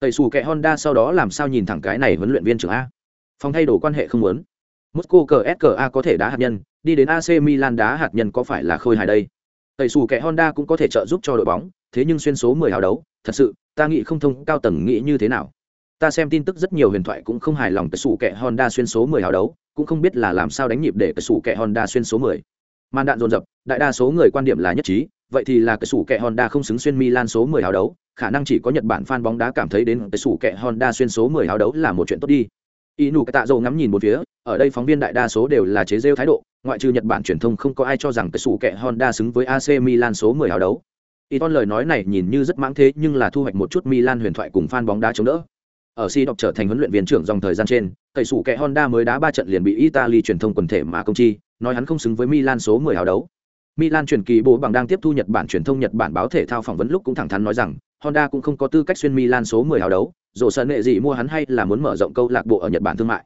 Tẩy xù kẹ honda sau đó làm sao nhìn thẳng cái này huấn luyện viên trưởng a? Phòng thay đổi quan hệ không muốn. Mosco cờ ska có thể đá hạt nhân đi đến ac milan đá hạt nhân có phải là khôi hài đây? Tẩy xù kẹ honda cũng có thể trợ giúp cho đội bóng thế nhưng xuyên số 10 hào đấu thật sự ta nghĩ không thông cao tầng nghĩ như thế nào ta xem tin tức rất nhiều huyền thoại cũng không hài lòng cái sủ kẹ honda xuyên số 10 hào đấu, cũng không biết là làm sao đánh nhịp để cái sủ kẹ honda xuyên số 10. màn đạn dồn dập, đại đa số người quan điểm là nhất trí, vậy thì là cái sủ kẹ honda không xứng xuyên milan số 10 hào đấu, khả năng chỉ có nhật bản fan bóng đá cảm thấy đến cái sủ kẹ honda xuyên số 10 hào đấu là một chuyện tốt đi inu tạ dầu ngắm nhìn một phía, ở đây phóng viên đại đa số đều là chế rêu thái độ, ngoại trừ nhật bản truyền thông không có ai cho rằng cái sủ kẹ honda xứng với ac milan số 10 hào đấu Iton lời nói này nhìn như rất mãng thế, nhưng là thu hoạch một chút Milan huyền thoại cùng fan bóng đá chống đỡ. Ở si đọc trở thành huấn luyện viên trưởng dòng thời gian trên cậy sủ kẻ honda mới đá ba trận liền bị italy truyền thông quần thể mà công chi, nói hắn không xứng với milan số 10 hào đấu. Milan truyền kỳ bố bằng đang tiếp thu nhật bản truyền thông nhật bản báo thể thao phỏng vấn lúc cũng thẳng thắn nói rằng, honda cũng không có tư cách xuyên milan số 10 hào đấu, dù sợ nệ gì mua hắn hay là muốn mở rộng câu lạc bộ ở nhật bản thương mại.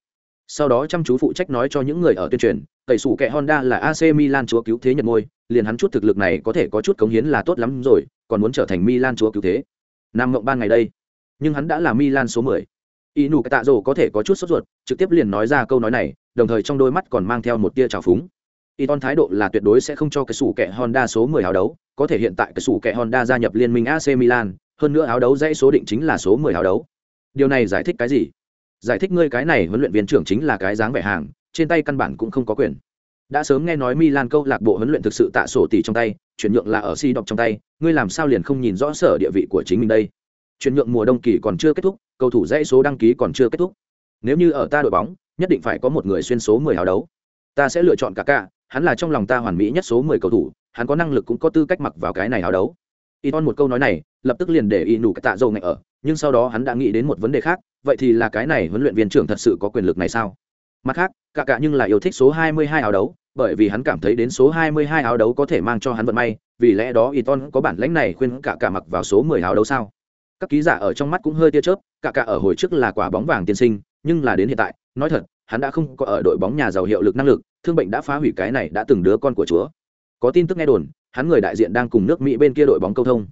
Sau đó chăm chú phụ trách nói cho những người ở tuyên truyền Tẩy sủ kẹ honda là ac milan chúa cứu thế nhật môi liền hắn chút thực lực này có thể có chút cống hiến là tốt lắm rồi còn muốn trở thành milan chúa cứu thế nam mộng ban ngày đây nhưng hắn đã là Milan số 10. Inu Tạ rồ có thể có chút sốt ruột, trực tiếp liền nói ra câu nói này, đồng thời trong đôi mắt còn mang theo một tia trào phúng. Iton thái độ là tuyệt đối sẽ không cho cái sủ kẹ Honda số 10 áo đấu, có thể hiện tại cái sủ kẹ Honda gia nhập liên minh AC Milan, hơn nữa áo đấu dãy số định chính là số 10 áo đấu. Điều này giải thích cái gì? Giải thích ngươi cái này huấn luyện viên trưởng chính là cái dáng vẻ hàng, trên tay căn bản cũng không có quyền. Đã sớm nghe nói Milan câu lạc bộ huấn luyện thực sự tạ sổ tỷ trong tay, chuyển nhượng là ở si đọc trong tay, ngươi làm sao liền không nhìn rõ sở địa vị của chính mình đây? chuyển nhượng mùa đông kỳ còn chưa kết thúc cầu thủ dãy số đăng ký còn chưa kết thúc nếu như ở ta đội bóng nhất định phải có một người xuyên số 10 hào đấu ta sẽ lựa chọn cả cả hắn là trong lòng ta hoàn mỹ nhất số 10 cầu thủ hắn có năng lực cũng có tư cách mặc vào cái này hào đấu Iton một câu nói này lập tức liền để y tạ dầu ngại ở nhưng sau đó hắn đã nghĩ đến một vấn đề khác vậy thì là cái này huấn luyện viên trưởng thật sự có quyền lực này sao mặt khác, cả cả nhưng là yêu thích số 22 áo đấu, bởi vì hắn cảm thấy đến số 22 áo đấu có thể mang cho hắn vận may, vì lẽ đó Iton có bản lãnh này khuyên cả cả mặc vào số 10 áo đấu sao? Các ký giả ở trong mắt cũng hơi tia chớp, cả cả ở hồi trước là quả bóng vàng tiên sinh, nhưng là đến hiện tại, nói thật, hắn đã không có ở đội bóng nhà giàu hiệu lực năng lực, thương bệnh đã phá hủy cái này đã từng đứa con của chúa. Có tin tức nghe đồn, hắn người đại diện đang cùng nước mỹ bên kia đội bóng câu thông.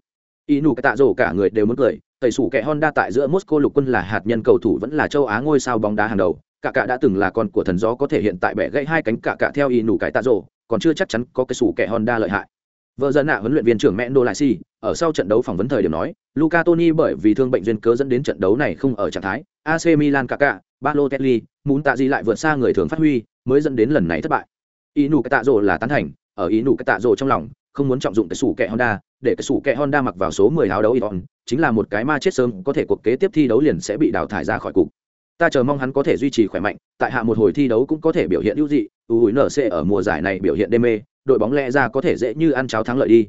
Y nụ tạ rổ cả người đều muốn cười, tẩy sủ kẻ honda tại giữa moscow lục quân là hạt nhân cầu thủ vẫn là châu á ngôi sao bóng đá hàng đầu cả cả đã từng là con của thần gió có thể hiện tại bẻ gãy hai cánh cả cả theo y nụ cái tạ rổ còn chưa chắc chắn có cái sủ kẻ honda lợi hại. Vợ dân nạ huấn luyện viên trưởng mẹ đô lại si, ở sau trận đấu phỏng vấn thời điểm nói luca toni bởi vì thương bệnh duyên cớ dẫn đến trận đấu này không ở trạng thái ac milan cả cả balotelli muốn tạ gì lại vượt xa người thường phát huy, mới dẫn đến lần này thất bại. Y nụ cái tạ rổ là tán thành, ở ý nụ cái tạ rổ trong lòng, không muốn trọng dụng cái sủ kẹ honda, để cái sủ kẹ honda mặc vào số 10 áo đấu iton chính là một cái ma chết sớm, có thể cuộc kế tiếp thi đấu liền sẽ bị đào thải ra khỏi cục ta chờ mong hắn có thể duy trì khỏe mạnh, tại hạ một hồi thi đấu cũng có thể biểu hiện ưu dị ui nc ở mùa giải này biểu hiện đê mê, đội bóng lẽ ra có thể dễ như ăn cháo thắng lợi đi.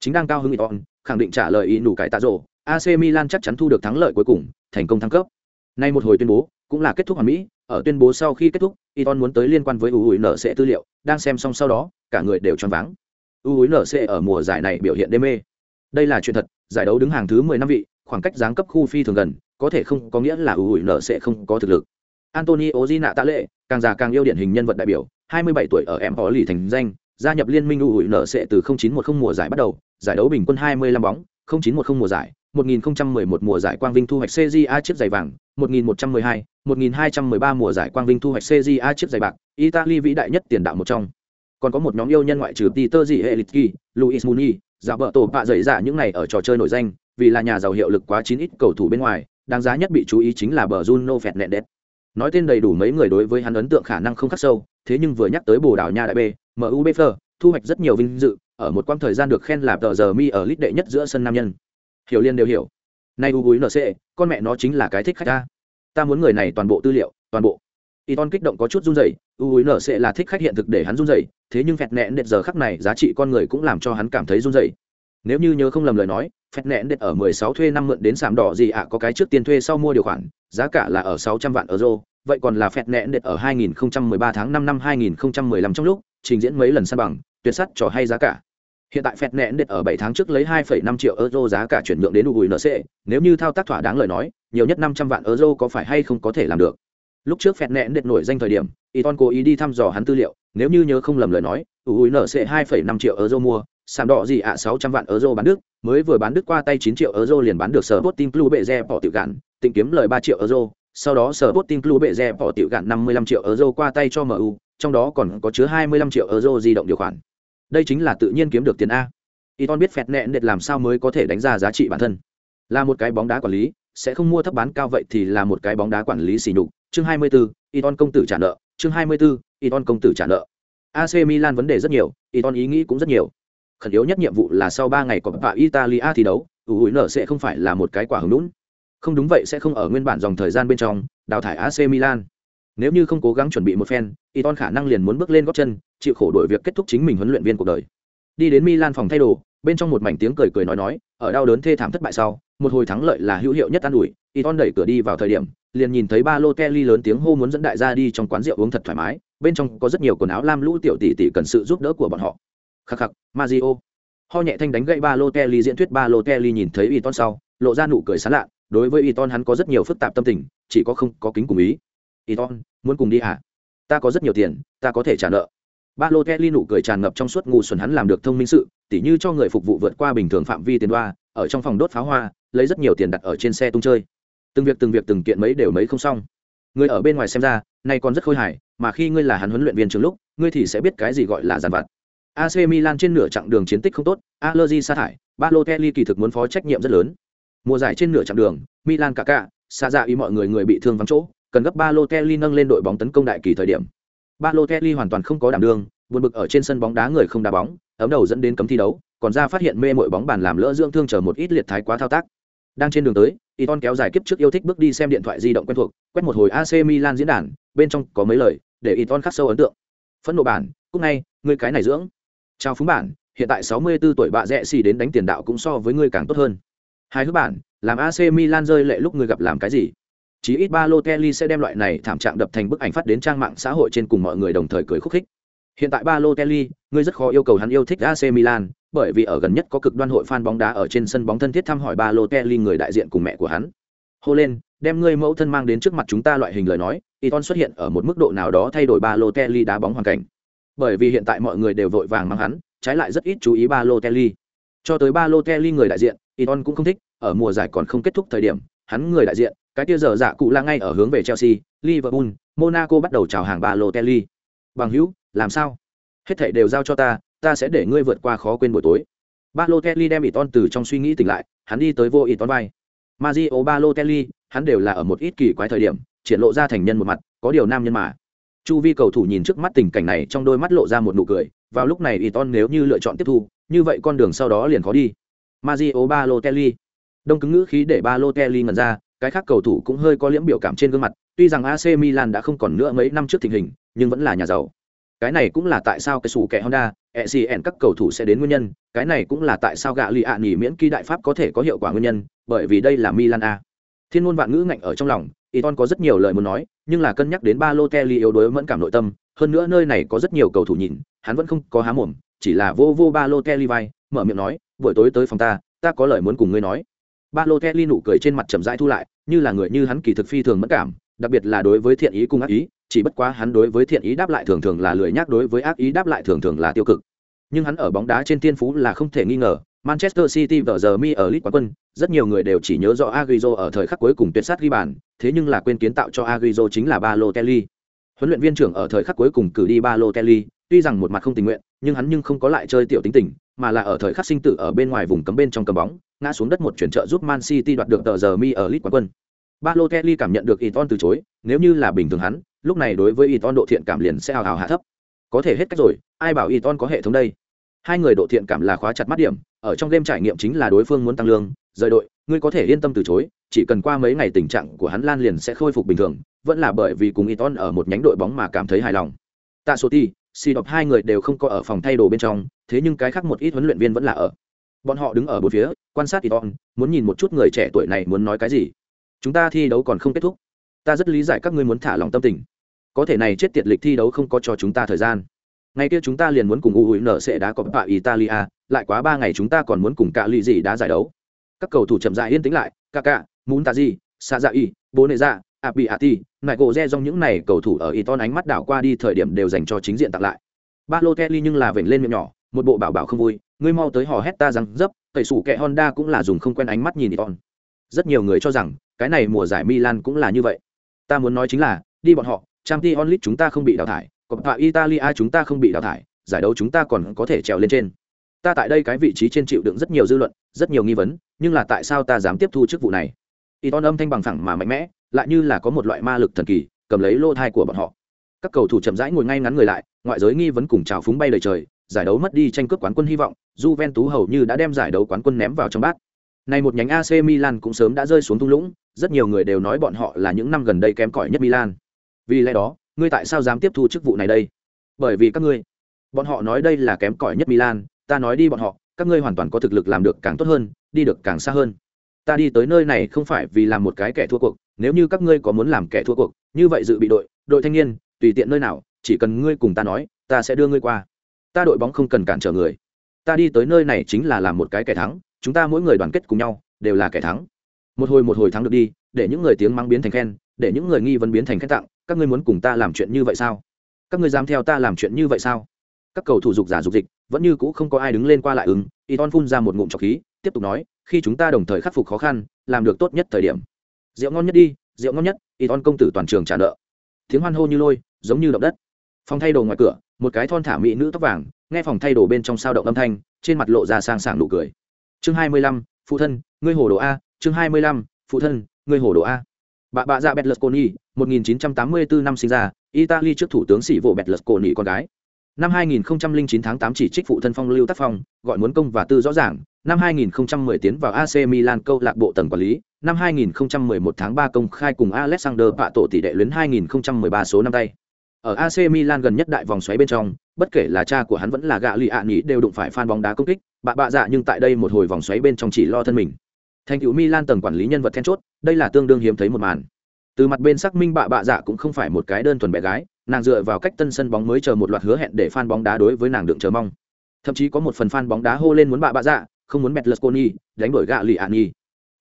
Chính đang cao hứng iton, khẳng định trả lời ý nủ cải tạ rổ ac milan chắc chắn thu được thắng lợi cuối cùng, thành công thăng cấp. Nay một hồi tuyên bố, cũng là kết thúc hoàn mỹ, ở tuyên bố sau khi kết thúc, iton muốn tới liên quan với ui nc tư liệu, đang xem xong sau đó, cả người đều choáng váng. Ui nc ở mùa giải này biểu hiện đê mê. Đây là chuyện thật, giải đấu đứng hàng thứ mười năm vị, khoảng cách giáng cấp khu phi thường gần có thể không có nghĩa là UCL sẽ không có thực lực. Antonio di nạ tạ lệ càng già càng yêu điển hình nhân vật đại biểu 27 tuổi ở em họ lì thành danh gia nhập liên minh ủi nở sẽ từ 0910 mùa giải bắt đầu giải đấu bình quân 25 bóng 0910 mùa giải 1011 mùa giải Quang Vinh thu hoạch CJA chiếc giày vàng, 1112, 1213 mùa giải Quang Vinh thu hoạch CJA chiếc giày bạc, Italy vĩ đại nhất tiền đạo một trong. Còn có một nhóm yêu nhân ngoại trừ Peter gì Elitki, Luis Muni, giả vợ tổ bạ dậy dạ những này ở trò chơi nổi danh, vì là nhà giàu hiệu lực quá chín ít cầu thủ bên ngoài, đáng giá nhất bị chú ý chính là bờ Juno đẹp. Nói tên đầy đủ mấy người đối với hắn ấn tượng khả năng không khắc sâu, thế nhưng vừa nhắc tới Bồ Đào Nha đại bê, MU Befer, thu hoạch rất nhiều vinh dự, ở một quãng thời gian được khen là tờ giờ mi ở lít đệ nhất giữa sân nam nhân. Hiểu liên đều hiểu. Nay Ugui NC, con mẹ nó chính là cái thích khách ta. Ta muốn người này toàn bộ tư liệu, toàn bộ y kích động có chút run rẩy u NC là thích khách hiện thực để hắn run rẩy thế nhưng phẹt nẹn đệt giờ khắc này giá trị con người cũng làm cho hắn cảm thấy run rẩy nếu như nhớ không lầm lời nói phép nẹn đệt ở 16 thuê năm mượn đến sàm đỏ gì ạ có cái trước tiền thuê sau mua điều khoản giá cả là ở 600 vạn euro vậy còn là phép nẹn đệt ở 2013 tháng 5 năm 2015 trong lúc trình diễn mấy lần săn bằng tuyệt sắt trò hay giá cả. Hiện tại phép nẹn đệt ở 7 tháng trước lấy 2,5 triệu euro giá cả chuyển nhượng đến UNC, nếu như thao tác thỏa đáng lời nói, nhiều nhất 500 vạn euro có phải hay không có thể làm được. Lúc trước phẹt nẹn đệt nổi danh thời điểm y ton cố ý đi thăm dò hắn tư liệu nếu như nhớ không lầm lời nói ui nc hai phẩy năm triệu euro mua sàn đỏ gì ạ sáu trăm vạn euro bán đức mới vừa bán đức qua tay 9 triệu euro liền bán được sở bot team club bệ bỏ tiểu gạn tìm kiếm lời 3 triệu euro sau đó sở bot team club bệ bỏ tiểu gạn năm mươi lăm triệu euro qua tay cho mu trong đó còn có chứa hai mươi lăm triệu euro di động điều khoản. Đây chính là tự nhiên kiếm được tiền a. Y biết phẹt nẹn đệt làm sao mới có thể đánh ra giá trị bản thân. Là một cái bóng đá quản lý sẽ không mua thấp bán cao vậy thì là một cái bóng đá quản lý xỉ nhục. Chương 24, Iton công tử trả nợ, chương 24, Iton công tử trả nợ. AC Milan vấn đề rất nhiều, Iton ý nghĩ cũng rất nhiều. Khẩn yếu nhất nhiệm vụ là sau 3 ngày có bạ Italia thi đấu, ủi nở sẽ không phải là một cái quả hứng nũng. Không đúng vậy sẽ không ở nguyên bản dòng thời gian bên trong, đào thải AC Milan. Nếu như không cố gắng chuẩn bị một phen, Iton khả năng liền muốn bước lên gót chân, chịu khổ đổi việc kết thúc chính mình huấn luyện viên cuộc đời. Đi đến Milan phòng thay đồ, bên trong một mảnh tiếng cười cười nói nói, ở đau đớn thê thảm thất bại sau, một hồi thắng lợi là hữu hiệu nhất an ủi, Iton đẩy cửa đi vào thời điểm, liền nhìn thấy ba lô Kelly lớn tiếng hô muốn dẫn đại gia đi trong quán rượu uống thật thoải mái, bên trong có rất nhiều quần áo lam lũ tiểu tỷ tỷ cần sự giúp đỡ của bọn họ. Khắc khắc, Mario. Ho nhẹ thanh đánh gậy ba lô Kelly diễn thuyết ba lô Kelly nhìn thấy Iton sau, lộ ra nụ cười sán lạ, đối với Iton hắn có rất nhiều phức tạp tâm tình, chỉ có không có kính cùng ý. Iton, muốn cùng đi à? Ta có rất nhiều tiền, ta có thể trả nợ. Ba lô Kelly nụ cười tràn ngập trong suốt ngu xuẩn hắn làm được thông minh sự, tỉ như cho người phục vụ vượt qua bình thường phạm vi tiền đoa, ở trong phòng đốt pháo hoa, lấy rất nhiều tiền đặt ở trên xe tung chơi từng việc từng việc từng kiện mấy đều mấy không xong người ở bên ngoài xem ra nay còn rất khôi hài mà khi ngươi là hắn huấn luyện viên trường lúc ngươi thì sẽ biết cái gì gọi là giàn vặt AC Milan trên nửa chặng đường chiến tích không tốt, Allegri sa thải, Balotelli kỳ thực muốn phó trách nhiệm rất lớn. Mùa giải trên nửa chặng đường, Milan cả cả, xa dạ ý mọi người người bị thương vắng chỗ, cần gấp Balotelli nâng lên đội bóng tấn công đại kỳ thời điểm. Balotelli hoàn toàn không có đảm đương, buồn bực ở trên sân bóng đá người không đá bóng, ấm đầu dẫn đến cấm thi đấu, còn ra phát hiện mê mội bóng bàn làm lỡ dưỡng thương chờ một ít liệt thái quá thao tác. Đang trên đường tới, Iton kéo dài kiếp trước yêu thích bước đi xem điện thoại di động quen thuộc, quét một hồi AC Milan diễn đàn, bên trong có mấy lời để Iton khắc sâu ấn tượng. Phẫn nộ bản, cũng ngay, người cái này dưỡng. Chào phúng bản, hiện tại 64 tuổi bạ rẻ xì đến đánh tiền đạo cũng so với ngươi càng tốt hơn. hai hứa bản làm ac milan rơi lệ lúc người gặp làm cái gì chí ít Balotelli sẽ đem loại này thảm trạng đập thành bức ảnh phát đến trang mạng xã hội trên cùng mọi người đồng thời cười khúc khích. Hiện tại Balotelli, ngươi rất khó yêu cầu hắn yêu thích AC Milan, bởi vì ở gần nhất có cực đoan hội fan bóng đá ở trên sân bóng thân thiết thăm hỏi Balotelli người đại diện cùng mẹ của hắn. Hô lên, đem ngươi mẫu thân mang đến trước mặt chúng ta loại hình lời nói, Iton xuất hiện ở một mức độ nào đó thay đổi Balotelli đá bóng hoàn cảnh. Bởi vì hiện tại mọi người đều vội vàng mang hắn, trái lại rất ít chú ý ba lô telly Cho tới ba lô telly người đại diện, Iton cũng không thích, ở mùa giải còn không kết thúc thời điểm, hắn người đại diện, cái kia giờ dạ cụ là ngay ở hướng về Chelsea, Liverpool, Monaco bắt đầu chào hàng ba lô telly Bằng hữu, làm sao? Hết thảy đều giao cho ta, ta sẽ để ngươi vượt qua khó quên buổi tối. ba lô telly đem Iton từ trong suy nghĩ tỉnh lại, hắn đi tới vô Iton vai. Mario Balotelli, hắn đều là ở một ít kỳ quái thời điểm, triển lộ ra thành nhân một mặt, có điều nam nhân mà. Chu vi cầu thủ nhìn trước mắt tình cảnh này trong đôi mắt lộ ra một nụ cười, vào lúc này Iton nếu như lựa chọn tiếp thu, như vậy con đường sau đó liền khó đi. Mario Balotelli. Đông cứng ngữ khí để Balotelli ngẩn ra, cái khác cầu thủ cũng hơi có liễm biểu cảm trên gương mặt, tuy rằng AC Milan đã không còn nữa mấy năm trước tình hình, nhưng vẫn là nhà giàu. Cái này cũng là tại sao cái sủ kẻ Honda, ECN các cầu thủ sẽ đến nguyên nhân, cái này cũng là tại sao gạ lì ạ nghỉ miễn ký đại pháp có thể có hiệu quả nguyên nhân, bởi vì đây là Milan A. Thiên ngôn vạn ngữ ngạnh ở trong lòng, Iton có rất nhiều lời muốn nói, nhưng là cân nhắc đến Balotelli yếu đuối mẫn cảm nội tâm, hơn nữa nơi này có rất nhiều cầu thủ nhìn, hắn vẫn không có há mồm, chỉ là vô vô Balotelli vai, mở miệng nói, buổi tối tới phòng ta, ta có lời muốn cùng ngươi nói. Balotelli nụ cười trên mặt chậm rãi thu lại, như là người như hắn kỳ thực phi thường mất cảm, đặc biệt là đối với thiện ý cùng ác ý, chỉ bất quá hắn đối với thiện ý đáp lại thường thường là lười nhác đối với ác ý đáp lại thường thường là tiêu cực. Nhưng hắn ở bóng đá trên thiên phú là không thể nghi ngờ, Manchester City vở giờ mi ở League quán quân, rất nhiều người đều chỉ nhớ rõ Agüero ở thời khắc cuối cùng tuyệt sát ghi bàn, thế nhưng là quên kiến tạo cho Agüero chính là Balotelli. Huấn luyện viên trưởng ở thời khắc cuối cùng cử đi Balotelli, tuy rằng một mặt không tình nguyện, nhưng hắn nhưng không có lại chơi tiểu tính tình, mà là ở thời khắc sinh tử ở bên ngoài vùng cấm bên trong cầm bóng, ngã xuống đất một chuyển trợ giúp Man City đoạt được tờ giờ mi ở League quán quân. Balotelli cảm nhận được Iton từ chối, nếu như là bình thường hắn, lúc này đối với Iton độ thiện cảm liền sẽ hào hào hạ thấp. Có thể hết cách rồi, ai bảo Iton có hệ thống đây? Hai người độ thiện cảm là khóa chặt mắt điểm, ở trong game trải nghiệm chính là đối phương muốn tăng lương, rời đội, ngươi có thể yên tâm từ chối, chỉ cần qua mấy ngày tình trạng của hắn lan liền sẽ khôi phục bình thường, vẫn là bởi vì cùng Iton ở một nhánh đội bóng mà cảm thấy hài lòng. Tạ số ti Si đọc hai người đều không có ở phòng thay đồ bên trong, thế nhưng cái khác một ít huấn luyện viên vẫn là ở. Bọn họ đứng ở bốn phía, quan sát Iton, muốn nhìn một chút người trẻ tuổi này muốn nói cái gì. Chúng ta thi đấu còn không kết thúc. Ta rất lý giải các ngươi muốn thả lòng tâm tình. Có thể này chết tiệt lịch thi đấu không có cho chúng ta thời gian. Ngày kia chúng ta liền muốn cùng UUN sẽ đá Coppa Italia, lại quá ba ngày chúng ta còn muốn cùng cả lì gì đá giải đấu. Các cầu thủ chậm rãi yên tĩnh lại, Cacà muốn ta gì? Sả dạ Kaka, Muntazi, Sazai, Boneza, Abiati, nại gỗ re Dòng những này cầu thủ ở Iton ánh mắt đảo qua đi thời điểm đều dành cho chính diện tặng lại. Balotelli nhưng là vểnh lên miệng nhỏ, một bộ bảo bảo không vui, ngươi mau tới hò hét ta rằng dấp, tẩy sủ kẹ Honda cũng là dùng không quen ánh mắt nhìn Iton. Rất nhiều người cho rằng, cái này mùa giải Milan cũng là như vậy. Ta muốn nói chính là, đi bọn họ, trang Champions onlit chúng ta không bị đào thải, Coppa Italia chúng ta không bị đào thải, giải đấu chúng ta còn có thể trèo lên trên. Ta tại đây cái vị trí trên chịu đựng rất nhiều dư luận, rất nhiều nghi vấn, nhưng là tại sao ta dám tiếp thu chức vụ này? Iton âm thanh bằng phẳng mà mạnh mẽ, lại như là có một loại ma lực thần kỳ cầm lấy lô thai của bọn họ các cầu thủ chậm rãi ngồi ngay ngắn người lại ngoại giới nghi vấn cùng trào phúng bay lời trời giải đấu mất đi tranh cướp quán quân hy vọng Juventus hầu như đã đem giải đấu quán quân ném vào trong bát này một nhánh AC Milan cũng sớm đã rơi xuống thung lũng rất nhiều người đều nói bọn họ là những năm gần đây kém cỏi nhất Milan vì lẽ đó ngươi tại sao dám tiếp thu chức vụ này đây? Bởi vì các ngươi, bọn họ nói đây là kém cỏi nhất Milan, ta nói đi bọn họ, các ngươi hoàn toàn có thực lực làm được càng tốt hơn, đi được càng xa hơn. Ta đi tới nơi này không phải vì làm một cái kẻ thua cuộc, nếu như các ngươi có muốn làm kẻ thua cuộc, như vậy dự bị đội đội thanh niên, tùy tiện nơi nào, chỉ cần ngươi cùng ta nói, ta sẽ đưa ngươi qua. Ta đội bóng không cần cản trở người. Ta đi tới nơi này chính là làm một cái kẻ thắng, chúng ta mỗi người đoàn kết cùng nhau, đều là kẻ thắng. Một hồi một hồi thắng được đi, để những người tiếng mắng biến thành khen, để những người nghi vấn biến thành khen tặng các ngươi muốn cùng ta làm chuyện như vậy sao? Các ngươi dám theo ta làm chuyện như vậy sao? Các cầu thủ dục giả dục dịch, vẫn như cũ không có ai đứng lên qua lại ứng. Y ton phun ra một ngụm trọc khí, tiếp tục nói, khi chúng ta đồng thời khắc phục khó khăn, làm được tốt nhất thời điểm. Rượu ngon nhất đi, rượu ngon nhất y ton công tử toàn trường trả nợ. Tiếng hoan hô như lôi, giống như động đất. Phòng thay đồ ngoài cửa, một cái thon thả mỹ nữ tóc vàng, nghe phòng thay đồ bên trong sao động âm thanh, trên mặt lộ ra sang sảng nụ cười. Chương hai mươi lăm, phụ thân, ngươi hồ đồ a, chương hai mươi lăm, phụ thân, ngươi hồ đồ a bà bà dạ Berlusconi, 1984 năm sinh ra italy trước thủ tướng sĩ vụ Berlusconi con gái. Năm 2009 tháng 8 chỉ trích phụ thân phong lưu tác phong gọi muốn công và tư rõ ràng. Năm 2010 tiến vào AC Milan câu lạc bộ tầng quản lý. Năm 2011 tháng 3 công khai cùng Alexander Pạ tổ tỷ đệ luyến 2013 số năm tay. Ở AC Milan gần nhất đại vòng xoáy bên trong bất kể là cha của hắn vẫn là gạ lì ạ nhỉ đều đụng phải fan bóng đá công kích. Bạ bạ dạ nhưng tại đây một hồi vòng xoáy bên trong chỉ lo thân mình thành cựu milan tầng quản lý nhân vật then chốt đây là tương đương hiếm thấy một màn. Từ mặt bên xác minh bạ bạ dạ cũng không phải một cái đơn thuần bé gái nàng dựa vào cách tân sân bóng mới chờ một loạt hứa hẹn để fan bóng đá đối với nàng đựng chờ mong. Thậm chí có một phần fan bóng đá hô lên muốn bạ bạ dạ không muốn Betlesconi, đánh đổi gạ lì ạn nhi.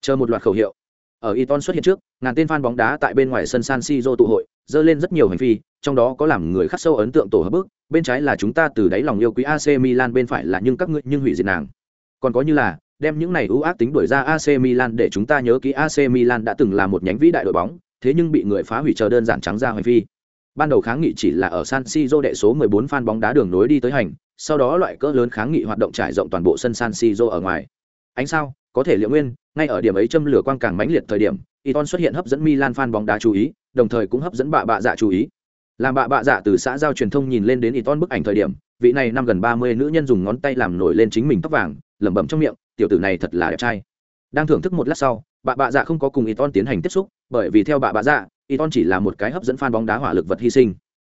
Chờ một loạt khẩu hiệu. Ở Iton xuất hiện trước ngàn tên fan bóng đá tại bên ngoài sân San Siro tụ hội dơ lên rất nhiều hành vi trong đó có làm người khắc sâu ấn tượng tổ hợp bức bên trái là chúng ta từ đáy lòng yêu quý AC Milan bên phải là nhưng các ngươi nhưng hủy diệt nàng. Còn có như là đem những này ưu ác tính đuổi ra AC Milan để chúng ta nhớ kỹ AC Milan đã từng là một nhánh vĩ đại đội bóng, thế nhưng bị người phá hủy chờ đơn giản trắng ra hành vi ban đầu kháng nghị chỉ là ở San Siro đệ số 14 fan bóng đá đường nối đi tới hành, sau đó loại cỡ lớn kháng nghị hoạt động trải rộng toàn bộ sân San Siro ở ngoài. Ánh sao, có thể liệu nguyên, ngay ở điểm ấy châm lửa quang càng mãnh liệt thời điểm, Iton xuất hiện hấp dẫn Milan fan bóng đá chú ý, đồng thời cũng hấp dẫn bạ bạ dạ chú ý. Làm bạ bạ dạ từ xã giao truyền thông nhìn lên đến Iton bức ảnh thời điểm, vị này năm gần ba mươi nữ nhân dùng ngón tay làm nổi lên chính mình tóc vàng, lẩm bẩm trong miệng tiểu tử này thật là đẹp trai. Đang thưởng thức một lát sau, bà bạ dạ không có cùng Iton tiến hành tiếp xúc, bởi vì theo bà bạ dạ Iton chỉ là một cái hấp dẫn fan bóng đá hỏa lực vật hy sinh.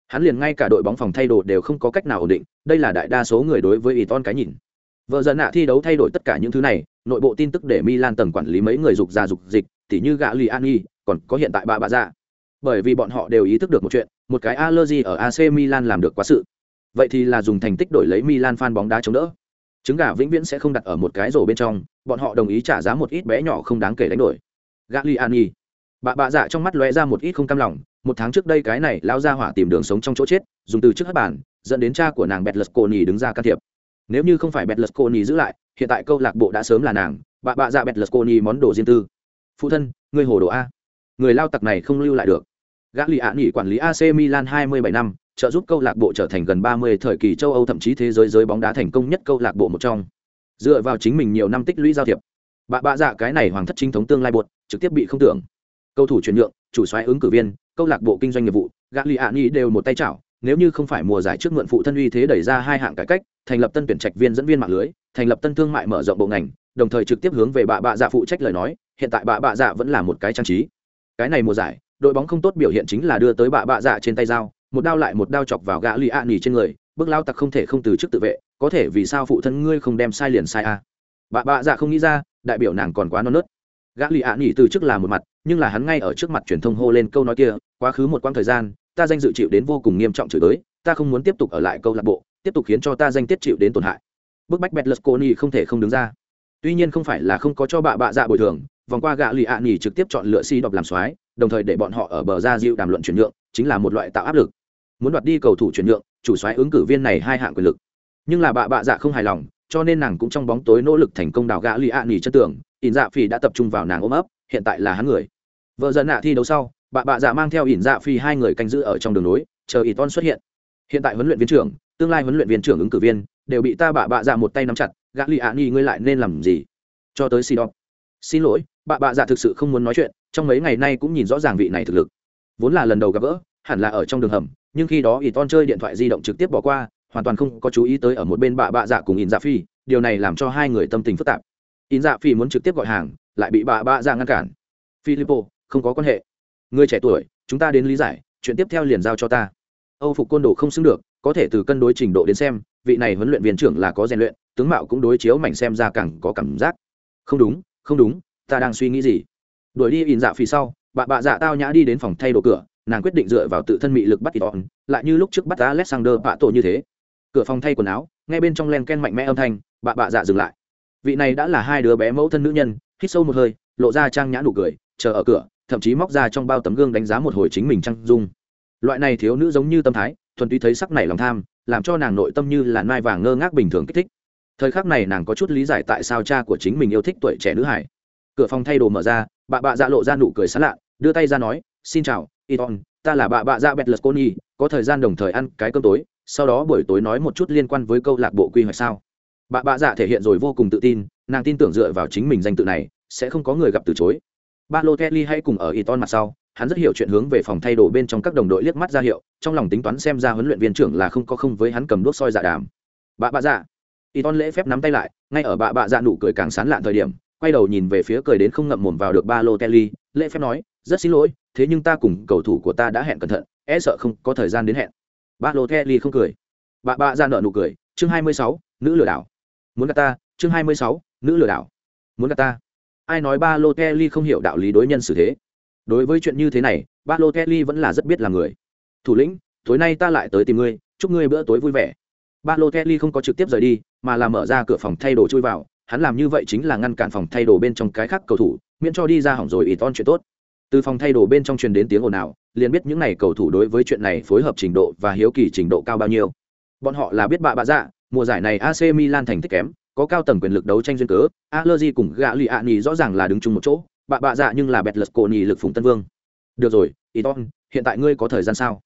Hắn liền ngay cả đội bóng phòng thay đồ đều không có cách nào ổn định, đây là đại đa số người đối với Iton cái nhìn. Vợ dần nạ thi đấu thay đổi tất cả những thứ này, nội bộ tin tức để milan tầng quản lý mấy người dục già dục dịch, tỉ như gã lì an y còn có hiện tại bà bà dạ. Bởi vì bọn họ đều ý thức được một chuyện, một cái allergy ở ac milan làm được quá sự. Vậy thì là dùng thành tích đổi lấy milan fan bóng đá chống đỡ trứng gà vĩnh viễn sẽ không đặt ở một cái rổ bên trong, bọn họ đồng ý trả giá một ít bé nhỏ không đáng kể đánh đổi. Gà li an nhi bà bà dạ trong mắt lóe ra một ít không cam lòng, một tháng trước đây cái này lao ra hỏa tìm đường sống trong chỗ chết, dùng từ trước hất bản, dẫn đến cha của nàng bẹt lật cô nhì đứng ra can thiệp. Nếu như không phải bẹt lật cô nhì giữ lại, hiện tại câu lạc bộ đã sớm là nàng, bà bạ dạ bẹt lật cô nhì món đồ riêng tư. Phụ thân người hồ đồ a. Người lao tặc này không lưu lại được gã lì ạ nghỉ quản lý ac milan 27 năm, trợ giúp câu lạc bộ trở thành gần 30 thời kỳ châu âu thậm chí thế giới giới bóng đá thành công nhất câu lạc bộ một trong. Dựa vào chính mình nhiều năm tích lũy giao thiệp, bà bạ dạ cái này hoàng thất chính thống tương lai buộc, trực tiếp bị không tưởng. Cầu thủ chuyển nhượng, chủ soái ứng cử viên, câu lạc bộ kinh doanh nghiệp vụ, gã lì ạ nghỉ đều một tay chảo, nếu như không phải mùa giải trước mượn phụ thân uy thế đẩy ra hai hạng cải cách, thành lập tân tuyển trạch viên dẫn viên mạng lưới, thành lập tân thương mại mở rộng bộ ngành, đồng thời trực tiếp hướng về bà bạ dạ phụ trách lời nói, hiện tại bà bạ dạ vẫn là một cái trang trí. Cái này mùa giải đội bóng không tốt biểu hiện chính là đưa tới bà bạ dạ trên tay dao, một đao lại một đao chọc vào gã lì ạ nỉ trên người, bước lao tặc không thể không từ chức tự vệ, có thể vì sao phụ thân ngươi không đem sai liền sai a? À? bà bạ dạ không nghĩ ra, đại biểu nàng còn quá non nớt. Gã lì ạ nỉ từ chức là một mặt, nhưng là hắn ngay ở trước mặt truyền thông hô lên câu nói kia, quá khứ một quãng thời gian, ta danh dự chịu đến vô cùng nghiêm trọng chửi tới ta không muốn tiếp tục ở lại câu lạc bộ, tiếp tục khiến cho ta danh tiết chịu đến tổn hại. Bức bách Betlesconi không thể không đứng ra. Tuy nhiên không phải là không có cho bạ bạ dạ bồi thường vòng qua gạ lì ạ nghỉ trực tiếp chọn lựa si đọc làm soái, đồng thời để bọn họ ở bờ ra dịu đàm luận chuyển nhượng, chính là một loại tạo áp lực. Muốn đoạt đi cầu thủ chuyển nhượng, chủ soái ứng cử viên này hai hạng quyền lực. Nhưng là bạ bạ dạ không hài lòng, cho nên nàng cũng trong bóng tối nỗ lực thành công đào gạ lì ạ nỉ chân tưởng ỉn dạ phi đã tập trung vào nàng ôm ấp, hiện tại là hắn người. Vợ dần nạ thi đấu sau, bạ bạ dạ mang theo ỉn dạ phi hai người canh giữ ở trong đường nối chờ ỉ ton xuất hiện. Hiện tại huấn luyện viên trưởng, tương lai huấn luyện viên trưởng ứng cử viên, đều bị ta bạ bạ dạ một tay nắm chặt gã lì ạ nỉ ngươi lại nên làm gì? Cho tới si đọc xin lỗi Bà bạ dạ thực sự không muốn nói chuyện, trong mấy ngày nay cũng nhìn rõ ràng vị này thực lực. Vốn là lần đầu gặp gỡ, hẳn là ở trong đường hầm, nhưng khi đó ỷ ton chơi điện thoại di động trực tiếp bỏ qua, hoàn toàn không có chú ý tới ở một bên bà bạ dạ cùng in dạ phi điều này làm cho hai người tâm tình phức tạp. In dạ phi muốn trực tiếp gọi hàng, lại bị bà bạ dạ ngăn cản. Filippo, không có quan hệ. Người trẻ tuổi, chúng ta đến lý giải, chuyện tiếp theo liền giao cho ta. Âu phục côn đồ không xứng được, có thể từ cân đối trình độ đến xem, vị này huấn luyện viên trưởng là có rèn luyện, tướng mạo cũng đối chiếu mảnh xem ra càng có cảm giác. Không đúng không đúng ta đang suy nghĩ gì? Đuổi đi, ỉn dạ phía sau, bà bạ dạ tao nhã đi đến phòng thay đồ cửa, nàng quyết định dựa vào tự thân mị lực bắt iton lại như lúc trước bắt alexander bạ tổ như thế. Cửa phòng thay quần áo, ngay bên trong len ken mạnh mẽ âm thanh, bà bạ dạ dừng lại. Vị này đã là hai đứa bé mẫu thân nữ nhân, hít sâu một hơi, lộ ra trang nhã nụ cười, chờ ở cửa, thậm chí móc ra trong bao tấm gương đánh giá một hồi chính mình trang dung. Loại này thiếu nữ giống như tâm thái, thuần túy thấy sắc này lòng tham, làm cho nàng nội tâm như là nai vàng ngơ ngác bình thường kích thích. Thời khắc này nàng có chút lý giải tại sao cha của chính mình yêu thích tuổi trẻ nữ hải cửa phòng thay đồ mở ra, bà bạ dạ lộ ra nụ cười sán lạ, đưa tay ra nói, xin chào iton ta là bà bạ dạ betlesconi có thời gian đồng thời ăn cái cơm tối, sau đó buổi tối nói một chút liên quan với câu lạc bộ quy hoạch sao. Bà bạ dạ thể hiện rồi vô cùng tự tin, nàng tin tưởng dựa vào chính mình danh tự này, sẽ không có người gặp từ chối. Ba lô kelly hay cùng ở iton mặt sau, hắn rất hiểu chuyện hướng về phòng thay đồ bên trong các đồng đội liếc mắt ra hiệu, trong lòng tính toán xem ra huấn luyện viên trưởng là không có không với hắn cầm đuốc soi dạ đàm. Bà bạ dạ Iton lễ phép nắm tay lại, ngay ở bà bạ dạ nụ cười càng sán lạn thời điểm quay đầu nhìn về phía cười đến không ngậm mồm vào được ba lô kelly, lễ phép nói, rất xin lỗi, thế nhưng ta cùng cầu thủ của ta đã hẹn cẩn thận e sợ không có thời gian đến hẹn. Ba lô kelly không cười. Bà bà ra nợ nụ cười, chương hai mươi sáu, nữ lừa đảo. Muốn gặp ta, chương hai mươi sáu, nữ lừa đảo. Muốn gặp ta. Ai nói ba lô kelly không hiểu đạo lý đối nhân xử thế? Đối với chuyện như thế này, ba lô kelly vẫn là rất biết là người. Thủ lĩnh, tối nay ta lại tới tìm ngươi, chúc ngươi bữa tối vui vẻ. Ba lô kelly không có trực tiếp rời đi, mà là mở ra cửa phòng thay đồ chui vào hắn làm như vậy chính là ngăn cản phòng thay đồ bên trong cái khác cầu thủ, miễn cho đi ra hỏng rồi ý ton chuyện tốt. Từ phòng thay đồ bên trong truyền đến tiếng ồn ào, liền biết những n à y cầu thủ đối với chuyện này phối hợp trình độ và hiếu kỳ trình độ cao bao nhiêu. Bọn họ là biết bạ bạ dạ mùa giải này ac milan thành tích kém, có cao tầng quyền lực đấu tranh duyên cớ allergy cùng gạ lụy ạ nhì rõ ràng là đứng chung một chỗ, bạ bạ dạ nhưng là bẹt lật cổ nhì lực phùng tân vương. Được rồi iton hiện tại ngươi có thời gian sao?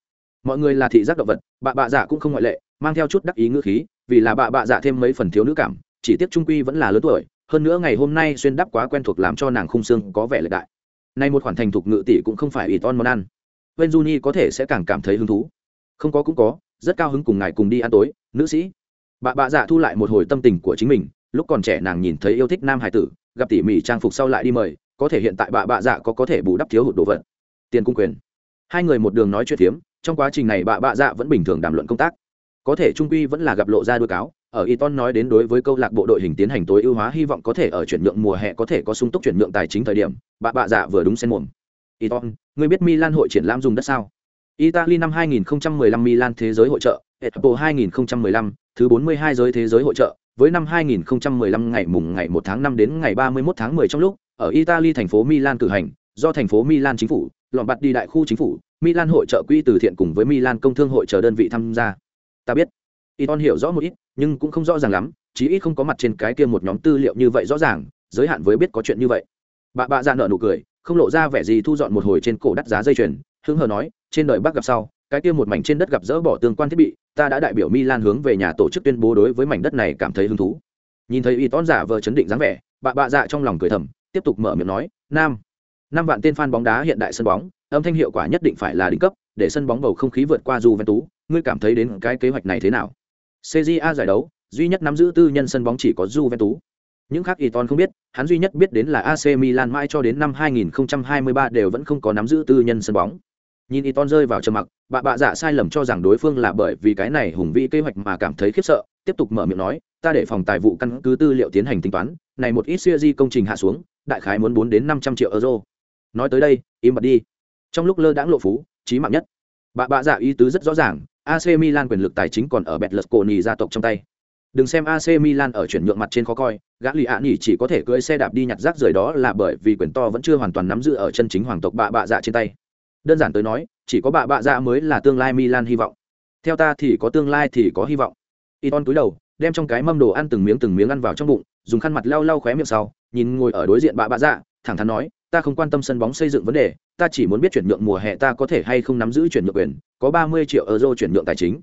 Mọi người là thị giác động vật, bạ bạ dạ cũng không ngoại lệ, mang theo chút đắc ý ngữ khí, vì là bạ bạ dạ thêm mấy phần thiếu nữ cảm chỉ tiếc trung quy vẫn là lớn tuổi, hơn nữa ngày hôm nay xuyên đắp quá quen thuộc làm cho nàng khung xương có vẻ lệ đại. Nay một khoản thành thục ngự tỷ cũng không phải ủy ton món ăn. Ven juni có thể sẽ càng cảm thấy hứng thú. Không có cũng có, rất cao hứng cùng ngài cùng đi ăn tối, nữ sĩ. Bà bạ dạ thu lại một hồi tâm tình của chính mình, lúc còn trẻ nàng nhìn thấy yêu thích nam hải tử, gặp tỉ mỉ trang phục sau lại đi mời, có thể hiện tại bà bạ dạ có có thể bù đắp thiếu hụt đồ vật. Tiền cung quyền. Hai người một đường nói chuyện phiếm, trong quá trình này bà bạ dạ vẫn bình thường đàm luận công tác. Có thể trung quy vẫn là gặp lộ ra đuôi cáo ở Iton nói đến đối với câu lạc bộ đội hình tiến hành tối ưu hóa hy vọng có thể ở chuyển nhượng mùa hè có thể có sung túc chuyển nhượng tài chính thời điểm, bà bạ dạ vừa đúng xen mồm. Iton, người biết Milan hội triển lãm dùng đất sao? Italy năm 2015 Milan thế giới hội trợ, Expo 2015, thứ 42 giới thế giới hội trợ, với năm 2015 ngày mùng ngày 1 tháng 5 đến ngày 31 tháng 10 trong lúc, ở Italy thành phố Milan cử hành, do thành phố Milan chính phủ, lọn bạt đi đại khu chính phủ, Milan hội trợ quỹ từ thiện cùng với Milan công thương hội trợ đơn vị tham gia. Ta biết. Iton hiểu rõ một ít, nhưng cũng không rõ ràng lắm, chí ít không có mặt trên cái kia một nhóm tư liệu như vậy rõ ràng, giới hạn với biết có chuyện như vậy. Bà bạ ra nợ nụ cười, không lộ ra vẻ gì thu dọn một hồi trên cổ đắt giá dây chuyền, hứng hờ nói, trên đời bác gặp sau, cái kia một mảnh trên đất gặp dỡ bỏ tương quan thiết bị, ta đã đại biểu Milan hướng về nhà tổ chức tuyên bố đối với mảnh đất này cảm thấy hứng thú. Nhìn thấy Iton giả vờ chấn định dáng vẻ, bà bạ dạ trong lòng cười thầm, tiếp tục mở miệng nói, "Nam, năm vạn tên fan bóng đá hiện đại sân bóng, âm thanh hiệu quả nhất định phải là đỉnh cấp, để sân bóng bầu không khí vượt qua Juventus, ngươi cảm thấy đến cái kế hoạch này thế nào?" CJA giải đấu, duy nhất nắm giữ tư nhân sân bóng chỉ có Juventus. Những khác Iton không biết, hắn duy nhất biết đến là AC Milan mãi cho đến năm 2023 đều vẫn không có nắm giữ tư nhân sân bóng. Nhìn Iton rơi vào trầm mặc, bà bạ dạ sai lầm cho rằng đối phương là bởi vì cái này hùng vĩ kế hoạch mà cảm thấy khiếp sợ, tiếp tục mở miệng nói, ta để phòng tài vụ căn cứ tư liệu tiến hành tính toán, này một ít series công trình hạ xuống, đại khái muốn 4 đến 500 triệu euro. Nói tới đây, im bặt đi. Trong lúc lơ đãng lộ phú, chí mạng nhất. Bà bạ dạ ý tứ rất rõ ràng, AC Milan quyền lực tài chính còn ở Betlesconi gia tộc trong tay. Đừng xem AC Milan ở chuyển nhượng mặt trên khó coi, gã Lý Án nhỉ chỉ có thể cưỡi xe đạp đi nhặt rác rưởi đó là bởi vì quyền to vẫn chưa hoàn toàn nắm giữ ở chân chính hoàng tộc bạ bạ dạ trên tay. Đơn giản tới nói, chỉ có bạ bạ dạ mới là tương lai Milan hy vọng. Theo ta thì có tương lai thì có hy vọng. Iton cúi đầu, đem trong cái mâm đồ ăn từng miếng từng miếng ăn vào trong bụng, dùng khăn mặt lau lau khóe miệng sau, nhìn ngồi ở đối diện bạ bạ dạ, thẳng thắn nói, ta không quan tâm sân bóng xây dựng vấn đề, ta chỉ muốn biết chuyển nhượng mùa hè ta có thể hay không nắm giữ chuyển nhượng quyền, có 30 triệu euro chuyển nhượng tài chính.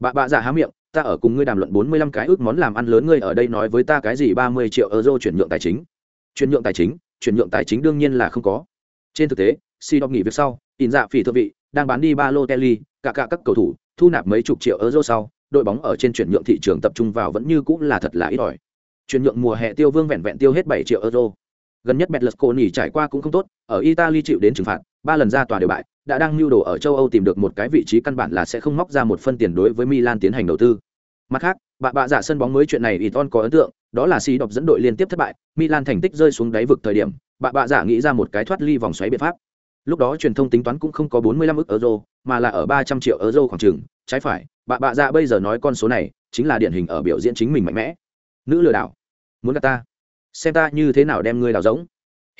Bà bạ dạ giả há miệng, ta ở cùng ngươi đàm luận 45 cái ước món làm ăn lớn ngươi ở đây nói với ta cái gì 30 triệu euro chuyển nhượng tài chính. Chuyển nhượng tài chính, chuyển nhượng tài chính đương nhiên là không có. Trên thực tế, Si đọc nghỉ việc sau, in dạ phỉ thượng vị, đang bán đi ba lô Kelly, cả cả các cầu thủ, thu nạp mấy chục triệu euro sau, đội bóng ở trên chuyển nhượng thị trường tập trung vào vẫn như cũng là thật là ít ỏi. Chuyển nhượng mùa hè tiêu vương vẹn vẹn tiêu hết 7 triệu euro. Gần nhất Betlesconi trải qua cũng không tốt, ở Italy chịu đến trừng phạt, ba lần ra tòa đều bại, đã đang lưu đồ ở châu Âu tìm được một cái vị trí căn bản là sẽ không móc ra một phân tiền đối với Milan tiến hành đầu tư. Mặt khác, bà bạ giả sân bóng mới chuyện này Iton có ấn tượng, đó là si đọc dẫn đội liên tiếp thất bại, Milan thành tích rơi xuống đáy vực thời điểm, bà bạ giả nghĩ ra một cái thoát ly vòng xoáy biện pháp. Lúc đó truyền thông tính toán cũng không có 45 ức euro, mà là ở 300 triệu euro khoảng chừng, trái phải, bà bạ giả bây giờ nói con số này, chính là điển hình ở biểu diễn chính mình mạnh mẽ. Nữ lừa đảo, muốn gạt ta, xem ta như thế nào đem ngươi đào giống.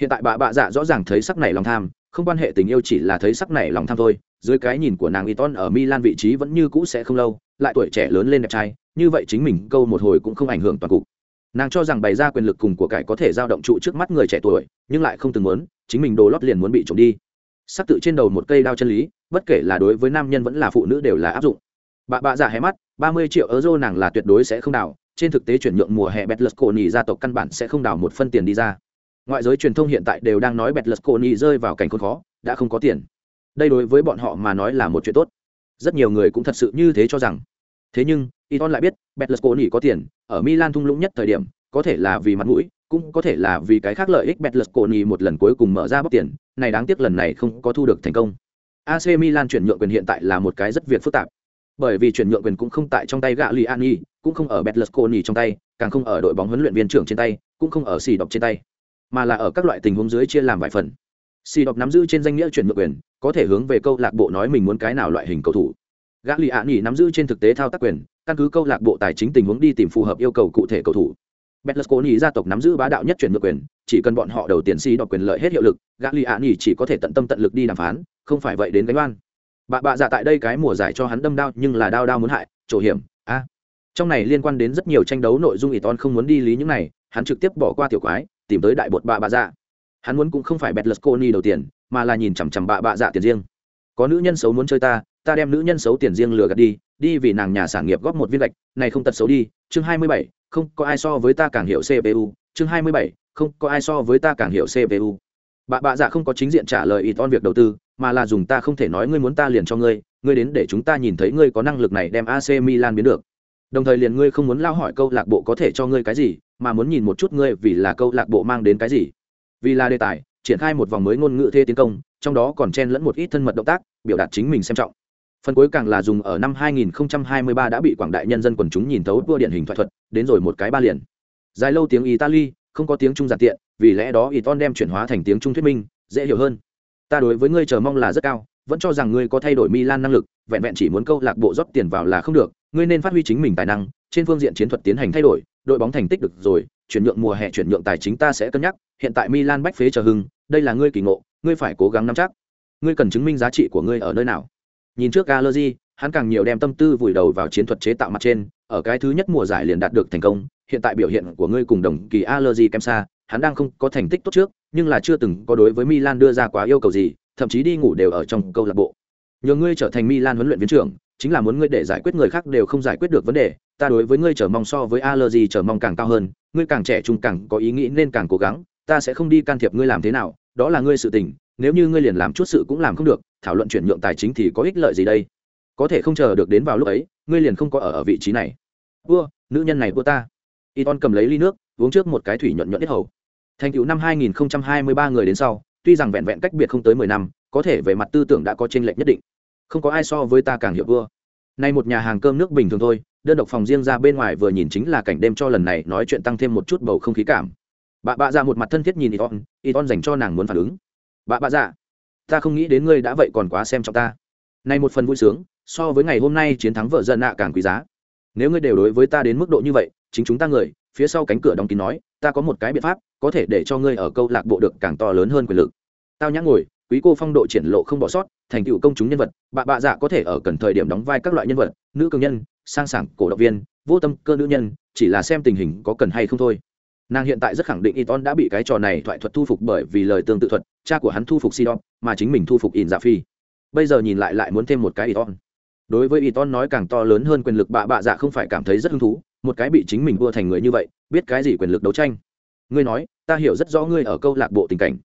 Hiện tại bà bạ dạ rõ ràng thấy sắc này lòng tham, không quan hệ tình yêu chỉ là thấy sắc này lòng tham thôi. Dưới cái nhìn của nàng Iton ở Milan vị trí vẫn như cũ sẽ không lâu lại tuổi trẻ lớn lên đẹp trai như vậy chính mình câu một hồi cũng không ảnh hưởng toàn cục. Nàng cho rằng bày ra quyền lực cùng của cải có thể giao động trụ trước mắt người trẻ tuổi nhưng lại không từng muốn chính mình đồ lót liền muốn bị trộm đi. Sắp tự trên đầu một cây đao chân lý bất kể là đối với nam nhân vẫn là phụ nữ đều là áp dụng. Bà bạ giả hé mắt ba mươi triệu euro nàng là tuyệt đối sẽ không đào trên thực tế chuyển nhượng mùa hè Betlesconi gia tộc căn bản sẽ không đào một phân tiền đi ra. Ngoại giới truyền thông hiện tại đều đang nói bẹt rơi vào cảnh khốn khó đã không có tiền. Đây đối với bọn họ mà nói là một chuyện tốt. Rất nhiều người cũng thật sự như thế cho rằng. Thế nhưng Iton lại biết bẹt có tiền ở milan thung lũng nhất thời điểm có thể là vì mặt mũi cũng có thể là vì cái khác lợi ích bẹt một lần cuối cùng mở ra bóc tiền. Này đáng tiếc lần này không có thu được thành công. AC Milan chuyển nhượng quyền hiện tại là một cái rất việc phức tạp. Bởi vì chuyển nhượng quyền cũng không tại trong tay gạ Liani, cũng không ở Betlesconi trong tay, càng không ở đội bóng huấn luyện viên trưởng trên tay, cũng không ở xì đọc trên tay mà là ở các loại tình huống dưới chia làm vài phần Xì đọc nắm giữ trên danh nghĩa chuyển nhượng quyền có thể hướng về câu lạc bộ nói mình muốn cái nào loại hình cầu thủ gã nắm giữ trên thực tế thao tác quyền căn cứ câu lạc bộ tài chính tình huống đi tìm phù hợp yêu cầu cụ thể cầu thủ Betlesconi gia tộc nắm giữ bá đạo nhất chuyển nhượng quyền, chỉ cần bọn họ đầu tiền xì đọc quyền lợi hết hiệu lực, Gagliardi chỉ có thể tận tâm tận lực đi đàm phán, không phải vậy đến gánh oan. Bà bà giả tại đây cái mùa giải cho hắn đâm đao nhưng là đao đao muốn hại, chỗ hiểm. A. Trong này liên quan đến rất nhiều tranh đấu nội dung Iton không muốn đi lý những này, hắn trực tiếp bỏ qua tiểu quái, tìm tới đại bột bạ bạ dạ. Hắn muốn cũng không phải bẹt lật cô ni đầu tiền, mà là nhìn chằm chằm bạ bạ dạ tiền riêng. Có nữ nhân xấu muốn chơi ta, ta đem nữ nhân xấu tiền riêng lừa gạt đi, đi vì nàng nhà sản nghiệp góp một viên gạch, này không tật xấu đi. Chương 27, không có ai so với ta càng hiểu cpu chương hai mươi bảy không có ai so với ta càng hiểu cpu bà bạ dạ không có chính diện trả lời ít on việc đầu tư mà là dùng ta không thể nói ngươi muốn ta liền cho ngươi ngươi đến để chúng ta nhìn thấy ngươi có năng lực này đem ac milan biến được đồng thời liền ngươi không muốn lao hỏi câu lạc bộ có thể cho ngươi cái gì, mà muốn nhìn một chút ngươi vì là câu lạc bộ mang đến cái gì. Vì là đề tài, triển khai một vòng mới ngôn ngữ thê tiến công, trong đó còn chen lẫn một ít thân mật động tác, biểu đạt chính mình xem trọng. Phần cuối càng là dùng ở năm 2023 đã bị quảng đại nhân dân quần chúng nhìn thấu đua điển hình thoại thuật, đến rồi một cái ba liền. Dài lâu tiếng italy, không có tiếng trung giản tiện, vì lẽ đó iton đem chuyển hóa thành tiếng trung thuyết minh, dễ hiểu hơn. Ta đối với ngươi chờ mong là rất cao, vẫn cho rằng ngươi có thay đổi milan năng lực, vẹn vẹn chỉ muốn câu lạc bộ rót tiền vào là không được ngươi nên phát huy chính mình tài năng trên phương diện chiến thuật tiến hành thay đổi đội bóng thành tích được rồi chuyển nhượng mùa hè chuyển nhượng tài chính ta sẽ cân nhắc hiện tại milan bách phế chờ hưng đây là ngươi kỳ ngộ ngươi phải cố gắng nắm chắc ngươi cần chứng minh giá trị của ngươi ở nơi nào nhìn trước Galergy, hắn càng nhiều đem tâm tư vùi đầu vào chiến thuật chế tạo mặt trên, ở cái thứ nhất mùa giải liền đạt được thành công, hiện tại biểu hiện của ngươi cùng đồng kỳ Allergy kém xa, hắn đang không có thành tích tốt trước, nhưng là chưa từng có đối với Milan đưa ra quá yêu cầu gì, thậm chí đi ngủ đều ở trong câu lạc bộ. Nhờ ngươi trở thành Milan huấn luyện viên trưởng, chính là muốn ngươi để giải quyết người khác đều không giải quyết được vấn đề, ta đối với ngươi chờ mong so với Allergy chờ mong càng cao hơn, ngươi càng trẻ trung càng có ý nghĩ nên càng cố gắng, ta sẽ không đi can thiệp ngươi làm thế nào, đó là ngươi sự tình, nếu như ngươi liền làm chút sự cũng làm không được thảo luận chuyển nhượng tài chính thì có ích lợi gì đây? Có thể không chờ được đến vào lúc ấy ngươi liền không có ở ở vị trí này. Vua nữ nhân này vua ta. Y ton cầm lấy ly nước uống trước một cái thủy nhuận nhuận nhất hầu. Thành cựu năm 2023 người đến sau tuy rằng vẹn vẹn cách biệt không tới mười năm có thể về mặt tư tưởng đã có tranh lệch nhất định không có ai so với ta càng hiểu vua. Nay một nhà hàng cơm nước bình thường thôi, đơn độc phòng riêng ra bên ngoài vừa nhìn chính là cảnh đêm cho lần này nói chuyện tăng thêm một chút bầu không khí cảm. Bà bạ ra một mặt thân thiết nhìn y ton y ton dành cho nàng muốn phản ứng. Bà bạ dạ ta không nghĩ đến ngươi đã vậy còn quá xem trọng ta. Này một phần vui sướng, so với ngày hôm nay chiến thắng vợ dân nạ càng quý giá. Nếu ngươi đều đối với ta đến mức độ như vậy, chính chúng ta người, phía sau cánh cửa đóng kín nói, ta có một cái biện pháp, có thể để cho ngươi ở câu lạc bộ được càng to lớn hơn quyền lực. Tao nhã ngồi, quý cô phong độ triển lộ không bỏ sót thành tựu công chúng nhân vật, bà bạ dạ có thể ở cần thời điểm đóng vai các loại nhân vật, nữ cường nhân, sang sảng cổ động viên, vô tâm cơ nữ nhân, chỉ là xem tình hình có cần hay không thôi. Nàng hiện tại rất khẳng định Iton đã bị cái trò này thoại thuật thu phục bởi vì lời tương tự thuật, cha của hắn thu phục Sidon, mà chính mình thu phục In Dạ Phi. Bây giờ nhìn lại lại muốn thêm một cái Iton đối với Iton nói càng to lớn hơn quyền lực bạ bạ dạ không phải cảm thấy rất hứng thú, một cái bị chính mình vua thành người như vậy, biết cái gì quyền lực đấu tranh. Ngươi nói, ta hiểu rất rõ ngươi ở câu lạc bộ tình cảnh.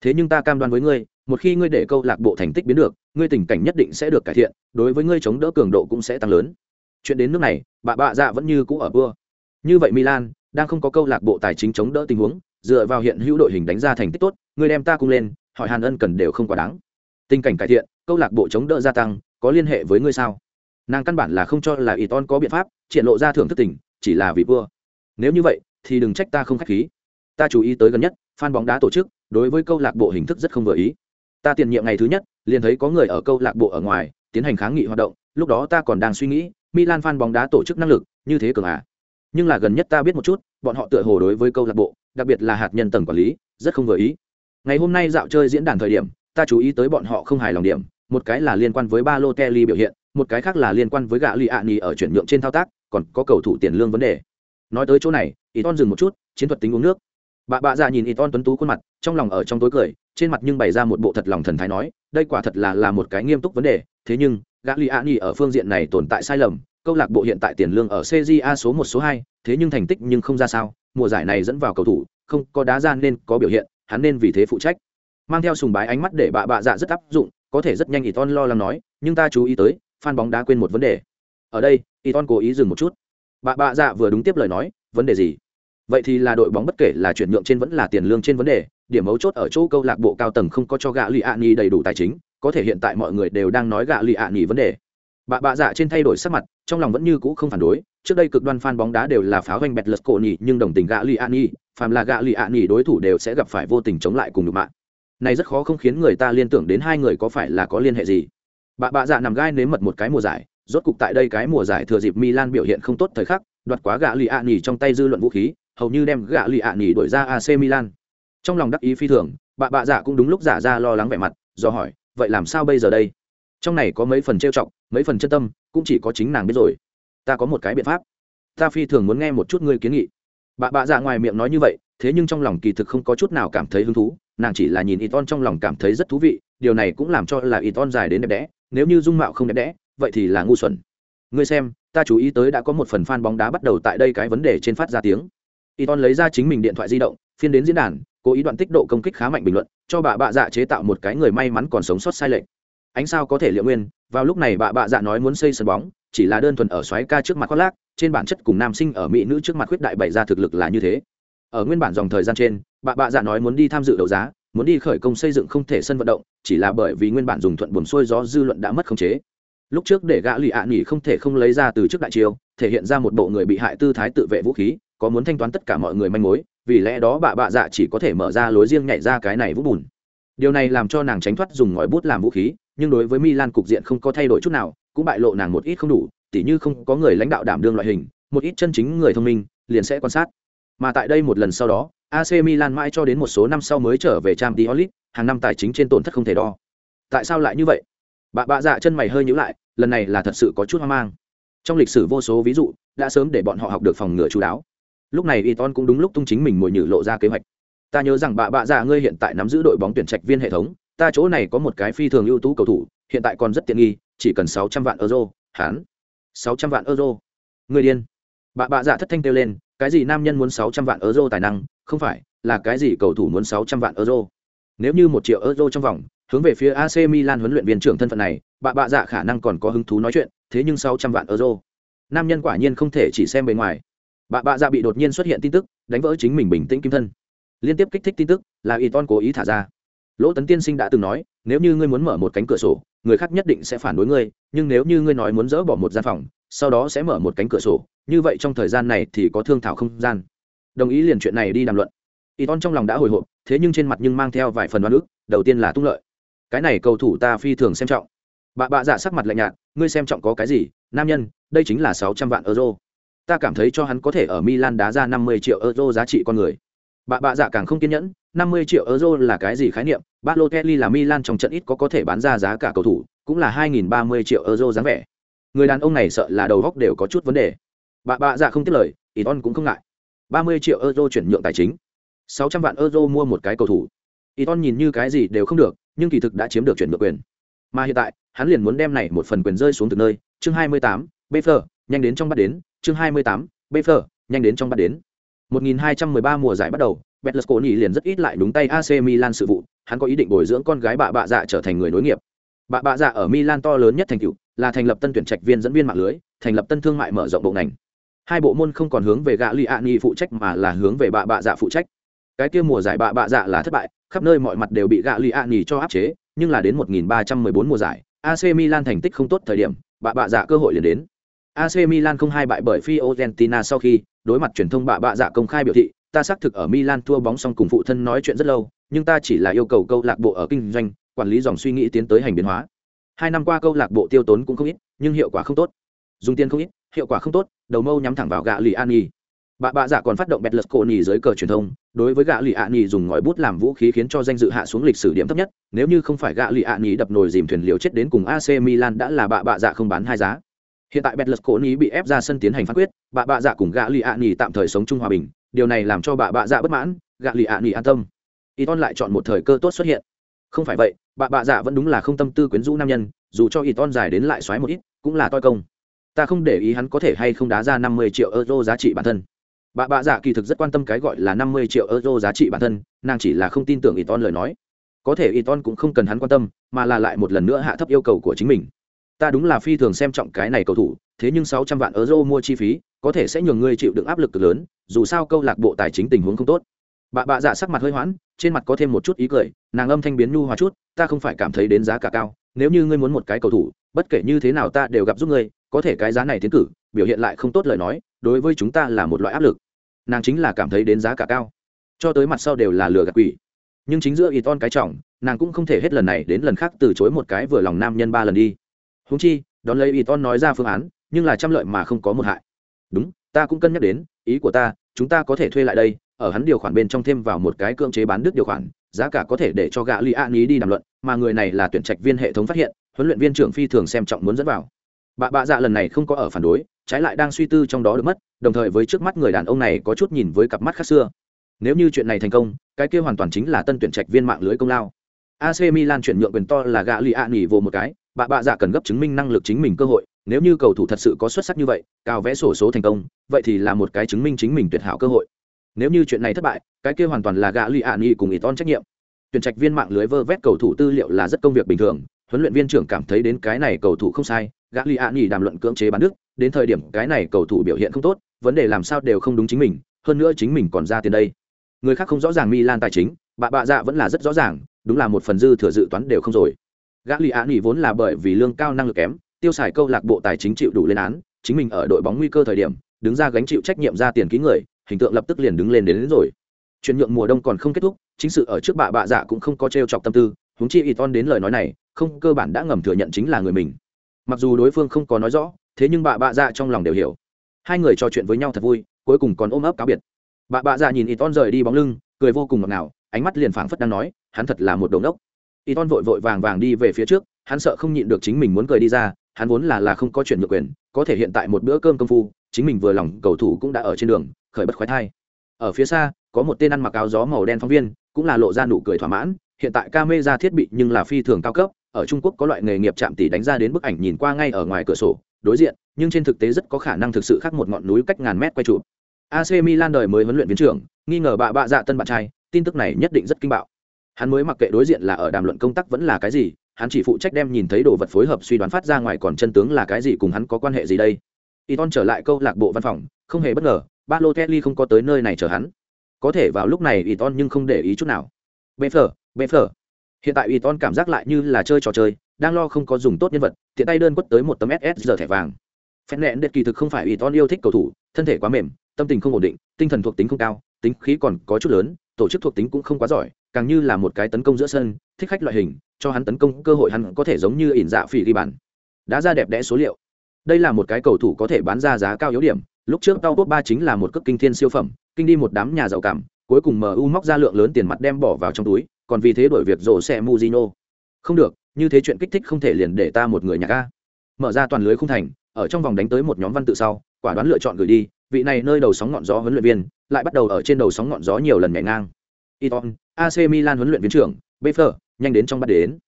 Thế nhưng ta cam đoan với ngươi một khi ngươi để câu lạc bộ thành tích biến được, ngươi tình cảnh nhất định sẽ được cải thiện, đối với ngươi chống đỡ cường độ cũng sẽ tăng lớn. Chuyện đến nước này, bà bạ dạ vẫn như cũ ở vua. Như vậy milan, đang không có câu lạc bộ tài chính chống đỡ tình huống, dựa vào hiện hữu đội hình đánh ra thành tích tốt người đem ta cung lên, hỏi hàn ân cần đều không quá đáng. Tình cảnh cải thiện, câu lạc bộ chống đỡ gia tăng, có liên hệ với ngươi sao? Nàng căn bản là không cho là y ton có biện pháp triển lộ ra thưởng thức tình, chỉ là vì vua. Nếu như vậy, thì đừng trách ta không k h á c h khí. Ta chú ý tới gần nhất, fan bóng đá tổ chức, đối với câu lạc bộ hình thức rất không vừa ý ta tiền nhiệm ngày thứ nhất, liền thấy có người ở câu lạc bộ ở ngoài, tiến hành kháng nghị hoạt động, lúc đó ta còn đang suy nghĩ, milan fan bóng đá tổ chức năng lực, như thế cường à. Nhưng là gần nhất ta biết một chút, bọn họ tựa hồ đối với câu lạc bộ, đặc biệt là hạt nhân tầng quản lý, rất không vừa ý. Ngày hôm nay dạo chơi diễn đàn thời điểm, ta chú ý tới bọn họ không hài lòng điểm, một cái là liên quan với ba lô kelly biểu hiện, một cái khác là liên quan với gạ lì ạ nì ở chuyển nhượng trên thao tác, còn có cầu thủ tiền lương vấn đề. Nói tới chỗ này y ton dừng một chút, chiến thuật tính uống nước bà bạ già nhìn y ton tuấn tú khuôn mặt trong lòng ở trong tối cười trên mặt nhưng bày ra một bộ thật lòng thần thái nói đây quả thật là là một cái nghiêm túc vấn đề thế nhưng gã lì a nì ở phương diện này tồn tại sai lầm câu lạc bộ hiện tại tiền lương ở CJA số một số hai, thế nhưng thành tích nhưng không ra sao, mùa giải này dẫn vào cầu thủ, không có đá ra nên có biểu hiện, hắn nên vì thế phụ trách. Mang theo sùng bái ánh mắt để bà bạ dạ rất áp dụng, có thể rất nhanh Iton lo lắng nói, nhưng ta chú ý tới, fan bóng đá quên một vấn đề. Ở đây, Iton cố ý dừng một chút. Bà bạ dạ vừa đúng tiếp lời nói, vấn đề gì? Vậy thì là đội bóng bất kể là chuyển nhượng trên vẫn là tiền lương trên vấn đề, điểm mấu chốt ở chỗ câu lạc bộ cao tầng không có cho gạ lì ạ đầy đủ tài chính, có thể hiện tại mọi người đều đang nói gạ lì ạ vấn đề bà bạ dạ trên thay đổi sắc mặt, trong lòng vẫn như cũ không phản đối, trước đây cực đoan fan bóng đá đều là pháo hoành bẹt lật cổ nhỉ, nhưng đồng tình gã ạ Ani, phàm là gã ạ Ani đối thủ đều sẽ gặp phải vô tình chống lại cùng nhục mạng Này rất khó không khiến người ta liên tưởng đến hai người có phải là có liên hệ gì. bà bạ dạ nằm gai nếm mật một cái mùa giải, rốt cục tại đây cái mùa giải thừa dịp Milan biểu hiện không tốt thời khắc, đoạt quá gã ạ Ani trong tay dư luận vũ khí, hầu như đem gã ạ nỉ đuổi ra AC Milan. Trong lòng đắc ý phi thường, bà bạ dạ cũng đúng lúc giả ra lo lắng vẻ mặt, do hỏi, vậy làm sao bây giờ đây? trong này có mấy phần trêu chọc mấy phần chân tâm cũng chỉ có chính nàng biết rồi. Ta có một cái biện pháp. Ta phi thường muốn nghe một chút ngươi kiến nghị. Bà bạ dạ ngoài miệng nói như vậy thế nhưng trong lòng kỳ thực không có chút nào cảm thấy hứng thú nàng chỉ là nhìn y ton trong lòng cảm thấy rất thú vị điều này cũng làm cho là y ton dài đến đẹp đẽ nếu như dung mạo không đẹp đẽ vậy thì là ngu xuẩn. Ngươi xem ta chú ý tới đã có một phần fan bóng đá bắt đầu tại đây cái vấn đề trên phát ra tiếng y ton lấy ra chính mình điện thoại di động, phiên đến diễn đàn, cố ý đoạn tích độ công kích khá mạnh bình luận, cho bà bạ dạ chế tạo một cái người may mắn còn sống sót sai lệch. Ánh sao có thể liệu nguyên, vào lúc này bà bạ dạ nói muốn xây sân bóng, chỉ là đơn thuần ở xoáy ca trước mặt khoác lác, trên bản chất cùng nam sinh ở mỹ nữ trước mặt khuyết đại bày ra thực lực là như thế. Ở nguyên bản dòng thời gian trên, bà bạ dạ nói muốn đi tham dự đấu giá, muốn đi khởi công xây dựng không thể sân vận động, chỉ là bởi vì nguyên bản dùng thuận buồn xuôi gió dư luận đã mất khống chế. Lúc trước để gã lì ạ nghỉ không thể không lấy ra từ trước đại chiêu, thể hiện ra một bộ người bị hại tư thái tự vệ vũ khí có muốn thanh toán tất cả mọi người manh mối vì lẽ đó bà bạ dạ chỉ có thể mở ra lối riêng nhảy ra cái này vũng bùn điều này làm cho nàng tránh thoát dùng ngòi bút làm vũ khí nhưng đối với Milan cục diện không có thay đổi chút nào, cũng bại lộ nàng một ít không đủ, tỉ như không có người lãnh đạo đảm đương loại hình, một ít chân chính người thông minh, liền sẽ quan sát. Mà tại đây một lần sau đó, AC Milan mãi cho đến một số năm sau mới trở về Champions League, hàng năm tài chính trên tổn thất không thể đo. Tại sao lại như vậy? Bà bạ dạ chân mày hơi nhíu lại, lần này là thật sự có chút hoang mang. Trong lịch sử vô số ví dụ, đã sớm để bọn họ học được phòng ngừa chú đáo. Lúc này Iton cũng đúng lúc tung chính mình mồi nhử lộ ra kế hoạch. Ta nhớ rằng bà bạ già dạ ngươi hiện tại nắm giữ đội bóng tuyển trạch viên hệ thống, ta chỗ này có một cái phi thường ưu tú cầu thủ hiện tại còn rất tiện nghi chỉ cần sáu trăm vạn euro hán sáu trăm vạn euro người điên bà bạ già dạ thất thanh kêu lên cái gì nam nhân muốn sáu trăm vạn euro tài năng không phải là cái gì cầu thủ muốn sáu trăm vạn euro nếu như một triệu euro trong vòng hướng về phía AC Milan huấn luyện viên trưởng thân phận này, bà bạ dạ khả năng còn có hứng thú nói chuyện, thế nhưng sáu trăm vạn euro. Nam nhân quả nhiên không thể chỉ xem bề ngoài. Bà bạ dạ bị đột nhiên xuất hiện tin tức, đánh vỡ chính mình bình tĩnh kim thân. Liên tiếp kích thích tin tức, là Iton cố ý thả ra. Lỗ tấn tiên sinh đã từng nói nếu như ngươi muốn mở một cánh cửa sổ người khác nhất định sẽ phản đối ngươi nhưng nếu như ngươi nói muốn dỡ bỏ một gian phòng sau đó sẽ mở một cánh cửa sổ như vậy trong thời gian này thì có thương thảo không gian. Đồng ý liền chuyện này đi đàm luận. Y ton trong lòng đã hồi hộp thế nhưng trên mặt nhưng mang theo vài phần đoán ức đầu tiên là tung lợi. Cái này cầu thủ ta phi thường xem trọng. Bà bạ dạ sắc mặt lạnh nhạt ngươi xem trọng có cái gì? Nam nhân đây chính là sáu trăm vạn euro ta cảm thấy cho hắn có thể ở milan đá ra năm mươi triệu euro giá trị con người bà bạ dạ càng không kiên nhẫn 50 triệu euro là cái gì khái niệm? Balotelli là Milan trong trận ít có có thể bán ra giá cả cầu thủ, cũng là 2030 triệu euro dáng vẻ. Người đàn ông này sợ là đầu óc đều có chút vấn đề. Bà bà dạ không tiếc lời, Iton cũng không ngại. 30 triệu euro chuyển nhượng tài chính, 600 vạn euro mua một cái cầu thủ. Iton nhìn như cái gì đều không được, nhưng kỳ thực đã chiếm được chuyển nhượng quyền. Mà hiện tại, hắn liền muốn đem này một phần quyền rơi xuống từ nơi. Chương 28, Bfer, nhanh đến trong bắt đến. Chương 28, Bfer, nhanh đến trong bắt đến. 1213 mùa giải bắt đầu, Betlesconi liền rất ít lại đúng tay AC Milan sự vụ, hắn có ý định bồi dưỡng con gái bà bạ dạ trở thành người nối nghiệp. Bà bạ dạ ở Milan to lớn nhất thành tựu, là thành lập tân tuyển trạch viên dẫn viên mạng lưới, thành lập tân thương mại mở rộng bộ ngành. Hai bộ môn không còn hướng về gã Liani phụ trách mà là hướng về bà bạ dạ phụ trách. Cái kia mùa giải bà bạ dạ là thất bại, khắp nơi mọi mặt đều bị gã Liani cho áp chế, nhưng là đến 1314 mùa giải, AC Milan thành tích không tốt thời điểm, bà bạ dạ cơ hội liền đến. AC Milan không hai bại bởi Fiorentina sau khi đối mặt truyền thông bạ bạ dạ công khai biểu thị, ta xác thực ở Milan thua bóng xong cùng phụ thân nói chuyện rất lâu, nhưng ta chỉ là yêu cầu câu lạc bộ ở kinh doanh, quản lý dòng suy nghĩ tiến tới hành biến hóa. Hai năm qua câu lạc bộ tiêu tốn cũng không ít, nhưng hiệu quả không tốt. Dùng tiền không ít, hiệu quả không tốt, đầu mâu nhắm thẳng vào gạ lì an Bà bạ dạ còn phát động bẹt lật cổ nhì dưới cờ truyền thông, đối với gạ lì nhì dùng ngòi bút làm vũ khí khiến cho danh dự hạ xuống lịch sử điểm thấp nhất, nếu như không phải gạ lì nhì đập nồi dìm thuyền liều chết đến cùng AC Milan đã là bạ bạ dạ không bán hai giá. Hiện tại bettlus cố ý bị ép ra sân tiến hành phán quyết, bà bạ dạ cùng gạ lì nghỉ tạm thời sống chung hòa bình, điều này làm cho bà bạ dạ bất mãn gạ lì ạ nghỉ an tâm. Y ton lại chọn một thời cơ tốt xuất hiện. Không phải vậy bà bạ dạ vẫn đúng là không tâm tư quyến rũ nam nhân dù cho y ton dài đến lại xoáy một ít cũng là toi công. Ta không để ý hắn có thể hay không đá ra năm mươi triệu euro giá trị bản thân. Bà bạ dạ kỳ thực rất quan tâm cái gọi là năm mươi triệu euro giá trị bản thân nàng chỉ là không tin tưởng y ton lời nói. Có thể y ton cũng không cần hắn quan tâm mà là lại một lần nữa hạ thấp yêu cầu của chính mình ta đúng là phi thường xem trọng cái này cầu thủ, thế nhưng sáu trăm vạn euro mua chi phí, có thể sẽ nhường ngươi chịu đựng áp lực cực lớn, dù sao câu lạc bộ tài chính tình huống không tốt. Bà bạ dạ sắc mặt hơi hoãn, trên mặt có thêm một chút ý cười, nàng âm thanh biến nhu hòa chút, ta không phải cảm thấy đến giá cả cao, nếu như ngươi muốn một cái cầu thủ, bất kể như thế nào ta đều gặp giúp ngươi, có thể cái giá này tiến cử, biểu hiện lại không tốt lời nói, đối với chúng ta là một loại áp lực. Nàng chính là cảm thấy đến giá cả cao. Cho tới mặt sau đều là lừa gạt quỷ. Nhưng chính giữa y ton cái trọng, nàng cũng không thể hết lần này đến lần khác từ chối một cái vừa lòng nam nhân ba lần đi húng chi, đón lấy y ton nói ra phương án, nhưng là trăm lợi mà không có một hại. Đúng, ta cũng cân nhắc đến, ý của ta, chúng ta có thể thuê lại đây, ở hắn điều khoản bên trong thêm vào một cái cưỡng chế bán đứt điều khoản, giá cả có thể để cho gã li an ý đi đàm luận, mà người này là tuyển trạch viên hệ thống phát hiện, huấn luyện viên trưởng phi thường xem trọng muốn dẫn vào. Bà bạ dạ lần này không có ở phản đối, trái lại đang suy tư trong đó được mất, đồng thời với trước mắt người đàn ông này có chút nhìn với cặp mắt khác xưa. Nếu như chuyện này thành công, cái kia hoàn toàn chính là tân tuyển trạch viên mạng lưới công lao. Ac milan chuyển nhượng quyền to là gã li an nghỉ vô một cái bà bạ dạ cần gấp chứng minh năng lực chính mình cơ hội, nếu như cầu thủ thật sự có xuất sắc như vậy, cao vẽ sổ số thành công, vậy thì là một cái chứng minh chính mình tuyệt hảo cơ hội. Nếu như chuyện này thất bại, cái kia hoàn toàn là gã lụy ạ nghị cùng ý ton trách nhiệm. Tuyển trạch viên mạng lưới vơ vét cầu thủ tư liệu là rất công việc bình thường, huấn luyện viên trưởng cảm thấy đến cái này cầu thủ không sai, gã li ạ nghỉ đàm luận cưỡng chế bán đức đến thời điểm cái này cầu thủ biểu hiện không tốt, vấn đề làm sao đều không đúng chính mình, hơn nữa chính mình còn ra tiền đây. Người khác không rõ ràng milan tài chính bà bạ dạ vẫn là rất rõ ràng, đúng là một phần dư thừa dự toán đều không rồi gã lì á nghỉ vốn là bởi vì lương cao năng lực kém tiêu xài câu lạc bộ tài chính chịu đủ lên án chính mình ở đội bóng nguy cơ thời điểm đứng ra gánh chịu trách nhiệm ra tiền ký người hình tượng lập tức liền đứng lên đến, đến rồi. Chuyển nhượng mùa đông còn không kết thúc chính sự ở trước bạ bạ dạ cũng không có t r e o chọc tâm tư huống chi y ton đến lời nói này không cơ bản đã ngầm thừa nhận chính là người mình. Mặc dù đối phương không có nói rõ thế nhưng bạ bạ dạ trong lòng đều hiểu. Hai người trò chuyện với nhau thật vui cuối cùng còn ôm ấp cáo biệt. Bạ bạ dạ nhìn y ton rời đi bóng lưng cười vô cùng ngọt ngào ánh mắt liền phảng phất đang nói hắn thật là một đồn đốc y ton vội vội vàng vàng đi về phía trước, hắn sợ không nhịn được chính mình muốn cười đi ra, hắn vốn là là không có chuyện ngược quyền, có thể hiện tại một bữa cơm công phu, chính mình vừa lòng, cầu thủ cũng đã ở trên đường, khởi bất khoái thai. Ở phía xa, có một tên ăn mặc áo gió màu đen phóng viên, cũng là lộ ra nụ cười thỏa mãn, hiện tại camera thiết bị nhưng là phi thường cao cấp, ở trung quốc có loại nghề nghiệp chạm tỷ đánh ra đến bức ảnh nhìn qua ngay ở ngoài cửa sổ, đối diện, nhưng trên thực tế rất có khả năng thực sự khác một ngọn núi cách ngàn mét quay chụp. AC Milan đời mới huấn luyện viên trưởng, nghi ngờ bà bạ dạ tân bạn trai, tin tức này nhất định rất kinh bạo hắn mới mặc kệ đối diện là ở đàm luận công tác vẫn là cái gì, hắn chỉ phụ trách đem nhìn thấy đồ vật phối hợp suy đoán phát ra ngoài còn chân tướng là cái gì cùng hắn có quan hệ gì đây. Iton trở lại câu lạc bộ văn phòng, không hề bất ngờ, Balotelli không có tới nơi này chờ hắn. Có thể vào lúc này Iton nhưng không để ý chút nào. Bê phở bê phở hiện tại Iton cảm giác lại như là chơi trò chơi, đang lo không có dùng tốt nhân vật, tiện tay đơn quất tới một tấm ss giờ thẻ vàng. Phen nẹn đệt kỳ thực không phải Iton yêu thích cầu thủ, thân thể quá mềm, tâm tình không ổn định, tinh thần thuộc tính không cao, tính khí còn có chút lớn, tổ chức thuộc tính cũng không quá giỏi càng như là một cái tấn công giữa sân, thích khách loại hình, cho hắn tấn công cơ hội hắn có thể giống như ỉn dạ phỉ ghi bàn. Đã ra đẹp đẽ số liệu. Đây là một cái cầu thủ có thể bán ra giá cao yếu điểm. Lúc trước tao top ba chính là một cước kinh thiên siêu phẩm, kinh đi một đám nhà giàu cảm, cuối cùng mu móc ra lượng lớn tiền mặt đem bỏ vào trong túi, còn vì thế đổi việc rổ xe muzino không được, như thế chuyện kích thích không thể liền để ta một người nhà ca. Mở ra toàn lưới không thành, ở trong vòng đánh tới một nhóm văn tự sau, quả đoán lựa chọn gửi đi, vị này nơi đầu sóng ngọn gió huấn luyện viên, lại bắt đầu ở trên đầu sóng ngọn gió nhiều lần nhảy ngang. Iton, AC Milan huấn luyện viên trưởng, Befer, nhanh đến trong bắt đến.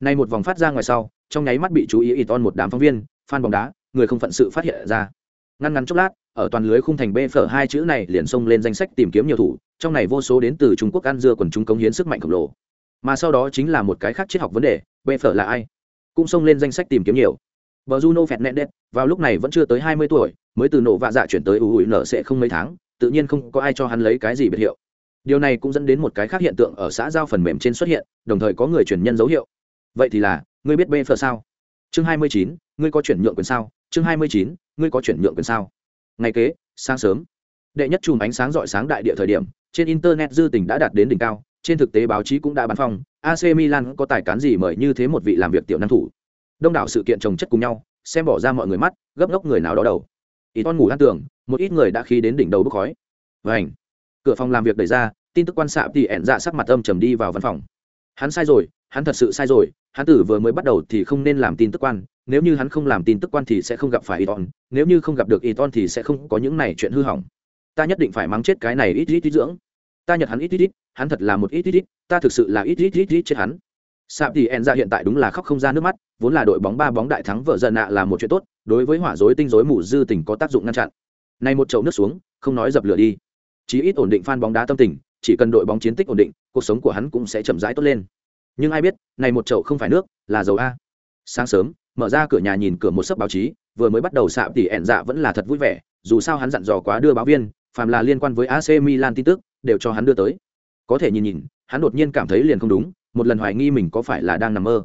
Nay một vòng phát ra ngoài sau, trong nháy mắt bị chú ý Iton một đám phóng viên, fan bóng đá, người không phận sự phát hiện ra. Ngăn ngắn chốc lát, ở toàn lưới khung thành Befer hai chữ này liền xông lên danh sách tìm kiếm nhiều thủ, trong này vô số đến từ Trung Quốc ăn dưa quần chúng cống hiến sức mạnh khổng lồ. Mà sau đó chính là một cái khác triết học vấn đề, Befer là ai? Cũng xông lên danh sách tìm kiếm nhiều. Bruno Fernandes, vào lúc này vẫn chưa tới 20 tuổi, mới từ nổ vạ dạ chuyển tới ủi sẽ không mấy tháng, tự nhiên không có ai cho hắn lấy cái gì biệt hiệu điều này cũng dẫn đến một cái khác hiện tượng ở xã giao phần mềm trên xuất hiện, đồng thời có người truyền nhân dấu hiệu. Vậy thì là, ngươi biết bê phờ sao? Chương hai mươi chín, ngươi có chuyển nhượng quyền sao? Chương hai mươi chín, ngươi có chuyển nhượng quyền sao? Ngày kế, sáng sớm. Đệ nhất chùm ánh sáng rọi sáng đại địa thời điểm, trên internet dư tình đã đạt đến đỉnh cao, trên thực tế báo chí cũng đã bán phong ac milan có tài cán gì mời như thế một vị làm việc tiểu năng thủ? Đông đảo sự kiện trồng chất cùng nhau, xem bỏ ra mọi người mắt, gấp gốc người nào đó đầu. Ý con ngủ ăn tường một ít người đã khí đến đỉnh đầu bốc khói. Vảnh cửa phòng làm việc đẩy ra tin tức quan xạ thì ẹn dạ sắc mặt âm trầm đi vào văn phòng hắn sai rồi hắn thật sự sai rồi hắn tử vừa mới bắt đầu thì không nên làm tin tức quan nếu như hắn không làm tin tức quan thì sẽ không gặp phải Iton, nếu như không gặp được Iton thì sẽ không có những này chuyện hư hỏng. Ta nhất định phải mắng chết cái này ít ít ít dưỡng. Ta nhật hắn ít ít ít, hắn thật là một ít ít ít, ta thực sự là ít ít ít ít chết hắn. Sạp thì En ra dạ hiện tại đúng là khóc không ra nước mắt, vốn là đội bóng ba bóng đại thắng vợ dần nạ là một chuyện tốt, đối với hỏa rối tinh rối mù dư tình có tác dụng ngăn chặn. nay một chậu nước xuống, không nói dập lửa đi chí ít ổn định fan bóng đá tâm tình, chỉ cần đội bóng chiến tích ổn định, cuộc sống của hắn cũng sẽ chậm rãi tốt lên. Nhưng ai biết, này một chậu không phải nước, là dầu a. Sáng sớm, mở ra cửa nhà nhìn cửa một sấp báo chí, vừa mới bắt đầu sạm tỉ ẻn dạ vẫn là thật vui vẻ, dù sao hắn dặn dò quá đưa báo viên, phàm là liên quan với AC Milan tin tức, đều cho hắn đưa tới. Có thể nhìn nhìn, hắn đột nhiên cảm thấy liền không đúng, một lần hoài nghi mình có phải là đang nằm mơ.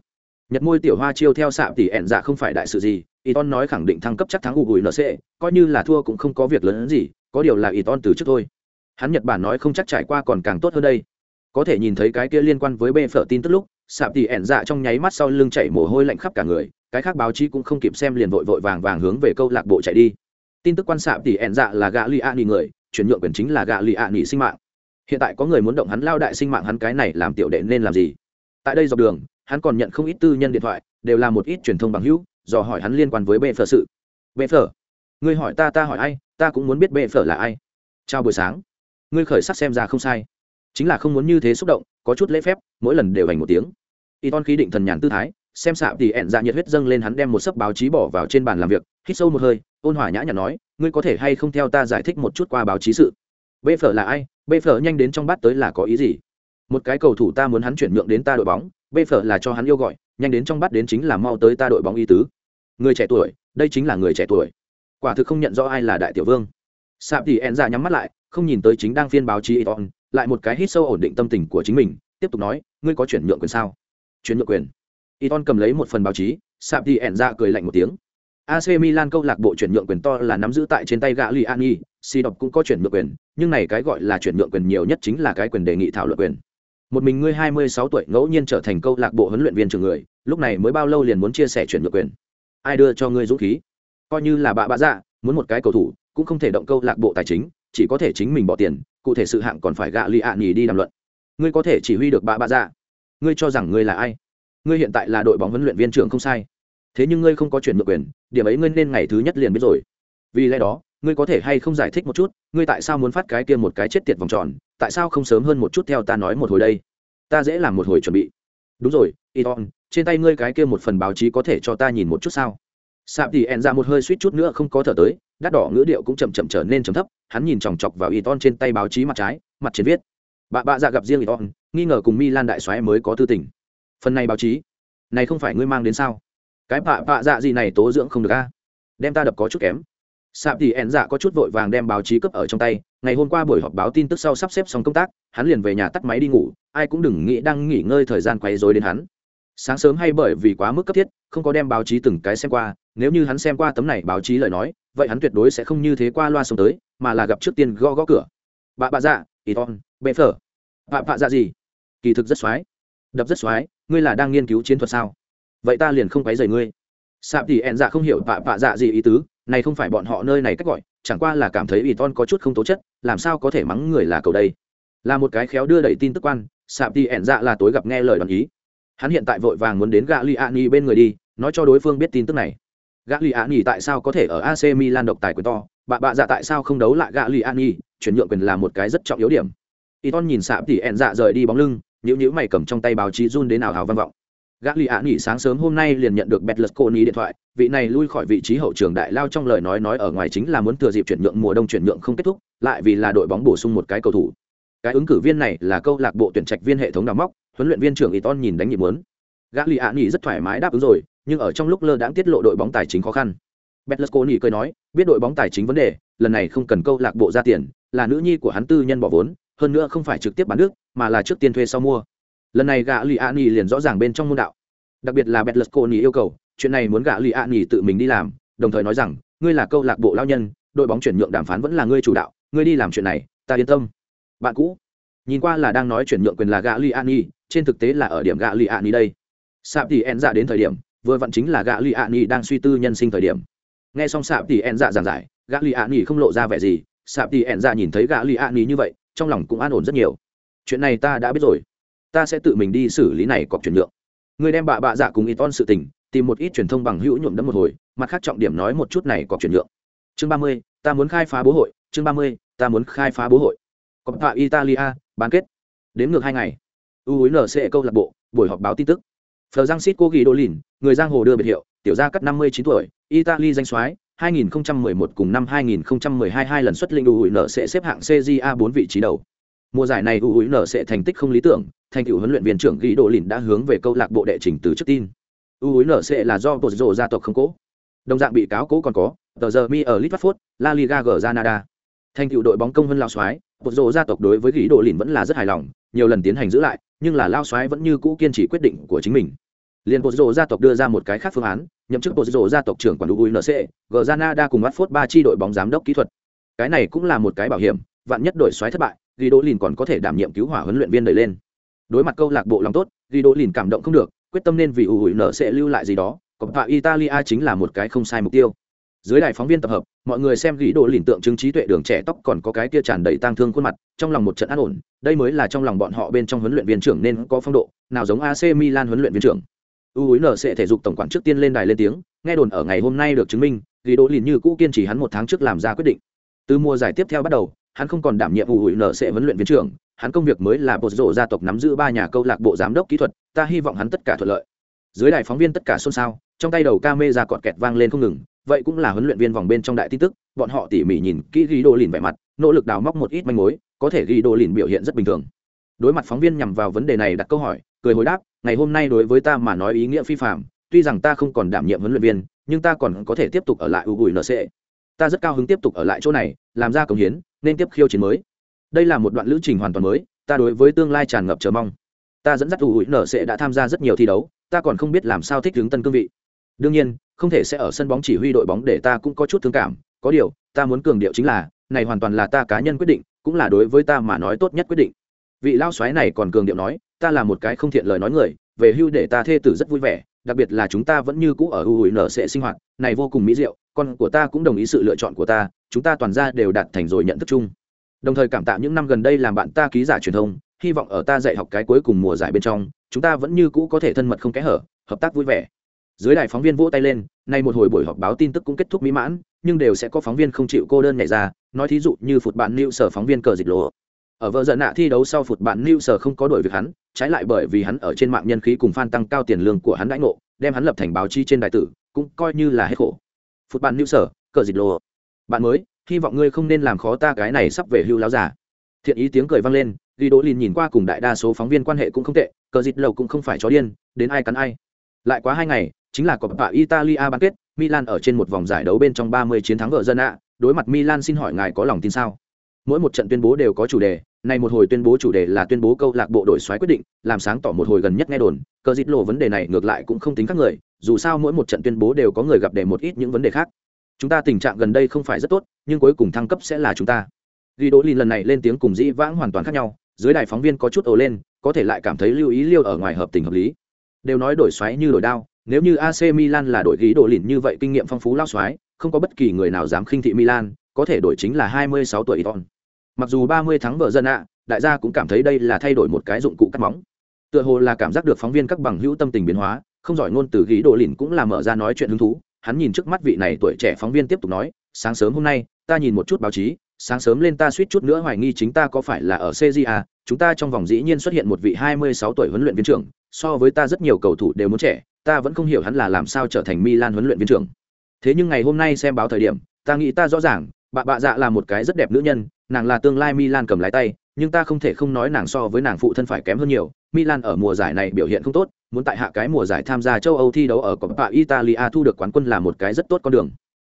nhật môi tiểu hoa chiêu theo sạm tỷ ẹn dạ không phải đại sự gì Iton nói khẳng định thăng cấp chắc thắng u gùi nc coi như là thua cũng không có việc lớn hơn gì có điều là Iton từ trước thôi hắn nhật bản nói không chắc trải qua còn càng tốt hơn đây. Có thể nhìn thấy cái kia liên quan với bê phở tin tức lúc, sạp tỷ ẹn dạ trong nháy mắt sau lưng chảy mồ hôi lạnh khắp cả người, cái khác báo chí cũng không kịp xem liền vội vội vàng vàng hướng về câu lạc bộ chạy đi. Tin tức quan sạp tỷ ẹn dạ là gạ li ạ nghỉ người, chuyển nhượng quyền chính là gạ li ạ nghỉ sinh mạng. Hiện tại có người muốn động hắn lao đại sinh mạng hắn cái này làm tiểu đệ nên làm gì? Tại đây dọc đường, hắn còn nhận không ít tư nhân điện thoại, đều là một ít truyền thông bằng hữu, dò hỏi hắn liên quan với Bê phở sự. Bê phở người hỏi ta ta hỏi ai, ta cũng muốn biết Bê phở là ai. Chào buổi sáng ngươi khởi sắc xem ra không sai. Chính là không muốn như thế xúc động, có chút lễ phép, mỗi lần đều hành một tiếng. Y ton khí định thần nhàn tư thái, xem xạ thì ẹn dạ nhiệt huyết dâng lên hắn đem một sấp báo chí bỏ vào trên bàn làm việc, hít sâu một hơi, ôn hỏa nhã nhặn nói, ngươi có thể hay không theo ta giải thích một chút qua báo chí sự? Bê phở là ai? Bê phở nhanh đến trong bát tới là có ý gì? Một cái cầu thủ ta muốn hắn chuyển nhượng đến ta đội bóng bê phở là cho hắn yêu gọi, nhanh đến trong bát đến chính là mau tới ta đội bóng y tứ. Người trẻ tuổi, đây chính là người trẻ tuổi. Quả thực không nhận rõ ai là đại tiểu vương sạp thì ẹn dạ nhắm mắt lại không nhìn tới chính đang phiên báo chí Eton, lại một cái hít sâu ổn định tâm tình của chính mình, tiếp tục nói, ngươi có chuyển nhượng quyền sao? Chuyển nhượng quyền. Eton cầm lấy một phần báo chí, Sạp thì ẻn ra cười lạnh một tiếng. AC Milan câu lạc bộ chuyển nhượng quyền to là nắm giữ tại trên tay gã Liani, Si độc cũng có chuyển nhượng quyền, nhưng này cái gọi là chuyển nhượng quyền nhiều nhất chính là cái quyền đề nghị thảo luận quyền. Một mình ngươi 26 tuổi ngẫu nhiên trở thành câu lạc bộ huấn luyện viên trưởng người, lúc này mới bao lâu liền muốn chia sẻ chuyển nhượng quyền. Ai đưa cho ngươi dũng khí? Coi như là bạ bạ dạ, muốn một cái cầu thủ, cũng không thể động câu lạc bộ tài chính, chỉ có thể chính mình bỏ tiền cụ thể sự hạng còn phải gạ lì ạ nhì đi đàm luận. Ngươi có thể chỉ huy được bà bà dạ. Ngươi cho rằng ngươi là ai? Ngươi hiện tại là đội bóng huấn luyện viên trưởng không sai. Thế nhưng ngươi không có chuyển nhượng quyền điểm ấy ngươi nên ngày thứ nhất liền biết rồi. Vì lẽ đó ngươi có thể hay không giải thích một chút ngươi tại sao muốn phát cái kia một cái chết tiệt vòng tròn tại sao không sớm hơn một chút theo ta nói một hồi đây? Ta dễ làm một hồi chuẩn bị. Đúng rồi iton trên tay ngươi cái kia một phần báo chí có thể cho ta nhìn một chút sao? Sạp thì ẹn ra một hơi suýt chút nữa không có thở tới đắt đỏ ngữ điệu cũng chậm chậm trở nên chấm thấp, hắn nhìn chòng chọc vào y ton trên tay báo chí mặt trái, mặt trên viết bà bạ dạ gặp riêng y ton nghi ngờ cùng milan đại soái mới có tư tình. Phần này báo chí, này không phải ngươi mang đến sao? Cái bạ bạ dạ gì này tố dưỡng không được a? Đem ta đập có chút kém. Sạp thì ẹn dạ có chút vội vàng đem báo chí cấp ở trong tay, ngày hôm qua buổi họp báo tin tức sau sắp xếp xong công tác, hắn liền về nhà tắt máy đi ngủ, ai cũng đừng nghĩ đang nghỉ ngơi thời gian quấy rối đến hắn sáng sớm hay bởi vì quá mức cấp thiết, không có đem báo chí từng cái xem qua, nếu như hắn xem qua tấm này báo chí lời nói, vậy hắn tuyệt đối sẽ không như thế qua loa sống tới, mà là gặp trước tiên gõ gõ cửa. Bà bà dạ ý ton bệ phở. Bà bà dạ gì? Kỳ thực rất x đập rất x ngươi là đang nghiên cứu chiến thuật sao? Vậy ta liền không quấy dày ngươi. Sạp thì ẹn dạ không hiểu bà bà dạ gì ý tứ, này không phải bọn họ nơi này cách gọi, chẳng qua là cảm thấy ý ton có chút không tố chất, làm sao có thể mắng người là cầu đây? Là một cái khéo đưa đẩy tin tức quan, sạp thì ẹn dạ là tối gặp nghe lời đoàn ý hắn hiện tại vội vàng muốn đến gã li a ni bên người đi, nói cho đối phương biết tin tức này. Gã li a ni tại sao có thể ở ac milan độc tài quyền to? Bà bạ dạ tại sao không đấu lại gã li a ni chuyển nhượng quyền là một cái rất trọng yếu điểm. Y ton nhìn sạp tỉ ẹn dạ rời đi bóng lưng nhữ nhữ mày cầm trong tay báo chí run đến nào hào văn vọng. Gã lì ạ nghỉ sáng sớm hôm nay liền nhận được betlus coni điện thoại, vị này lui khỏi vị trí hậu trường đại lao trong lời nói nói ở ngoài chính là muốn thừa dịp chuyển nhượng mùa đông chuyển nhượng không kết thúc, lại vì là đội bóng bổ sung một cái cầu thủ. Cái ứng cử viên này là câu lạc bộ tuyển trạch viên hệ thống đào móc huấn luyện viên trưởng Iton nhìn đánh nhịp muốn. Gã Lý Án rất thoải mái đáp ứng rồi, nhưng ở trong lúc lơ đãng tiết lộ đội bóng tài chính khó khăn. Betlesconi cười nói, biết đội bóng tài chính vấn đề, lần này không cần câu lạc bộ ra tiền, là nữ nhi của hắn tư nhân bỏ vốn, hơn nữa không phải trực tiếp bán nước, mà là trước tiên thuê sau mua. Lần này gã Lý Án liền rõ ràng bên trong môn đạo. Đặc biệt là Betlesconi yêu cầu, chuyện này muốn gã Lý Án tự mình đi làm, đồng thời nói rằng, ngươi là câu lạc bộ lao nhân, đội bóng chuyển nhượng đàm phán vẫn là ngươi chủ đạo, ngươi đi làm chuyện này, ta yên tâm. Bạn cũ, nhìn qua là đang nói chuyển nhượng quyền là gã li ani trên thực tế là ở điểm gã li ani đây. Sạp thì en dạ đến thời điểm vừa vặn chính là gã li ani đang suy tư nhân sinh thời điểm. Nghe xong sạp thì en dạ giảng giải gã li ani không lộ ra vẻ gì sạp thì en dạ nhìn thấy gã li ani như vậy trong lòng cũng an ổn rất nhiều. Chuyện này ta đã biết rồi. Ta sẽ tự mình đi xử lý này cọc chuyển nhượng. Người đem bạ bạ dạ cùng y ton sự tình tìm một ít truyền thông bằng hữu nhuộm đấm một hồi mặt khác trọng điểm nói một chút này cọc chuyển nhượng. Chương ba mươi ta muốn khai phá bố hội. Chương ba mươi ta muốn khai phá bố hội. Coppa Italia, bán kết. Đến ngược hai ngày. U câu lạc bộ, buổi họp báo tin tức. Francisco lìn người giang hồ đưa biệt hiệu, tiểu gia cắt 59 tuổi, Italy danh soái, 2011 cùng năm 2012 hai lần xuất linh U xếp hạng CJA 4 vị trí đầu. Mùa giải này U thành tích không lý tưởng, thành tựu huấn luyện viên trưởng ghi đội lìn đã hướng về câu lạc bộ đệ trình từ trước tin. U là do Pozzo gia tộc không cố. Đồng dạng bị cáo cố còn có, tờ giờ mi ở Liverpool, La Liga Granada. Thành tựu đội bóng công hơn lao soái, Bột rộ gia tộc đối với ghi đồ lìn vẫn là rất hài lòng, nhiều lần tiến hành giữ lại, nhưng là lao xoái vẫn như cũ kiên trì quyết định của chính mình. liền bộ rộ gia tộc đưa ra một cái khác phương án nhậm chức bộ rộ gia tộc trưởng quản lý UNC, Granada cùng bắt phốt ba chi đội bóng giám đốc kỹ thuật. Cái này cũng là một cái bảo hiểm, vạn nhất đội xoáy thất bại, Guido lìn còn có thể đảm nhiệm cứu hỏa huấn luyện viên đẩy lên. Đối mặt câu lạc bộ lòng tốt, Guido lìn cảm động không được, quyết tâm nên vì UNC lưu lại gì đó, Coppa Italia chính là một cái không sai mục tiêu. Dưới đài phóng viên tập hợp, mọi người xem ghi đồ lìn tượng trưng trí tuệ đường trẻ tóc còn có cái kia tràn đầy tang thương khuôn mặt, trong lòng một trận an ổn, đây mới là trong lòng bọn họ bên trong huấn luyện viên trưởng nên có phong độ, nào giống AC Milan huấn luyện viên trưởng. U hối nở sẽ thể dục tổng quản trước tiên lên đài lên tiếng nghe đồn ở ngày hôm nay được chứng minh ghi đồ lìn như cũ kiên trì hắn một tháng trước làm ra quyết định. Từ mùa giải tiếp theo bắt đầu hắn không còn đảm nhiệm u hối nở sẽ huấn luyện viên trưởng hắn công việc mới là bột rộ gia tộc nắm giữ ba nhà câu lạc bộ giám đốc kỹ thuật ta hy vọng hắn tất cả thuận lợi. Dưới đài phóng viên tất cả xôn xao trong tay đầu ca mê ra cọt kẹt vang lên không ngừng vậy cũng là huấn luyện viên vòng bên trong đại tin tức, bọn họ tỉ mỉ nhìn kỹ ghi đô lìn vẻ mặt, nỗ lực đào móc một ít manh mối, có thể ghi đô lìn biểu hiện rất bình thường. Đối mặt phóng viên nhằm vào vấn đề này đặt câu hỏi, cười hồi đáp, ngày hôm nay đối với ta mà nói ý nghĩa phi phạm tuy rằng ta không còn đảm nhiệm huấn luyện viên, nhưng ta còn có thể tiếp tục ở lại u bùi nc ta rất cao hứng tiếp tục ở lại chỗ này, làm ra công hiến, nên tiếp khiêu chiến mới. Đây là một đoạn lữ trình hoàn toàn mới, ta đối với tương lai tràn ngập chờ mong. Ta dẫn dắt u bùi nc đã tham gia rất nhiều thi đấu, ta còn không biết làm sao thích ứng tân cương vị đương nhiên, không thể sẽ ở sân bóng chỉ huy đội bóng để ta cũng có chút thương cảm, có điều, ta muốn cường điệu chính là, này hoàn toàn là ta cá nhân quyết định, cũng là đối với ta mà nói tốt nhất quyết định. Vị lao xoáy này còn cường điệu nói, ta là một cái không thiện lời nói người, về hưu để ta thê tử rất vui vẻ, đặc biệt là chúng ta vẫn như cũ ở ưu nở sẽ sinh hoạt, này vô cùng mỹ diệu, con của ta cũng đồng ý sự lựa chọn của ta, chúng ta toàn ra đều đạt thành rồi nhận thức chung. Đồng thời cảm tạ những năm gần đây làm bạn ta ký giả truyền thông, hy vọng ở ta dạy học cái cuối cùng mùa giải bên trong, chúng ta vẫn như cũ có thể thân mật không kẽ hở, hợp tác vui vẻ dưới đài phóng viên vỗ tay lên, nay một hồi buổi họp báo tin tức cũng kết thúc mỹ mãn, nhưng đều sẽ có phóng viên không chịu cô đơn nhảy ra, nói thí dụ như phụt bạn lưu sở phóng viên cờ dịch lộ. Ở vợ giận nạ thi đấu sau phụt bạn new sở không có đổi việc hắn, trái lại bởi vì hắn ở trên mạng nhân khí cùng fan tăng cao tiền lương của hắn đãi ngộ, đem hắn lập thành báo chí trên đại tử, cũng coi như là hết khổ. Phụt bạn new sở, cờ dịch lộ. Bạn mới, hy vọng ngươi không nên làm khó ta cái này sắp về hưu láo giả thiện ý tiếng cười vang lên ghi đỗ lìn nhìn qua cùng đại đa số phóng viên quan hệ cũng không tệ, cờ dịch lầu cũng không phải chó điên, đến ai cắn ai. Lại quá hai ngày chính là Coppa italia bán kết, milan ở trên một vòng giải đấu bên trong 30 chiến thắng vợ dân ạ. Đối mặt milan xin hỏi ngài có lòng tin sao? Mỗi một trận tuyên bố đều có chủ đề, này một hồi tuyên bố chủ đề là tuyên bố câu lạc bộ đổi xoáy quyết định, làm sáng tỏ một hồi gần nhất nghe đồn, cờ dịch lộ vấn đề này ngược lại cũng không tính các người, dù sao mỗi một trận tuyên bố đều có người gặp để một ít những vấn đề khác. Chúng ta tình trạng gần đây không phải rất tốt, nhưng cuối cùng thăng cấp sẽ là chúng ta. Ghi đỗ lần này lên tiếng cùng dĩ vãng hoàn toàn khác nhau, dưới đài phóng viên có chút ồ lên, có thể lại cảm thấy lưu ý liêu ở ngoài hợp tình hợp lý. Đều nói đổi xoáy như đổi đao nếu như ac milan là đội ghi đồ lìn như vậy kinh nghiệm phong phú lao xoái, không có bất kỳ người nào dám khinh thị milan có thể đổi chính là 26 tuổi Iton. Mặc dù 30 tháng vợ dân ạ, đại gia cũng cảm thấy đây là thay đổi một cái dụng cụ cắt móng. Tựa hồ là cảm giác được phóng viên các bằng hữu tâm tình biến hóa, không giỏi ngôn từ ghi đồ lìn cũng là mở ra nói chuyện hứng thú. Hắn nhìn trước mắt vị này tuổi trẻ phóng viên tiếp tục nói, sáng sớm hôm nay, ta nhìn một chút báo chí, sáng sớm lên ta suýt chút nữa hoài nghi chính ta có phải là ở CJA, chúng ta trong vòng dĩ nhiên xuất hiện một vị 26 tuổi huấn luyện viên trưởng, so với ta rất nhiều cầu thủ đều muốn trẻ, ta vẫn không hiểu hắn là làm sao trở thành Milan huấn luyện viên trưởng. Thế nhưng ngày hôm nay xem báo thời điểm, ta nghĩ ta rõ ràng, bà bạ dạ là một cái rất đẹp nữ nhân nàng là tương lai milan cầm lái tay nhưng ta không thể không nói nàng so với nàng phụ thân phải kém hơn nhiều milan ở mùa giải này biểu hiện không tốt muốn tại hạ cái mùa giải tham gia châu âu thi đấu ở coppa italia thu được quán quân là một cái rất tốt con đường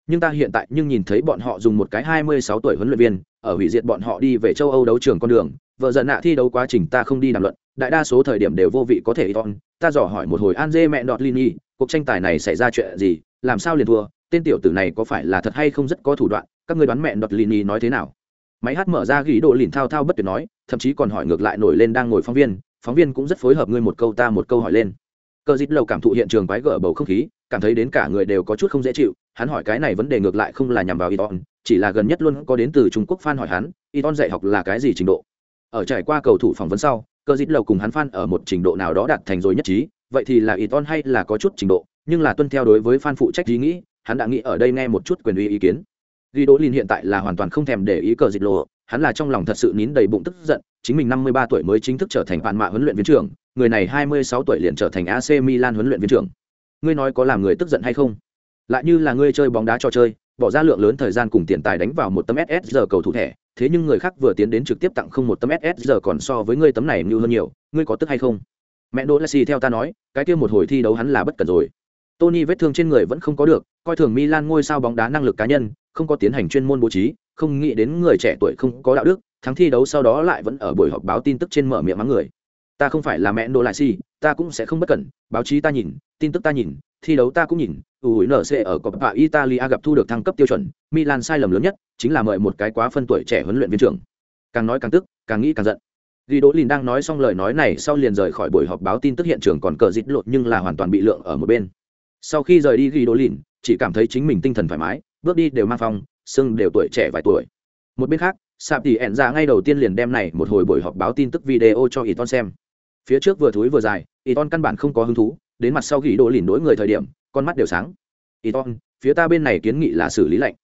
nhưng ta hiện tại nhưng nhìn thấy bọn họ dùng một cái 26 tuổi huấn luyện viên ở hủy diệt bọn họ đi về châu âu đấu trường con đường vợ giận nạ thi đấu quá trình ta không đi đàm luận đại đa số thời điểm đều vô vị có thể iton ta dò hỏi một hồi Anze mẹ đọt Lini, cuộc tranh tài này xảy ra chuyện gì, làm sao liền thua, tên tiểu tử này có phải là thật hay không rất có thủ đoạn, các ngươi đoán mẹ đọt lini nói thế nào? Máy hát mở ra ghi độ lìn thao thao bất tuyệt nói thậm chí còn hỏi ngược lại nổi lên đang ngồi phóng viên phóng viên cũng rất phối hợp ngươi một câu ta một câu hỏi lên. Cờ dít lầu cảm thụ hiện trường quái gở bầu không khí cảm thấy đến cả người đều có chút không dễ chịu hắn hỏi cái này vấn đề ngược lại không là nhằm vào iton chỉ là gần nhất luôn có đến từ trung quốc fan hỏi hắn iton dạy học là cái gì trình độ? Ở trải qua cầu thủ phỏng vấn sau cờ dít lầu cùng hắn fan ở một trình độ nào đó đạt thành rồi nhất trí, vậy thì là iton hay là có chút trình độ, nhưng là tuân theo đối với fan phụ trách ý nghĩ, hắn đã nghĩ ở đây nghe một chút quyền uy ý kiến. Ghi đỗ lin hiện tại là hoàn toàn không thèm để ý cờ dịch lộ hắn là trong lòng thật sự nín đầy bụng tức giận, chính mình năm mươi ba tuổi mới chính thức trở thành bạn mạ huấn luyện viên trưởng, người này hai mươi sáu tuổi liền trở thành ac milan huấn luyện viên trưởng. Ngươi nói có làm người tức giận hay không? Lại như là ngươi chơi bóng đá cho chơi, bỏ ra lượng lớn thời gian cùng tiền tài đánh vào một tấm ssr cầu thủ thẻ thế nhưng người khác vừa tiến đến trực tiếp tặng không một tấm ss còn so với ngươi tấm này như hơn nhiều, ngươi có tức hay không? Mẹ đỗ lassi theo ta nói, cái kia một hồi thi đấu hắn là bất cần rồi. Tony vết thương trên người vẫn không có được, coi thường milan ngôi sao bóng đá năng lực cá nhân, không có tiến hành chuyên môn bố trí, không nghĩ đến người trẻ tuổi không có đạo đức, thắng thi đấu sau đó lại vẫn ở buổi họp báo tin tức trên mở miệng mắng người ta không phải là mẹ đồ lại si, ta cũng sẽ không bất cẩn, báo chí ta nhìn, tin tức ta nhìn, thi đấu ta cũng nhìn ủi nc ở coppa italia gặp thu được thăng cấp tiêu chuẩn, milan sai lầm lớn nhất, chính là mời một cái quá phân tuổi trẻ huấn luyện viên trưởng. Càng nói càng tức, càng nghĩ càng giận. Ghi đỗ lìn đang nói xong lời nói này sau liền rời khỏi buổi họp báo tin tức hiện trường còn cờ dít lột nhưng là hoàn toàn bị lượng ở một bên. Sau khi rời đi ghi đỗ lìn chỉ cảm thấy chính mình tinh thần thoải mái, bước đi đều mang phong sưng đều tuổi trẻ vài tuổi. Một bên khác sạp thì ẹn ra ngay đầu tiên liền đem này một hồi buổi họp báo tin tức video cho ý ton xem phía trước vừa thúi vừa dài ý ton căn bản không có hứng thú, đến mặt sau ghi đỗ lìn đối người thời điểm, con mắt đều sáng. Ý ton phía ta bên này kiến nghị là xử lý lệnh.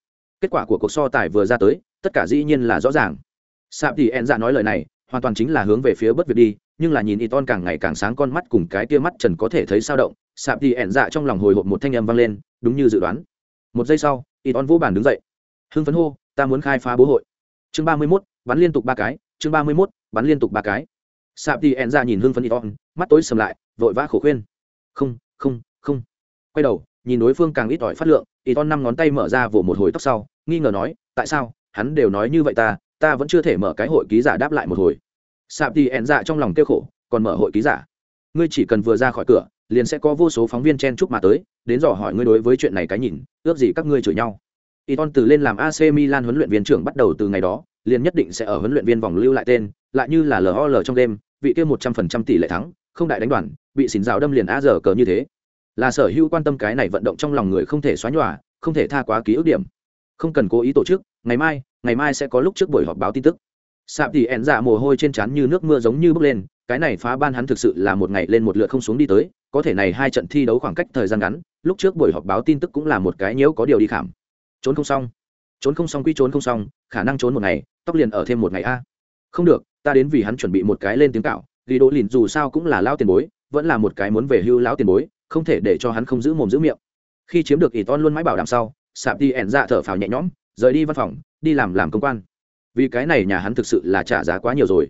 Kết quả của cuộc so tài vừa ra tới, tất cả dĩ nhiên là rõ ràng. Sạp thì en ra nói lời này, hoàn toàn chính là hướng về phía bất việt đi, nhưng là nhìn y ton càng ngày càng sáng con mắt cùng cái tia mắt trần có thể thấy sao động, sạp thì ẹn dạ trong lòng hồi hộp một thanh âm vang lên, đúng như dự đoán. Một giây sau y ton vô bàn đứng dậy. Hưng phấn hô, ta muốn khai phá bố hội. Chương ba mươi mốt, bắn liên tục ba cái, chương ba mươi mốt, bắn liên tục ba cái sạp đi ẹn ra nhìn hưng phấn y ton mắt tối sầm lại vội vã khổ khuyên. Không không không. Quay đầu nhìn đối phương càng ít ỏi phát lượng y ton năm ngón tay mở ra vỗ một hồi tóc sau nghi ngờ nói tại sao? Hắn đều nói như vậy ta ta vẫn chưa thể mở cái hội ký giả đáp lại một hồi. Sạp đi ẹn ra trong lòng kêu khổ còn mở hội ký giả? Ngươi chỉ cần vừa ra khỏi cửa liền sẽ có vô số phóng viên chen chúc mà tới đến dò hỏi ngươi đối với chuyện này cái nhìn ước gì các ngươi chửi nhau. Y Iton từ lên làm AC Milan huấn luyện viên trưởng bắt đầu từ ngày đó, liền nhất định sẽ ở huấn luyện viên vòng lưu lại tên, lại như là LOL trong đêm, vị kia 100% tỷ lệ thắng, không đại đánh đoàn, bị xỉn rào đâm liền a giờ cờ như thế. Là sở hữu quan tâm cái này vận động trong lòng người không thể xóa nhòa, không thể tha quá ký ức điểm. Không cần cố ý tổ chức, ngày mai, ngày mai sẽ có lúc trước buổi họp báo tin tức sạp thì ẹn dạ mồ hôi trên trán như nước mưa giống như bốc lên cái này phá ban hắn thực sự là một ngày lên một lượt không xuống đi tới có thể này hai trận thi đấu khoảng cách thời gian ngắn lúc trước buổi họp báo tin tức cũng là một cái nhiễu có điều đi khảm trốn không xong trốn không xong quy trốn không xong, khả năng trốn một ngày, tóc liền ở thêm một ngày a. Không được, ta đến vì hắn chuẩn bị một cái lên tiếng cạo ghi đỗ lìn dù sao cũng là lao tiền bối, vẫn là một cái muốn về hưu lão tiền bối, không thể để cho hắn không giữ mồm giữ miệng. Khi chiếm được ỷ ton luôn mãi bảo đảm sau, sạp đi ẻn dạ thở phào nhẹ nhõm, rời đi văn phòng, đi làm làm công quan. Vì cái này nhà hắn thực sự là trả giá quá nhiều rồi.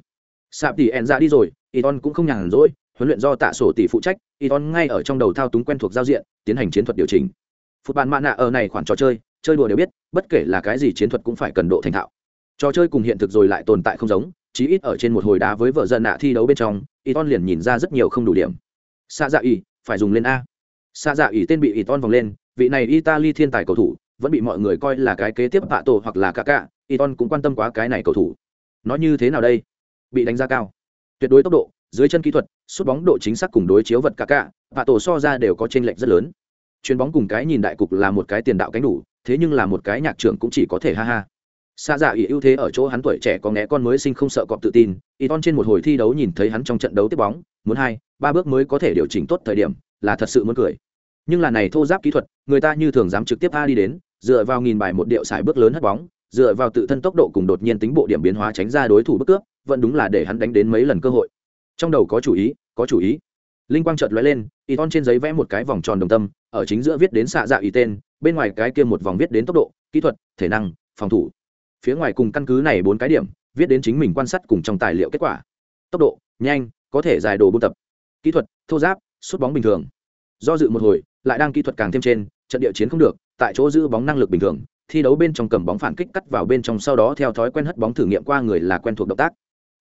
Sạp tỷ ẹn dạ đi rồi Iton cũng không nhàn rỗi, huấn luyện do tạ sổ tỷ phụ trách Iton ngay ở trong đầu thao túng quen thuộc giao diện, tiến hành chiến thuật điều chỉnh. Phút bàn mạ nạ ở này khoản trò chơi chơi đùa đều biết bất kể là cái gì chiến thuật cũng phải cần độ thành thạo trò chơi cùng hiện thực rồi lại tồn tại không giống chí ít ở trên một hồi đá với vợ dân nạ thi đấu bên trong Iton liền nhìn ra rất nhiều không đủ điểm xa dạ ỉ phải dùng lên a xa dạ ỉ tên bị Iton vòng lên vị này italy thiên tài cầu thủ vẫn bị mọi người coi là cái kế tiếp bạ tổ hoặc là cả cả Iton cũng quan tâm quá cái này cầu thủ. Nói như thế nào đây? Bị đánh giá cao. Tuyệt đối tốc độ, dưới chân kỹ thuật, sút bóng độ chính xác cùng đối chiếu vật cả cả, bạ tổ so ra đều có chênh lệch rất lớn. Chuyền bóng cùng cái nhìn đại cục là một cái tiền đạo cánh đủ, thế nhưng là một cái nhạc trưởng cũng chỉ có thể ha ha. Xa dạ ý ưu thế ở chỗ hắn tuổi trẻ có ngẽ con mới sinh không sợ cọp tự tin, Iton trên một hồi thi đấu nhìn thấy hắn trong trận đấu tiếp bóng, muốn hai, ba bước mới có thể điều chỉnh tốt thời điểm, là thật sự muốn cười. Nhưng là này thô giáp kỹ thuật, người ta như thường dám trực tiếp a đi đến, dựa vào nghìn bài một điệu xài bước lớn hất bóng, dựa vào tự thân tốc độ cùng đột nhiên tính bộ điểm biến hóa tránh ra đối thủ bất cướp vẫn đúng là để hắn đánh đến mấy lần cơ hội trong đầu có chủ ý có chủ ý linh quang chợt lóe lên y ton trên giấy vẽ một cái vòng tròn đồng tâm ở chính giữa viết đến xạ dạ ý tên bên ngoài cái kia một vòng viết đến tốc độ, kỹ thuật, thể năng, phòng thủ. Phía ngoài cùng căn cứ này bốn cái điểm, viết đến chính mình quan sát cùng trong tài liệu kết quả. Tốc độ, nhanh, có thể dài đồ buôn tập. Kỹ thuật, thô giáp, sút bóng bình thường. Do dự một hồi, lại đang kỹ thuật càng thêm trên, trận địa chiến không được, tại chỗ giữ bóng năng lực bình thường, thi đấu bên trong cầm bóng phản kích cắt vào bên trong sau đó theo thói quen hất bóng thử nghiệm qua người là quen thuộc động tác.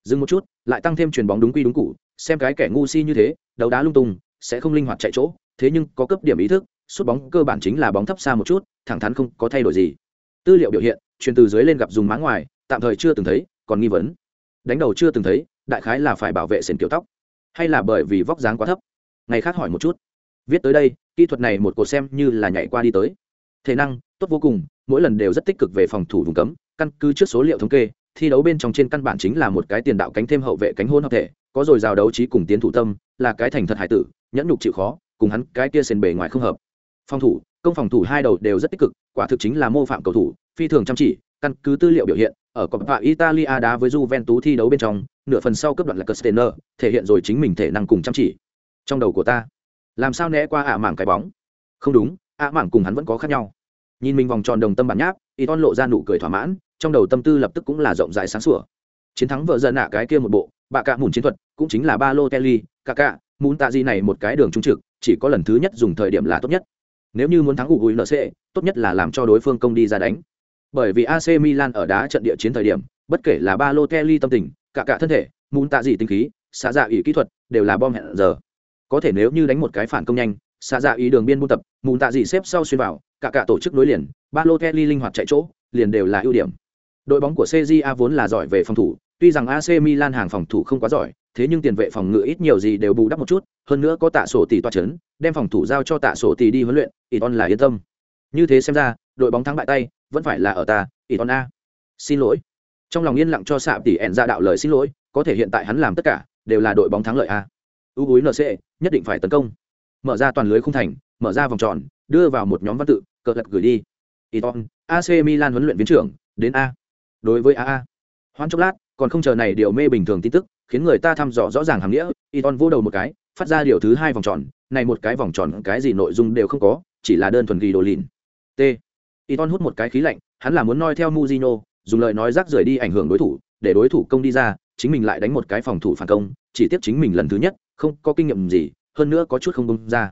Dừng một chút, lại tăng thêm chuyền bóng đúng quy đúng cụ, xem cái kẻ ngu si như thế, đấu đá lung tung, sẽ không linh hoạt chạy chỗ, thế nhưng có cấp điểm ý thức sút bóng cơ bản chính là bóng thấp xa một chút, thẳng thắn không có thay đổi gì. Tư liệu biểu hiện, truyền từ dưới lên gặp dùng má ngoài, tạm thời chưa từng thấy, còn nghi vấn. Đánh đầu chưa từng thấy, đại khái là phải bảo vệ sền kiểu tóc. Hay là bởi vì vóc dáng quá thấp? Ngày khác hỏi một chút. Viết tới đây, kỹ thuật này một cột xem như là nhảy qua đi tới. Thể năng, tốt vô cùng, mỗi lần đều rất tích cực về phòng thủ vùng cấm, căn cứ trước số liệu thống kê, thi đấu bên trong trên căn bản chính là một cái tiền đạo cánh thêm hậu vệ cánh hôn hợp thể, có rồi rào đấu trí cùng tiến thủ tâm, là cái thành thật hải tử, nhẫn nhục chịu khó, cùng hắn cái kia sền bề ngoài không hợp phòng thủ công phòng thủ hai đầu đều rất tích cực quả thực chính là mô phạm cầu thủ phi thường chăm chỉ căn cứ tư liệu biểu hiện ở coppa italia đá với juventus thi đấu bên trong nửa phần sau cấp đoạn là Casteller, thể hiện rồi chính mình thể năng cùng chăm chỉ. Trong đầu của ta làm sao né qua ạ mảng cái bóng? Không đúng ạ mảng cùng hắn vẫn có khác nhau. Nhìn mình vòng tròn đồng tâm bản nháp y ton lộ ra nụ cười thỏa mãn trong đầu tâm tư lập tức cũng là rộng rãi sáng sủa. Chiến thắng vợ dân nạ cái kia một bộ bạ cạ mùn chiến thuật cũng chính là ba lô kelly cạ cạ mùn tạ di này một cái đường trung trực chỉ có lần thứ nhất dùng thời điểm là tốt nhất nếu như muốn thắng ủ ủi nc tốt nhất là làm cho đối phương công đi ra đánh. Bởi vì ac milan ở đá trận địa chiến thời điểm, bất kể là ba lô tâm tình, cả cả thân thể mùn tạ dị tinh khí, xạ dạ ý kỹ thuật, đều là bom hẹn giờ. Có thể nếu như đánh một cái phản công nhanh, xạ dạ ý đường biên buôn tập mù tạ dị xếp sau xuyên vào, cả cả tổ chức nối liền ba lô linh hoạt chạy chỗ, liền đều là ưu điểm. Đội bóng của cja vốn là giỏi về phòng thủ, tuy rằng ac milan hàng phòng thủ không quá giỏi thế nhưng tiền vệ phòng ngự ít nhiều gì đều bù đắp một chút, hơn nữa có tạ sổ tỷ toa chấn, đem phòng thủ giao cho tạ sổ tỷ đi huấn luyện iton là yên tâm. Như thế xem ra, đội bóng thắng bại tay, vẫn phải là ở ta iton a. Xin lỗi. Trong lòng yên lặng cho xạ tỷ ẹn ra đạo lời xin lỗi, có thể hiện tại hắn làm tất cả, đều là đội bóng thắng lợi a. Ưu búi nc nhất định phải tấn công. Mở ra toàn lưới không thành, mở ra vòng tròn, đưa vào một nhóm văn tự, cờ lật gửi đi. Iton ac milan huấn luyện viên trưởng, đến a. Đối với a. Hoan chốc lát, còn không chờ này điều mê bình thường tin tức khiến người ta thăm dò rõ ràng hàm nghĩa iton vô đầu một cái, phát ra điều thứ hai vòng tròn, này một cái vòng tròn cái gì nội dung đều không có, chỉ là đơn thuần ghi đồ lìn. T. Iton hút một cái khí lạnh, hắn là muốn noi theo muzino dùng lời nói rác rưởi đi ảnh hưởng đối thủ, để đối thủ công đi ra, chính mình lại đánh một cái phòng thủ phản công, chỉ tiếp chính mình lần thứ nhất, không có kinh nghiệm gì, hơn nữa có chút không bông ra.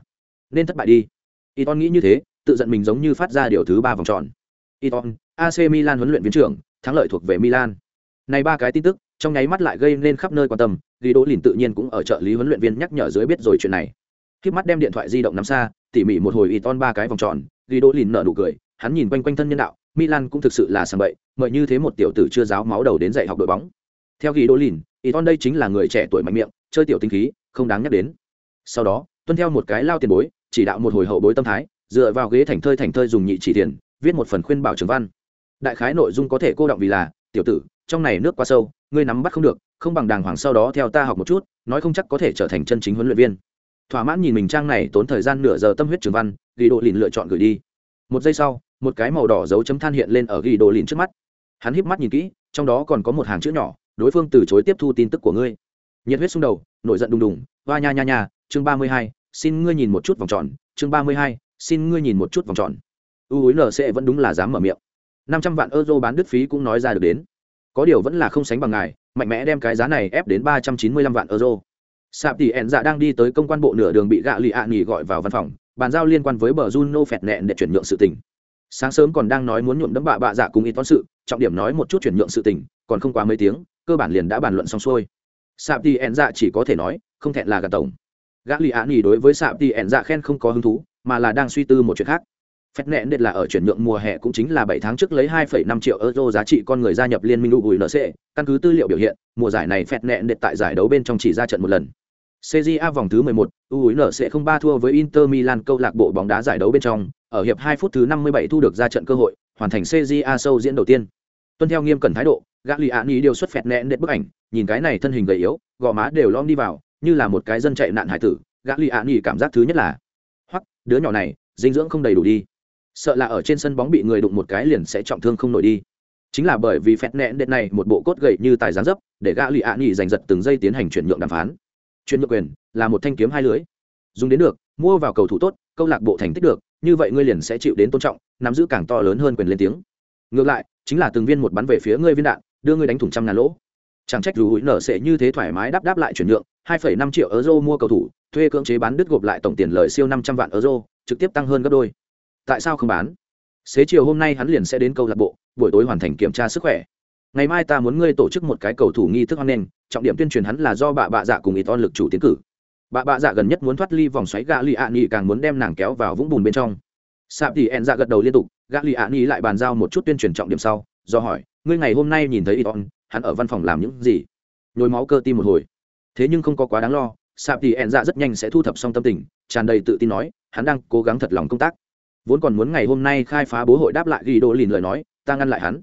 Nên thất bại đi. Iton nghĩ như thế, tự giận mình giống như phát ra điều thứ ba vòng tròn. Iton ac milan huấn luyện viên trưởng, thắng lợi thuộc về milan. Này ba cái tin tức trong nháy mắt lại gây nên khắp nơi quan tâm ghi đỗ lìn tự nhiên cũng ở trợ lý huấn luyện viên nhắc nhở dưới biết rồi chuyện này. Khi mắt đem điện thoại di động nắm xa, tỉ mỉ một hồi iton ba cái vòng tròn ghi đỗ lìn nở nụ cười, hắn nhìn quanh quanh thân nhân đạo, milan cũng thực sự là sàng bậy, mời như thế một tiểu tử chưa giáo máu đầu đến dạy học đội bóng. Theo ghi đỗ lìn iton đây chính là người trẻ tuổi mạnh miệng, chơi tiểu tinh khí, không đáng nhắc đến. Sau đó, tuân theo một cái lao tiền bối, chỉ đạo một hồi hậu bối tâm thái, dựa vào ghế thành thơi thành thơi dùng nhị chỉ tiền, viết một phần khuyên bảo trường văn. Đại khái nội dung có thể cô động vì là, tiểu tử trong này nước quá sâu, ngươi nắm bắt không được, không bằng đàng hoàng sau đó theo ta học một chút, nói không chắc có thể trở thành chân chính huấn luyện viên. Thỏa mãn nhìn mình trang này tốn thời gian nửa giờ tâm huyết trường văn, ghi độ lìn lựa chọn gửi đi. Một giây sau, một cái màu đỏ dấu chấm than hiện lên ở ghi đồ lìn trước mắt. Hắn híp mắt nhìn kỹ, trong đó còn có một hàng chữ nhỏ, đối phương từ chối tiếp thu tin tức của ngươi. Nhiệt huyết xung đầu, nổi giận đùng đùng, hoa nha nha nha, chương ba mươi hai, xin ngươi nhìn một chút vòng tròn, chương ba mươi hai, xin ngươi nhìn một chút vòng tròn. U hối nc vẫn đúng là dám mở miệng. Năm trăm vạn euro bán đứt phí cũng nói ra được đến có điều vẫn là không sánh bằng ngài, mạnh mẽ đem cái giá này ép đến ba trăm chín mươi lăm vạn euro. Sạp tỷ ẹn dạ đang đi tới công quan bộ nửa đường bị gạ lì ạ nghỉ gọi vào văn phòng, bàn giao liên quan với bờ juno phẹt nẹn để chuyển nhượng sự tình. Sáng sớm còn đang nói muốn nhuộm đấm bạ bạ dạ cùng ít toán sự, trọng điểm nói một chút chuyển nhượng sự tình, còn không quá mấy tiếng, cơ bản liền đã bàn luận xong xuôi. Sạp tỷ ẹn dạ chỉ có thể nói, không thẹn là gà tổng. Gã lì ạ nghỉ đối với sạp tỷ ẹn dạ khen không có hứng thú, mà là đang suy tư một chuyện khác phép nẹn đệt là ở chuyển nhượng mùa hè cũng chính là bảy tháng trước lấy 2,5 triệu euro giá trị con người gia nhập liên minh UGNC, căn cứ tư liệu biểu hiện, mùa giải này phép nẹn đệt tại giải đấu bên trong chỉ ra trận một lần. CJA vòng thứ 11, UGNC không ba thua với Inter Milan câu lạc bộ bóng đá giải đấu bên trong, ở hiệp 2 phút thứ 57 thu được ra trận cơ hội, hoàn thành CJA sâu diễn đầu tiên. Tuân theo nghiêm cẩn thái độ, Gagliani điều xuất phẹt nẹn đệt bức ảnh, nhìn cái này thân hình gầy yếu, gò má đều lõm đi vào, như là một cái dân chạy nạn hải tử, Gagliani cảm giác thứ nhất là, hoặc đứa nhỏ này, dinh dưỡng không đầy đủ đi sợ là ở trên sân bóng bị người đụng một cái liền sẽ trọng thương không nổi đi. Chính là bởi vì phẹt nẹn đệt này một bộ cốt gậy như tài gián dấp để gã lì ạ nghỉ giành giật từng giây tiến hành chuyển nhượng đàm phán. Chuyển nhượng quyền là một thanh kiếm hai lưới dùng đến được mua vào cầu thủ tốt câu lạc bộ thành tích được như vậy ngươi liền sẽ chịu đến tôn trọng nắm giữ càng to lớn hơn quyền lên tiếng. Ngược lại chính là từng viên một bắn về phía ngươi viên đạn đưa ngươi đánh thủng trăm ngàn lỗ. Chẳng trách dù hụi nở sẽ như thế thoải mái đáp đáp lại chuyển nhượng 2,5 triệu euro mua cầu thủ thuê cưỡng chế bán đứt gộp lại tổng tiền lời siêu 500 vạn euro trực tiếp tăng hơn gấp đôi tại sao không bán? Xế chiều hôm nay hắn liền sẽ đến câu lạc bộ, buổi tối hoàn thành kiểm tra sức khỏe. Ngày mai ta muốn ngươi tổ chức một cái cầu thủ nghi thức hoan nghênh, trọng điểm tuyên truyền hắn là do bà bạ dạ cùng ý ton lực chủ tiến cử. Bà bạ dạ gần nhất muốn thoát ly vòng xoáy gạ lì ạ nghị càng muốn đem nàng kéo vào vũng bùn bên trong. Sạp thì ẹn dạ gật đầu liên tục gạ lì ạ nghị lại bàn giao một chút tuyên truyền trọng điểm sau, do hỏi, ngươi ngày hôm nay nhìn thấy ý ton hắn ở văn phòng làm những gì? Nhồi máu cơ tim một hồi. Thế nhưng không có quá đáng lo, sạp thì ẹn dạ rất nhanh sẽ thu thập xong tâm tình, tràn đầy tự tin nói, hắn đang cố gắng thật lòng công tác vốn còn muốn ngày hôm nay khai phá bố hội đáp lại ghi đô lìn lời nói, ta ngăn lại hắn.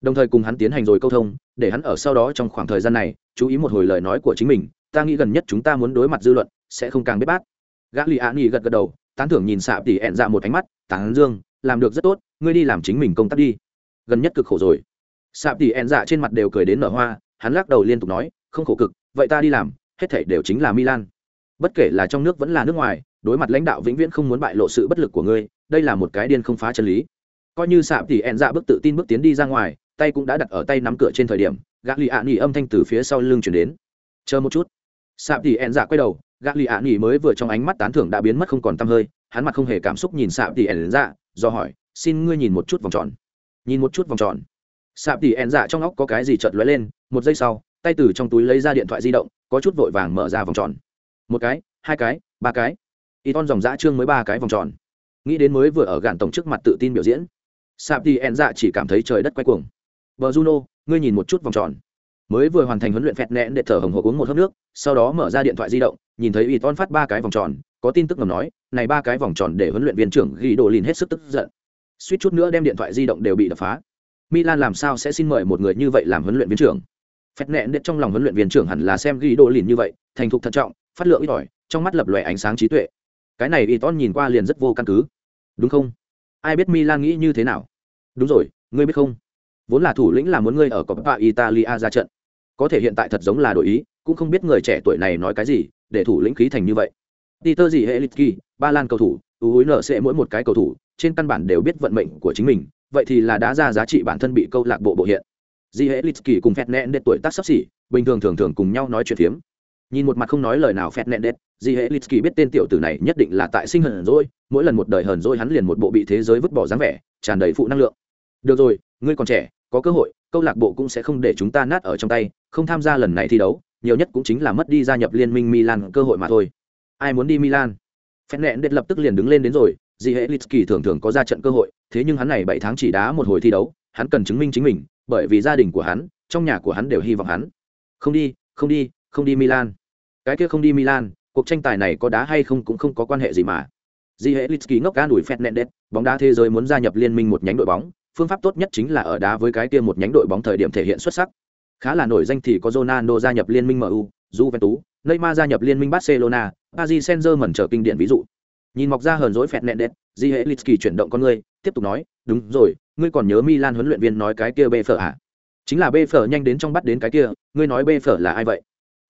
Đồng thời cùng hắn tiến hành rồi câu thông, để hắn ở sau đó trong khoảng thời gian này, chú ý một hồi lời nói của chính mình, ta nghĩ gần nhất chúng ta muốn đối mặt dư luận, sẽ không càng biết bát. Gã lì nghi gật gật đầu, tán thưởng nhìn xạ tỉ ẹn dạ một ánh mắt, tán dương, làm được rất tốt, ngươi đi làm chính mình công tác đi. Gần nhất cực khổ rồi. Xạ tỉ ẹn dạ trên mặt đều cười đến nở hoa, hắn lắc đầu liên tục nói, không khổ cực, vậy ta đi làm, hết thảy đều chính là milan. Bất kể là trong nước vẫn là nước ngoài, đối mặt lãnh đạo vĩnh viễn không muốn bại lộ sự bất lực của ngươi đây là một cái điên không phá chân lý. Coi như sạp thì ẹn dạ bước tự tin bước tiến đi ra ngoài, tay cũng đã đặt ở tay nắm cửa trên thời điểm, gã lì ạ nghỉ âm thanh từ phía sau lưng chuyển đến. Chờ một chút. Sạp thì ẹn dạ quay đầu, gã lì ạ nghỉ mới vừa trong ánh mắt tán thưởng đã biến mất không còn t hơi, hắn mặt không hề cảm xúc nhìn sạp thì ẹn dạ do hỏi, xin ngươi nhìn một chút vòng tròn. Nhìn một chút vòng tròn. Sạp thì ẹn dạ trong óc có cái gì chợt lóe lên, một giây sau, tay từ trong túi lấy ra điện thoại di động, có chút vội vàng mở ra vòng tròn. Một cái, hai cái, ba cái. Y ton dòng dã trương mới ba cái vòng tròn nghĩ đến mới vừa ở gạn tổng trước mặt tự tin biểu diễn. Sạp thì ẹn dạ chỉ cảm thấy trời đất quay cuồng. Vợ juno, ngươi nhìn một chút vòng tròn. Mới vừa hoàn thành huấn luyện phẹt nẹn để thở hồng hộ uống một hớp nước, sau đó mở ra điện thoại di động, nhìn thấy ủy ton phát ba cái vòng tròn, có tin tức ngầm nói, này ba cái vòng tròn để huấn luyện viên trưởng ghi đồ lìn hết sức tức giận. Suýt chút nữa đem điện thoại di động đều bị đập phá. Milan làm sao sẽ xin mời một người như vậy làm huấn luyện viên trưởng? Phẹt nẹn để trong lòng huấn luyện viên trưởng hẳn là xem ghi đồ lìn như vậy, thành thục thận trọng, phát lượng ít ỏi, trong mắt lập lòe ánh sáng trí tuệ. Cái này ủy ton nhìn qua liền rất vô căn cứ đúng không? Ai biết milan nghĩ như thế nào? Đúng rồi ngươi biết không? Vốn là thủ lĩnh là muốn ngươi ở coppa italia ra trận. Có thể hiện tại thật giống là đổi ý cũng không biết người trẻ tuổi này nói cái gì để thủ lĩnh khí thành như vậy. Peter gì hệ Litki, ba lan cầu thủ, ưu hối nợ sẽ mỗi một cái cầu thủ, trên căn bản đều biết vận mệnh của chính mình, vậy thì là đã ra giá trị bản thân bị câu lạc bộ bộ hiện. Di hệ Litki cùng Phẹt đến tuổi tác sắp xỉ, bình thường thường thường cùng nhau nói chuyện phiếm. Nhìn một mặt không nói lời nào Phẹt Nẹn đét. Di hệ Litsky biết tên tiểu tử này nhất định là tại sinh hờn rồi, mỗi lần một đời hờn rồi hắn liền một bộ bị thế giới vứt bỏ dáng vẻ, tràn đầy phụ năng lượng. Được rồi, ngươi còn trẻ, có cơ hội, câu lạc bộ cũng sẽ không để chúng ta nát ở trong tay, không tham gia lần này thi đấu, nhiều nhất cũng chính là mất đi gia nhập liên minh Milan cơ hội mà thôi ai muốn đi Milan. phẹt nẹn đét lập tức liền đứng lên đến rồi, Di hệ Litsky thường thường có ra trận cơ hội, thế nhưng hắn này bảy tháng chỉ đá một hồi thi đấu, hắn cần chứng minh chính mình, bởi vì gia đình của hắn, trong nhà của hắn đều hy vọng hắn. Không đi, không đi, không đi Milan. Cái kia không đi Milan, cuộc tranh tài này có đá hay không cũng không có quan hệ gì mà. Di hệ Litsky ngốc ga đuổi phép nện bóng đá thế giới muốn gia nhập liên minh một nhánh đội bóng, phương pháp tốt nhất chính là ở đá với cái kia một nhánh đội bóng thời điểm thể hiện xuất sắc. Khá là nổi danh thì có Ronaldo gia nhập liên minh MU, Juventus, Neymar gia nhập liên minh Barcelona, Paris Saint-Germain trở kinh điển ví dụ. Nhìn mọc ra hờn dỗi phẹt nện đét, Di Hệ Litsky chuyển động con người, tiếp tục nói, "Đúng rồi, ngươi còn nhớ Milan huấn luyện viên nói cái kia bê phở à? Chính là bê phở nhanh đến trong bắt đến cái kia, ngươi nói bê phở là ai vậy?"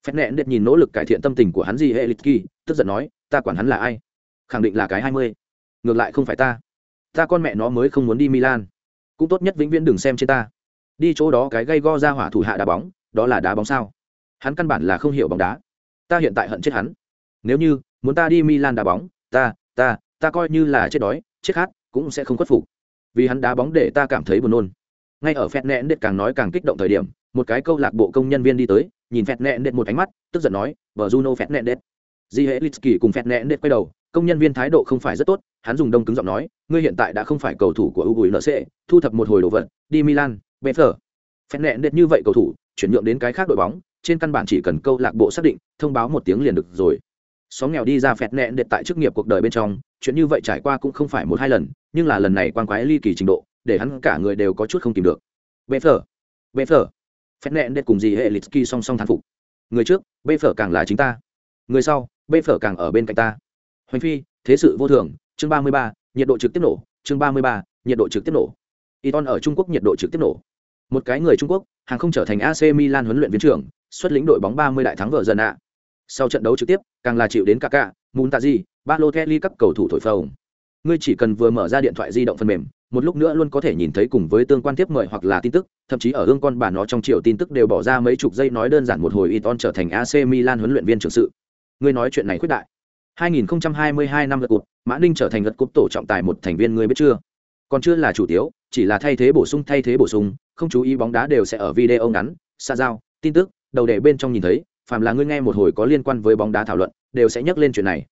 Phép nẹn đệt nhìn nỗ lực cải thiện tâm tình của hắn gì Hệ kỳ, tức giận nói, "Ta quản hắn là ai? Khẳng định là cái hai mươi. Ngược lại không phải ta. Ta con mẹ nó mới không muốn đi Milan. Cũng tốt nhất vĩnh viễn đừng xem trên ta. Đi chỗ đó cái gây go ra hỏa thủ hạ đá bóng, đó là đá bóng sao? Hắn căn bản là không hiểu bóng đá ta hiện tại hận chết hắn nếu như muốn ta đi milan đá bóng ta ta ta coi như là chết đói chết khát cũng sẽ không khuất phục vì hắn đá bóng để ta cảm thấy buồn nôn ngay ở phép nẹn đệt càng nói càng kích động thời điểm một cái câu lạc bộ công nhân viên đi tới nhìn phẹt nẹn đệt một ánh mắt, tức giận nói vợ juno phẹt nẹn đệt. Di hệ litsky cùng phẹt nẹn đệt quay đầu, công nhân viên thái độ không phải rất tốt, hắn dùng đông cứng giọng nói, ngươi hiện tại đã không phải cầu thủ của u bùi nc thu thập một hồi đồ vật, đi milan bê phở. Phẹt nẹn đệt như vậy cầu thủ, chuyển nhượng đến cái khác đội bóng, trên căn bản chỉ cần câu lạc bộ xác định, thông báo một tiếng liền được rồi. Xóm nghèo đi ra phẹt nẹn đệt tại chức nghiệp cuộc đời bên trong, chuyện như vậy trải qua cũng không phải một hai lần, nhưng là lần này quan quái ly kỳ trình độ, để hắn cả người đều có chút không tìm được. Bê phở bê phở. Phép nẹn đệt cùng gì hệ lịch kỳ song song thán phục. Người trước bê phở càng là chính ta. Người sau bê phở càng ở bên cạnh ta. Hoành phi thế sự vô thường chương ba mươi ba nhiệt độ trực tiếp nổ chương ba mươi ba nhiệt độ trực tiếp nổ. Y ở trung quốc nhiệt độ trực tiếp nổ. Một cái người trung quốc hàng không trở thành ac milan huấn luyện viên trưởng xuất lĩnh đội bóng 30 đại thắng vợ dần ạ. Sau trận đấu trực tiếp, càng là chịu đến cả Kaká, Muntazi, Balotelli các cầu thủ thổi phồng. Ngươi chỉ cần vừa mở ra điện thoại di động phần mềm, một lúc nữa luôn có thể nhìn thấy cùng với tương quan tiếp mời hoặc là tin tức, thậm chí ở hương con bản nó trong chiều tin tức đều bỏ ra mấy chục giây nói đơn giản một hồi Iton trở thành AC Milan huấn luyện viên trưởng sự. Ngươi nói chuyện này khuyết đại. 2022 năm lượt cụt Mã Ninh trở thành lượt cúp tổ trọng tài một thành viên ngươi biết chưa? Còn chưa là chủ tiếu, chỉ là thay thế bổ sung thay thế bổ sung, không chú ý bóng đá đều sẽ ở video ngắn, xa giao, tin tức, đầu đề bên trong nhìn thấy phàm là ngươi nghe một hồi có liên quan với bóng đá thảo luận đều sẽ nhắc lên chuyện này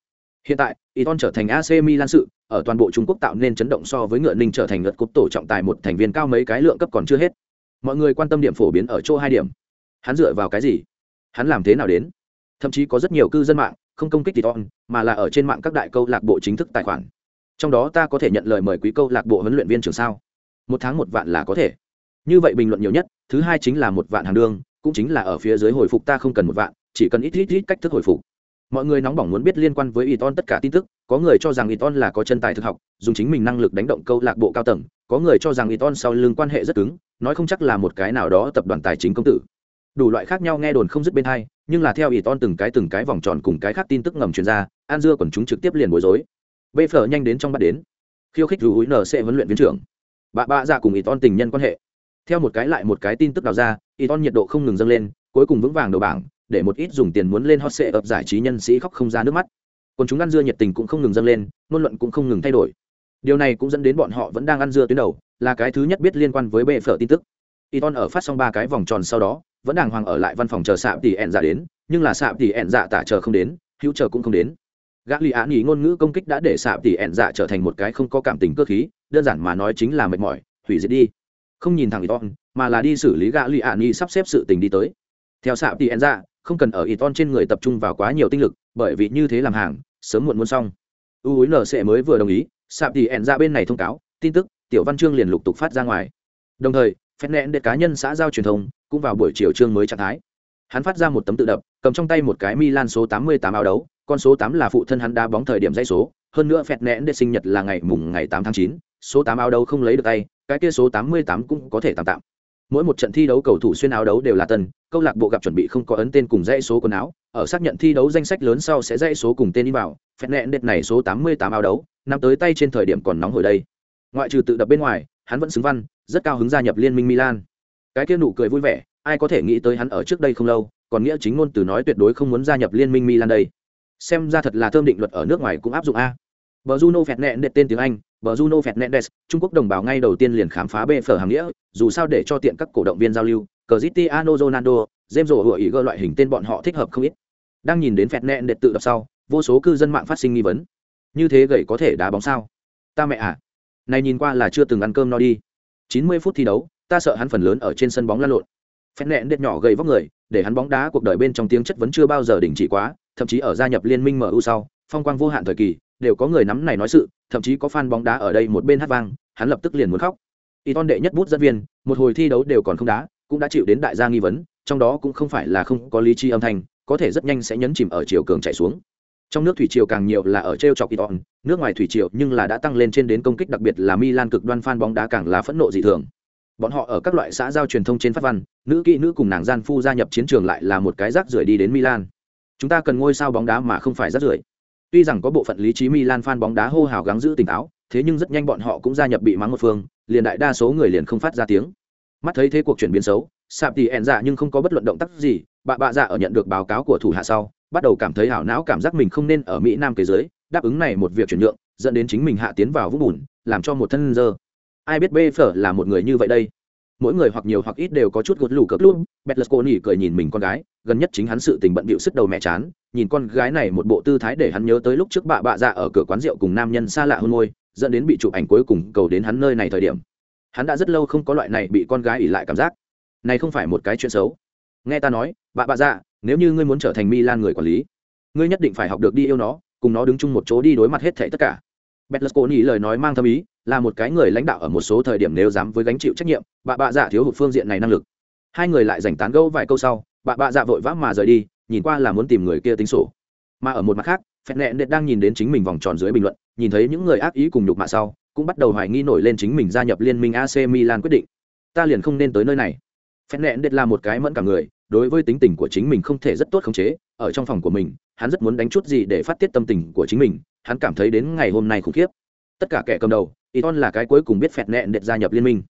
hiện tại Iton trở thành AC Milan sự, ở toàn bộ Trung Quốc tạo nên chấn động so với ngựa Ninh trở thành lượt cúp tổ trọng tài một thành viên cao mấy cái lượng cấp còn chưa hết. Mọi người quan tâm điểm phổ biến ở chỗ hai điểm. Hắn dựa vào cái gì? Hắn làm thế nào đến? Thậm chí có rất nhiều cư dân mạng, không công kích Iton mà là ở trên mạng các đại câu lạc bộ chính thức tài khoản. Trong đó ta có thể nhận lời mời quý câu lạc bộ huấn luyện viên trưởng sao? Một tháng một vạn là có thể. Như vậy bình luận nhiều nhất, thứ hai chính là một vạn hàng đương, cũng chính là ở phía dưới hồi phục ta không cần một vạn, chỉ cần ít ít ít cách thức hồi phục mọi người nóng bỏng muốn biết liên quan với Iton tất cả tin tức, có người cho rằng Iton là có chân tài thực học, dùng chính mình năng lực đánh động câu lạc bộ cao tầng, có người cho rằng Iton sau lưng quan hệ rất cứng, nói không chắc là một cái nào đó tập đoàn tài chính công tử. Đủ loại khác nhau nghe đồn không dứt bên hai, nhưng là theo Iton từng cái từng cái vòng tròn cùng cái khác tin tức ngầm truyền ra, An dưa còn chúng trực tiếp liền bối rối. Bê phở nhanh đến trong bắt đến. Khiêu khích rủ nở sẽ huấn luyện viên trưởng. Bà bạ ra dạ cùng Iton tình nhân quan hệ. Theo một cái lại một cái tin tức đào ra, Iton nhiệt độ không ngừng dâng lên, cuối cùng vững vàng đầu bảng, để một ít dùng tiền muốn lên hot sệ ập giải trí nhân sĩ khóc không ra nước mắt. Còn chúng ăn dưa nhiệt tình cũng không ngừng dâng lên, ngôn luận cũng không ngừng thay đổi. Điều này cũng dẫn đến bọn họ vẫn đang ăn dưa tuyến đầu, là cái thứ nhất biết liên quan với bệ phở tin tức. Iton ở phát xong ba cái vòng tròn sau đó, vẫn đàng hoàng ở lại văn phòng chờ sạp tỷ ẹn dạ đến nhưng là sạp tỷ ẹn dạ tả chờ không đến hữu chờ cũng không đến gã lì án ý ngôn ngữ công kích đã để sạp tỷ ẹn dạ trở thành một cái không có cảm tình cơ khí đơn giản mà nói chính là mệt mỏi hủy diệt đi không nhìn thẳng iton mà là đi xử lý gã lì án ý sắp xếp sự tình đi tới theo sạp tỷ ẹn dạ không cần ở iton trên người tập trung vào quá nhiều tinh lực bởi vì như thế làm hàng sớm muộn muốn xong. U nc mới vừa đồng ý sạp tỷ ẹn ra bên này thông cáo tin tức tiểu văn chương liền lục tục phát ra ngoài. Đồng thời phép nẹn để cá nhân xã giao truyền thông cũng vào buổi chiều chương mới trạng thái. Hắn phát ra một tấm tự đập cầm trong tay một cái milan số 88 áo đấu con số 8 là phụ thân hắn đá bóng thời điểm dây số hơn nữa phẹt nẹn để sinh nhật là ngày mùng ngày 8 tháng 9, số 8 áo đấu không lấy được tay cái kia số 88 cũng có thể tạm tạm mỗi một trận thi đấu cầu thủ xuyên áo đấu đều là tân, câu lạc bộ gặp chuẩn bị không có ấn tên cùng dãy số quần áo, ở xác nhận thi đấu danh sách lớn sau sẽ dãy số cùng tên đi vào, phẹt nẹn đệt này số 88 áo đấu nằm tới tay trên thời điểm còn nóng hồi đây. Ngoại trừ tự đập bên ngoài, hắn vẫn xứng văn, rất cao hứng gia nhập liên minh milan. Cái kia nụ cười vui vẻ, ai có thể nghĩ tới hắn ở trước đây không lâu, còn nghĩa chính ngôn từ nói tuyệt đối không muốn gia nhập liên minh milan đây. Xem ra thật là thơm định luật ở nước ngoài cũng áp dụng a bờ juno phẹt nẹn đệt tên tiếng anh, bờ juno phẹt nẹn des trung quốc đồng bào ngay đầu tiên liền khám phá bê phở hàng nghĩa, dù sao để cho tiện các cổ động viên giao lưu, cristiano ronaldo, james rổ hựa ý gơ loại hình tên bọn họ thích hợp không ít. Đang nhìn đến phẹt nẹn đệ tự đọc sau, vô số cư dân mạng phát sinh nghi vấn. Như thế gầy có thể đá bóng sao? Ta mẹ à này nhìn qua là chưa từng ăn cơm no đi. 90 phút thi đấu, ta sợ hắn phần lớn ở trên sân bóng lăn lộn. Phép nẹn đệt nhỏ gầy vóc người, để hắn bóng đá cuộc đời bên trong tiếng chất vẫn chưa bao giờ đình chỉ quá, thậm chí ở gia nhập liên minh mu sau, phong quang vô hạn thời kỳ đều có người nắm này nói sự thậm chí có fan bóng đá ở đây một bên hát vang hắn lập tức liền muốn khóc Iton đệ nhất bút dẫn viên một hồi thi đấu đều còn không đá cũng đã chịu đến đại gia nghi vấn trong đó cũng không phải là không có lý trí âm thanh có thể rất nhanh sẽ nhấn chìm ở chiều cường chạy xuống trong nước thủy triều càng nhiều là ở treo chọc Iton, nước ngoài thủy triều nhưng là đã tăng lên trên đến công kích đặc biệt là Milan cực đoan fan bóng đá càng là phẫn nộ dị thường. Bọn họ ở các loại xã giao truyền thông trên phát văn, nữ kỹ nữ cùng nàng gian phu gia nhập chiến trường lại là một cái rác rưởi đi đến Milan. Chúng ta cần ngôi sao bóng đá mà không phải rác rưởi. Tuy rằng có bộ phận lý trí Milan fan bóng đá hô hào gắng giữ tỉnh táo, thế nhưng rất nhanh bọn họ cũng gia nhập bị mắng một phương, liền đại đa số người liền không phát ra tiếng. Mắt thấy thế cuộc chuyển biến xấu, Sạp thì ẹn dạ nhưng không có bất luận động tác gì, bà bà dạ ở nhận được báo cáo của thủ hạ sau, bắt đầu cảm thấy hảo não cảm giác mình không nên ở mỹ nam kế giới đáp ứng này một việc chuyển nhượng dẫn đến chính mình hạ tiến vào vũng bùn làm cho một thân dơ. Ai biết bê phở là một người như vậy đây? Mỗi người hoặc nhiều hoặc ít đều có chút gột lù cực luôn betlesconi cười nhìn mình con gái gần nhất chính hắn sự tình bận bịu sức đầu mẹ chán nhìn con gái này một bộ tư thái để hắn nhớ tới lúc trước bà bạ dạ ở cửa quán rượu cùng nam nhân xa lạ hôn môi dẫn đến bị chụp ảnh cuối cùng cầu đến hắn nơi này thời điểm hắn đã rất lâu không có loại này bị con gái ỉ lại cảm giác này không phải một cái chuyện xấu nghe ta nói bà bạ dạ nếu như ngươi muốn trở thành Milan người quản lý, ngươi nhất định phải học được đi yêu nó, cùng nó đứng chung một chỗ đi đối mặt hết thảy tất cả. Betlesconi lời nói mang thâm ý, là một cái người lãnh đạo ở một số thời điểm nếu dám với gánh chịu trách nhiệm, bà bạ dạ thiếu hụt phương diện này năng lực. Hai người lại giành tán gẫu vài câu sau, bà bạ dạ vội vã mà rời đi, nhìn qua là muốn tìm người kia tính sổ. Mà ở một mặt khác, Phẹt đệt đang nhìn đến chính mình vòng tròn dưới bình luận, nhìn thấy những người ác ý cùng nhục mạ sau, cũng bắt đầu hoài nghi nổi lên chính mình gia nhập liên minh AC Milan quyết định. Ta liền không nên tới nơi này. Phẹt đệt là một cái mẫn cả người, đối với tính tình của chính mình không thể rất tốt khống chế ở trong phòng của mình hắn rất muốn đánh chút gì để phát tiết tâm tình của chính mình hắn cảm thấy đến ngày hôm nay khủng khiếp tất cả kẻ cầm đầu Iton là cái cuối cùng biết phẹt nẹn đệt gia nhập liên minh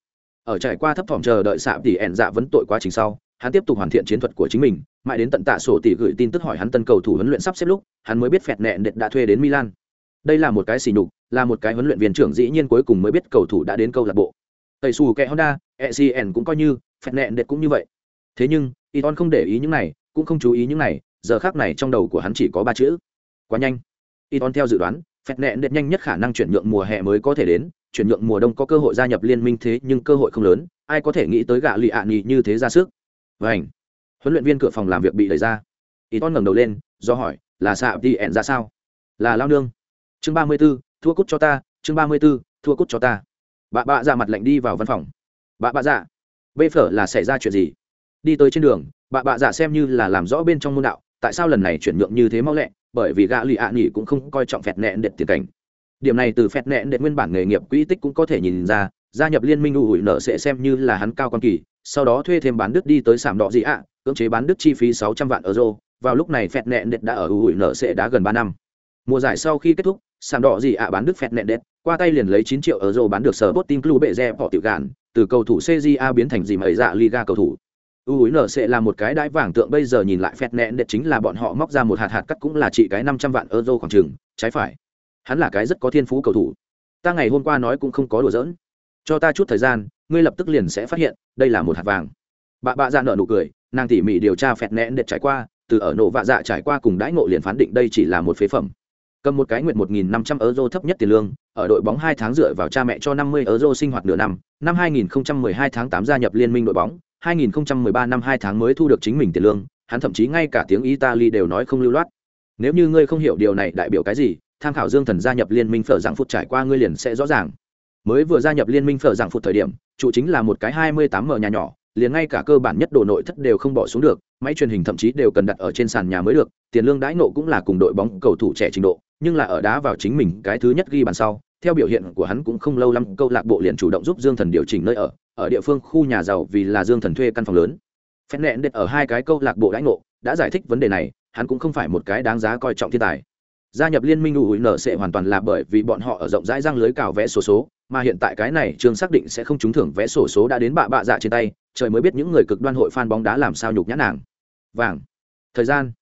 ở trải qua thấp thỏm chờ đợi xạ tỉ ẹn dạ vấn tội quá trình sau hắn tiếp tục hoàn thiện chiến thuật của chính mình mãi đến tận tạ sổ tỷ gửi tin tức hỏi hắn tân cầu thủ huấn luyện sắp xếp lúc hắn mới biết phẹt nẹn đệt đã thuê đến milan đây là một cái xỉ nhục là một cái huấn luyện viên trưởng dĩ nhiên cuối cùng mới biết cầu thủ đã đến câu lạc bộ tẩy xù kẹ honda ecn cũng coi như phẹt nẹn đệt cũng như vậy thế nhưng Iton không để ý những này, cũng không chú ý những này, giờ khắc này trong đầu của hắn chỉ có ba chữ. Quá nhanh. Iton theo dự đoán, phẹt nện đệt nhanh nhất khả năng chuyển nhượng mùa hè mới có thể đến, chuyển nhượng mùa đông có cơ hội gia nhập liên minh thế nhưng cơ hội không lớn, ai có thể nghĩ tới gạ lì ạ nhì như thế ra sức. Vành. Huấn luyện viên cửa phòng làm việc bị đẩy ra. Iton ngẩng đầu lên, do hỏi, là xạ đi ẹn ra sao? Là lao nương. Chương ba mươi 34, thua cút cho ta, chương ba mươi 34, thua cút cho ta. Bà bạ ra dạ mặt lạnh đi vào văn phòng. Bà bạ dạ. Bê phở là xảy ra chuyện gì? đi tới trên đường bà bạ dạ xem như là làm rõ bên trong môn đạo tại sao lần này chuyển nhượng như thế mau lẹ bởi vì gã lì ạ nghỉ cũng không coi trọng phẹt nẹn đệt tiền cảnh điểm này từ phẹt nẹn đệt nguyên bản nghề nghiệp quỹ tích cũng có thể nhìn ra gia nhập liên minh ủ hủi nợ sẽ xem như là hắn cao quan kỳ sau đó thuê thêm bán đứt đi tới sảm đỏ gì ạ, cưỡng chế bán đứt chi phí sáu trăm vạn euro, vào lúc này phẹt nẹn đệt đã ở ủi nở nợ sẽ đã gần ba năm. Mùa giải sau khi kết thúc, sảm đỏ gì ạ bán đứt phẹt nẹn đệt qua tay liền lấy chín triệu euro bán được sở bot team club bệ rẻ bỏ tiểu gạn từ cầu thủ cja biến thành gì mà dạ liga cầu thủ. Ủi nở sẽ là một cái đái vàng tượng, bây giờ nhìn lại phẹt nẹn đệt chính là bọn họ móc ra một hạt hạt cắt cũng là trị cái năm trăm vạn euro khoảng chừng, trái phải. Hắn là cái rất có thiên phú cầu thủ. Ta ngày hôm qua nói cũng không có đùa giỡn. Cho ta chút thời gian ngươi lập tức liền sẽ phát hiện, đây là một hạt vàng. Bà bạ dạ nợ nụ cười, nàng tỉ mỉ điều tra phẹt nẹn để trải qua, từ ở nổ vạ dạ trải qua cùng đãi ngộ liền phán định đây chỉ là một phế phẩm. Cầm một cái nguyện 1.500 euro thấp nhất tiền lương, ở đội bóng hai tháng dựa vào cha mẹ cho 50 euro sinh hoạt nửa năm năm 2012 tháng tám gia nhập liên minh đội bóng 2013 năm hai tháng mới thu được chính mình tiền lương, hắn thậm chí ngay cả tiếng italy đều nói không lưu loát. Nếu như ngươi không hiểu điều này đại biểu cái gì, tham khảo dương thần gia nhập liên minh phở dạng phút trải qua ngươi liền sẽ rõ ràng mới vừa gia nhập liên minh phở giảng phụ thời điểm, trụ chính là một cái 28 mở nhà nhỏ, liền ngay cả cơ bản nhất đồ nội thất đều không bỏ xuống được, máy truyền hình thậm chí đều cần đặt ở trên sàn nhà mới được, tiền lương đãi nộ cũng là cùng đội bóng cầu thủ trẻ trình độ, nhưng là ở đá vào chính mình cái thứ nhất ghi bàn sau, theo biểu hiện của hắn cũng không lâu lắm, câu lạc bộ liền chủ động giúp dương thần điều chỉnh nơi ở ở địa phương khu nhà giàu vì là dương thần thuê căn phòng lớn. Phen nẹn đệt ở hai cái câu lạc bộ đãi nộ đã giải thích vấn đề này, hắn cũng không phải một cái đáng giá coi trọng thiên tài gia nhập liên minh đủ nợ sẽ hoàn toàn là bởi vì bọn họ ở rộng rãi răng lưới cào vẽ sổ số, số mà hiện tại cái này trường xác định sẽ không trúng thưởng vẽ sổ số đã đến bạ bạ dạ trên tay trời mới biết những người cực đoan hội fan bóng đá làm sao nhục nhã nàng. Vàng. Thời gian.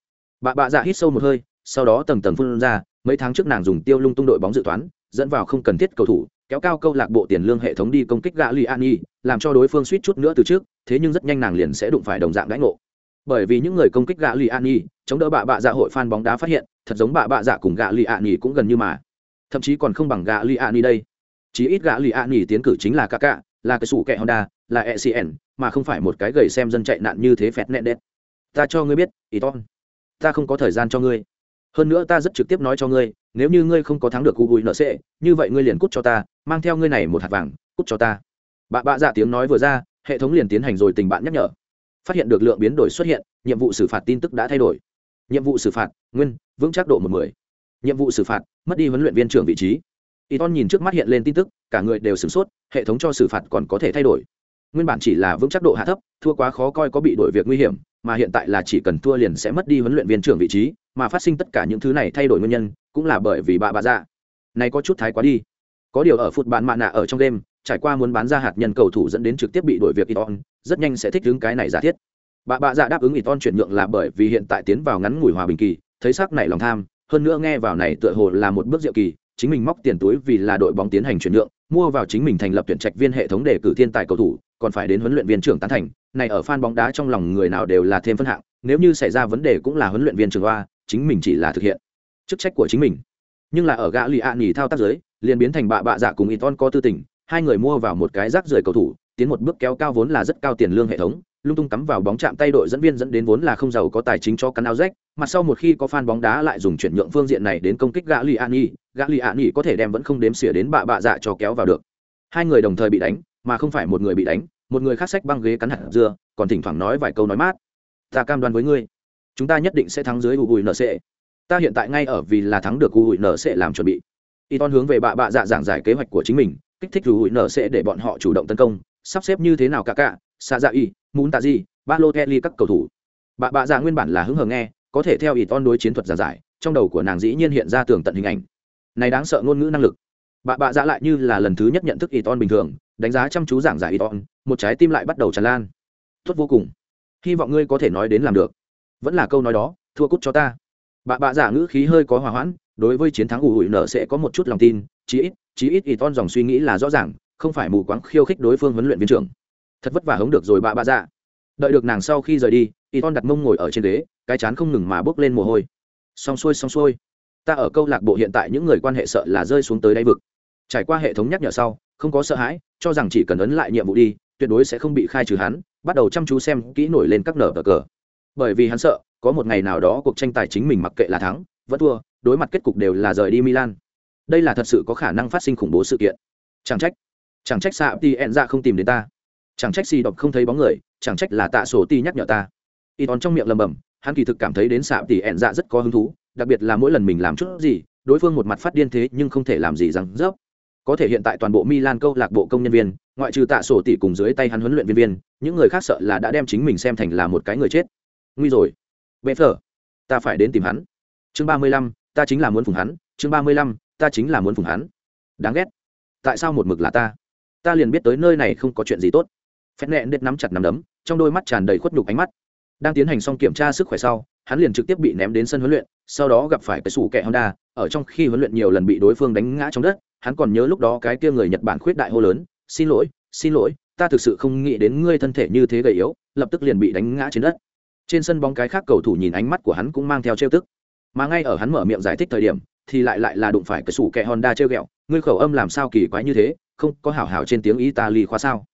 Bạ bạ dạ hít sâu một hơi sau đó tầng tầng phun ra mấy tháng trước nàng dùng tiêu lung tung đội bóng dự toán dẫn vào không cần thiết cầu thủ kéo cao câu lạc bộ tiền lương hệ thống đi công kích gã li an làm cho đối phương suýt chút nữa từ trước thế nhưng rất nhanh nàng liền sẽ đụng phải đồng dạng đãi ngộ bởi vì những người công kích gã li an chống đỡ bạ bạ dạ hội fan bóng đá phát hiện, thật giống bạ bạ dạ cùng gã li an cũng gần như mà. Thậm chí còn không bằng gã li an đây. Chí ít gã li an tiến cử chính là kaka là cái sủ kẹ honda, là ecn mà không phải một cái gầy xem dân chạy nạn như thế phẹt nẹn đét ta cho ngươi biết ý ton ta không có thời gian cho ngươi. Hơn nữa ta rất trực tiếp nói cho ngươi, nếu như ngươi không có thắng được cụ bùi nợ sệ như vậy ngươi liền cút cho ta, mang theo ngươi này một hạt vàng, cút cho ta. Bà bạ dạ tiếng nói vừa ra, hệ thống liền tiến hành rồi tình bạn nhắc nhở phát hiện được lượng biến đổi xuất hiện nhiệm vụ xử phạt tin tức đã thay đổi. Nhiệm vụ xử phạt nguyên vững chắc độ một mươi nhiệm vụ xử phạt mất đi huấn luyện viên trưởng vị trí. Y ton nhìn trước mắt hiện lên tin tức cả người đều sửng sốt hệ thống cho xử phạt còn có thể thay đổi. Nguyên bản chỉ là vững chắc độ hạ thấp thua quá khó coi có bị đổi việc nguy hiểm mà hiện tại là chỉ cần thua liền sẽ mất đi huấn luyện viên trưởng vị trí mà phát sinh tất cả những thứ này thay đổi nguyên nhân cũng là bởi vì bà bà dạ. Này có chút thái quá đi. Có điều ở phút bán mạ nạ ở trong đêm trải qua muốn bán ra hạt nhân cầu thủ dẫn đến trực tiếp bị đổi việc Iton, rất nhanh sẽ thích ứng cái này giả thiết. Bà bà dạ đáp ứng Iton chuyển nhượng là bởi vì hiện tại tiến vào ngắn ngủi hòa bình kỳ, thấy sắc này lòng tham, hơn nữa nghe vào này tựa hồ là một bước diệu kỳ, chính mình móc tiền túi vì là đội bóng tiến hành chuyển nhượng, mua vào chính mình thành lập tuyển trạch viên hệ thống để cử thiên tài cầu thủ, còn phải đến huấn luyện viên trưởng tán thành, này ở fan bóng đá trong lòng người nào đều là thêm phân hạng, nếu như xảy ra vấn đề cũng là huấn luyện viên trưởng oa, chính mình chỉ là thực hiện chức trách của chính mình. Nhưng là ở gã lì ạ nghỉ thao tác giới, liền biến thành bạ bạ dạ cùng Iton có tư tình, hai người mua vào một cái rác rưởi cầu thủ, tiến một bước kéo cao vốn là rất cao tiền lương hệ thống, lung tung cắm vào bóng chạm tay đội dẫn viên dẫn đến vốn là không giàu có tài chính cho cắn áo rách, mặt sau một khi có fan bóng đá lại dùng chuyển nhượng phương diện này đến công kích gã lì Ani, gã lì Ani có thể đem vẫn không đếm xỉa đến bạ bạ dạ cho kéo vào được. Hai người đồng thời bị đánh, mà không phải một người bị đánh, một người khác sách băng ghế cắn hạt dưa, còn thỉnh thoảng nói vài câu nói mát. Ta cam đoan với ngươi, chúng ta nhất định sẽ thắng dưới ủi nc. Ta hiện tại ngay ở vì là thắng được ủi nc làm chuẩn bị. Iton hướng về bạ bạ dạ giảng giải kế hoạch của chính mình, kích thích ủi nc để bọn họ chủ động tấn công, sắp xếp như thế nào cả cả, xạ dạ y, muốn tạ gì, ba lô kelly các cầu thủ. Bà bà dạ nguyên bản là hứng hờ nghe, có thể theo Iton đối chiến thuật giả giải, trong đầu của nàng dĩ nhiên hiện ra tường tận hình ảnh. Này đáng sợ ngôn ngữ năng lực. Bà bà dạ lại như là lần thứ nhất nhận thức Iton bình thường, đánh giá chăm chú giảng giải Iton, một trái tim lại bắt đầu tràn lan. Tốt vô cùng. Hy vọng ngươi có thể nói đến làm được. Vẫn là câu nói đó, thua cút cho ta. Bà bà dạ ngữ khí hơi có hòa hoãn, đối với chiến thắng ủ hủi nở sẽ có một chút lòng tin, chí ít, chí ít Iton dòng suy nghĩ là rõ ràng, không phải mù quáng khiêu khích đối phương huấn luyện viên trưởng. Thật vất vả hống được rồi bạ bạ dạ. Đợi được nàng sau khi rời đi y ton đặt mông ngồi ở trên ghế, cái chán không ngừng mà bốc lên mồ hôi. Xong xuôi xong xuôi. Ta ở câu lạc bộ hiện tại những người quan hệ sợ là rơi xuống tới đáy vực. Trải qua hệ thống nhắc nhở sau, không có sợ hãi, cho rằng chỉ cần ấn lại nhiệm vụ đi, tuyệt đối sẽ không bị khai trừ hắn, bắt đầu chăm chú xem kỹ nổi lên các nở cờ cờ. Bởi vì hắn sợ, có một ngày nào đó cuộc tranh tài chính mình mặc kệ là thắng, vẫn thua, đối mặt kết cục đều là rời đi milan. Đây là thật sự có khả năng phát sinh khủng bố sự kiện. Chẳng trách chẳng trách xạ ti ẹn ra dạ không tìm đến ta. Chẳng trách xì đọc không thấy bóng người, chẳng trách là tạ sổ ti nhắc nhở ta. Y tòn trong miệng lầm bầm hắn kỳ thực cảm thấy đến xạ ti ẹn dạ rất có hứng thú, đặc biệt là mỗi lần mình làm chút gì, đối phương một mặt phát điên thế nhưng không thể làm gì rằng dốc. Có thể hiện tại toàn bộ milan câu lạc bộ công nhân viên, ngoại trừ tạ sổ tỷ cùng dưới tay hắn huấn luyện viên viên, những người khác sợ là đã đem chính mình xem thành là một cái người chết. Nguy rồi. Bê phở. Ta phải đến tìm hắn. Chương ba mươi lăm, ta chính là muốn phùng hắn. Chương ba mươi lăm, ta chính là muốn phùng hắn. Đáng ghét. Tại sao một mực là ta? Ta liền biết tới nơi này không có chuyện gì tốt. Phép nẹn đết nắm chặt nắm đấm, trong đôi mắt tràn đầy khuất nhục ánh mắt. Đang tiến hành xong kiểm tra sức khỏe sau, hắn liền trực tiếp bị ném đến sân huấn luyện, sau đó gặp phải cái sủ kẹ honda, ở trong khi huấn luyện nhiều lần bị đối phương đánh ngã trong đất, hắn còn nhớ lúc đó cái kia người nhật bản khuyết đại hô lớn, xin lỗi xin lỗi, ta thực sự không nghĩ đến ngươi thân thể như thế gầy yếu, lập tức liền bị đánh ngã trên đất. Trên sân bóng cái khác cầu thủ nhìn ánh mắt của hắn cũng mang theo trêu tức. Mà ngay ở hắn mở miệng giải thích thời điểm, thì lại lại là đụng phải cái sủ kẹ honda trêu ghẹo, ngươi khẩu âm làm sao kỳ quái như thế? Không có hảo hảo trên tiếng italy khóa sao?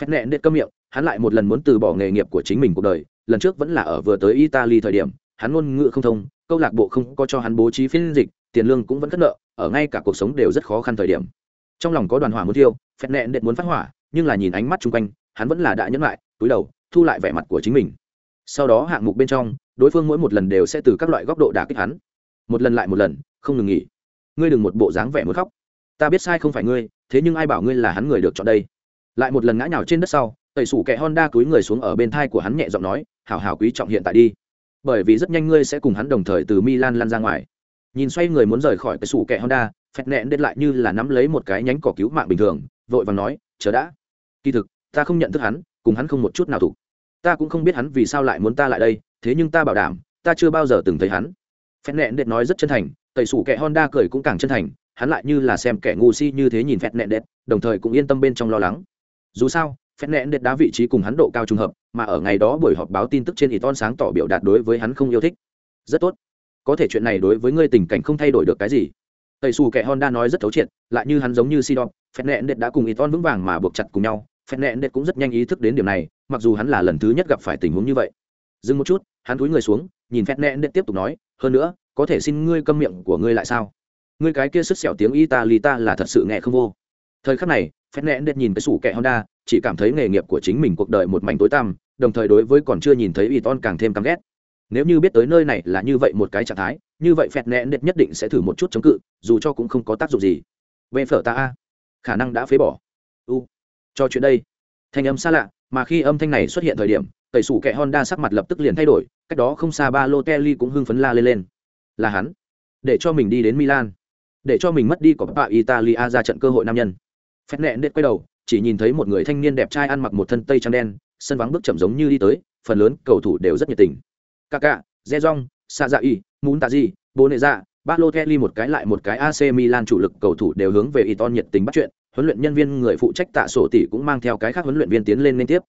Phép nẹn đệt câm miệng, hắn lại một lần muốn từ bỏ nghề nghiệp của chính mình cuộc đời, lần trước vẫn là ở vừa tới italy thời điểm, hắn ngôn ngữ không thông, câu lạc bộ không có cho hắn bố trí phiên dịch, tiền lương cũng vẫn cất nợ, ở ngay cả cuộc sống đều rất khó khăn thời điểm. Trong lòng có đoàn hỏa muốn thiêu, phép nẹn đệt muốn phát hỏa, nhưng là nhìn ánh mắt chung quanh, hắn vẫn là đã nhẫn lại, túi đầu, thu lại vẻ mặt của chính mình. Sau đó hạng mục bên trong, đối phương mỗi một lần đều sẽ từ các loại góc độ đả kích hắn. Một lần lại một lần, không ngừng nghỉ. Ngươi đừng một bộ dáng vẻ muốn khóc. Ta biết sai không phải ngươi thế nhưng ai bảo ngươi là hắn người được chọn đây? Lại một lần ngã nhào trên đất sau, tẩy sủ kẻ honda cúi người xuống ở bên thai của hắn nhẹ giọng nói, hảo hảo quý trọng hiện tại đi. Bởi vì rất nhanh ngươi sẽ cùng hắn đồng thời từ milan lăn ra ngoài. Nhìn xoay người muốn rời khỏi cái sủ kẻ honda, phẹt nẹn đến lại như là nắm lấy một cái nhánh cỏ cứu mạng bình thường, vội vàng nói, chờ đã. Kỳ thực, ta không nhận thức hắn, cùng hắn không một chút nào thủ. Ta cũng không biết hắn vì sao lại muốn ta lại đây, thế nhưng ta bảo đảm, ta chưa bao giờ từng thấy hắn. Phẹt nẹn đệt nói rất chân thành, tẩy sủ kẻ honda cười cũng càng chân thành hắn lại như là xem kẻ ngu si như thế nhìn phẹt nẹn đệt đồng thời cũng yên tâm bên trong lo lắng. Dù sao, phẹt nẹn đệt đá vị trí cùng hắn độ cao trùng hợp, mà ở ngày đó buổi họp báo tin tức trên ý ton sáng tỏ biểu đạt đối với hắn không yêu thích. Rất tốt. Có thể chuyện này đối với ngươi tình cảnh không thay đổi được cái gì. Tẩy xù kẻ honda nói rất thấu triệt, lại như hắn giống như sidon, phẹt nẹn đệt đã cùng ý ton vững vàng mà buộc chặt cùng nhau, phẹt nẹn đệt cũng rất nhanh ý thức đến điểm này, mặc dù hắn là lần thứ nhất gặp phải tình huống như vậy. Dừng một chút, hắn cúi người xuống, nhìn phẹt nẹn đệt tiếp tục nói, hơn nữa, có thể xin ngươi câm miệng của ngươi lại sao? Người cái kia sức xẻo tiếng italy ta là thật sự nghe không vô. Thời khắc này phép nẹn đệt nhìn cái sủ kẻ honda, chỉ cảm thấy nghề nghiệp của chính mình cuộc đời một mảnh tối tăm, đồng thời đối với còn chưa nhìn thấy ý ton càng thêm căm ghét. Nếu như biết tới nơi này là như vậy một cái trạng thái, như vậy phẹt nẹn đệt nhất định sẽ thử một chút chống cự, dù cho cũng không có tác dụng gì. Về phở ta a. Khả năng đã phế bỏ. U. Cho chuyện đây. Thanh âm xa lạ, mà khi âm thanh này xuất hiện thời điểm, tẩy sủ kẹ honda sắc mặt lập tức liền thay đổi, cách đó không xa ba lô cũng hưng phấn la lên lên. Là hắn. Để cho mình đi đến milan để cho mình mất đi có bạ italia ra trận cơ hội nam nhân phép nẹn đệt quay đầu chỉ nhìn thấy một người thanh niên đẹp trai ăn mặc một thân tây trắng đen sân vắng bước chậm giống như đi tới phần lớn cầu thủ đều rất nhiệt tình Kaka, Zezong, Sazai, Muntazi, Boneza, Balotelli một cái lại một cái AC Milan chủ lực cầu thủ đều hướng về Iton nhiệt tình bắt chuyện, huấn luyện nhân viên người phụ trách tạ sổ tỷ cũng mang theo cái khác huấn luyện viên tiến lên liên tiếp.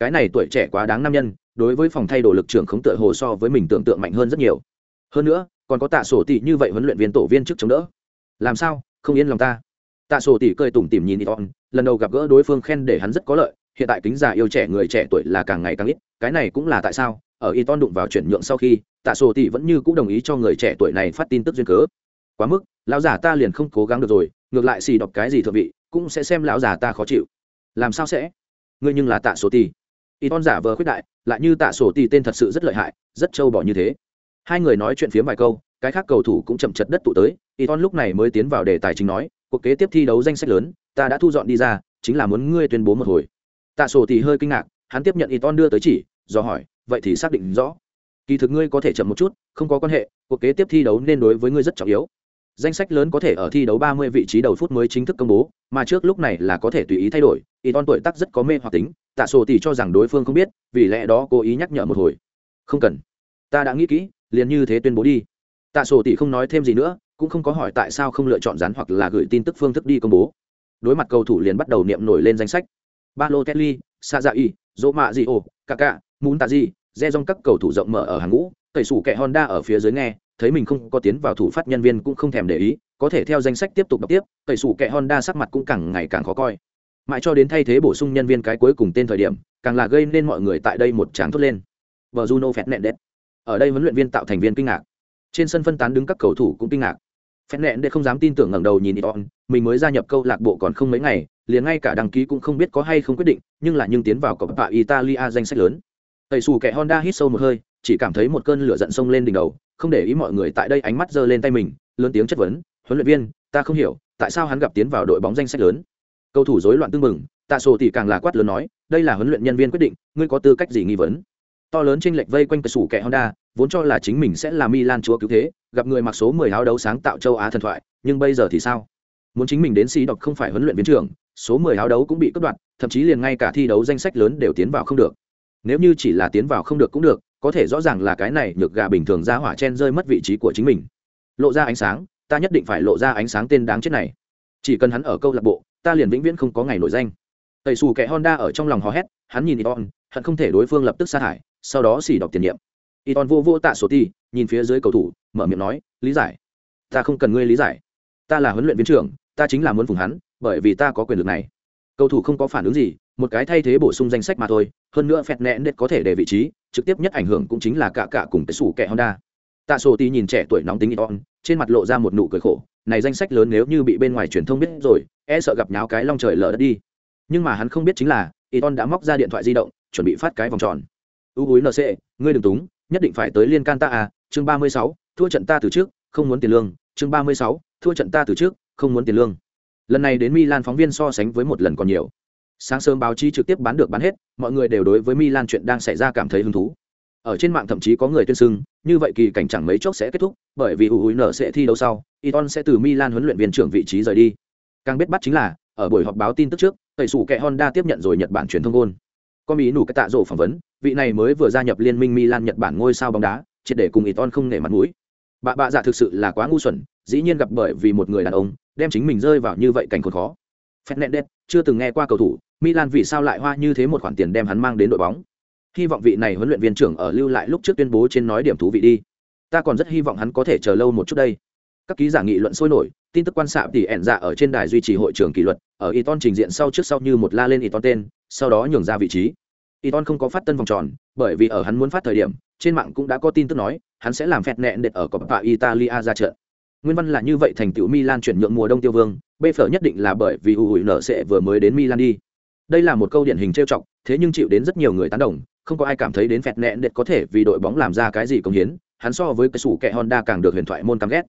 Cái này tuổi trẻ quá đáng nam nhân, đối với phòng thay đồ lực trưởng không tựa hồ so với mình tưởng tượng mạnh hơn rất nhiều. Hơn nữa, còn có tạ sổ tỷ như vậy huấn luyện viên tổ viên trước chống đỡ. Làm sao? Không yên lòng ta. Tạ sổ tỷ cười tủm tỉm nhìn Iton, lần đầu gặp gỡ đối phương khen để hắn rất có lợi, hiện tại kính già yêu trẻ người trẻ tuổi là càng ngày càng ít, cái này cũng là tại sao ở y ton đụng vào chuyển nhượng sau khi tạ sổ tỷ vẫn như c ũ đồng ý cho người trẻ tuổi này phát tin tức duyên cớ quá mức lão già ta liền không cố gắng được rồi ngược lại xì đọc cái gì thượng vị cũng sẽ xem lão già ta khó chịu làm sao sẽ ngươi nhưng là tạ sổ tỷ y ton giả vờ khuyết đại lại như tạ sổ tỷ tên thật sự rất lợi hại rất trâu bỏ như thế hai người nói chuyện phiếm vài câu cái khác cầu thủ cũng chậm chật đất tụ tới y ton lúc này mới tiến vào đề tài chính nói, cuộc kế tiếp thi đấu danh sách lớn, ta đã thu dọn đi ra, chính là muốn ngươi tuyên bố một hồi. Tạ sổ tỷ hơi kinh ngạc, hắn tiếp nhận y ton đưa tới chỉ, do hỏi, vậy thì xác định rõ. Kỳ thực ngươi có thể chậm một chút, không có quan hệ, cuộc kế tiếp thi đấu nên đối với ngươi rất trọng yếu. Danh sách lớn có thể ở thi đấu ba mươi vị trí đầu phút mới chính thức công bố, mà trước lúc này là có thể tùy ý thay đổi. Y ton tuổi tác rất có mê hoặc tính, tạ sổ tỷ cho rằng đối phương không biết, vì lẽ đó cố ý nhắc nhở một hồi. Không cần. Ta đã nghĩ kỹ, liền như thế tuyên bố đi. Tạ sổ tỷ không nói thêm gì nữa cũng không có hỏi tại sao không lựa chọn dán hoặc là gửi tin tức phương thức đi công bố. Đối mặt cầu thủ liền bắt đầu niệm nổi lên danh sách. Ba lô kelly sa dạ y dỗ mạ di ô kaka muốn tạ gì re dong các cầu thủ rộng mở ở hàng ngũ, tẩy sủ kẻ honda ở phía dưới nghe, thấy mình không có tiến vào thủ phát nhân viên cũng không thèm để ý, có thể theo danh sách tiếp tục đọc tiếp, tẩy sủ kẻ honda sắc mặt cũng càng ngày càng khó coi. Mãi cho đến thay thế bổ sung nhân viên cái cuối cùng tên thời điểm, càng là gây nên mọi người tại đây một tráng thốt lên. Vợ juno phẹt nẹn đét ở đây huấn luyện viên tạo thành viên kinh ngạc trên sân phân tán đứng các cầu thủ cũng kinh ngạc. Phen nẹn để không dám tin tưởng ngẩng đầu nhìn iton mình mới gia nhập câu lạc bộ còn không mấy ngày, liền ngay cả đăng ký cũng không biết có hay không quyết định, nhưng là nhưng tiến vào coppa italia danh sách lớn. Tẩy xù kẻ honda hít sâu một hơi, chỉ cảm thấy một cơn lửa giận sông lên đỉnh đầu, không để ý mọi người tại đây ánh mắt giơ lên tay mình, lớn tiếng chất vấn, huấn luyện viên, ta không hiểu, tại sao hắn gặp tiến vào đội bóng danh sách lớn? Cầu thủ rối loạn tương mừng tạ sổ thì càng là quát lớn nói, đây là huấn luyện nhân viên quyết định, ngươi có tư cách gì nghi vấn? To lớn trên lệch vây quanh cái sủ kẻ honda vốn cho là chính mình sẽ là milan chúa cứu thế, gặp người mặc số 10 áo đấu sáng tạo châu á thần thoại, nhưng bây giờ thì sao? Muốn chính mình đến xí đọc không phải huấn luyện viên trưởng, số 10 áo đấu cũng bị cắt đoạn thậm chí liền ngay cả thi đấu danh sách lớn đều tiến vào không được. Nếu như chỉ là tiến vào không được cũng được, có thể rõ ràng là cái này nhược gà bình thường ra hỏa chen rơi mất vị trí của chính mình. Lộ ra ánh sáng, ta nhất định phải lộ ra ánh sáng tên đáng chết này. Chỉ cần hắn ở câu lạc bộ, ta liền vĩnh viễn không có ngày nổi danh. Tẩy xù kẻ honda ở trong lòng hò hét, hắn nhìn iton hắn không thể đối phương lập tức sa thải, sau đó xỉ đọc tiền nhiệm iton vô vô tạ sổ ti nhìn phía dưới cầu thủ, mở miệng nói, lý giải. Ta không cần ngươi lý giải. Ta là huấn luyện viên trưởng, ta chính là muốn phùng hắn, bởi vì ta có quyền lực này. Cầu thủ không có phản ứng gì, một cái thay thế bổ sung danh sách mà thôi, hơn nữa phẹt nẹn đệt có thể để vị trí, trực tiếp nhất ảnh hưởng cũng chính là cả cả cùng cái sủ kẻ honda. Tạ sổ ti nhìn trẻ tuổi nóng tính iton trên mặt lộ ra một nụ cười khổ, này danh sách lớn nếu như bị bên ngoài truyền thông biết rồi e sợ gặp nháo cái long trời lở đất đi. Nhưng mà hắn không biết chính là iton đã móc ra điện thoại di động, chuẩn bị phát cái vòng tròn. U húi nc ngươi đừng túng nhất định phải tới liên can ta à chương ba mươi sáu, thua trận ta từ trước, không muốn tiền lương, chương ba mươi sáu, thua trận ta từ trước, không muốn tiền lương. Lần này đến milan phóng viên so sánh với một lần còn nhiều. Sáng sớm báo chí trực tiếp bán được bán hết, mọi người đều đối với milan chuyện đang xảy ra cảm thấy hứng thú. Ở trên mạng thậm chí có người tuyên xưng, như vậy kỳ cảnh chẳng mấy chốc sẽ kết thúc, bởi vì ui nở sẽ thi đấu sau, iton sẽ từ milan huấn luyện viên trưởng vị trí rời đi. Càng biết bắt chính là, ở buổi họp báo tin tức trước, tẩy sủ kẻ honda tiếp nhận rồi nhật bản truyền thông gôn. Có mỹ nủ cái tạ rộ phỏng vấn vị này mới vừa gia nhập liên minh milan nhật bản ngôi sao bóng đá triệt để cùng iton không nể mặt mũi bà bạ dạ thực sự là quá ngu xuẩn dĩ nhiên gặp bởi vì một người đàn ông đem chính mình rơi vào như vậy cảnh khốn khó Fernandes chưa từng nghe qua cầu thủ Milan vì sao lại hoa như thế một khoản tiền đem hắn mang đến đội bóng hy vọng vị này huấn luyện viên trưởng ở lưu lại lúc trước tuyên bố trên nói điểm thú vị đi ta còn rất hy vọng hắn có thể chờ lâu một chút đây các ký giả nghị luận sôi nổi tin tức quan xạ tỉ ẻn dạ ở trên đài duy trì hội trưởng kỷ luật ở Iton trình diện sau trước sau như một la lên Iton tên sau đó nhường ra vị trí Iton không có phát tân vòng tròn, bởi vì ở hắn muốn phát thời điểm, trên mạng cũng đã có tin tức nói, hắn sẽ làm phẹt nẹn đệt ở Coppa Italia ra trận. Nguyên văn là như vậy thành tựu Milan chuyển nhượng mùa đông tiêu vương bê phở nhất định là bởi vì ủ nở sẽ vừa mới đến Milan đi. Đây là một câu điển hình trêu chọc, thế nhưng chịu đến rất nhiều người tán đồng, không có ai cảm thấy đến phẹt nẹn đệt có thể vì đội bóng làm ra cái gì công hiến, hắn so với cái sủ kẹ honda càng được huyền thoại môn căm ghét.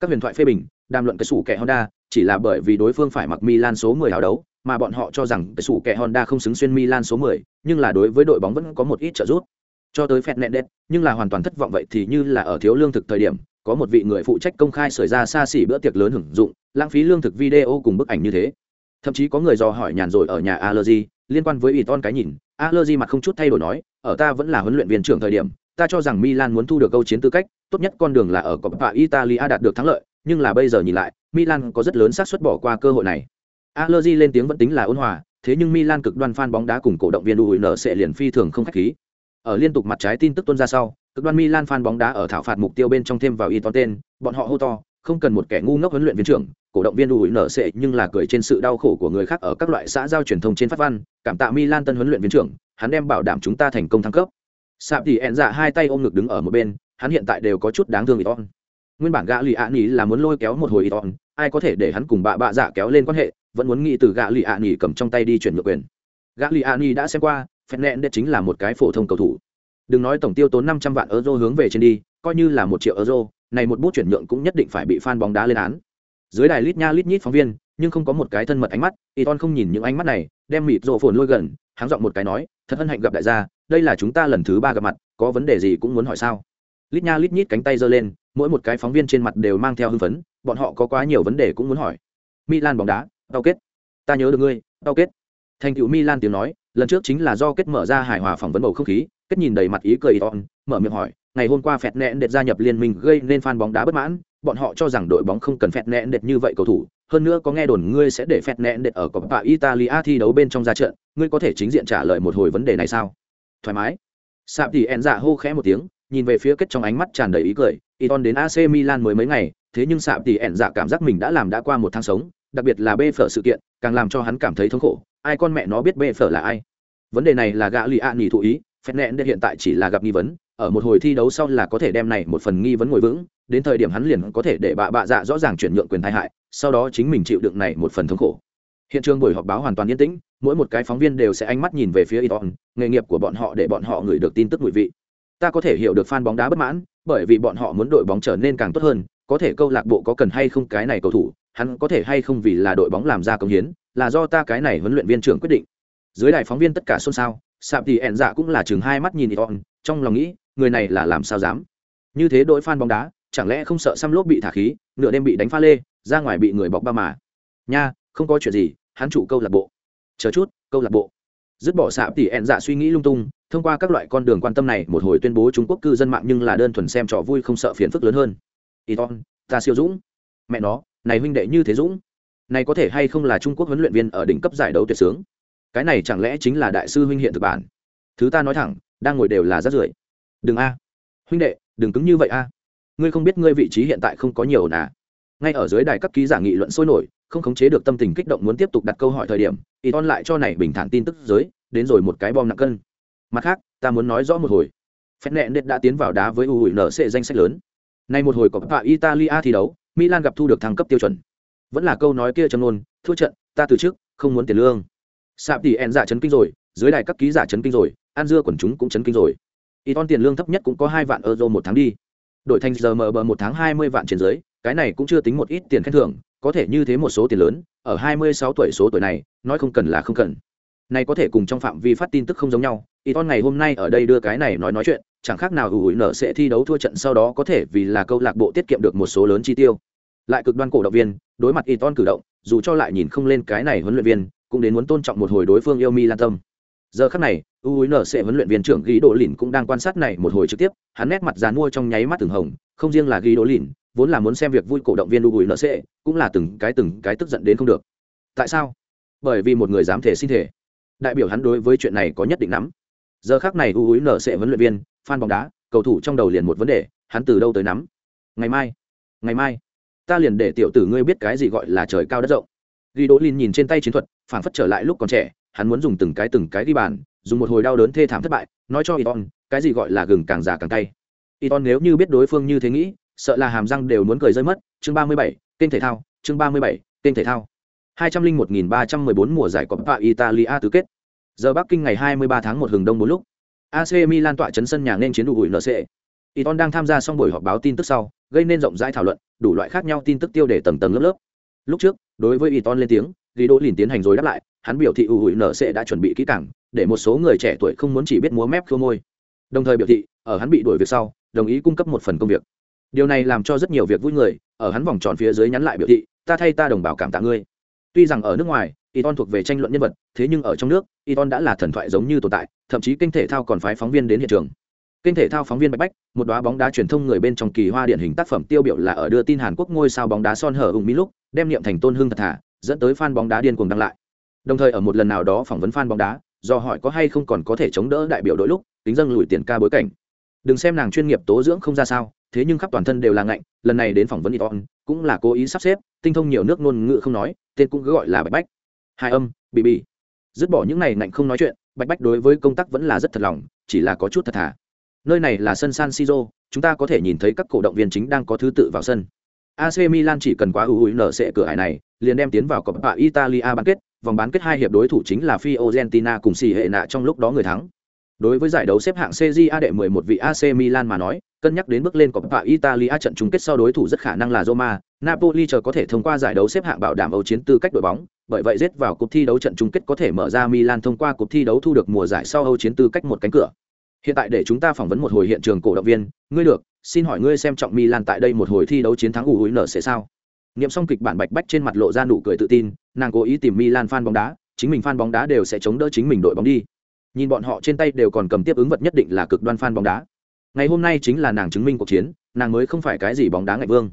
Các huyền thoại phê bình, đàm luận cái sủ kẹ honda chỉ là bởi vì đối phương phải mặc milan số 10 hào đấu mà bọn họ cho rằng cái sủ kẻ honda không xứng xuyên milan số 10, nhưng là đối với đội bóng vẫn có một ít trợ giúp. Cho tới phẹt nẹn đẹp, nhưng là hoàn toàn thất vọng vậy thì như là ở thiếu lương thực thời điểm có một vị người phụ trách công khai sởi ra xa xỉ bữa tiệc lớn hưởng dụng lãng phí lương thực video cùng bức ảnh như thế. Thậm chí có người dò hỏi nhàn rồi ở nhà allergy liên quan với ủy ton cái nhìn allergy mặt không chút thay đổi nói ở ta vẫn là huấn luyện viên trưởng thời điểm ta cho rằng milan muốn thu được câu chiến tư cách tốt nhất con đường là ở coppa italia đạt được thắng lợi nhưng là bây giờ nhìn lại milan có rất lớn xác suất bỏ qua cơ hội này. Allegri lên tiếng vẫn tính là ôn hòa, thế nhưng milan cực đoan fan bóng đá cùng cổ động viên UNL sẽ liền phi thường không khách khí. Ở liên tục mặt trái tin tức tuôn ra sau, cực đoan milan fan bóng đá ở thảo phạt mục tiêu bên trong thêm vào y tên bọn họ hô to, không cần một kẻ ngu ngốc huấn luyện viên trưởng, cổ động viên UNL sẽ nhưng là cười trên sự đau khổ của người khác ở các loại xã giao truyền thông trên phát văn, cảm tạ milan tân huấn luyện viên trưởng, hắn đem bảo đảm chúng ta thành công thăng cấp. Sạp thì ẹn dạ hai tay ôm ngực đứng ở một bên, hắn hiện tại đều có chút đáng thương iton nguyên bản gã lì ạ nghỉ là muốn lôi kéo một hồi iton ai có thể để hắn cùng bạ bạ dạ kéo lên quan hệ, vẫn muốn nghĩ từ gã lì ạ nghỉ cầm trong tay đi chuyển nhượng quyền. Gã lì ạ nghỉ đã xem qua phen nẹn đây chính là một cái phổ thông cầu thủ. Đừng nói tổng tiêu tốn năm trăm vạn euro hướng về trên đi, coi như là một triệu euro, này một bút chuyển nhượng cũng nhất định phải bị fan bóng đá lên án. Dưới đài lít nha lít nhít phóng viên, nhưng không có một cái thân mật ánh mắt Iton không nhìn những ánh mắt này, đem mịt rộ phồn lôi gần, háng giọng một cái nói, thật hân hạnh gặp đại gia, đây là chúng ta lần thứ ba gặp mặt, có vấn đề gì cũng muốn hỏi sao? Lít nha lít nhít cánh tay giơ lên, mỗi một cái phóng viên trên mặt đều mang theo hưng phấn bọn họ có quá nhiều vấn đề cũng muốn hỏi. Milan bóng đá, tao kết. Ta nhớ được ngươi, tao kết. Thành tựu milan tiếng nói, lần trước chính là do kết mở ra hài hòa phỏng vấn bầu không khí, kết nhìn đầy mặt ý cười Iton mở miệng hỏi, ngày hôm qua phẹt nẹn đệt gia nhập liên minh gây nên fan bóng đá bất mãn, bọn họ cho rằng đội bóng không cần phẹt nẹn đệt như vậy cầu thủ, hơn nữa có nghe đồn ngươi sẽ để phẹt nẹn đệt ở coppa italia thi đấu bên trong ra trận, ngươi có thể chính diện trả lời một hồi vấn đề này sao? Thoải mái. Sạp thì ẹn dạ hô khẽ một tiếng nhìn về phía kết trong ánh mắt tràn đầy ý cười Iton đến AC Milan mới mấy ngày thế nhưng sạp thì ẹn dạ cảm giác mình đã làm đã qua một tháng sống đặc biệt là bê phở sự kiện càng làm cho hắn cảm thấy thống khổ ai con mẹ nó biết bê phở là ai? Vấn đề này là gã lì ạ nghỉ thụ ý phen nẹn hiện tại chỉ là gặp nghi vấn ở một hồi thi đấu sau là có thể đem này một phần nghi vấn ngồi vững đến thời điểm hắn liền có thể để bà bạ dạ rõ ràng chuyển nhượng quyền tai hại sau đó chính mình chịu đựng này một phần thống khổ. Hiện trường buổi họp báo hoàn toàn yên tĩnh mỗi một cái phóng viên đều sẽ ánh mắt nhìn về phía Iton, nghề nghiệp của bọn họ để bọn họ gửi được tin tức ngụy vị ta có thể hiểu được fan bóng đá bất mãn bởi vì bọn họ muốn đội bóng trở nên càng tốt hơn có thể câu lạc bộ có cần hay không cái này cầu thủ hắn có thể hay không vì là đội bóng làm ra công hiến là do ta cái này huấn luyện viên trưởng quyết định. Dưới đài phóng viên tất cả xôn xao sạp thì ẻn dạ cũng là chừng hai mắt nhìn Iton, trong lòng nghĩ người này là làm sao dám? Như thế đội fan bóng đá chẳng lẽ không sợ xăm lốp bị thả khí nửa đêm bị đánh pha lê ra ngoài bị người bọc ba mà? Nha không có chuyện gì hắn chủ câu lạc bộ. Chờ chút câu lạc bộ. Dứt bỏ sạp thì ẻn dạ suy nghĩ lung tung thông qua các loại con đường quan tâm này một hồi tuyên bố trung quốc cư dân mạng nhưng là đơn thuần xem trò vui không sợ phiền phức lớn hơn. Iton, ta siêu dũng. Mẹ nó này huynh đệ như thế dũng. Này có thể hay không là trung quốc huấn luyện viên ở đỉnh cấp giải đấu tuyệt sướng? Cái này chẳng lẽ chính là đại sư huynh hiện thực bản? Thứ ta nói thẳng đang ngồi đều là rát rưởi. Đừng a. Huynh đệ đừng cứng như vậy a. Ngươi không biết ngươi vị trí hiện tại không có nhiều à ngay ở dưới đài các ký giả nghị luận sôi nổi không khống chế được tâm tình kích động muốn tiếp tục đặt câu hỏi thời điểm y ton lại cho này bình thản tin tức giới đến rồi một cái bom nặng cân mặt khác, ta muốn nói rõ một hồi. Phép nẹ nết đã tiến vào đá với ưu hủi nở sệ danh sách lớn. Nay một hồi có pạ italia thi đấu, milan gặp thu được thăng cấp tiêu chuẩn. Vẫn là câu nói kia châm ngôn, thua trận, ta từ trước không muốn tiền lương. Sạp thì en giả chấn kinh rồi, dưới đài các ký giả chấn kinh rồi an dưa quần chúng cũng chấn kinh rồi. Y ton tiền lương thấp nhất cũng có hai vạn euro một tháng đi. Đội thành giờ mờ bờ một tháng hai mươi vạn trên dưới, cái này cũng chưa tính một ít tiền khen thưởng, có thể như thế một số tiền lớn, ở hai mươi sáu tuổi số tuổi này, nói không cần là không cần này có thể cùng trong phạm vi phát tin tức không giống nhau y ton ngày hôm nay ở đây đưa cái này nói nói chuyện chẳng khác nào ủi nở sẽ thi đấu thua trận sau đó có thể vì là câu lạc bộ tiết kiệm được một số lớn chi tiêu lại cực đoan cổ động viên đối mặt y ton cử động dù cho lại nhìn không lên cái này huấn luyện viên cũng đến muốn tôn trọng một hồi đối phương yêu mi lan tâm giờ khắc này UNC huấn luyện viên trưởng ghi Đỗ Lìn cũng đang quan sát này một hồi trực tiếp, hắn nét mặt dàn mua trong nháy mắt từng hồng, không riêng là ghi Đỗ Lìn, vốn là muốn xem việc vui cổ động viên UNC, cũng là từng cái từng cái tức giận đến không được. Tại sao? Bởi vì một người dám thể xin thể. Đại biểu hắn đối với chuyện này có nhất định nắm. Giờ khắc này u hối nở sẽ huấn luyện viên, fan bóng đá, cầu thủ trong đầu liền một vấn đề, hắn từ đâu tới nắm? Ngày mai, ngày mai, ta liền để tiểu tử ngươi biết cái gì gọi là trời cao đất rộng. Ghi Đỗ lin nhìn trên tay chiến thuật, phản phất trở lại lúc còn trẻ, hắn muốn dùng từng cái từng cái đi bàn, dùng một hồi đau đớn thê thảm thất bại nói cho iton cái gì gọi là gừng càng già càng cay iton nếu như biết đối phương như thế nghĩ sợ là hàm răng đều muốn cười rơi mất chương ba mươi bảy kênh thể thao chương ba mươi bảy kênh thể thao hai trăm linh một nghìn ba trăm mười bốn mùa giải coppa italia tứ kết. Giờ bắc kinh ngày hai mươi ba tháng 1 hừng đông bốn lúc. Ac milan tọa chấn sân nhà nên chiến đủ hủi nc iton đang tham gia xong buổi họp báo tin tức sau, gây nên rộng rãi thảo luận, đủ loại khác nhau tin tức tiêu đề tầng tầng lớp lớp. Lúc trước, đối với iton lên tiếng ghi đỗ liền tiến hành rồi đáp lại, hắn biểu thị ủ nc đã chuẩn bị kỹ càng, để một số người trẻ tuổi không muốn chỉ biết múa mép khô môi. Đồng thời biểu thị, ở hắn bị đuổi việc sau, đồng ý cung cấp một phần công việc. Điều này làm cho rất nhiều việc vui người, ở hắn vòng tròn phía dưới nhắn lại biểu thị, ta thay ta đồng bào cảm tạ ngươi tuy rằng ở nước ngoài Iton thuộc về tranh luận nhân vật, thế nhưng ở trong nước, Iton đã là thần thoại giống như tồn tại, thậm chí kênh thể thao còn phái phóng viên đến hiện trường. Kênh thể thao phóng viên Bạch Bách, một đóa bóng đá truyền thông người bên trong kỳ hoa điển hình tác phẩm tiêu biểu là ở đưa tin Hàn Quốc ngôi sao bóng đá Son Hở Ung Mỹ lúc, đem niệm thành tôn hương thật thả, dẫn tới fan bóng đá điên cuồng đăng lại. Đồng thời ở một lần nào đó phỏng vấn fan bóng đá, do hỏi có hay không còn có thể chống đỡ đại biểu đội lúc tính dâng lùi tiền ca bối cảnh đừng xem nàng chuyên nghiệp tố dưỡng không ra sao thế nhưng khắp toàn thân đều là ngạnh lần này đến phỏng vấn iton cũng là cố ý sắp xếp tinh thông nhiều nước ngôn ngữ không nói tên cũng cứ gọi là bạch bách. Hai âm bị bị dứt bỏ những này ngạnh không nói chuyện bạch bách đối với công tác vẫn là rất thật lòng chỉ là có chút thật thà. Nơi này là sân san siro chúng ta có thể nhìn thấy các cổ động viên chính đang có thứ tự vào sân. Ac milan chỉ cần quá ưu ủi nở sẽ cửa hải này liền đem tiến vào coppa italia bán kết vòng bán kết hai hiệp đối thủ chính là Fiorentina cùng xì hệ nạ trong lúc đó người thắng. Đối với giải đấu xếp hạng CJA đệ 11 vị AC Milan mà nói, cân nhắc đến bước lên Coppa Italia trận chung kết sau đối thủ rất khả năng là Roma, Napoli chờ có thể thông qua giải đấu xếp hạng bảo đảm Âu chiến tư cách đội bóng, bởi vậy giết vào cuộc thi đấu trận chung kết có thể mở ra Milan thông qua cuộc thi đấu thu được mùa giải sau Âu chiến tư cách một cánh cửa. Hiện tại để chúng ta phỏng vấn một hồi hiện trường cổ động viên, ngươi được, xin hỏi ngươi xem trọng Milan tại đây một hồi thi đấu chiến thắng UUN sẽ sao? Niệm xong kịch bản bạch bách trên mặt lộ ra nụ cười tự tin, nàng cố ý tìm Milan fan bóng đá, chính mình fan bóng đá đều sẽ chống đỡ chính mình đội bóng đi. Nhìn bọn họ trên tay đều còn cầm tiếp ứng vật nhất định là cực đoan fan bóng đá. Ngày hôm nay chính là nàng chứng minh cuộc chiến, nàng mới không phải cái gì bóng đá ngại vương.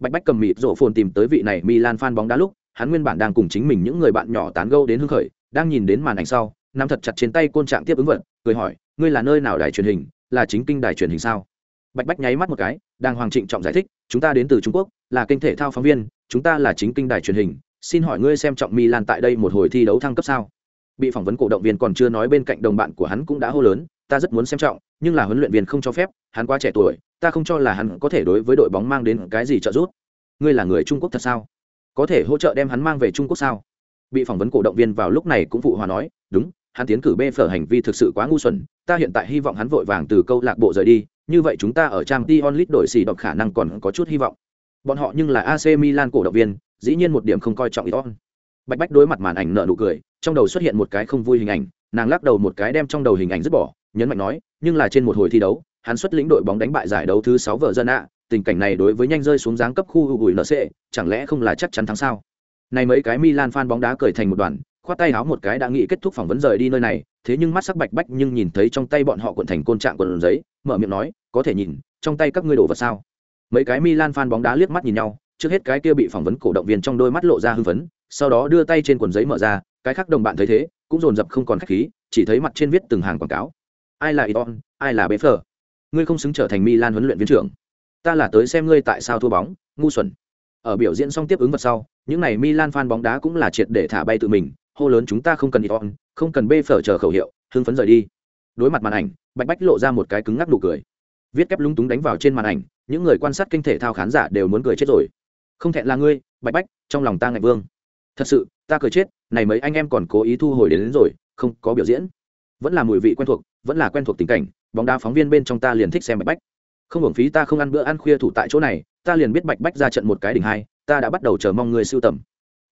Bạch Bách cầm mịt rổ phồn tìm tới vị này Milan fan bóng đá lúc, hắn nguyên bản đang cùng chính mình những người bạn nhỏ tán gẫu đến hưng khởi, đang nhìn đến màn ảnh sau, nắm thật chặt trên tay côn trạng tiếp ứng vật, cười hỏi, ngươi là nơi nào đài truyền hình, là chính kinh đài truyền hình sao? Bạch Bách nháy mắt một cái, đang hoàng trịnh trọng giải thích, chúng ta đến từ Trung Quốc, là kênh thể thao phóng viên, chúng ta là chính kinh đài truyền hình, xin hỏi ngươi xem trọng Milan tại đây một hồi thi đấu thăng cấp sao? Bị phỏng vấn cổ động viên còn chưa nói bên cạnh đồng bạn của hắn cũng đã hô lớn, ta rất muốn xem trọng, nhưng là huấn luyện viên không cho phép, hắn quá trẻ tuổi, ta không cho là hắn có thể đối với đội bóng mang đến cái gì trợ giúp. Ngươi là người Trung Quốc thật sao? Có thể hỗ trợ đem hắn mang về Trung Quốc sao? Bị phỏng vấn cổ động viên vào lúc này cũng phụ hòa nói, đúng, hắn tiến cử bê phở hành vi thực sự quá ngu xuẩn, ta hiện tại hy vọng hắn vội vàng từ câu lạc bộ rời đi, như vậy chúng ta ở trang Tion Lit đổi xì đọc khả năng còn có chút hy vọng. Bọn họ nhưng là AC Milan cổ động viên, dĩ nhiên một điểm không coi trọng Iton. Bạch Bách đối mặt màn ảnh nở nụ cười, trong đầu xuất hiện một cái không vui hình ảnh, nàng lắc đầu một cái đem trong đầu hình ảnh dứt bỏ, nhấn mạnh nói, nhưng là trên một hồi thi đấu, hắn xuất lĩnh đội bóng đánh bại giải đấu thứ 6 vợ dân ạ, tình cảnh này đối với nhanh rơi xuống dáng cấp khu gùi NC, chẳng lẽ không là chắc chắn thắng sao? Này mấy cái Milan fan bóng đá cười thành một đoàn, khoát tay áo một cái đã nghĩ kết thúc phỏng vấn rời đi nơi này, thế nhưng mắt sắc Bạch Bách nhưng nhìn thấy trong tay bọn họ cuộn thành côn trạng quần giấy, mở miệng nói, có thể nhìn, trong tay các ngươi đổ vật sao? Mấy cái Milan fan bóng đá liếc mắt nhìn nhau, trước hết cái kia bị phỏng vấn cổ động viên trong đôi mắt lộ ra hưng phấn sau đó đưa tay trên quần giấy mở ra cái khác đồng bạn thấy thế cũng dồn dập không còn khách khí chỉ thấy mặt trên viết từng hàng quảng cáo ai là Idon, ai là Beffer? Ngươi không xứng trở thành milan huấn luyện viên trưởng. Ta là tới xem ngươi tại sao thua bóng ngu xuẩn. Ở biểu diễn xong tiếp ứng vật sau những này milan fan bóng đá cũng là triệt để thả bay tự mình hô lớn chúng ta không cần iton không cần bê phở chờ khẩu hiệu hưng phấn rời đi. Đối mặt màn ảnh bạch bách lộ ra một cái cứng ngắc nụ cười. Viết kép lúng túng đánh vào trên màn ảnh những người quan sát kinh thể thao khán giả đều muốn cười chết rồi. Không thẹn là ngươi bạch bách trong lòng ta ngạch vương. Thật sự ta cười chết này mấy anh em còn cố ý thu hồi đến, đến rồi không có biểu diễn. Vẫn là mùi vị quen thuộc vẫn là quen thuộc tình cảnh bóng đá phóng viên bên trong ta liền thích xem bạch bách. Không hưởng phí ta không ăn bữa ăn khuya thủ tại chỗ này, ta liền biết bạch bách ra trận một cái đỉnh hai, ta đã bắt đầu chờ mong người sưu tầm.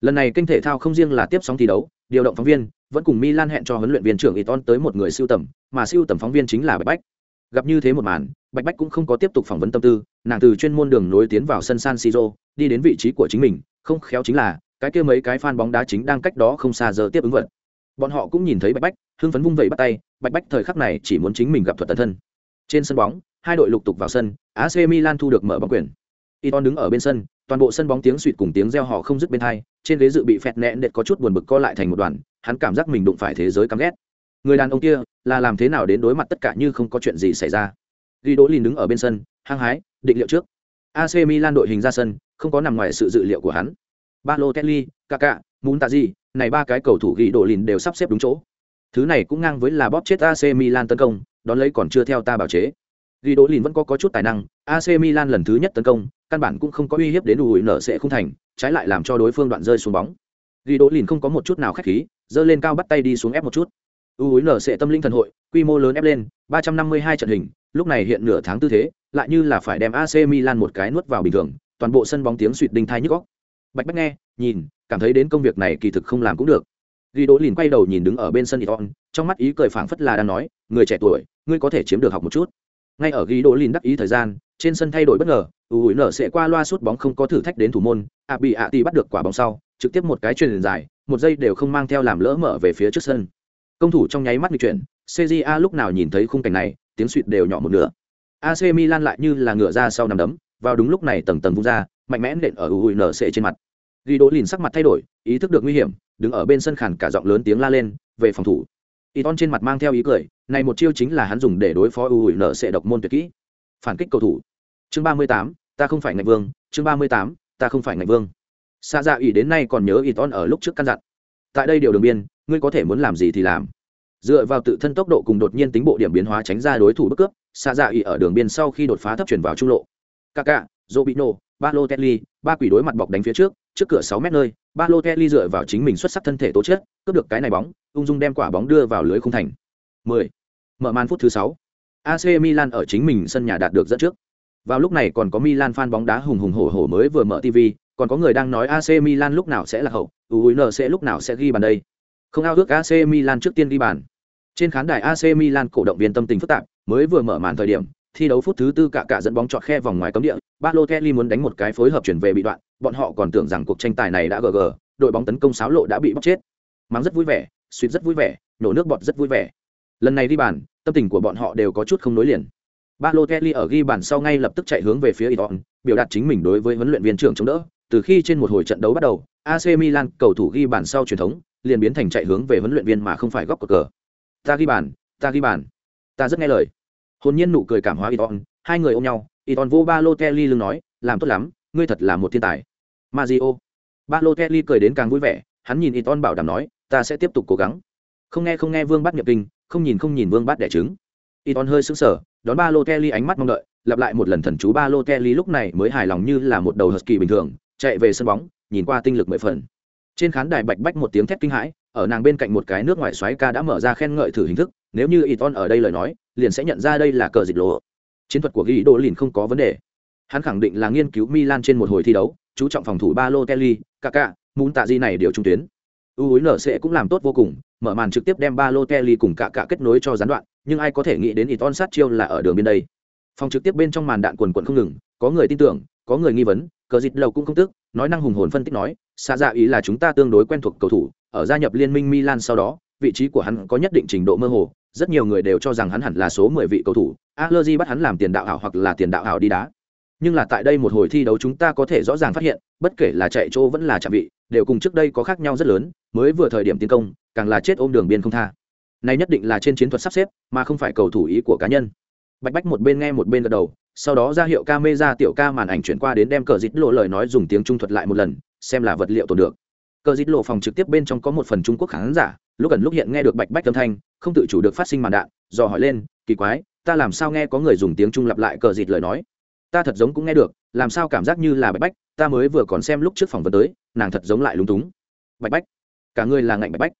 Lần này kinh thể thao không riêng là tiếp sóng thi đấu, điều động phóng viên, vẫn cùng milan hẹn cho huấn luyện viên trưởng iton tới một người sưu tầm, mà sưu tầm phóng viên chính là bạch bách. Gặp như thế một màn, bạch bách cũng không có tiếp tục phỏng vấn tâm tư, nàng từ chuyên môn đường nối tiến vào sân san siro, đi đến vị trí của chính mình, không khéo chính là, cái kia mấy cái fan bóng đá chính đang cách đó không xa giờ tiếp ứng vật bọn họ cũng nhìn thấy bạch bách, hưng phấn vung vẩy bắt tay bạch bách thời khắc này chỉ muốn chính mình gặp thuật tấn thân trên sân bóng hai đội lục tục vào sân ac milan thu được mở bóng quyền Iton đứng ở bên sân, toàn bộ sân bóng tiếng suýt cùng tiếng reo hò không dứt bên hai, trên ghế dự bị phẹt nẹn đệt có chút buồn bực co lại thành một đoàn, hắn cảm giác mình đụng phải thế giới căm ghét. Người đàn ông kia, là làm thế nào đến đối mặt tất cả như không có chuyện gì xảy ra. Ghi Đỗ Lìn đứng ở bên sân, hăng hái, định liệu trước. AC Milan đội hình ra sân, không có nằm ngoài sự dự liệu của hắn. Balotelli, Kaká, Muntazi, này ba cái cầu thủ ghi Đỗ Lìn đều sắp xếp đúng chỗ. Thứ này cũng ngang với là bóp chết AC Milan tấn công, đón lấy còn chưa theo ta bảo chế. Ghi Đỗ Lìn vẫn có có chút tài năng, AC Milan lần thứ nhất tấn công, căn bản cũng không có uy hiếp đến đủ nở sẽ không thành, trái lại làm cho đối phương đoạn rơi xuống bóng. Ghi Đỗ Lìn không có một chút nào khách khí, giơ lên cao bắt tay đi xuống ép một chút. ủi nở sẽ tâm linh thần hội, quy mô lớn ép lên, 352 trận hình, lúc này hiện nửa tháng tư thế, lại như là phải đem AC Milan một cái nuốt vào bình thường, toàn bộ sân bóng tiếng suýt đinh thai nhức óc. Bạch Bách nghe, nhìn, cảm thấy đến công việc này kỳ thực không làm cũng được. Ghi Đỗ Lìn quay đầu nhìn đứng ở bên sân Iton, trong mắt ý cười phảng phất là đang nói, người trẻ tuổi, ngươi có thể chiếm được học một chút. Ngay ở ghi đỗ lìn đắc ý thời gian trên sân thay đổi bất ngờ ủi nở sẽ qua loa sút bóng không có thử thách đến thủ môn ạ bị ạ tì bắt được quả bóng sau trực tiếp một cái truyền dài một giây đều không mang theo làm lỡ mở về phía trước sân. Công thủ trong nháy mắt nghịch chuyển cja lúc nào nhìn thấy khung cảnh này tiếng suỵt đều nhỏ một nửa. Ac milan lại như là ngựa ra sau nằm đấm vào đúng lúc này tầng tầng vung ra mạnh mẽ nện ở ủi nở sẽ trên mặt ghi đỗ lìn sắc mặt thay đổi ý thức được nguy hiểm đứng ở bên sân khản cả giọng lớn tiếng la lên về phòng thủ. Y ton trên mặt mang theo ý cười này một chiêu chính là hắn dùng để đối phó u hủi nợ sẽ độc môn tuyệt kỹ. Phản kích cầu thủ. Chương ba mươi tám ta không phải ngạch vương. Chương ba mươi tám ta không phải ngạch vương. Xa dạ ủy đến nay còn nhớ y ton ở lúc trước căn dặn tại đây điều đường biên ngươi có thể muốn làm gì thì làm. Dựa vào tự thân tốc độ cùng đột nhiên tính bộ điểm biến hóa tránh ra đối thủ bất cướp xa dạ ủy ở đường biên sau khi đột phá thấp chuyển vào trung lộ. Kaka Robino, Balotelli, ba quỷ đối mặt bọc đánh phía trước, trước cửa 6 mét nơi, Balotelli dựa vào chính mình xuất sắc thân thể tố chất, cướp được cái này bóng, ung dung đem quả bóng đưa vào lưới khung thành. 10. Mở màn phút thứ 6. AC Milan ở chính mình sân nhà đạt được dẫn trước. Vào lúc này còn có Milan fan bóng đá hùng hùng hổ hổ mới vừa mở TV, còn có người đang nói AC Milan lúc nào sẽ là hậu, UUN sẽ lúc nào sẽ ghi bàn đây. Không ao ước AC Milan trước tiên ghi bàn. Trên khán đài AC Milan cổ động viên tâm tình phức tạp, mới vừa mở màn thời điểm, thi đấu phút thứ tư cả cả dẫn bóng chọt khe vòng ngoài cấm địa, Balotelli muốn đánh một cái phối hợp chuyển về bị đoạn, bọn họ còn tưởng rằng cuộc tranh tài này đã GG, đội bóng tấn công sáo lộ đã bị bóc chết. Mắng rất vui vẻ, suýt rất vui vẻ, nổ nước bọt rất vui vẻ. Lần này đi bàn, tâm tình của bọn họ đều có chút không nối liền. Balotelli ở ghi bàn sau ngay lập tức chạy hướng về phía Iton, biểu đạt chính mình đối với huấn luyện viên trưởng chống đỡ. Từ khi trên một hồi trận đấu bắt đầu, AC Milan cầu thủ ghi bàn sau truyền thống, liền biến thành chạy hướng về huấn luyện viên mà không phải góc cờ cờ. Ta ghi bàn, ta ghi bàn, ta rất nghe lời hồn nhiên nụ cười cảm hóa iton hai người ôm nhau iton vô ba lô kelly lưng nói, làm tốt lắm, ngươi thật là một thiên tài. Mazio ba lô kelly cười đến càng vui vẻ, hắn nhìn iton bảo đảm nói, ta sẽ tiếp tục cố gắng. Không nghe không nghe vương bắt nhập kinh, không nhìn không nhìn vương bắt đẻ trứng. Iton hơi sững sờ, đón ba lô kelly ánh mắt mong đợi, lặp lại một lần thần chú ba lô kelly lúc này mới hài lòng như là một đầu husky bình thường, chạy về sân bóng, nhìn qua tinh lực mười phần. Trên khán đài bạch bách một tiếng thét kinh hãi, ở nàng bên cạnh một cái nước ngoài xoáy ca đã mở ra khen ngợi thử hình thức nếu như Iton ở đây lời nói, liền sẽ nhận ra đây là cờ dịch lộ. Chiến thuật của Ghi Đô Lìn không có vấn đề. Hắn khẳng định là nghiên cứu Milan trên một hồi thi đấu, chú trọng phòng thủ Balotelli, Kaká, muốn tạ di này điều trung tuyến. nở sẽ cũng làm tốt vô cùng, mở màn trực tiếp đem Balotelli cùng Kaká kết nối cho gián đoạn, nhưng ai có thể nghĩ đến Iton sát chiêu là ở đường bên đây. Phòng trực tiếp bên trong màn đạn quần quần không ngừng, có người tin tưởng, có người nghi vấn, cờ dịch lầu cũng không tức, nói năng hùng hồn phân tích nói, xa dạ ý là chúng ta tương đối quen thuộc cầu thủ, ở gia nhập liên minh Milan sau đó, vị trí của hắn có nhất định trình độ mơ hồ, rất nhiều người đều cho rằng hắn hẳn là số 10 vị cầu thủ, alergy bắt hắn làm tiền đạo ảo hoặc là tiền đạo ảo đi đá. Nhưng là tại đây một hồi thi đấu chúng ta có thể rõ ràng phát hiện, bất kể là chạy chỗ vẫn là chạm vị, đều cùng trước đây có khác nhau rất lớn mới vừa thời điểm tiến công càng là chết ôm đường biên không tha. Này nhất định là trên chiến thuật sắp xếp mà không phải cầu thủ ý của cá nhân. Bạch bách một bên nghe một bên gật đầu sau đó ra hiệu camera tiểu ca màn ảnh chuyển qua đến đem cờ dịch lộ lời nói dùng tiếng trung thuật lại một lần xem là vật liệu tổn được cờ dít lộ phòng trực tiếp bên trong có một phần trung quốc khán giả, lúc gần lúc hiện nghe được bạch bách âm thanh, không tự chủ được phát sinh màn đạn, dò hỏi lên, kỳ quái, ta làm sao nghe có người dùng tiếng trung lặp lại cờ dịt lời nói? Ta thật giống cũng nghe được, làm sao cảm giác như là bạch bách, ta mới vừa còn xem lúc trước phỏng vấn tới, nàng thật giống lại lúng túng. Bạch bách, cả ngươi là ngạnh bạch bách.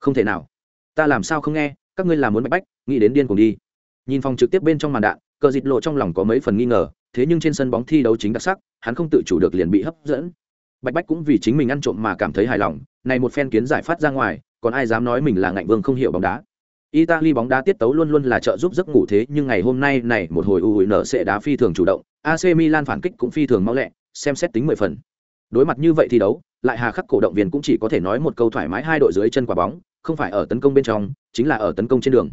Không thể nào, ta làm sao không nghe, các ngươi làm muốn bạch bách, nghĩ đến điên cùng đi. Nhìn phòng trực tiếp bên trong màn đạn, cờ dịt lộ trong lòng có mấy phần nghi ngờ, thế nhưng trên sân bóng thi đấu chính đặc sắc, hắn không tự chủ được liền bị hấp dẫn bạch bách cũng vì chính mình ăn trộm mà cảm thấy hài lòng này một phen kiến giải phát ra ngoài còn ai dám nói mình là ngạnh vương không hiểu bóng đá Italy bóng đá tiết tấu luôn luôn là trợ giúp giấc ngủ thế nhưng ngày hôm nay này một hồi ủi nở sẽ đá phi thường chủ động, AC Milan phản kích cũng phi thường mau lẹ, xem xét tính mười phần. Đối mặt như vậy thi đấu, lại hà khắc cổ động viên cũng chỉ có thể nói một câu thoải mái hai đội dưới chân quả bóng, không phải ở tấn công bên trong, chính là ở tấn công trên đường.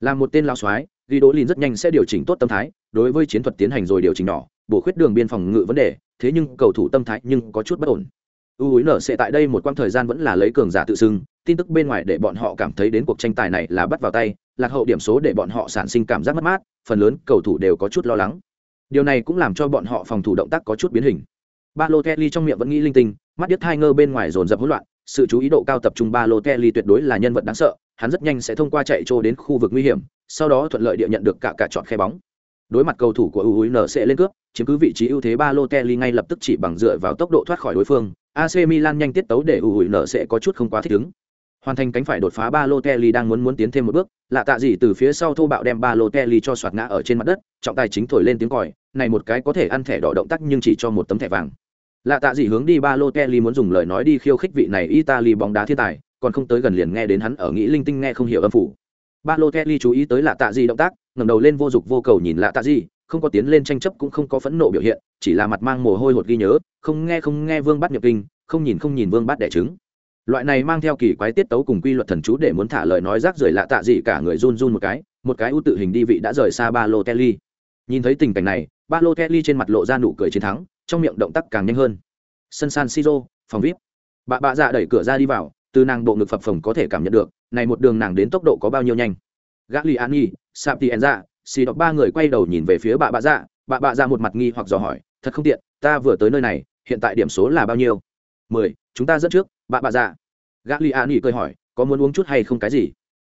Là một tên lao soái, Ghi Đỗ Lin rất nhanh sẽ điều chỉnh tốt tâm thái, đối với chiến thuật tiến hành rồi điều chỉnh nhỏ, bổ khuyết đường biên phòng ngự vấn đề, thế nhưng cầu thủ tâm thái nhưng có chút bất ổn. UNC tại đây một quãng thời gian vẫn là lấy cường giả tự xưng, tin tức bên ngoài để bọn họ cảm thấy đến cuộc tranh tài này là bắt vào tay, lạc hậu điểm số để bọn họ sản sinh cảm giác mất mát, phần lớn cầu thủ đều có chút lo lắng. Điều này cũng làm cho bọn họ phòng thủ động tác có chút biến hình. Balotelli trong miệng vẫn nghĩ linh tinh, mắt điếc hai ngơ bên ngoài dồn dập hỗn loạn, sự chú ý độ cao tập trung Balotelli tuyệt đối là nhân vật đáng sợ, hắn rất nhanh sẽ thông qua chạy trô đến khu vực nguy hiểm, sau đó thuận lợi địa nhận được cả cả chọn khe bóng. Đối mặt cầu thủ của UNC lên cướp, chiếm cứ vị trí ưu thế Balotelli ngay lập tức chỉ bằng dựa vào tốc độ thoát khỏi đối phương, AC Milan nhanh tiết tấu để UNC có chút không quá thích ứng. Hoàn thành cánh phải đột phá Balotelli đang muốn muốn tiến thêm một bước, lạ tạ gì từ phía sau thô bạo đem Balotelli cho xoạt ngã ở trên mặt đất, trọng tài chính thổi lên tiếng còi, này một cái có thể ăn thẻ đỏ động tác nhưng chỉ cho một tấm thẻ vàng. Lạ tạ gì hướng đi Balotelli muốn dùng lời nói đi khiêu khích vị này Italy bóng đá thiên tài, còn không tới gần liền nghe đến hắn ở nghĩ linh tinh nghe không hiểu âm phủ. Balotelli chú ý tới lạ tạ gì động tác, ngẩng đầu lên vô dục vô cầu nhìn lạ tạ gì, không có tiến lên tranh chấp cũng không có phẫn nộ biểu hiện, chỉ là mặt mang mồ hôi hột ghi nhớ, không nghe không nghe Vương Bát nhập kinh, không nhìn không nhìn Vương Bát đẻ trứng loại này mang theo kỳ quái tiết tấu cùng quy luật thần chú để muốn thả lời nói rác rưởi lạ tạ gì cả người run run một cái một cái ưu tự hình đi vị đã rời xa ba lô kelly nhìn thấy tình cảnh này ba lô kelly trên mặt lộ ra nụ cười chiến thắng trong miệng động tác càng nhanh hơn. Sân san siro phòng vip. Bà bạ dạ đẩy cửa ra đi vào từ nàng bộ ngực phập phồng có thể cảm nhận được này một đường nàng đến tốc độ có bao nhiêu nhanh. Gã li an nhi sạp tì enza xì đọc ba người quay đầu nhìn về phía bà bạ dạ. Bà bạ dạ một mặt nghi hoặc dò hỏi, thật không tiện, ta vừa tới nơi này, hiện tại điểm số là bao nhiêu? Mười, chúng ta dẫn trước. Bà bạ dạ. Gã li an cười hỏi, có muốn uống chút hay không cái gì?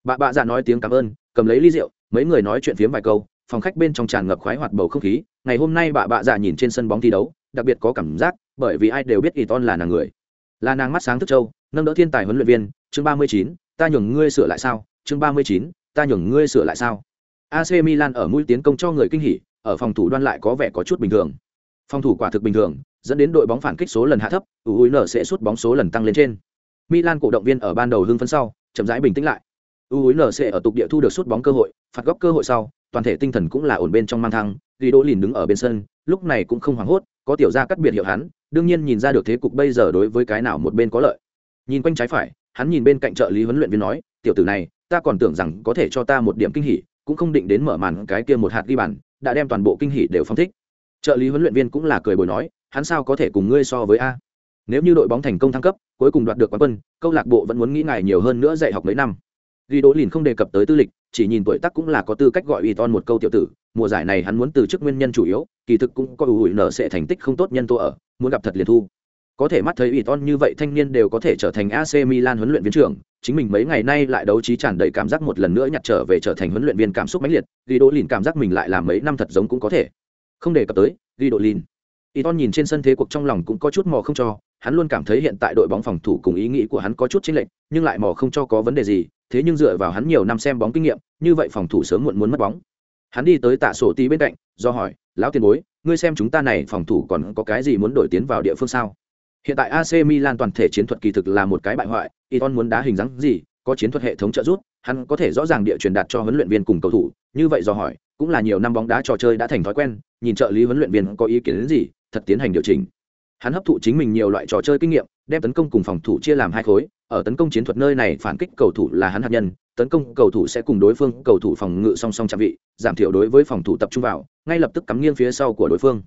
Bà bạ dạ nói tiếng cảm ơn, cầm lấy ly rượu, mấy người nói chuyện phiếm vài câu, phòng khách bên trong tràn ngập khoái hoạt bầu không khí. Ngày hôm nay bà bạ dạ nhìn trên sân bóng thi đấu, đặc biệt có cảm giác, bởi vì ai đều biết Iton là nàng người. Là nàng mắt sáng thức châu nâng đỡ thiên tài huấn luyện viên. Chương ba mươi chín, ta nhường ngươi sửa lại sao? Chương ba mươi chín, ta nhường ngươi sửa lại sao? AC Milan ở mũi tiến công cho người kinh hỉ ở phòng thủ đoan lại có vẻ có chút bình thường phòng thủ quả thực bình thường dẫn đến đội bóng phản kích số lần hạ thấp UUN sẽ sút bóng số lần tăng lên trên Milan cổ động viên ở ban đầu hưng phấn sau, chậm rãi bình tĩnh lại. UNC ở tục địa thu được sút bóng cơ hội, phạt góc cơ hội sau, toàn thể tinh thần cũng là ổn bên trong mang thăng, Lý Đỗ Lìn đứng ở bên sân, lúc này cũng không hoảng hốt, có tiểu gia cắt biệt hiệu hắn, đương nhiên nhìn ra được thế cục bây giờ đối với cái nào một bên có lợi. Nhìn quanh trái phải, hắn nhìn bên cạnh trợ lý huấn luyện viên nói, tiểu tử này, ta còn tưởng rằng có thể cho ta một điểm kinh hỉ, cũng không định đến mở màn cái kia một hạt ghi bàn, đã đem toàn bộ kinh hỉ đều phong thích. Trợ lý huấn luyện viên cũng là cười bồi nói, hắn sao có thể cùng ngươi so với a? Nếu như đội bóng thành công thăng cấp, cuối cùng đoạt được quán quân, câu lạc bộ vẫn muốn nghĩ ngài nhiều hơn nữa dạy học mấy năm. Ghi Đỗ Lìn không đề cập tới tư lịch, chỉ nhìn tuổi tác cũng là có tư cách gọi Iton một câu tiểu tử, mùa giải này hắn muốn từ chức nguyên nhân chủ yếu, kỳ thực cũng có ủi nở sẽ thành tích không tốt nhân tô ở, muốn gặp thật liền thu. Có thể mắt thấy Iton như vậy thanh niên đều có thể trở thành AC Milan huấn luyện viên trưởng, chính mình mấy ngày nay lại đấu trí tràn đầy cảm giác một lần nữa nhặt trở về trở thành huấn luyện viên cảm xúc mãnh liệt, Ghi Đỗ Lìn cảm giác mình lại làm mấy năm thật giống cũng có thể. Không đề cập tới, Ghi Đỗ Lìn. Iton nhìn trên sân thế cuộc trong lòng cũng có chút mò không cho, hắn luôn cảm thấy hiện tại đội bóng phòng thủ cùng ý nghĩ của hắn có chút chênh lệch, nhưng lại mò không cho có vấn đề gì, thế nhưng dựa vào hắn nhiều năm xem bóng kinh nghiệm, như vậy phòng thủ sớm muộn muốn mất bóng. Hắn đi tới tạ sổ tí bên cạnh, do hỏi, lão tiền bối, ngươi xem chúng ta này phòng thủ còn có cái gì muốn đổi tiến vào địa phương sao? Hiện tại AC Milan toàn thể chiến thuật kỳ thực là một cái bại hoại, Iton muốn đá hình dáng gì, có chiến thuật hệ thống trợ giúp, hắn có thể rõ ràng địa truyền đạt cho huấn luyện viên cùng cầu thủ, như vậy do hỏi, cũng là nhiều năm bóng đá trò chơi đã thành thói quen, nhìn trợ lý huấn luyện viên có ý kiến đến gì, thật tiến hành điều chỉnh. Hắn hấp thụ chính mình nhiều loại trò chơi kinh nghiệm đem tấn công cùng phòng thủ chia làm hai khối ở tấn công chiến thuật nơi này phản kích cầu thủ là hắn hạt nhân tấn công cầu thủ sẽ cùng đối phương cầu thủ phòng ngự song song chạm vị giảm thiểu đối với phòng thủ tập trung vào ngay lập tức cắm nghiêng phía sau của đối phương.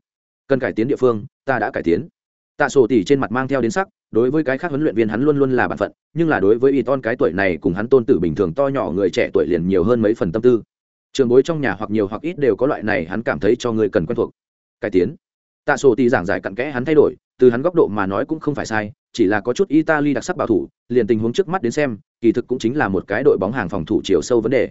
Cần cải tiến địa phương ta đã cải tiến tạ sổ tỷ trên mặt mang theo đến sắc, đối với cái khác huấn luyện viên hắn luôn luôn là bản phận, nhưng là đối với y ton cái tuổi này cùng hắn tôn tử bình thường to nhỏ người trẻ tuổi liền nhiều hơn mấy phần tâm tư. Trường bối trong nhà hoặc nhiều hoặc ít đều có loại này hắn cảm thấy cho người cần quen thuộc. Cải tiến. Tạ sổ tỷ giảng giải cặn kẽ hắn thay đổi, từ hắn góc độ mà nói cũng không phải sai, chỉ là có chút italy đặc sắc bảo thủ, liền tình huống trước mắt đến xem, kỳ thực cũng chính là một cái đội bóng hàng phòng thủ chiều sâu vấn đề.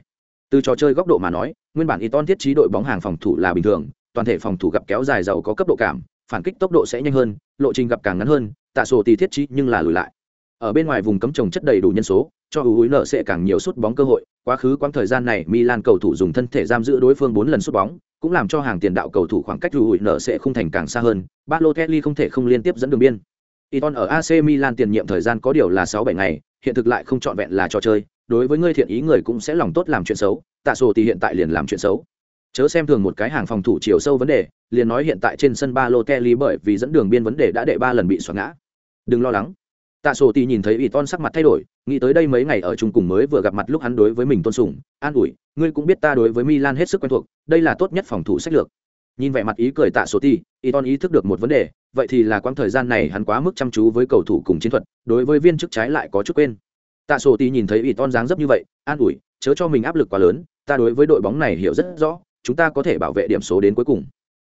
Từ trò chơi góc độ mà nói, nguyên bản y ton thiết trí đội bóng hàng phòng thủ là bình thường, toàn thể phòng thủ gặp kéo dài giàu có cấp độ cảm phản kích tốc độ sẽ nhanh hơn lộ trình gặp càng ngắn hơn tạ sổ tỷ thiết trí nhưng là lùi lại. Ở bên ngoài vùng cấm trồng chất đầy đủ nhân số cho ưu hối nợ sẽ càng nhiều sút bóng cơ hội. Quá khứ quãng thời gian này milan cầu thủ dùng thân thể giam giữ đối phương bốn lần sút bóng cũng làm cho hàng tiền đạo cầu thủ khoảng cách ưu hối nợ sẽ không thành càng xa hơn. Balotelli không thể không liên tiếp dẫn đường biên. Iton ở AC Milan tiền nhiệm thời gian có điều là sáu bảy ngày, hiện thực lại không trọn vẹn là trò chơi, đối với ngươi thiện ý người cũng sẽ lòng tốt làm chuyện xấu, tạ sổ thì hiện tại liền làm chuyện xấu. Chớ xem thường một cái hàng phòng thủ chiều sâu vấn đề, liền nói hiện tại trên sân ba loteley bởi vì dẫn đường biên vấn đề đã đệ ba lần bị xoắn ngã. Đừng lo lắng. Tạ sổ thì nhìn thấy Iton sắc mặt thay đổi, nghĩ tới đây mấy ngày ở chung cùng mới vừa gặp mặt lúc hắn đối với mình tôn sùng, an ủi, ngươi cũng biết ta đối với Milan hết sức quen thuộc, đây là tốt nhất phòng thủ sách lược. Nhìn vẻ mặt ý cười Tạ sổ thì, ton ý thức được một vấn đề, vậy thì là quãng thời gian này hắn quá mức chăm chú với cầu thủ cùng chiến thuật đối với viên chức trái lại có chút quên tạ sổ tì nhìn thấy ủy ton dáng dấp như vậy an ủi chớ cho mình áp lực quá lớn ta đối với đội bóng này hiểu rất rõ chúng ta có thể bảo vệ điểm số đến cuối cùng.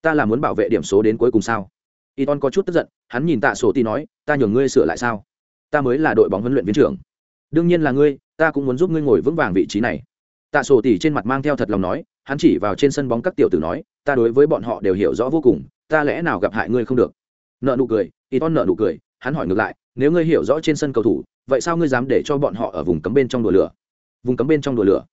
Ta là muốn bảo vệ điểm số đến cuối cùng sao? Y ton có chút tức giận, hắn nhìn tạ sổ ti nói, ta nhường ngươi sửa lại sao? Ta mới là đội bóng huấn luyện viên trưởng. Đương nhiên là ngươi, ta cũng muốn giúp ngươi ngồi vững vàng vị trí này. Tạ sổ tì trên mặt mang theo thật lòng nói, hắn chỉ vào trên sân bóng các tiểu tử nói, ta đối với bọn họ đều hiểu rõ vô cùng, ta lẽ nào gặp hại ngươi không được? Nợ nụ cười y ton nợ nụ cười, hắn hỏi ngược lại, nếu ngươi hiểu rõ trên sân cầu thủ, vậy sao ngươi dám để cho bọn họ ở vùng cấm bên trong đùa lửa? Vùng cấm bên trong đùa lửa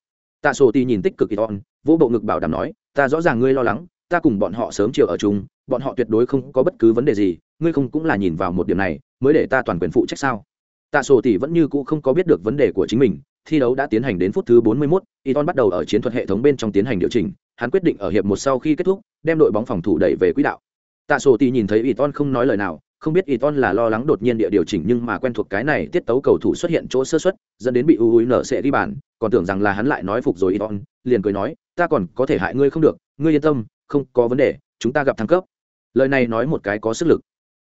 tạ sổ ti nhìn tích cực y ton vỗ bộ ngực bảo đảm nói ta rõ ràng ngươi lo lắng ta cùng bọn họ sớm chiều ở chung bọn họ tuyệt đối không có bất cứ vấn đề gì ngươi không cũng là nhìn vào một điểm này mới để ta toàn quyền phụ trách sao? Tạ sổ tỷ vẫn như cũ không có biết được vấn đề của chính mình thi đấu đã tiến hành đến phút thứ 41, Iton bắt đầu ở chiến thuật hệ thống bên trong tiến hành điều chỉnh, hắn quyết định ở hiệp một sau khi kết thúc, đem đội bóng phòng thủ đẩy về quỹ đạo. Tạ sổ tỷ nhìn thấy Iton không nói lời nào không biết Iton là lo lắng đột nhiên địa điều chỉnh nhưng mà quen thuộc cái này tiết tấu cầu thủ xuất hiện chỗ sơ suất, dẫn đến bị ui nở sẽ đi bàn, còn tưởng rằng là hắn lại nói phục rồi Iton liền cười nói, ta còn có thể hại ngươi không được, ngươi yên tâm, không có vấn đề, chúng ta gặp thăng cấp. Lời này nói một cái có sức lực.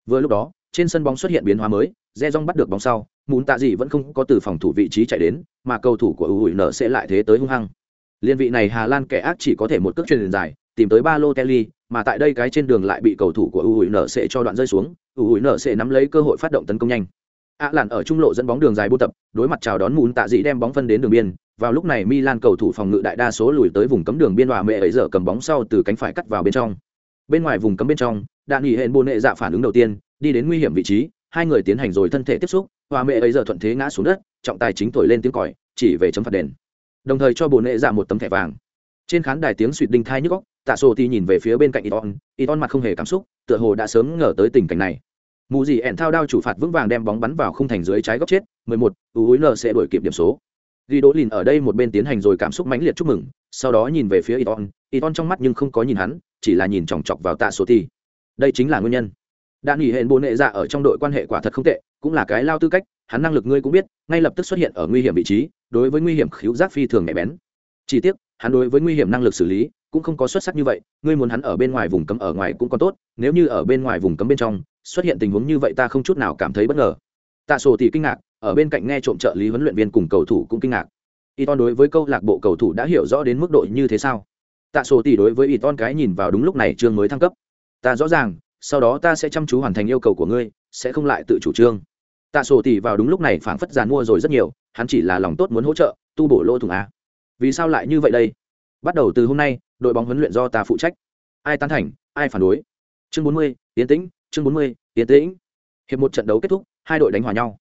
Vừa lúc đó, trên sân bóng xuất hiện biến hóa mới Rejong bắt được bóng sau muốn tạ gì vẫn không có từ phòng thủ vị trí chạy đến, mà cầu thủ của ui nở sẽ lại thế tới hung hăng. Liên vị này hà lan kẻ ác chỉ có thể một cước truyền dài tìm tới ba lô kelly mà tại đây cái trên đường lại bị cầu thủ của UNC cho đoạn rơi xuống, UNC nắm lấy cơ hội phát động tấn công nhanh. ạ Lạn ở trung lộ dẫn bóng đường dài bu tập, đối mặt chào đón muốn Tạ Dĩ đem bóng phân đến đường biên, vào lúc này Milan cầu thủ phòng ngự đại đa số lùi tới vùng cấm đường biên hòa mẹ ấy giờ cầm bóng sau từ cánh phải cắt vào bên trong. Bên ngoài vùng cấm bên trong, đạn nghỉ hẹn bôn nệ dạ phản ứng đầu tiên, đi đến nguy hiểm vị trí, hai người tiến hành rồi thân thể tiếp xúc, hòa mẹ ấy giờ thuận thế ngã xuống đất, trọng tài chính thổi lên tiếng còi, chỉ về chấm phạt đền. Đồng thời cho bồn nệ dạ một tấm thẻ vàng. Trên khán đài tiếng suýt đinh thai nhức óc, tạ sổ thì nhìn về phía bên cạnh iton iton mặt không hề cảm xúc tựa hồ đã sớm ngờ tới tình cảnh này. Mù gì ẻn thao đao chủ phạt vững vàng đem bóng bắn vào khung thành dưới trái góc chết 11, ui n sẽ đuổi kịp điểm số. Ghi đỗ lìn ở đây một bên tiến hành rồi cảm xúc mãnh liệt chúc mừng sau đó nhìn về phía iton iton trong mắt nhưng không có nhìn hắn chỉ là nhìn chòng chọc vào tạ sổ thì đây chính là nguyên nhân. Đã nghỉ hẹn bố nệ dạ ở trong đội quan hệ quả thật không tệ cũng là cái lao tư cách hắn năng lực ngươi cũng biết ngay lập tức xuất hiện ở nguy hiểm vị trí đối với nguy hiểm khiếu giác phi thường nhạy bén. Chỉ tiếc hắn đối với nguy hiểm năng lực xử lý cũng không có xuất sắc như vậy, ngươi muốn hắn ở bên ngoài vùng cấm ở ngoài cũng còn tốt, nếu như ở bên ngoài vùng cấm bên trong xuất hiện tình huống như vậy ta không chút nào cảm thấy bất ngờ. Tạ sổ thì kinh ngạc, ở bên cạnh nghe trộm trợ lý huấn luyện viên cùng cầu thủ cũng kinh ngạc. Y ton đối với câu lạc bộ cầu thủ đã hiểu rõ đến mức độ như thế sao? Tạ sổ thì đối với y ton cái nhìn vào đúng lúc này trương mới thăng cấp. Ta rõ ràng, sau đó ta sẽ chăm chú hoàn thành yêu cầu của ngươi, sẽ không lại tự chủ trương. Tạ sổ thì vào đúng lúc này phảng phất giàn mua rồi rất nhiều, hắn chỉ là lòng tốt muốn hỗ trợ, tu bổ lỗ thủng á vì sao lại như vậy đây? Bắt đầu từ hôm nay, đội bóng huấn luyện do ta phụ trách. Ai tán thành, ai phản đối? Chương bốn mươi tiến tĩnh, chương bốn mươi tiến tĩnh. Hiệp một trận đấu kết thúc, hai đội đánh hòa nhau.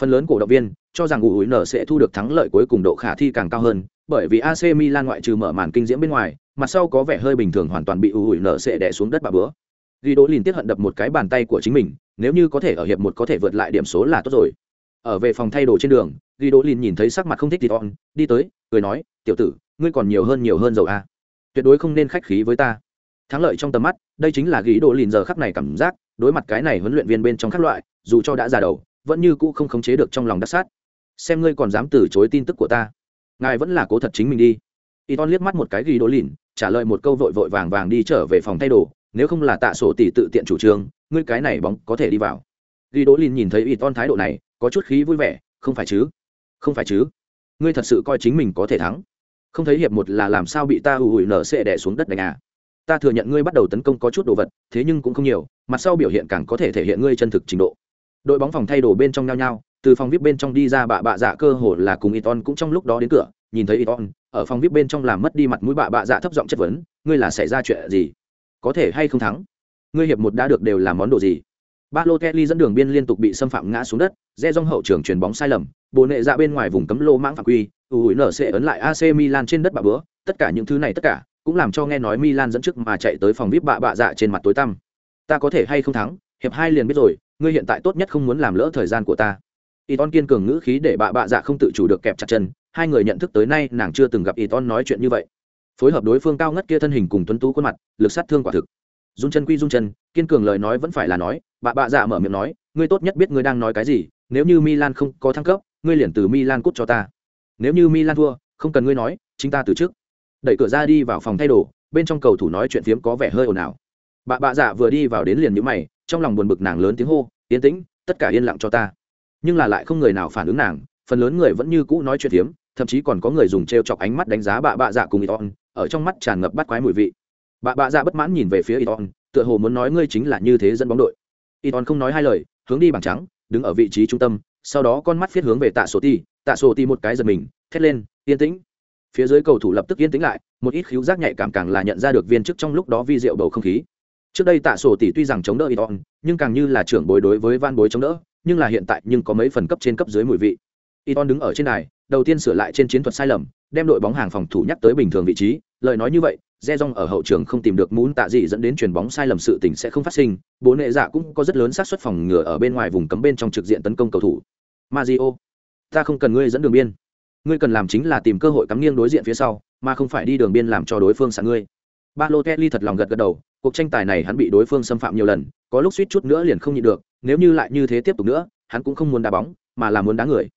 Phần lớn cổ động viên cho rằng ủ nở sẽ thu được thắng lợi cuối cùng độ khả thi càng cao hơn, bởi vì ac milan ngoại trừ mở màn kinh diễm bên ngoài, mặt sau có vẻ hơi bình thường hoàn toàn bị ủ nở sẽ đè xuống đất bà bữa. Ghi đỗ liền tiếp hận đập một cái bàn tay của chính mình, nếu như có thể ở hiệp một có thể vượt lại điểm số là tốt rồi. Ở về phòng thay đồ trên đường ghi đỗ Lìn nhìn thấy sắc mặt không thích thì on đi tới, cười nói, tiểu tử, ngươi còn nhiều hơn nhiều hơn dầu a à? tuyệt đối không nên khách khí với ta. Thắng lợi trong tầm mắt, đây chính là ghi đỗ Lìn giờ khắc này cảm giác, đối mặt cái này huấn luyện viên bên trong các loại, dù cho đã già đầu, vẫn như cũ không khống chế được trong lòng đắc sát. Xem ngươi còn dám từ chối tin tức của ta, ngài vẫn là cố thật chính mình đi. Y ton liếc mắt một cái ghi đỗ lìn, trả lời một câu vội vội vàng vàng đi trở về phòng thay đồ, nếu không là tạ sổ tỷ tự tiện chủ trương, ngươi cái này bóng có thể đi vào. Ghi đỗ Lìn nhìn thấy y ton thái độ này, có chút khí vui vẻ, không phải chứ không phải chứ ngươi thật sự coi chính mình có thể thắng không thấy hiệp một là làm sao bị ta hù hùi nở sệ đẻ xuống đất đánh à ta thừa nhận ngươi bắt đầu tấn công có chút đồ vật thế nhưng cũng không nhiều mặt sau biểu hiện càng có thể thể hiện ngươi chân thực trình độ đội bóng phòng thay đồ bên trong nhau nhau từ phòng vip bên trong đi ra bạ bạ dạ cơ hồ là cùng Iton cũng trong lúc đó đến cửa, nhìn thấy Iton, ở phòng vip bên trong làm mất đi mặt mũi bạ bạ dạ thấp giọng chất vấn, ngươi là xảy ra chuyện gì? Có thể hay không thắng? Ngươi hiệp một đã được đều làm món đồ gì? ba lo kelly dẫn đường biên liên tục bị xâm phạm ngã xuống đất, re Rong hậu trường chuyền bóng sai lầm, bồ nệ dạ bên ngoài vùng cấm lô mãng phạm quy, ủi nở sẽ ấn lại AC Milan trên đất bạ bữa, tất cả những thứ này tất cả cũng làm cho nghe nói Milan dẫn trước mà chạy tới phòng VIP bạ bạ dạ trên mặt tối tăm. Ta có thể hay không thắng, hiệp hai liền biết rồi, ngươi hiện tại tốt nhất không muốn làm lỡ thời gian của ta. Iton kiên cường ngữ khí để bạ bạ dạ không tự chủ được kẹp chặt chân, hai người nhận thức tới nay nàng chưa từng gặp Iton nói chuyện như vậy. Phối hợp đối phương cao ngất kia thân hình cùng tuấn tú khuôn mặt, lực sát thương quả thực. Dung chân quy dung chân, kiên cường lời nói vẫn phải là nói, bạ bạ dạ mở miệng nói, ngươi tốt nhất biết ngươi đang nói cái gì, nếu như Milan không có thăng cấp, ngươi liền từ Milan cút cho ta. Nếu như Milan thua, không cần ngươi nói, chính ta từ trước. Đẩy cửa ra đi vào phòng thay đồ, bên trong cầu thủ nói chuyện phiếm có vẻ hơi ồn ào. Bà bà dạ vừa đi vào đến liền nhíu mày, trong lòng buồn bực nàng lớn tiếng hô, yên tĩnh, tất cả yên lặng cho ta nhưng là lại không người nào phản ứng nàng phần lớn người vẫn như cũ nói chuyện phiếm, thậm chí còn có người dùng trêu chọc ánh mắt đánh giá bà bà dạ cùng iton ở trong mắt tràn ngập bắt quái mùi vị Bà bà dạ bất mãn nhìn về phía iton tựa hồ muốn nói ngươi chính là như thế dẫn bóng đội iton không nói hai lời hướng đi bảng trắng đứng ở vị trí trung tâm sau đó con mắt viết hướng về tạ sổ ti tạ sổ ti một cái giật mình, thét lên, yên tĩnh. Phía dưới cầu thủ lập tức yên tĩnh lại, một ít khíu giác nhạy cảm càng là nhận ra được viên chức trong lúc đó vi diệu bầu không khí. Trước đây tạ sổ tỷ tuy rằng chống đỡ iton nhưng càng như là trưởng bối đối với van bối chống đỡ, nhưng là hiện tại nhưng có mấy phần cấp trên cấp dưới mùi vị. Iton đứng ở trên này đầu tiên sửa lại trên chiến thuật sai lầm, đem đội bóng hàng phòng thủ nhắc tới bình thường vị trí, lời nói như vậy Rejong ở hậu trường không tìm được muốn tạ gì dẫn đến chuyền bóng sai lầm sự tình sẽ không phát sinh, bố nệ dạ cũng có rất lớn xác suất phòng ngừa ở bên ngoài vùng cấm bên trong trực diện tấn công cầu thủ. Mario, ta không cần ngươi dẫn đường biên, ngươi cần làm chính là tìm cơ hội cắm nghiêng đối diện phía sau, mà không phải đi đường biên làm cho đối phương sẵn ngươi. Balotelli thật lòng gật gật đầu, cuộc tranh tài này hắn bị đối phương xâm phạm nhiều lần, có lúc suýt chút nữa liền không nhịn được, nếu như lại như thế tiếp tục nữa, hắn cũng không muốn đá bóng, mà là muốn đá người.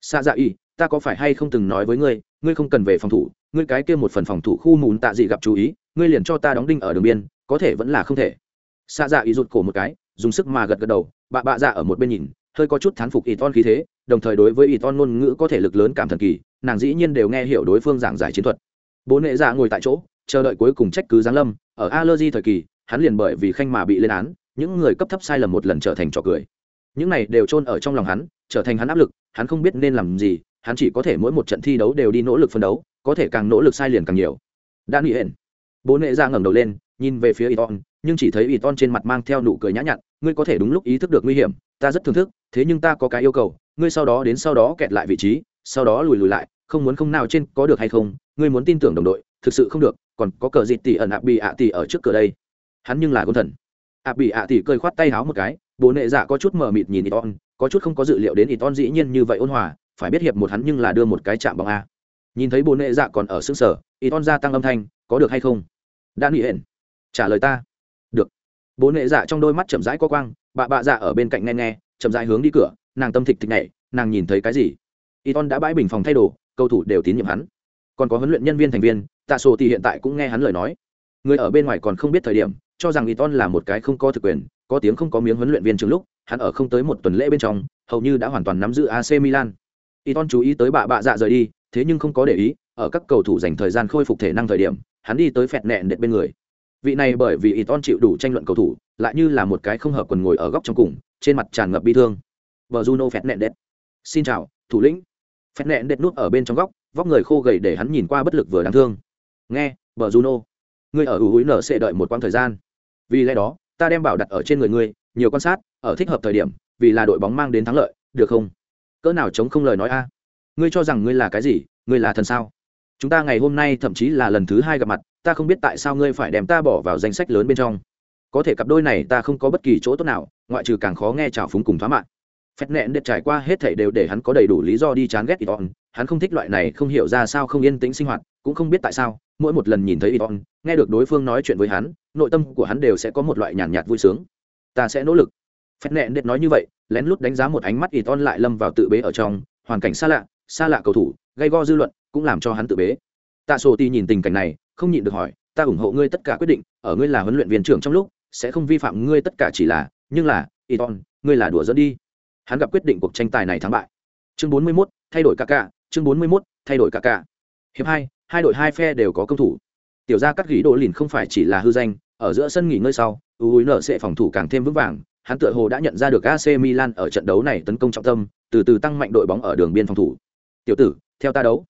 Sa Dạ Y, ta có phải hay không từng nói với ngươi, ngươi không cần về phòng thủ, ngươi cái kia một phần phòng thủ khu mùn tạ dị gặp chú ý, ngươi liền cho ta đóng đinh ở đường biên, có thể vẫn là không thể. Sa Dạ ý rụt cổ một cái, dùng sức mà gật gật đầu, bạ bạ dạ ở một bên nhìn, hơi có chút thán phục Iton khí thế, đồng thời đối với Iton ngôn ngữ có thể lực lớn cảm thần kỳ, nàng dĩ nhiên đều nghe hiểu đối phương giảng giải chiến thuật. Bố nệ dạ ngồi tại chỗ, chờ đợi cuối cùng trách cứ giáng lâm ở allergy thời kỳ hắn liền bởi vì khanh mà bị lên án những người cấp thấp sai lầm một lần trở thành trò cười những này đều chôn ở trong lòng hắn trở thành hắn áp lực hắn không biết nên làm gì hắn chỉ có thể mỗi một trận thi đấu đều đi nỗ lực phân đấu có thể càng nỗ lực sai liền càng nhiều. Đã nghĩ hển bố nệ ra ngẩng đầu lên nhìn về phía Iton, nhưng chỉ thấy Iton trên mặt mang theo nụ cười nhã nhặn, ngươi có thể đúng lúc ý thức được nguy hiểm, ta rất thưởng thức, thế nhưng ta có cái yêu cầu, ngươi sau đó đến sau đó kẹt lại vị trí, sau đó lùi lùi lại, không muốn không nào trên có được hay không, ngươi muốn tin tưởng đồng đội, thực sự không được, còn có cờ dịt tỉ ẩn ạ bị ạ tỉ ở trước cửa đây. Hắn nhưng là gôn thần. Ạ bị ạ tỉ cơi khoát tay háo một cái bố nệ dạ có chút mờ mịt nhìn iton có chút không có dự liệu đến iton dĩ nhiên như vậy ôn hòa phải biết hiệp một hắn nhưng là đưa một cái chạm bằng a. Nhìn thấy bố nệ dạ còn ở xương sở iton gia tăng âm thanh, có được hay không? Đã nghĩ hển trả lời ta. Được. Bố nệ dạ trong đôi mắt chậm rãi có quang, bà bạ dạ ở bên cạnh nghe nghe, chậm rãi hướng đi cửa, nàng tâm thịch thịch nhảy, nàng nhìn thấy cái gì? Iton đã bãi bình phòng thay đồ, cầu thủ đều tín nhiệm hắn. Còn có huấn luyện nhân viên thành viên tạ sổ thì hiện tại cũng nghe hắn lời nói. Người ở bên ngoài còn không biết thời điểm, cho rằng Iton là một cái không có thực quyền, có tiếng không có miếng huấn luyện viên trường lúc, hắn ở không tới một tuần lễ bên trong, hầu như đã hoàn toàn nắm giữ AC Milan. Iton chú ý tới bạ bạ dạ rời đi, thế nhưng không có để ý, ở các cầu thủ dành thời gian khôi phục thể năng thời điểm, hắn đi tới phẹt nẹn đệt bên người. Vị này bởi vì Iton chịu đủ tranh luận cầu thủ, lại như là một cái không hợp quần ngồi ở góc trong cùng, trên mặt tràn ngập bi thương. Vợ Juno phẹt nẹn đệt. Xin chào, thủ lĩnh. Phẹt nẹn đệt nuốt ở bên trong góc, vóc người khô gầy để hắn nhìn qua bất lực vừa đáng thương. Nghe vợ juno, ngươi ở ủ húi nở sẽ đợi một quãng thời gian. Vì lẽ đó, ta đem bảo đặt ở trên người ngươi, nhiều quan sát, ở thích hợp thời điểm, vì là đội bóng mang đến thắng lợi, được không? Cỡ nào chống không lời nói a? Ngươi cho rằng ngươi là cái gì? Ngươi là thần sao? Chúng ta ngày hôm nay thậm chí là lần thứ hai gặp mặt ta không biết tại sao ngươi phải đem ta bỏ vào danh sách lớn bên trong. Có thể cặp đôi này ta không có bất kỳ chỗ tốt nào ngoại trừ càng khó nghe trào phúng cùng thoá mạng phép nẹn đệt trải qua hết thảy đều để hắn có đầy đủ lý do đi chán ghét Iton, hắn không thích loại này không hiểu ra sao không yên tĩnh sinh hoạt, cũng không biết tại sao, mỗi một lần nhìn thấy Iton, nghe được đối phương nói chuyện với hắn, nội tâm của hắn đều sẽ có một loại nhàn nhạt, nhạt vui sướng. Ta sẽ nỗ lực. Phép nẹn đệt nói như vậy, lén lút đánh giá một ánh mắt Iton lại lâm vào tự bế ở trong, hoàn cảnh xa lạ, xa lạ cầu thủ, gây go dư luận, cũng làm cho hắn tự bế. Tạ Sổ Ti nhìn tình cảnh này, không nhịn được hỏi, ta ủng hộ ngươi tất cả quyết định, ở ngươi là huấn luyện viên trưởng trong lúc, sẽ không vi phạm ngươi tất cả chỉ là, nhưng là Iton, ngươi là đùa dẫn đi. Hắn gặp quyết định cuộc tranh tài này thắng bại. Chương 41, thay đổi cả cả, chương 41, thay đổi cả cả. Hiệp 2, hai đội hai phe đều có công thủ. Tiểu gia cắt gỉ độ lìn không phải chỉ là hư danh, ở giữa sân nghỉ ngơi sau, UNC sẽ phòng thủ càng thêm vững vàng, hắn tựa hồ đã nhận ra được AC Milan ở trận đấu này tấn công trọng tâm, từ từ tăng mạnh đội bóng ở đường biên phòng thủ. "Tiểu tử, theo ta đấu."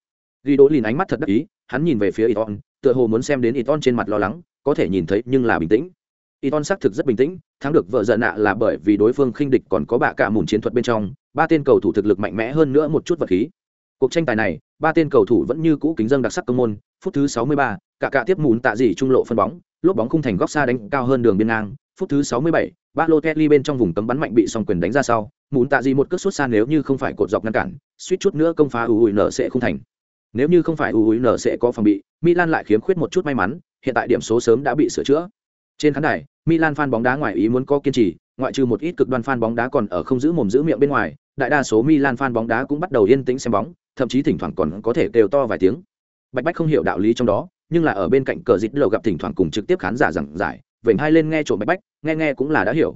Ghi Đỗ lìn ánh mắt thật đắc ý, hắn nhìn về phía Iton, tựa hồ muốn xem đến Iton trên mặt lo lắng, có thể nhìn thấy nhưng là bình tĩnh. Iton xác thực rất bình tĩnh, thắng được vợ giận nạ là bởi vì đối phương khinh địch còn có bạ cả mùn chiến thuật bên trong, ba tên cầu thủ thực lực mạnh mẽ hơn nữa một chút vật khí. Cuộc tranh tài này, ba tên cầu thủ vẫn như cũ kính dâng đặc sắc công môn, phút thứ 63, cả cả tiếp mùn tạ dị trung lộ phân bóng, lốp bóng khung thành góc xa đánh cao hơn đường biên ngang, phút thứ 67, Balotelli bên trong vùng cấm bắn mạnh bị song quyền đánh ra sau, muốn tạ gì một cước sút xa nếu như không phải cột dọc ngăn cản, suýt chút nữa công phá UUN nở sẽ không thành. Nếu như không phải UUN nở sẽ có phòng bị, Milan lại khiếm khuyết một chút may mắn, hiện tại điểm số sớm đã bị sửa chữa. Trên khán đài, Milan fan bóng đá ngoài ý muốn có kiên trì, ngoại trừ một ít cực đoan fan bóng đá còn ở không giữ mồm giữ miệng bên ngoài, đại đa số Milan fan bóng đá cũng bắt đầu yên tĩnh xem bóng, thậm chí thỉnh thoảng còn có thể kêu to vài tiếng. Bạch Bách không hiểu đạo lý trong đó, nhưng là ở bên cạnh cờ dịch lầu gặp thỉnh thoảng cùng trực tiếp khán giả giảng giải, vểnh hai lên nghe trộm Bạch Bách, nghe nghe cũng là đã hiểu.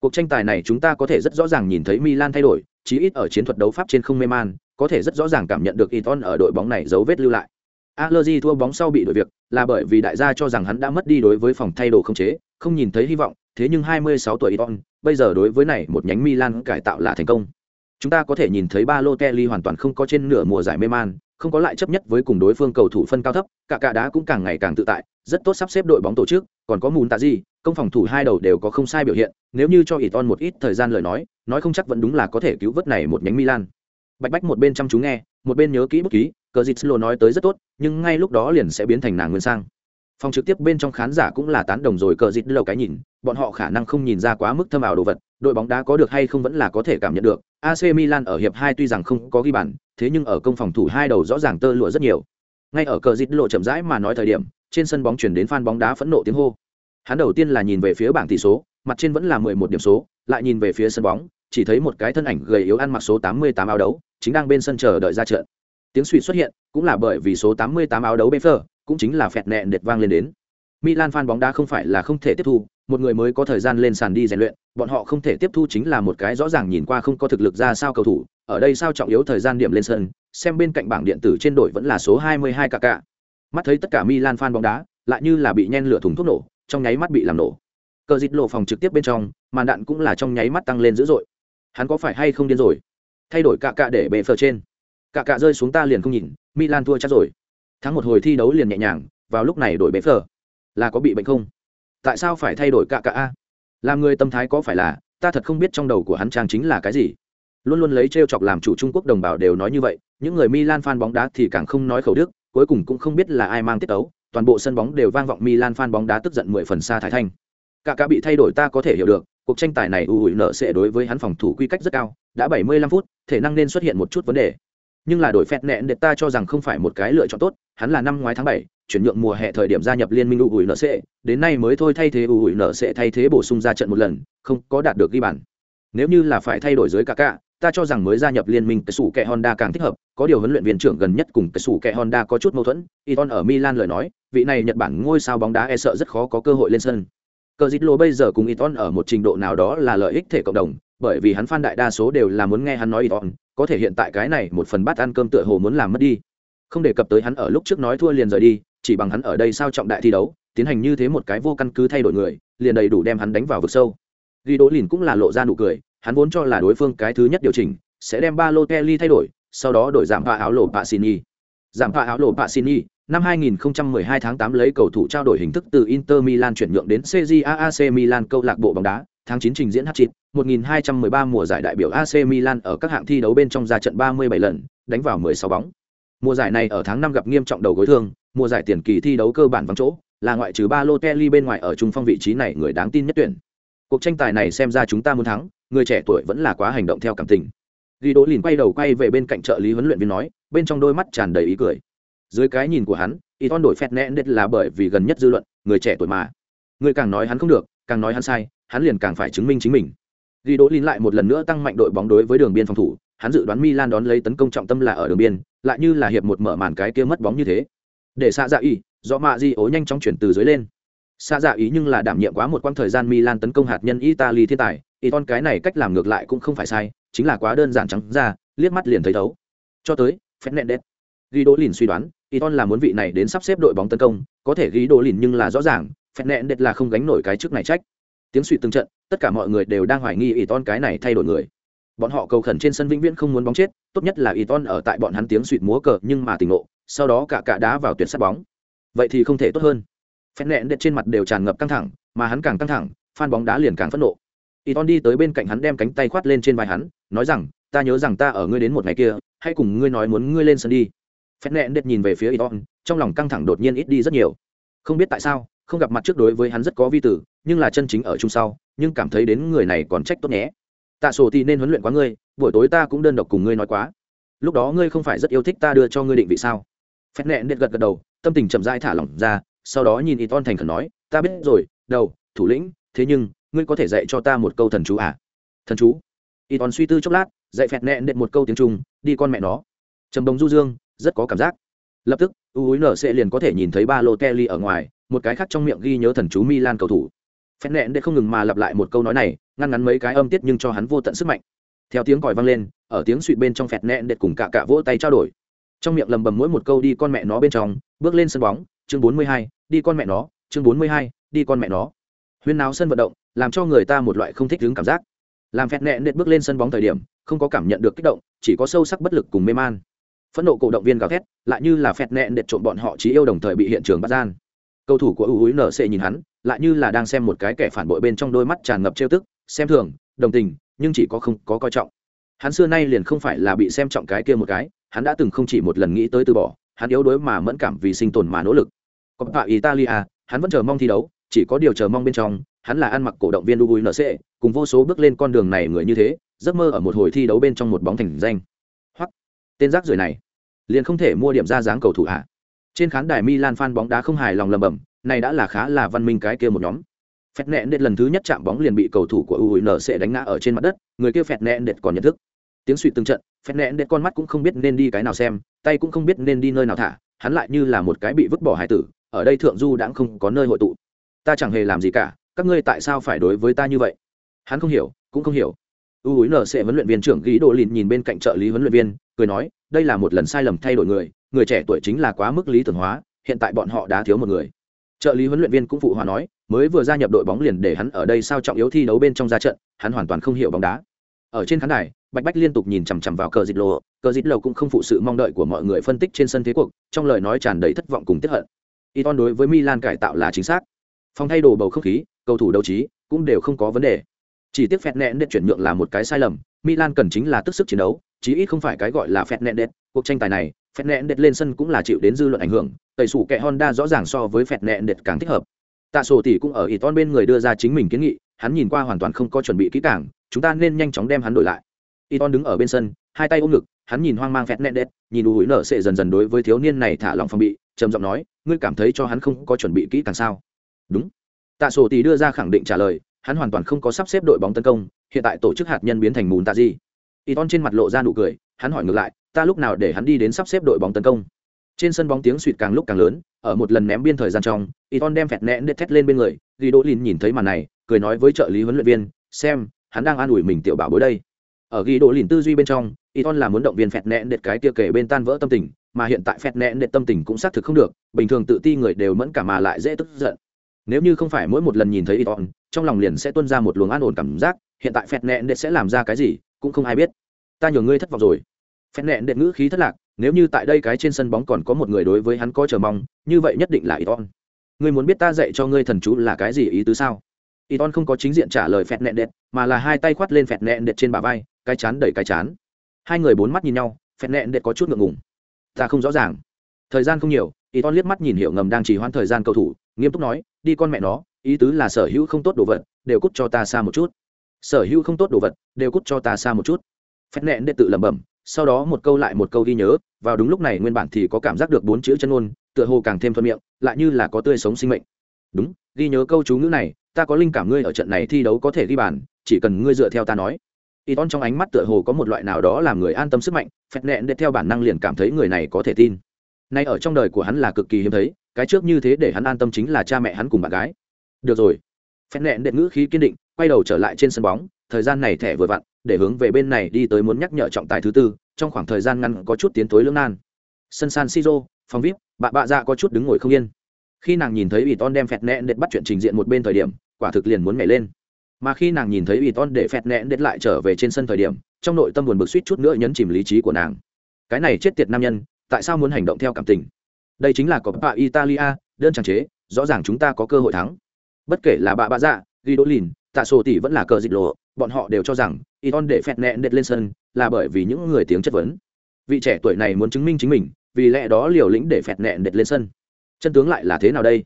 Cuộc tranh tài này chúng ta có thể rất rõ ràng nhìn thấy Milan thay đổi, chí ít ở chiến thuật đấu pháp trên không mê man, có thể rất rõ ràng cảm nhận được Iton ở đội bóng này dấu vết lưu lại. Allergy thua bóng sau bị đổi việc, là bởi vì đại gia cho rằng hắn đã mất đi đối với phòng thay đồ không chế, không nhìn thấy hy vọng, thế nhưng 26 tuổi Iton, bây giờ đối với này một nhánh Milan cải tạo là thành công. Chúng ta có thể nhìn thấy Balotelli hoàn toàn không có trên nửa mùa giải mê man, không có lại chấp nhất với cùng đối phương cầu thủ phân cao thấp, cả cả đá cũng càng ngày càng tự tại, rất tốt sắp xếp đội bóng tổ chức, còn có Mùn Tạ gì, công phòng thủ hai đầu đều có không sai biểu hiện, nếu như cho Iton một ít thời gian lời nói, nói không chắc vẫn đúng là có thể cứu vớt này một nhánh Milan. Bạch Bách một bên chăm chú nghe, một bên nhớ kỹ bút ký, cờ dịch lô nói tới rất tốt, nhưng ngay lúc đó liền sẽ biến thành nàng nguyên sang. Phòng trực tiếp bên trong khán giả cũng là tán đồng rồi cờ dịt lô cái nhìn, bọn họ khả năng không nhìn ra quá mức thâm ảo đồ vật, đội bóng đá có được hay không vẫn là có thể cảm nhận được. AC Milan ở hiệp hai tuy rằng không có ghi bàn, thế nhưng ở công phòng thủ hai đầu rõ ràng tơ lụa rất nhiều. Ngay ở cờ dịt lộ chậm rãi mà nói thời điểm, trên sân bóng chuyển đến fan bóng đá phẫn nộ tiếng hô. Hắn đầu tiên là nhìn về phía bảng tỷ số, mặt trên vẫn là 11 điểm số, lại nhìn về phía sân bóng, chỉ thấy một cái thân ảnh gầy yếu ăn mặc số 88 áo đấu, chính đang bên sân chờ đợi ra trận. Tiếng suy xuất hiện, cũng là bởi vì số 88 áo đấu Befer, cũng chính là phẹt nẹn đệt vang lên đến. Milan fan bóng đá không phải là không thể tiếp thu, một người mới có thời gian lên sàn đi rèn luyện, bọn họ không thể tiếp thu chính là một cái rõ ràng nhìn qua không có thực lực ra sao cầu thủ, ở đây sao trọng yếu thời gian điểm lên sân, xem bên cạnh bảng điện tử trên đội vẫn là số 22 cả cả. Mắt thấy tất cả Milan fan bóng đá, lại như là bị nhen lửa thùng thuốc nổ, trong nháy mắt bị làm nổ. Cờ dịch lộ phòng trực tiếp bên trong, màn đạn cũng là trong nháy mắt tăng lên dữ dội. Hắn có phải hay không điên rồi? Thay đổi cả cả để bệ phờ trên. Cả cả rơi xuống ta liền không nhìn, Milan thua chắc rồi. Thắng một hồi thi đấu liền nhẹ nhàng, vào lúc này đổi bệ phở Là có bị bệnh không? Tại sao phải thay đổi cả cả a? Làm người tâm thái có phải là, ta thật không biết trong đầu của hắn trang chính là cái gì. Luôn luôn lấy trêu chọc làm chủ Trung Quốc đồng bào đều nói như vậy, những người Milan fan bóng đá thì càng không nói khẩu đức, cuối cùng cũng không biết là ai mang tiết tấu, toàn bộ sân bóng đều vang vọng Milan fan bóng đá tức giận mười phần xa thái thanh. Cả cả bị thay đổi ta có thể hiểu được, cuộc tranh tài này ủi nợ sẽ đối với hắn phòng thủ quy cách rất cao, đã 75 phút, thể năng nên xuất hiện một chút vấn đề. Nhưng là đổi phẹt nẹn để ta cho rằng không phải một cái lựa chọn tốt, hắn là năm ngoái tháng bảy chuyển nhượng mùa hè thời điểm gia nhập liên minh ủi nợ sẽ, đến nay mới thôi thay thế ủi nợ sẽ thay thế bổ sung ra trận một lần, không có đạt được ghi bàn. Nếu như là phải thay đổi dưới cả cả, ta cho rằng mới gia nhập liên minh cái sủ kẹ Honda càng thích hợp, có điều huấn luyện viên trưởng gần nhất cùng cái sủ kẹ Honda có chút mâu thuẫn, Iton ở Milan lời nói, vị này Nhật Bản ngôi sao bóng đá e sợ rất khó có cơ hội lên sân. Cờ Dít Lô bây giờ cùng Iton ở một trình độ nào đó là lợi ích thể cộng đồng, bởi vì hắn phan đại đa số đều là muốn nghe hắn nói Iton, có thể hiện tại cái này một phần bát ăn cơm tựa hồ muốn làm mất đi. Không đề cập tới hắn ở lúc trước nói thua liền rời đi, chỉ bằng hắn ở đây sao trọng đại thi đấu, tiến hành như thế một cái vô căn cứ thay đổi người, liền đầy đủ đem hắn đánh vào vực sâu. Ghi Đỗ Lìn cũng là lộ ra nụ cười, hắn vốn cho là đối phương cái thứ nhất điều chỉnh sẽ đem ba lô Balotelli thay đổi, sau đó đổi giảm pha áo lộ Pacini. Giảm pha áo lộ Pacini, năm 2012 tháng 8 lấy cầu thủ trao đổi hình thức từ Inter Milan chuyển nhượng đến CJAAC Milan câu lạc bộ bóng đá, tháng 9 trình diễn hat-trick, 1213 mùa giải đại biểu AC Milan ở các hạng thi đấu bên trong ra trận 37 lần, đánh vào 16 bóng. Mùa giải này ở tháng 5 gặp nghiêm trọng đầu gối thương, mùa giải tiền kỳ thi đấu cơ bản vắng chỗ, là ngoại trừ Balotelli bên ngoài ở trung phong vị trí này người đáng tin nhất tuyển. Cuộc tranh tài này xem ra chúng ta muốn thắng, người trẻ tuổi vẫn là quá hành động theo cảm tình. Ghi Đỗ Lìn quay đầu quay về bên cạnh trợ lý huấn luyện viên nói, bên trong đôi mắt tràn đầy ý cười. Dưới cái nhìn của hắn, Iton đổi phẹt nẹn đệt là bởi vì gần nhất dư luận, người trẻ tuổi mà. Người càng nói hắn không được, càng nói hắn sai, hắn liền càng phải chứng minh chính mình. Ghi Đỗ lin lại một lần nữa tăng mạnh đội bóng đối với đường biên phòng thủ, hắn dự đoán Milan đón lấy tấn công trọng tâm là ở đường biên, lại như là hiệp một mở màn cái kia mất bóng như thế. Để xạ dạ ý, do mạ di ố nhanh chóng chuyển từ dưới lên. xa dạ ý nhưng là đảm nhiệm quá một quãng thời gian milan tấn công hạt nhân italy thiên tài iton cái này cách làm ngược lại cũng không phải sai chính là quá đơn giản trắng ra liếc mắt liền thấy thấu cho tới phép nẹn đét ghi đỗ lìn suy đoán iton là muốn vị này đến sắp xếp đội bóng tấn công có thể ghi đỗ lìn nhưng là rõ ràng phép nẹn đét là không gánh nổi cái chức này trách tiếng suy từng trận tất cả mọi người đều đang hoài nghi iton cái này thay đổi người bọn họ cầu khẩn trên sân vĩnh viễn không muốn bóng chết tốt nhất là iton ở tại bọn hắn tiếng suy múa cờ nhưng mà tỉnh lộ sau đó cả cả đá vào tuyển sát bóng vậy thì không thể tốt hơn phen nẹn đét trên mặt đều tràn ngập căng thẳng mà hắn càng căng thẳng phan bóng đá liền càng phẫn nộ Iton đi tới bên cạnh hắn đem cánh tay khoát lên trên vai hắn, nói rằng, ta nhớ rằng ta ở ngươi đến một ngày kia, hãy cùng ngươi nói muốn ngươi lên sân đi. phen nẹn đệt nhìn về phía Iton, trong lòng căng thẳng đột nhiên ít đi rất nhiều. Không biết tại sao, không gặp mặt trước đối với hắn rất có vi tử, nhưng là chân chính ở chung sau, nhưng cảm thấy đến người này còn trách tốt nhé. Tạ sổ thì nên huấn luyện quá ngươi, buổi tối ta cũng đơn độc cùng ngươi nói quá. Lúc đó ngươi không phải rất yêu thích ta đưa cho ngươi định vị sao? Phét nẹn đệt gật gật đầu, tâm tình chậm rãi thả lỏng ra, sau đó nhìn y ton thành khẩn nói, ta biết rồi, đầu, thủ lĩnh, thế nhưng ngươi có thể dạy cho ta một câu thần chú à thần chú y ton suy tư chốc lát dạy phẹt nẹn đệt một câu tiếng trung đi con mẹ nó trầm đồng du dương rất có cảm giác lập tức u n nở sẽ liền có thể nhìn thấy ba lô kelly ở ngoài một cái khác trong miệng ghi nhớ thần chú milan cầu thủ phẹt nẹn để không ngừng mà lặp lại một câu nói này, ngăn ngắn mấy cái âm tiết nhưng cho hắn vô tận sức mạnh. Theo tiếng còi vang lên, ở tiếng suỵt bên trong phẹt nẹn để cùng cả cả vỗ tay trao đổi. Trong miệng lầm bầm mỗi một câu đi con mẹ nó bên trong, bước lên sân bóng, chương bốn mươi hai, đi con mẹ nó, chương bốn mươi hai, đi con mẹ nó. Huyên náo sân vận động, làm cho người ta một loại không thích đứng cảm giác. Làm phẹt nẹn để bước lên sân bóng thời điểm, không có cảm nhận được kích động, chỉ có sâu sắc bất lực cùng mê man. Phẫn nộ cổ động viên gào thét, lại như là phẹt nẹn để trộm bọn họ trí yêu đồng thời bị hiện trường bắt gian cầu thủ của ưu nở nc nhìn hắn lại như là đang xem một cái kẻ phản bội bên trong đôi mắt tràn ngập trêu tức xem thường đồng tình nhưng chỉ có không có coi trọng hắn xưa nay liền không phải là bị xem trọng cái kia một cái hắn đã từng không chỉ một lần nghĩ tới từ bỏ hắn yếu đuối mà mẫn cảm vì sinh tồn mà nỗ lực còn tại italia hắn vẫn chờ mong thi đấu chỉ có điều chờ mong bên trong hắn là ăn mặc cổ động viên UNC, cùng vô số bước lên con đường này người như thế, giấc mơ ở một hồi thi đấu bên trong một bóng thành danh. Hoặc tên rác rưởi này, liền không thể mua điểm ra dáng cầu thủ ạ. À. Trên khán đài Milan fan bóng đá không hài lòng lầm bầm, này đã là khá là văn minh cái kia một nhóm. Phẹt nẹn đệt lần thứ nhất chạm bóng liền bị cầu thủ của UNC đánh ngã ở trên mặt đất, người kia phẹt nẹn đệt còn nhận thức. Tiếng suy từng trận, phẹt nẹn đệt con mắt cũng không biết nên đi cái nào xem, tay cũng không biết nên đi nơi nào thả, hắn lại như là một cái bị vứt bỏ hải tử, ở đây thượng du đã không có nơi hội tụ. Ta chẳng hề làm gì cả, các ngươi tại sao phải đối với ta như vậy hắn không hiểu cũng không hiểu u sẽ huấn luyện viên trưởng ghi đồ lìn nhìn bên cạnh trợ lý huấn luyện viên cười nói đây là một lần sai lầm thay đổi người người trẻ tuổi chính là quá mức lý tưởng hóa hiện tại bọn họ đã thiếu một người. Trợ lý huấn luyện viên cũng phụ hòa nói mới vừa gia nhập đội bóng liền để hắn ở đây sao trọng yếu thi đấu bên trong ra trận hắn hoàn toàn không hiểu bóng đá. Ở trên khán đài bạch bách liên tục nhìn chằm chằm vào cờ dịch lộ cờ dịch lộ cũng không phụ sự mong đợi của mọi người phân tích trên sân thế cuộc trong lời nói tràn đầy thất vọng cùng tiếp hận. Iton đối với Milan cải tạo là chính xác. Phòng thay đồ bầu không khí, cầu thủ đấu trí cũng đều không có vấn đề. Chỉ tiếc phẹt nẹn để chuyển nhượng là một cái sai lầm milan cần chính là tức sức chiến đấu chí ít không phải cái gọi là phẹt nẹn đệt cuộc tranh tài này phẹt nẹn đệt lên sân cũng là chịu đến dư luận ảnh hưởng, tẩy sủ kẹ honda rõ ràng so với phẹt nẹn đệt càng thích hợp. Tạ sổ tỷ cũng ở ỷ ton bên người đưa ra chính mình kiến nghị, hắn nhìn qua hoàn toàn không có chuẩn bị kỹ càng, chúng ta nên nhanh chóng đem hắn đổi lại. Ỷ ton đứng ở bên sân, hai tay ôm ngực, hắn nhìn hoang mang phẹt nẹn đệt nhìn đủ hủi nở sệ dần dần đối với thiếu niên này thả lòng phòng bị, trầm giọng nói, ngươi cảm thấy cho hắn không có chuẩn bị kỹ càng sao? Đúng. Tạ sổ tỷ đưa ra khẳng định trả lời, hắn hoàn toàn không có sắp xếp đội bóng tấn công, hiện tại tổ chức hạt nhân biến thành mùn tạ gì y ton trên mặt lộ ra nụ cười hắn hỏi ngược lại ta lúc nào để hắn đi đến sắp xếp đội bóng tấn công? Trên sân bóng tiếng suỵt càng lúc càng lớn ở một lần ném biên thời gian trong y ton đem phẹt nẹn để thét lên bên người ghi đỗ lìn nhìn thấy màn này cười nói với trợ lý huấn luyện viên xem hắn đang an ủi mình tiểu bảo bối đây. Ở ghi đỗ lìn tư duy bên trong y ton là muốn động viên phẹt nẹn để cái kia kể bên tan vỡ tâm tình mà hiện tại phẹt nẹn để tâm tình cũng xác thực không được bình thường tự ti người đều mẫn cả mà lại dễ tức giận. Nếu như không phải mỗi một lần nhìn thấy Iton, trong lòng liền sẽ tuôn ra một luồng an ổn cảm giác, hiện tại Phẹt nẹn để sẽ làm ra cái gì, cũng không ai biết. Ta nhường ngươi thất vọng rồi. Phẹt nẹn đệ ngữ khí thất lạc, nếu như tại đây cái trên sân bóng còn có một người đối với hắn có chờ mong, như vậy nhất định là Iton. Ngươi muốn biết ta dạy cho ngươi thần chú là cái gì ý tứ sao? Iton không có chính diện trả lời Phẹt nẹn đệ, mà là hai tay khoát lên Phẹt nẹn đệ trên bả vai, cái chán đẩy cái chán. Hai người bốn mắt nhìn nhau, Phẹt nẹn đệ có chút ngượng ngùng. Ta không rõ ràng. Thời gian không nhiều, Iton liếc mắt nhìn hiệu ngầm đang trì hoãn thời gian cầu thủ, nghiêm túc nói, đi con mẹ nó ý tứ là sở hữu không tốt đồ vật đều cút cho ta xa một chút sở hữu không tốt đồ vật đều cút cho ta xa một chút. Phép nẹn đệ tự lẩm bẩm, sau đó một câu lại một câu ghi nhớ, vào đúng lúc này nguyên bản thì có cảm giác được bốn chữ chân ngôn, tựa hồ càng thêm thuận miệng, lại như là có tươi sống sinh mệnh. Đúng, ghi nhớ câu chú ngữ này, ta có linh cảm ngươi ở trận này thi đấu có thể ghi bàn, chỉ cần ngươi dựa theo ta nói. Y ton trong ánh mắt tựa hồ có một loại nào đó làm người an tâm sức mạnh, phép nẹn đệ theo bản năng liền cảm thấy người này có thể tin. Nay ở trong đời của hắn là cực kỳ hiếm thấy, cái trước như thế để hắn an tâm chính là cha mẹ hắn cùng bạn gái. Được rồi. Phép nẹn đệ ngữ khí kiên định quay đầu trở lại trên sân bóng, thời gian này thẻ vừa vặn, để hướng về bên này đi tới muốn nhắc nhở trọng tài thứ tư, trong khoảng thời gian ngắn có chút tiến tối lưỡng nan. Sân san siro, phòng vip, bà bạ dạ có chút đứng ngồi không yên. Khi nàng nhìn thấy ủy ton đem phẹt nẹn đệt bắt chuyện trình diện một bên thời điểm, quả thực liền muốn nhảy lên. Mà khi nàng nhìn thấy ủy ton để phẹt nẹn đệt lại trở về trên sân thời điểm, trong nội tâm buồn bực suýt chút nữa nhấn chìm lý trí của nàng. Cái này chết tiệt nam nhân, tại sao muốn hành động theo cảm tình? Đây chính là coppa italia, đơn trang chế, rõ ràng chúng ta có cơ hội thắng. Bất kể là bà bạ dạ ghi đỗ lìn tạ sổ tỷ vẫn là cờ dịch lộ, bọn họ đều cho rằng Iton để phẹt nẹn đệt lên sân là bởi vì những người tiếng chất vấn. Vị trẻ tuổi này muốn chứng minh chính mình, vì lẽ đó liều lĩnh để phẹt nẹn đệt lên sân. Chân tướng lại là thế nào đây?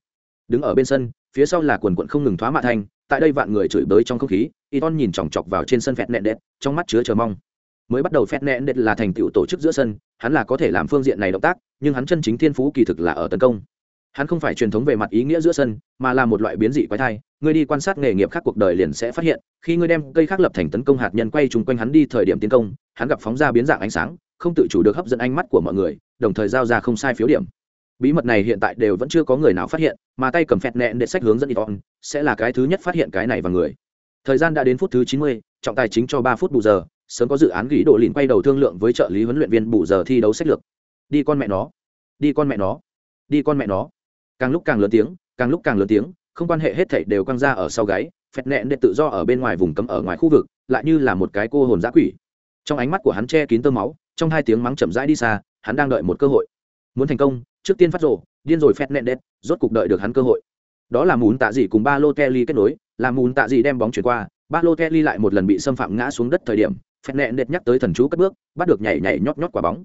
Đứng ở bên sân, phía sau là quần quận không ngừng thoá mạ thanh, tại đây vạn người chửi bới trong không khí Iton nhìn chòng chọc vào trên sân phẹt nẹn đệt trong mắt chứa chờ mong. Mới bắt đầu phẹt nẹn đệt là thành tựu tổ chức giữa sân, hắn là có thể làm phương diện này động tác, nhưng hắn chân chính thiên phú kỳ thực là ở tấn công. Hắn không phải truyền thống về mặt ý nghĩa giữa sân, mà là một loại biến dị quái thai ngươi đi quan sát nghề nghiệp khác cuộc đời liền sẽ phát hiện khi ngươi đem cây khác lập thành tấn công hạt nhân quay chung quanh hắn đi thời điểm tiến công hắn gặp phóng ra biến dạng ánh sáng không tự chủ được hấp dẫn ánh mắt của mọi người đồng thời giao ra không sai phiếu điểm. Bí mật này hiện tại đều vẫn chưa có người nào phát hiện mà tay cầm phẹt nẹn để sách hướng dẫn iton sẽ là cái thứ nhất phát hiện cái này và người. Thời gian đã đến phút thứ chín mươi, trọng tài chính cho ba phút bù giờ sớm có dự án ghi độ lìn quay đầu thương lượng với trợ lý huấn luyện viên bù giờ thi đấu sách lược. Đi con mẹ nó. Đi con mẹ nó. Đi con mẹ nó. Càng lúc càng lớn tiếng càng lúc càng lớn tiếng không quan hệ hết thảy đều quăng ra ở sau gáy, phẹt nẹn để tự do ở bên ngoài vùng cấm ở ngoài khu vực, lại như là một cái cô hồn giã quỷ. Trong ánh mắt của hắn che kín tơ máu, trong hai tiếng mắng chậm rãi đi xa, hắn đang đợi một cơ hội. Muốn thành công, trước tiên phát rổ điên rồi phẹt nẹn đét rốt cục đợi được hắn cơ hội. Đó là mùn tạ dị cùng ba lô kelly kết nối, là mùn tạ dị đem bóng chuyển qua, ba lô kelly lại một lần bị xâm phạm ngã xuống đất thời điểm, phẹt nẹn đét nhắc tới thần chú cất bước, bắt được nhảy nhảy nhót nhót quả bóng.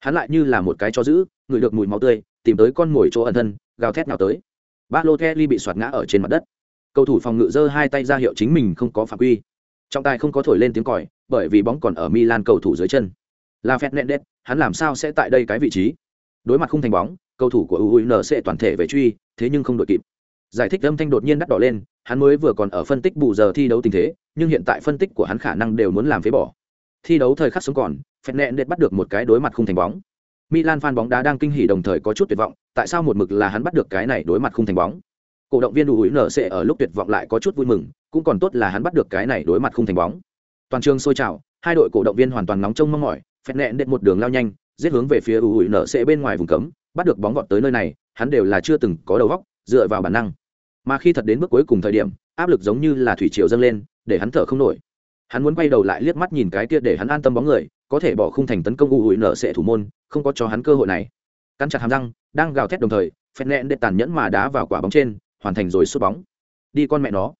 Hắn lại như là một cái cho giữ ngửi được mùi máu tươi, tìm tới con mồi chỗ ẩn thân, gào thét nào tới ba bị soạt ngã ở trên mặt đất. Cầu thủ phòng ngự giơ hai tay ra hiệu chính mình không có phạm quy. Trọng tài không có thổi lên tiếng còi bởi vì bóng còn ở milan cầu thủ dưới chân. La Fernandez, đét hắn làm sao sẽ tại đây cái vị trí? Đối mặt không thành bóng cầu thủ của UNC toàn thể về truy thế nhưng không đội kịp. Giải thích âm thanh đột nhiên đắt đỏ lên hắn mới vừa còn ở phân tích bù giờ thi đấu tình thế nhưng hiện tại phân tích của hắn khả năng đều muốn làm phế bỏ. Thi đấu thời khắc sống còn Fernandez đét bắt được một cái đối mặt không thành bóng milan fan bóng đá đang kinh hỉ đồng thời có chút tuyệt vọng, tại sao một mực là hắn bắt được cái này đối mặt không thành bóng? Cổ động viên đủ nở sẽ ở lúc tuyệt vọng lại có chút vui mừng, cũng còn tốt là hắn bắt được cái này đối mặt không thành bóng. Toàn trường sôi trào, hai đội cổ động viên hoàn toàn nóng trông mong mỏi, phẹt nẹn đệt một đường lao nhanh, giết hướng về phía ủ nở sẽ bên ngoài vùng cấm, bắt được bóng vọt tới nơi này, hắn đều là chưa từng có đầu góc dựa vào bản năng. Mà khi thật đến bước cuối cùng thời điểm, áp lực giống như là thủy triều dâng lên, để hắn thở không nổi. Hắn muốn quay đầu lại liếc mắt nhìn cái kia để hắn an tâm bóng người có thể bỏ khung thành tấn công ủ nở sẽ thủ môn, không có cho hắn cơ hội này. Cắn chặt hàm răng, đang gào thét đồng thời phen nẹn đệt tàn nhẫn mà đá vào quả bóng trên, hoàn thành rồi sút bóng. Đi con mẹ nó.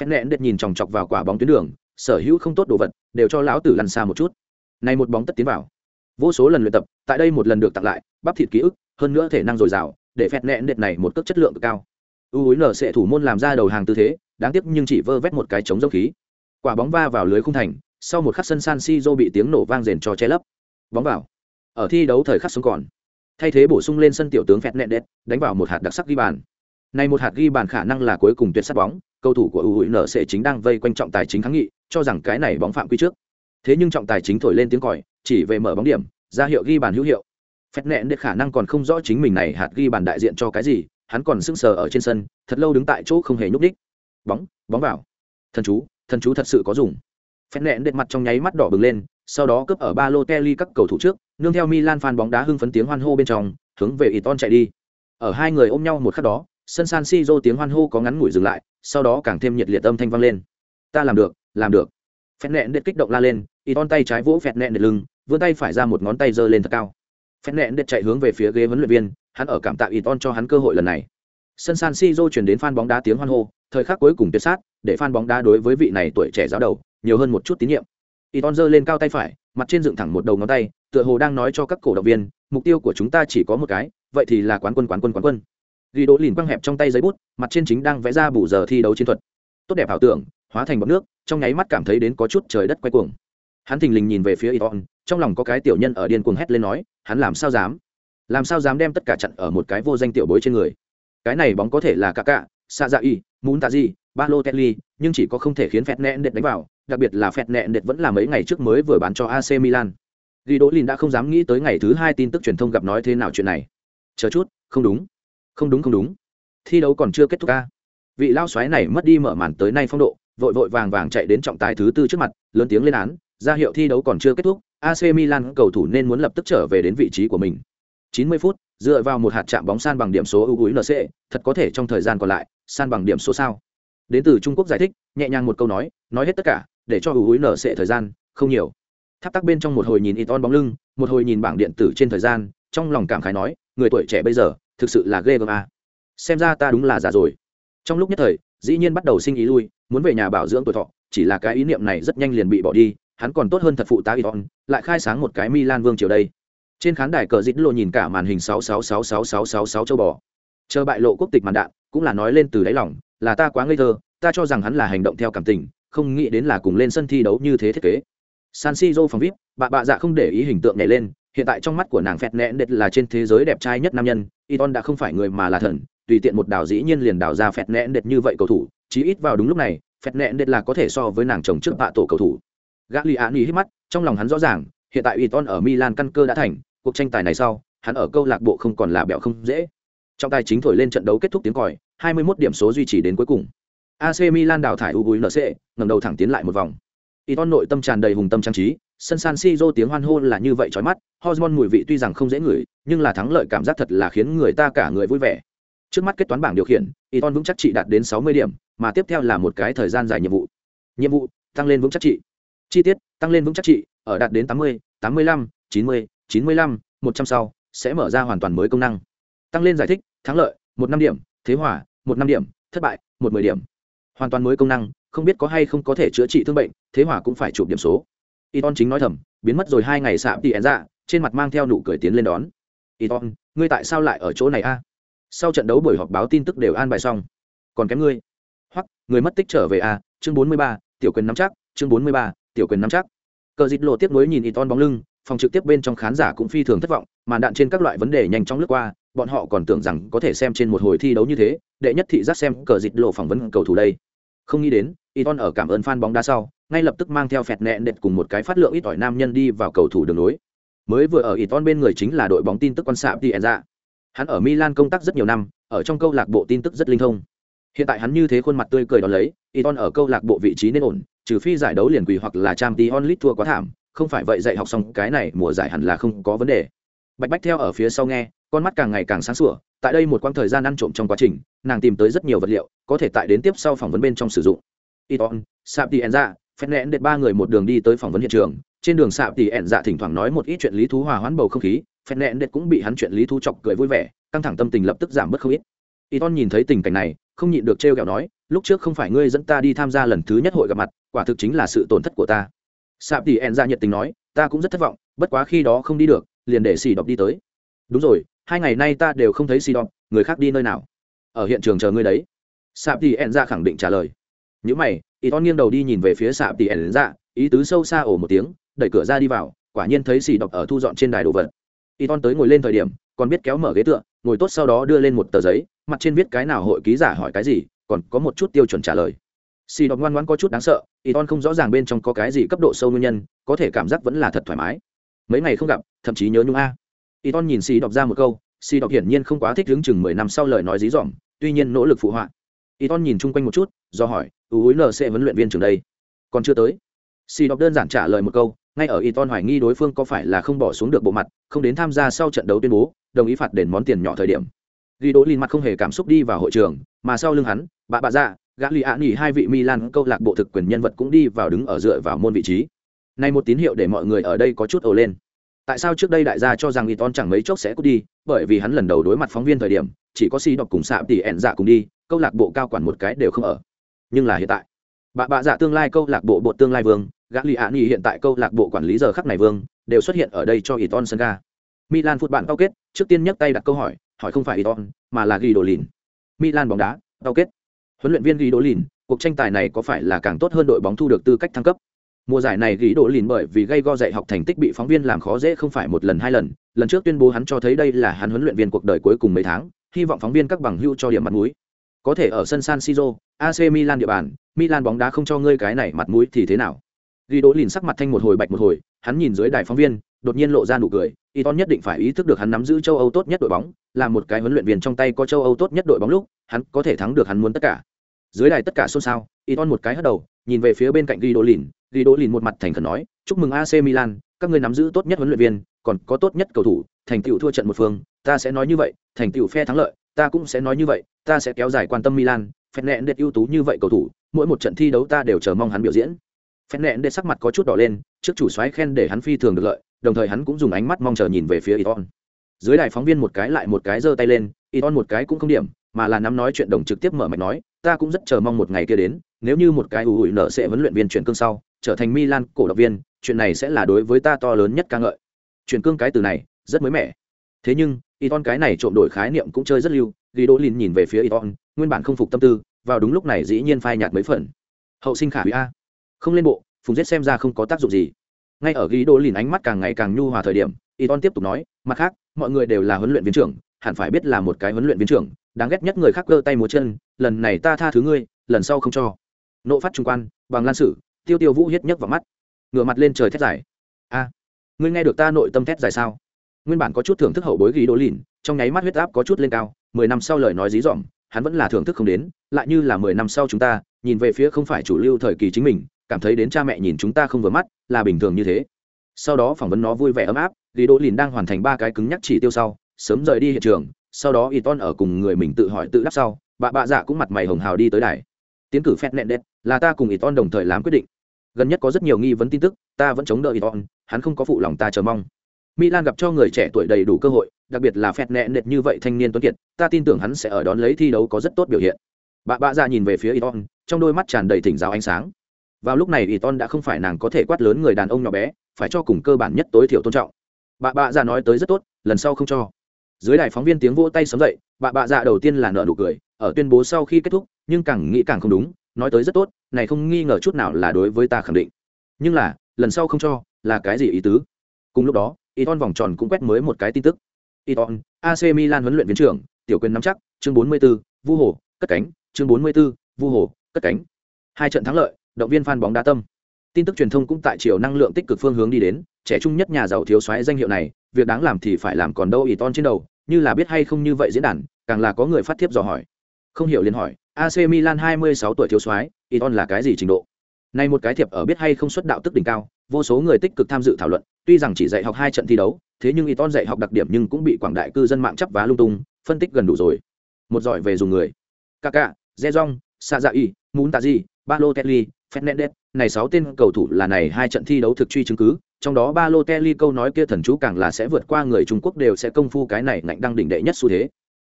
Phen nẹn đệt nhìn chòng chọc vào quả bóng tuyến đường, sở hữu không tốt đồ vật đều cho lão tử lăn xa một chút. Này một bóng tất tiến vào. Vô số lần luyện tập, tại đây một lần được tặng lại, bắp thịt ký ức, hơn nữa thể năng dồi dào, để phẹt nẹn đệt này một cước chất lượng cực cao. U úi nở sẽ thủ môn làm ra đầu hàng tư thế, đáng tiếc nhưng chỉ vơ vét một cái chống dốc khí. Quả bóng va vào lưới khung thành sau một khắc sân san siro bị tiếng nổ vang rền cho che lấp. Bóng vào. Ở thi đấu thời khắc sống còn. Thay thế bổ sung lên sân tiểu tướng phẹt Nẹt đánh vào một hạt đặc sắc ghi bàn. Này một hạt ghi bàn khả năng là cuối cùng tuyệt sát bóng, cầu thủ của u sẽ chính đang vây quanh trọng tài chính kháng nghị, cho rằng cái này bóng phạm quy trước. Thế nhưng trọng tài chính thổi lên tiếng còi, chỉ về mở bóng điểm, ra hiệu ghi bàn hữu hiệu. Phép Nẹt để khả năng còn không rõ chính mình này hạt ghi bàn đại diện cho cái gì, hắn còn sững sờ ở trên sân, thật lâu đứng tại chỗ không hề nhúc đích bóng bóng vào. Thần chú thần chú thật sự có dùng phen nẹn đệt mặt trong nháy mắt đỏ bừng lên, sau đó cướp ở ba lô kelly các cầu thủ trước, nương theo milan fan bóng đá hưng phấn tiếng hoan hô bên trong, hướng về iton chạy đi. Ở hai người ôm nhau một khắc đó, sân san siro tiếng hoan hô có ngắn ngủi dừng lại, sau đó càng thêm nhiệt liệt âm thanh vang lên. Ta làm được làm được. Phen nẹn đệt kích động la lên Iton tay trái vỗ phẹt nẹn đệt lưng, vươn tay phải ra một ngón tay giơ lên thật cao. Phẹt nẹn đệt chạy hướng về phía ghế huấn luyện viên, hắn ở cảm tạ Iton cho hắn cơ hội lần này. Sân san siro chuyển đến fan bóng đá tiếng hoan hô, thời khắc cuối cùng tuyệt sát, để fan bóng đá đối với vị này tuổi trẻ giáo đầu nhiều hơn một chút tín nhiệm. Y ton giơ lên cao tay phải, mặt trên dựng thẳng một đầu ngón tay, tựa hồ đang nói cho các cổ động viên, mục tiêu của chúng ta chỉ có một cái, vậy thì là quán quân quán quân quán quân. Ghi đỗ lìn quăng hẹp trong tay giấy bút, mặt trên chính đang vẽ ra bù giờ thi đấu chiến thuật. Tốt đẹp ảo tưởng, hóa thành bọc nước, trong nháy mắt cảm thấy đến có chút trời đất quay cuồng. Hắn thình lình nhìn về phía iton, trong lòng có cái tiểu nhân ở điên cuồng hét lên nói, hắn làm sao dám? Làm sao dám đem tất cả chặn ở một cái vô danh tiểu bối trên người? Cái này bóng có thể là cả cả sa dạ y tạ ba lô telly nhưng chỉ có không thể khiến phẹt nẹn đệt đánh vào đặc biệt là phẹt nẹn đệt vẫn là mấy ngày trước mới vừa bán cho ac milan. Ghi đỗ lìn đã không dám nghĩ tới ngày thứ hai tin tức truyền thông gặp nói thế nào chuyện này. Chờ chút, không đúng. Không đúng không đúng. Thi đấu còn chưa kết thúc ca. Vị lao xoáy này mất đi mở màn tới nay phong độ, vội vội vàng vàng chạy đến trọng tài thứ tư trước mặt, lớn tiếng lên án, ra hiệu thi đấu còn chưa kết thúc AC Milan cầu thủ nên muốn lập tức trở về đến vị trí của mình. 90 phút, dựa vào một hạt chạm bóng san bằng điểm số ưu NC thật có thể trong thời gian còn lại, san bằng điểm số sao? Đến từ Trung Quốc giải thích, nhẹ nhàng một câu nói nói hết tất cả để cho ưu sệ thời gian không nhiều tháp tắc bên trong một hồi nhìn Iton bóng lưng một hồi nhìn bảng điện tử trên thời gian trong lòng cảm khái nói người tuổi trẻ bây giờ thực sự là ghê gớm à. xem ra ta đúng là già rồi trong lúc nhất thời dĩ nhiên bắt đầu sinh ý lui muốn về nhà bảo dưỡng tuổi thọ chỉ là cái ý niệm này rất nhanh liền bị bỏ đi hắn còn tốt hơn thật phụ tá Iton, lại khai sáng một cái Milan vương triều đây. Trên khán đài cờ dít lộ nhìn cả màn hình 666666 châu bò. Chờ bại lộ quốc tịch màn đạn, cũng là nói lên từ đáy lòng, là ta quá ngây thơ, ta cho rằng hắn là hành động theo cảm tình, không nghĩ đến là cùng lên sân thi đấu như thế thiết kế. San Siro phòng VIP, bà bà dạ không để ý hình tượng nhảy lên, hiện tại trong mắt của nàng phẹt nẹn đệt là trên thế giới đẹp trai nhất nam nhân, Iton đã không phải người mà là thần, tùy tiện một đào dĩ nhiên liền đào ra phẹt nẹn đệt như vậy cầu thủ, chí ít vào đúng lúc này, phẹt nẹn đệt là có thể so với nàng chồng trước bạ tổ cầu thủ. Gagliani hít mắt, trong lòng hắn rõ ràng, hiện tại Iton ở Milan căn cơ đã thành, cuộc tranh tài này sau, hắn ở câu lạc bộ không còn là bẹo không dễ. Trong tài chính thổi lên trận đấu kết thúc tiếng còi, 21 điểm số duy trì đến cuối cùng. AC Milan đào thải UVNC, ngẩng đầu thẳng tiến lại một vòng. Iton nội tâm tràn đầy hùng tâm trang trí, sân San Siro tiếng hoan hô là như vậy chói mắt, hormone mùi vị tuy rằng không dễ ngửi, nhưng là thắng lợi cảm giác thật là khiến người ta cả người vui vẻ. Trước mắt kết toán bảng điều khiển, Iton vững chắc trị đạt đến 60 điểm, mà tiếp theo là một cái thời gian dài nhiệm vụ. Nhiệm vụ: tăng lên vững chắc trị chi tiết tăng lên vững chắc trị ở đạt đến 80, 85, 90, 95, 100 sau sẽ mở ra hoàn toàn mới công năng tăng lên giải thích thắng lợi một năm điểm thế hòa một năm điểm thất bại một mười điểm hoàn toàn mới công năng, không biết có hay không có thể chữa trị thương bệnh, thế hỏa cũng phải chụp điểm số. Iton chính nói thầm, biến mất rồi hai ngày sạm tỉ ẹn dạ trên mặt mang theo nụ cười tiến lên đón. Iton ngươi tại sao lại ở chỗ này a? Sau trận đấu buổi họp báo tin tức đều an bài xong. Còn kém ngươi. Hoặc, người mất tích trở về a, chương bốn mươi ba, tiểu quyền nắm chắc, chương bốn mươi ba, tiểu quyền nắm chắc. Cờ dịt lộ tiếp nối nhìn Iton bóng lưng, phòng trực tiếp bên trong khán giả cũng phi thường thất vọng, màn đạn trên các loại vấn đề nhanh chóng lướt qua bọn họ còn tưởng rằng có thể xem trên một hồi thi đấu như thế, đệ nhất thị giác xem cờ dịch lộ phỏng vấn cầu thủ đây. Không nghĩ đến, Iton ở cảm ơn fan bóng đá sau, ngay lập tức mang theo phẹt nẹn đệt cùng một cái phát lượng ít ỏi nam nhân đi vào cầu thủ đường lối. Mới vừa ở Iton bên người chính là đội bóng tin tức quan xạ tienza hắn ở Milan công tác rất nhiều năm, ở trong câu lạc bộ tin tức rất linh thông. Hiện tại hắn như thế khuôn mặt tươi cười đón lấy, Iton ở câu lạc bộ vị trí nên ổn, trừ phi giải đấu liền quỳ hoặc là trang tí onlit thua quá thảm, không phải vậy dạy học xong cái này mùa giải hẳn là không có vấn đề. Bạch bách theo ở phía sau nghe con mắt càng ngày càng sáng sủa, tại đây một quãng thời gian ăn trộm trong quá trình, nàng tìm tới rất nhiều vật liệu, có thể tại đến tiếp sau phỏng vấn bên trong sử dụng. Iton, sạp tỉ ẻn dạ Phen-nẹn-đệt ba người một đường đi tới phỏng vấn hiện trường. Trên đường sạp tỉ ẻn dạ thỉnh thoảng nói một ít chuyện lý thú hòa hoãn bầu không khí Phen-nẹn-đệt cũng bị hắn chuyện lý thú chọc cười vui vẻ, căng thẳng tâm tình lập tức giảm bớt không ít. Iton nhìn thấy tình cảnh này, không nhịn được trêu kẹo nói, lúc trước không phải ngươi dẫn ta đi tham gia lần thứ nhất hội gặp mặt, quả thực chính là sự tổn thất của ta. Sạp tỉ ẹn ra dạ nhiệt tình nói, ta cũng rất thất vọng, bất quá khi đó không đi được, liền để xì đọc đi tới. Đúng rồi hai ngày nay ta đều không thấy xì đọc người khác đi nơi nào? Ở hiện trường chờ ngươi đấy. Sạp thì ẹn ra khẳng định trả lời. Những mày, ý to nghiêng đầu đi nhìn về phía sạp thì ẹn ra ý tứ sâu xa ổ một tiếng, đẩy cửa ra đi vào, quả nhiên thấy xì đọc ở thu dọn trên đài đồ vật. Y ton tới ngồi lên thời điểm, còn biết kéo mở ghế tựa, ngồi tốt sau đó đưa lên một tờ giấy, mặt trên viết cái nào hội ký giả hỏi cái gì, còn có một chút tiêu chuẩn trả lời. Xì đọc ngoan ngoan có chút đáng sợ y ton không rõ ràng bên trong có cái gì cấp độ sâu nguyên nhân, có thể cảm giác vẫn là thật thoải mái. Mấy ngày không gặp, thậm chí nhớ nhung a y ton nhìn xì đọc ra một câu, xì đọc hiển nhiên không quá thích đứng chừng mười năm sau lời nói dí dỏm, tuy nhiên nỗ lực phụ họa. Y ton nhìn chung quanh một chút, do hỏi ưu hối nc huấn luyện viên trường đây? Còn chưa tới. Xì đọc đơn giản trả lời một câu, ngay ở y ton hoài nghi đối phương có phải là không bỏ xuống được bộ mặt, không đến tham gia sau trận đấu tuyên bố, đồng ý phạt đền món tiền nhỏ thời điểm. Ghi đỗ lin mặt không hề cảm xúc đi vào hội trường, mà sau lưng hắn, bà bà dạ gã lì ạ nghỉ hai vị milan câu lạc bộ thực quyền nhân vật cũng đi vào đứng ở dựa vào môn vị trí. Này một tín hiệu để mọi người ở đây có chút ồ lên tại sao trước đây đại gia cho rằng Iton chẳng mấy chốc sẽ cút đi? Bởi vì hắn lần đầu đối mặt phóng viên thời điểm, chỉ có si đọc cùng xạ tỷ ẹn dạ cùng đi, câu lạc bộ cao quản một cái đều không ở. Nhưng là hiện tại, bà bà dạ tương lai câu lạc bộ bộ tương lai vương gã lì ạ nghỉ hiện tại câu lạc bộ quản lý giờ khắc này vương, đều xuất hiện ở đây cho Iton sân ga. Milan phút bạn cao kết, trước tiên nhấc tay đặt câu hỏi hỏi không phải Iton mà là ghi đồ lìn milan bóng đá cao kết. Huấn luyện viên ghi đỗ lìn cuộc tranh tài này có phải là càng tốt hơn đội bóng thu được tư cách thăng cấp? Mùa giải này ghi độ lìn bởi vì gây go dạy học thành tích bị phóng viên làm khó dễ không phải một lần hai lần. Lần trước tuyên bố hắn cho thấy đây là hắn huấn luyện viên cuộc đời cuối cùng mấy tháng hy vọng phóng viên các bằng hưu cho điểm mặt mũi. Có thể ở sân san siro ac milan địa bàn milan bóng đá không cho ngươi cái này mặt mũi thì thế nào? Ghi đỗ lìn sắc mặt thanh một hồi bạch một hồi hắn nhìn dưới đài phóng viên đột nhiên lộ ra nụ cười Iton nhất định phải ý thức được hắn nắm giữ châu Âu tốt nhất đội bóng, là một cái huấn luyện viên trong tay có châu Âu tốt nhất đội bóng lúc, hắn có thể thắng được hắn muốn tất cả. dưới đài tất cả xôn xao Iton một cái hất đầu nhìn về phía bên cạnh ghi đỗ lìn ghi đỗ lìn một mặt thành khẩn nói chúc mừng ac milan các ngươi nắm giữ tốt nhất huấn luyện viên còn có tốt nhất cầu thủ thành tựu thua trận một phương ta sẽ nói như vậy thành tựu phe thắng lợi ta cũng sẽ nói như vậy ta sẽ kéo dài quan tâm milan phen nẹn đệt ưu tú như vậy cầu thủ mỗi một trận thi đấu ta đều chờ mong hắn biểu diễn phen nẹn đệt sắc mặt có chút đỏ lên trước chủ soái khen để hắn phi thường được lợi đồng thời hắn cũng dùng ánh mắt mong chờ nhìn về phía Iton. Dưới đài phóng viên một cái lại một cái giơ tay lên, Iton một cái cũng không điểm, mà là nắm nói chuyện đồng trực tiếp mở mạch nói, ta cũng rất chờ mong một ngày kia đến, nếu như một cái ủi nợ sẽ huấn luyện viên chuyển cương sau, trở thành Milan cổ động viên, chuyện này sẽ là đối với ta to lớn nhất ca ngợi. Chuyển cương cái từ này, rất mới mẻ. Thế nhưng, Iton cái này trộm đổi khái niệm cũng chơi rất lưu, ghi đỗ lìn nhìn về phía Iton, nguyên bản không phục tâm tư, vào đúng lúc này dĩ nhiên phai nhạt mấy phần. Hậu sinh khả hủy a. Không lên bộ, phùng giết xem ra không có tác dụng gì ngay ở ghi đỗ lìn ánh mắt càng ngày càng nhu hòa thời điểm y ton tiếp tục nói mặt khác mọi người đều là huấn luyện viên trưởng hẳn phải biết là một cái huấn luyện viên trưởng, đáng ghét nhất người khác cơ tay múa chân, lần này ta tha thứ ngươi, lần sau không cho. Nộ phát trung quan, bằng lan sử, tiêu tiêu vũ hiết nhấc vào mắt. Ngửa mặt lên trời thét dài. A, ngươi nghe được ta nội tâm thét dài sao? Nguyên bản có chút thưởng thức hậu bối ghi đỗ lìn, trong nháy mắt huyết áp có chút lên cao, mười năm sau lời nói dí dỏm, hắn vẫn là thưởng thức không đến, lại như là mười năm sau chúng ta, nhìn về phía không phải chủ lưu thời kỳ chính mình, cảm thấy đến cha mẹ nhìn chúng ta không vừa mắt, là bình thường như thế. Sau đó phỏng vấn nó vui vẻ ấm áp lý đỗ lìn đang hoàn thành ba cái cứng nhắc chỉ tiêu sau sớm rời đi hiện trường, sau đó y ton ở cùng người mình tự hỏi tự đáp sau, bà bạ dạ cũng mặt mày hồng hào đi tới đài. Tiến cử phép nẹn đét là ta cùng y ton đồng thời làm quyết định. Gần nhất có rất nhiều nghi vấn tin tức, ta vẫn chống đợi y ton hắn không có phụ lòng ta chờ mong. Milan gặp cho người trẻ tuổi đầy đủ cơ hội, đặc biệt là phép nẹn đét như vậy thanh niên tuấn kiệt, ta tin tưởng hắn sẽ ở đón lấy thi đấu có rất tốt biểu hiện. Bà bạ dạ nhìn về phía y ton trong đôi mắt tràn đầy thỉnh giáo ánh sáng. Vào lúc này y ton đã không phải nàng có thể quát lớn người đàn ông nhỏ bé, phải cho cùng cơ bản nhất tối thiểu tôn trọng. Bà bạ dạ nói tới rất tốt, lần sau không cho dưới đài phóng viên tiếng vỗ tay sớm dậy bà bạ dạ đầu tiên là nợ nụ cười ở tuyên bố sau khi kết thúc nhưng càng nghĩ càng không đúng nói tới rất tốt này không nghi ngờ chút nào là đối với ta khẳng định. Nhưng là lần sau không cho là cái gì ý tứ? Cùng lúc đó Iton vòng tròn cũng quét mới một cái tin tức. Iton AC Milan huấn luyện viên trưởng tiểu quyền nắm chắc chương 44, vu hồ cất cánh chương 44, vu hồ cất cánh. Hai trận thắng lợi động viên fan bóng đá tâm. Tin tức truyền thông cũng tại chiều năng lượng tích cực phương hướng đi đến trẻ trung nhất nhà giàu thiếu soái danh hiệu này việc đáng làm thì phải làm còn đâu ỷ ton trên đầu như là biết hay không như vậy diễn đàn càng là có người phát thiếp dò hỏi. Không hiểu liền hỏi ac milan 26 tuổi thiếu soái Iton là cái gì trình độ? Nay một cái thiệp ở biết hay không xuất đạo tức đỉnh cao vô số người tích cực tham dự thảo luận tuy rằng chỉ dạy học hai trận thi đấu thế nhưng Iton dạy học đặc điểm nhưng cũng bị quảng đại cư dân mạng chấp vá lung tung phân tích gần đủ rồi. Một giỏi về dùng người. Kaka zezong Sazai, Muntazi, balotelli Fernandez, này sáu tên cầu thủ là này hai trận thi đấu thực truy chứng cứ, trong đó Balotelli câu nói kia thần chú càng là sẽ vượt qua người Trung Quốc đều sẽ công phu cái này ngạnh đăng đỉnh đệ nhất xu thế.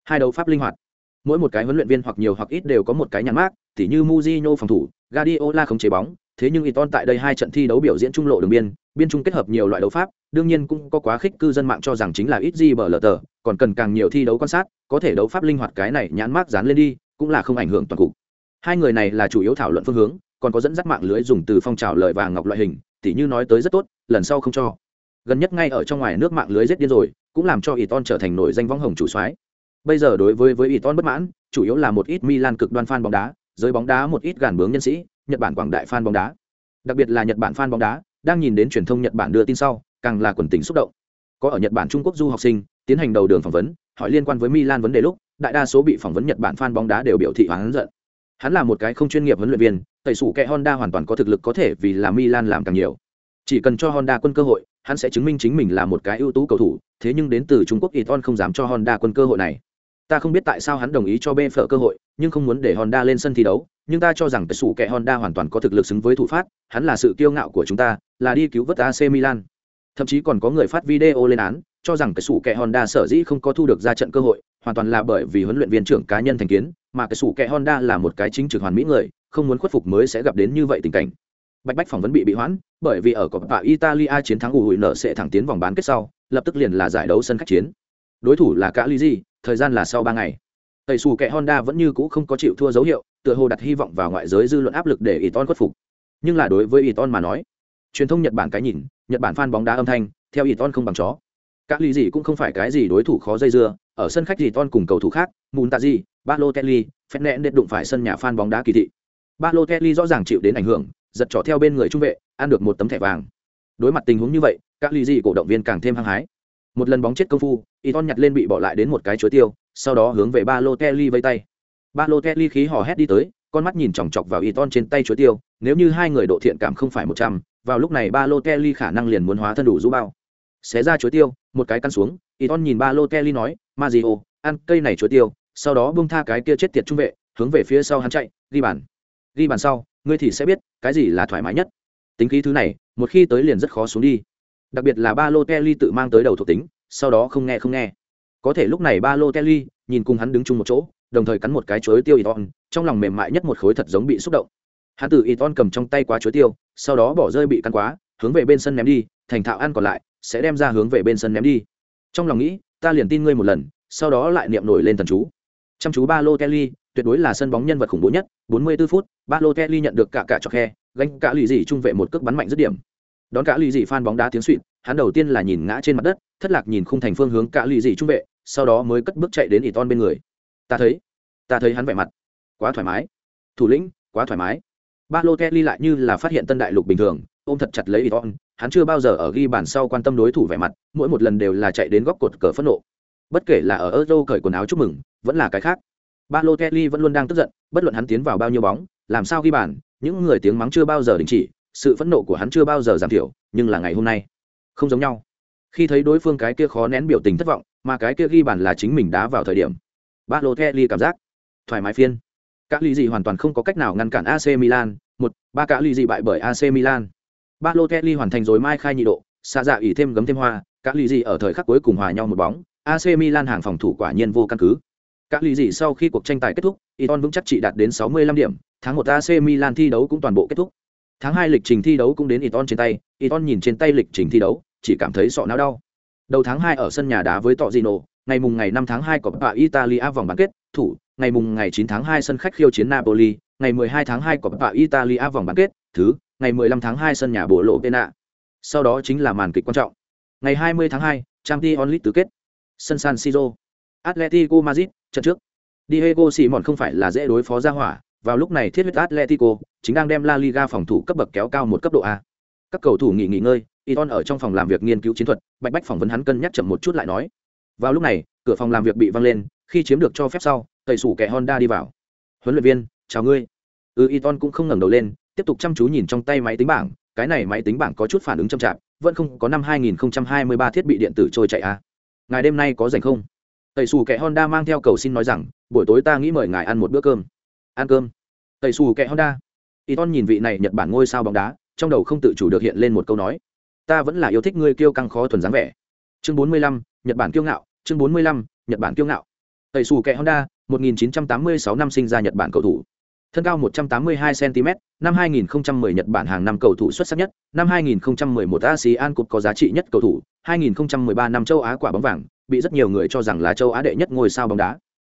Hai đấu pháp linh hoạt. Mỗi một cái huấn luyện viên hoặc nhiều hoặc ít đều có một cái nhãn mác, tỉ như Mujinho phòng thủ, Guardiola không chế bóng, thế nhưng Iton tại đây hai trận thi đấu biểu diễn trung lộ đường biên, biên trung kết hợp nhiều loại đấu pháp, đương nhiên cũng có quá khích cư dân mạng cho rằng chính là ít gì bở lở tờ, còn cần càng nhiều thi đấu quan sát, có thể đấu pháp linh hoạt cái này nhãn mác dán lên đi, cũng là không ảnh hưởng toàn cục. Hai người này là chủ yếu thảo luận phương hướng, còn có dẫn dắt mạng lưới dùng từ phong trào lời vàng ngọc loại hình, tỉ như nói tới rất tốt, lần sau không cho. Gần nhất ngay ở trong ngoài nước mạng lưới rất điên rồi, cũng làm cho Iton trở thành nổi danh võng hồng chủ soái. Bây giờ đối với với Iton bất mãn, chủ yếu là một ít Milan cực đoan fan bóng đá, giới bóng đá một ít gàn bướng nhân sĩ, nhật bản quảng đại fan bóng đá. Đặc biệt là nhật bản fan bóng đá, đang nhìn đến truyền thông nhật bản đưa tin sau, càng là quần tình xúc động. Có ở nhật bản trung quốc du học sinh, tiến hành đầu đường phỏng vấn, hỏi liên quan với milan vấn đề lúc, đại đa số bị phỏng vấn nhật bản fan bóng đá đều biểu thị hoáng giận hắn là một cái không chuyên nghiệp huấn luyện viên, tẩy sủ kẹ honda hoàn toàn có thực lực có thể vì là milan làm càng nhiều. Chỉ cần cho honda quân cơ hội, hắn sẽ chứng minh chính mình là một cái ưu tú cầu thủ, thế nhưng đến từ trung quốc iton không dám cho honda quân cơ hội này. Ta không biết tại sao hắn đồng ý cho b phở cơ hội, nhưng không muốn để honda lên sân thi đấu, nhưng ta cho rằng tẩy sủ kẹ honda hoàn toàn có thực lực xứng với thủ phát, hắn là sự kiêu ngạo của chúng ta, là đi cứu vớt ac milan. Thậm chí còn có người phát video lên án, cho rằng cái sủ kẹ honda sở dĩ không có thu được ra trận cơ hội, hoàn toàn là bởi vì huấn luyện viên trưởng cá nhân thành kiến mà cái sủ kẹ honda là một cái chính trực hoàn mỹ người, không muốn khuất phục mới sẽ gặp đến như vậy tình cảnh. Bạch bách phỏng vấn bị bị hoãn, bởi vì ở coppa italia chiến thắng ủ hụi nợ sẽ thẳng tiến vòng bán kết sau, lập tức liền là giải đấu sân khách chiến. Đối thủ là cả lizzy thời gian là sau ba ngày. Tẩy xù kẹ honda vẫn như cũ không có chịu thua dấu hiệu, tựa hồ đặt hy vọng vào ngoại giới dư luận áp lực để Iton khuất phục. Nhưng là đối với Iton mà nói, truyền thông nhật bản cái nhìn, nhật bản fan bóng đá âm thanh, theo Iton không bằng chó. Các lý gì cũng không phải cái gì đối thủ khó dây dưa, ở sân khách Iton cùng cầu thủ khác mùn tạ gì balotelli phép nẹn đụng phải sân nhà fan bóng đá kỳ thị Balotelli rõ ràng chịu đến ảnh hưởng, giật trỏ theo bên người trung vệ, ăn được một tấm thẻ vàng. Đối mặt tình huống như vậy, các lý gì cổ động viên càng thêm hăng hái. Một lần bóng chết công phu, Iton nhặt lên bị bỏ lại đến một cái chuối tiêu, sau đó hướng về Balotelli vây tay. Balotelli khí hò hét đi tới, con mắt nhìn chòng chọc vào Iton trên tay chuối tiêu, nếu như hai người độ thiện cảm không phải một trăm, vào lúc này Balotelli khả năng liền muốn hóa thân đủ rũ bao. Xé ra chuối tiêu, một cái căn xuống, Iton nhìn Balotelli nói, "Mario, ăn cây này chuối tiêu." Sau đó buông tha cái kia chết tiệt trung vệ, hướng về phía sau hắn chạy, ghi bàn. Ghi bàn sau, ngươi thì sẽ biết, cái gì là thoải mái nhất. Tính khí thứ này, một khi tới liền rất khó xuống đi. Đặc biệt là ba lô Kelly tự mang tới đầu thuộc tính, sau đó không nghe không nghe. Có thể lúc này ba lô Kelly nhìn cùng hắn đứng chung một chỗ, đồng thời cắn một cái chuối tiêu Iton, trong lòng mềm mại nhất một khối thật giống bị xúc động. Hắn từ Iton cầm trong tay quá chuối tiêu, sau đó bỏ rơi bị cắn quá, hướng về bên sân ném đi, thành thạo ăn còn lại, sẽ đem ra hướng về bên sân ném đi. Trong lòng nghĩ, ta liền tin ngươi một lần, sau đó lại niệm nổi lên thần chú. Chăm chú Ba Lô Kelly, tuyệt đối là sân bóng nhân vật khủng bố nhất, 44 phút, Ba Lô Kelly nhận được cả cả cho khe, gánh cả lì dì trung vệ một cước bắn mạnh dứt điểm. Đón cả lì dì fan bóng đá tiếng suỵt hắn đầu tiên là nhìn ngã trên mặt đất, thất lạc nhìn khung thành phương hướng cả lì dì trung vệ, sau đó mới cất bước chạy đến Iton bên người. Ta thấy, ta thấy hắn vẻ mặt quá thoải mái thủ lĩnh quá thoải mái ba lô kelly lại như là phát hiện tân đại lục bình thường ôm thật chặt lấy iton hắn chưa bao giờ ở ghi bàn sau quan tâm đối thủ vẻ mặt mỗi một lần đều là chạy đến góc cột cờ phẫn nộ bất kể là ở euro cởi quần áo chúc mừng, vẫn là cái khác. Balotelli vẫn luôn đang tức giận, bất luận hắn tiến vào bao nhiêu bóng, làm sao ghi bàn, những người tiếng mắng chưa bao giờ đình chỉ, sự phẫn nộ của hắn chưa bao giờ giảm thiểu, nhưng là ngày hôm nay, không giống nhau. Khi thấy đối phương cái kia khó nén biểu tình thất vọng, mà cái kia ghi bàn là chính mình đá vào thời điểm, Balotelli cảm giác thoải mái phiên. Các lý gì hoàn toàn không có cách nào ngăn cản AC Milan, một, ba cả lý gì bại bởi AC Milan. Balotelli hoàn thành rồi mai khai nhị độ xa dạ ỉ thêm gấm thêm hoa, các lý gì ở thời khắc cuối cùng hòa nhau một bóng AC Milan hàng phòng thủ quả nhiên vô căn cứ các lý gì sau khi cuộc tranh tài kết thúc Iton vững chắc trị đạt đến 65 điểm tháng một AC Milan thi đấu cũng toàn bộ kết thúc tháng hai lịch trình thi đấu cũng đến Iton trên tay Iton nhìn trên tay lịch trình thi đấu chỉ cảm thấy sọ não đau đầu tháng hai ở sân nhà đá với Torino ngày mùng ngày 5 tháng 2 Coppa Italia vòng bán kết thủ ngày mùng ngày 9 tháng 2 sân khách khiêu chiến Napoli, ngày 12 tháng 2 Coppa Italia vòng bán kết, thứ, ngày 15 tháng 2 sân nhà bộ lộ Pena. Sau đó chính là màn kịch quan trọng. Ngày 20 tháng 2, Champions League tứ kết. Sân San Siro. Atletico Madrid, trận trước. Diego Simon không phải là dễ đối phó ra hỏa, vào lúc này thiết huyết Atletico chính đang đem La Liga phòng thủ cấp bậc kéo cao một cấp độ A. Các cầu thủ nghỉ nghỉ ngơi, Iton ở trong phòng làm việc nghiên cứu chiến thuật, bạch bách phỏng vấn hắn cân nhắc chậm một chút lại nói. Vào lúc này, cửa phòng làm việc bị văng lên, khi chiếm được cho phép sau, tẩy sủ kẻ honda đi vào huấn luyện viên chào ngươi ư ừ, y ton cũng không ngẩng đầu lên tiếp tục chăm chú nhìn trong tay máy tính bảng cái này máy tính bảng có chút phản ứng chậm chạp vẫn không có năm 2023 thiết bị điện tử trôi chạy à ngài đêm nay có rảnh không? Tẩy xù kẻ honda mang theo cầu xin nói rằng buổi tối ta nghĩ mời ngài ăn một bữa cơm. Ăn cơm? Tẩy xù kẻ honda. Y ton nhìn vị này nhật bản ngôi sao bóng đá trong đầu không tự chủ được hiện lên một câu nói ta vẫn là yêu thích ngươi kiêu căng khó thuần dáng vẻ. Chương 45, nhật bản kiêu ngạo. Chương 45, nhật bản kiêu ngạo. Tẩy xù kẻ honda 1986 năm sinh ra Nhật Bản cầu thủ. Thân cao 182 cm, năm 2010 Nhật Bản hàng năm cầu thủ xuất sắc nhất, năm 2011 ASEAN Cup có giá trị nhất cầu thủ, 2013 năm châu Á quả bóng vàng, bị rất nhiều người cho rằng là châu Á đệ nhất ngôi sao bóng đá.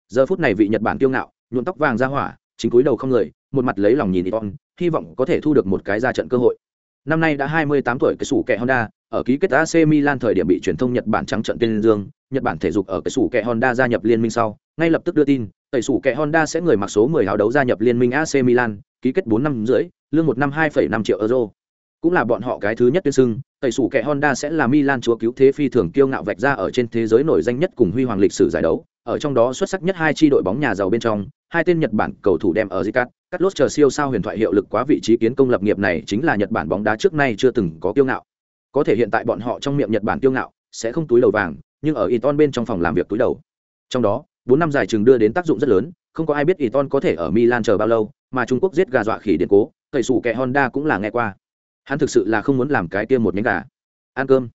Giờ phút này vị Nhật Bản kiêu ngạo, nhuộm tóc vàng ra hỏa, chính cúi đầu không người, một mặt lấy lòng nhìn Iton, hy vọng có thể thu được một cái ra trận cơ hội. Năm nay đã 28 tuổi cái sủ kẻ Honda, ở ký kết AC Milan thời điểm bị truyền thông Nhật Bản trắng trợn tên dương, Nhật Bản thể dục ở cái sủ kẻ Honda gia nhập liên minh sau, ngay lập tức đưa tin, tẩy sủ kẻ Honda sẽ người mặc số 10 áo đấu gia nhập liên minh AC Milan, ký kết 4 năm rưỡi, lương một năm 2,5 triệu euro. Cũng là bọn họ cái thứ nhất tuyên xưng, tẩy sủ kẻ Honda sẽ là Milan chúa cứu thế phi thường kiêu ngạo vạch ra ở trên thế giới nổi danh nhất cùng huy hoàng lịch sử giải đấu, ở trong đó xuất sắc nhất hai chi đội bóng nhà giàu bên trong, hai tên Nhật Bản cầu thủ đem ở Zicat, Carlos lốt chờ siêu sao huyền thoại hiệu lực quá vị trí kiến công lập nghiệp này chính là Nhật Bản bóng đá trước nay chưa từng có kiêu ngạo. Có thể hiện tại bọn họ trong miệng Nhật Bản kiêu ngạo, sẽ không túi đầu vàng, nhưng ở Iton bên trong phòng làm việc túi đầu. Trong đó, bốn năm giải chừng đưa đến tác dụng rất lớn, không có ai biết Iton có thể ở Milan chờ bao lâu, mà Trung Quốc giết gà dọa khỉ điện cố, tẩy sủ kẻ Honda cũng là nghe qua. Hắn thực sự là không muốn làm cái kia một miếng gà. Ăn cơm.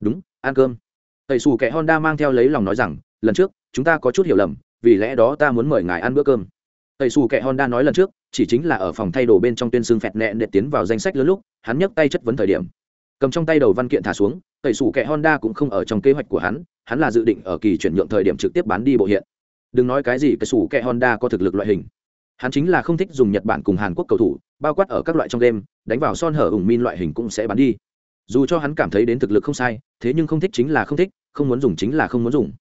Đúng, ăn cơm. Tẩy sủ kẻ Honda mang theo lấy lòng nói rằng, lần trước, chúng ta có chút hiểu lầm, vì lẽ đó ta muốn mời ngài ăn bữa cơm. Tẩy xù kẹ Honda nói lần trước, chỉ chính là ở phòng thay đồ bên trong tuyên xương phẹt nẹn để tiến vào danh sách lớn lúc, hắn nhấc tay chất vấn thời điểm. Cầm trong tay đầu văn kiện thả xuống, tẩy sủ kẻ Honda cũng không ở trong kế hoạch của hắn, hắn là dự định ở kỳ chuyển nhượng thời điểm trực tiếp bán đi bộ hiện. Đừng nói cái gì cái sủ kẹ honda có thực lực loại hình. Hắn chính là không thích dùng nhật bản cùng hàn quốc cầu thủ bao quát ở các loại trong đêm đánh vào son hở ủng min loại hình cũng sẽ bán đi. Dù cho hắn cảm thấy đến thực lực không sai thế nhưng không thích chính là không thích không muốn dùng chính là không muốn dùng.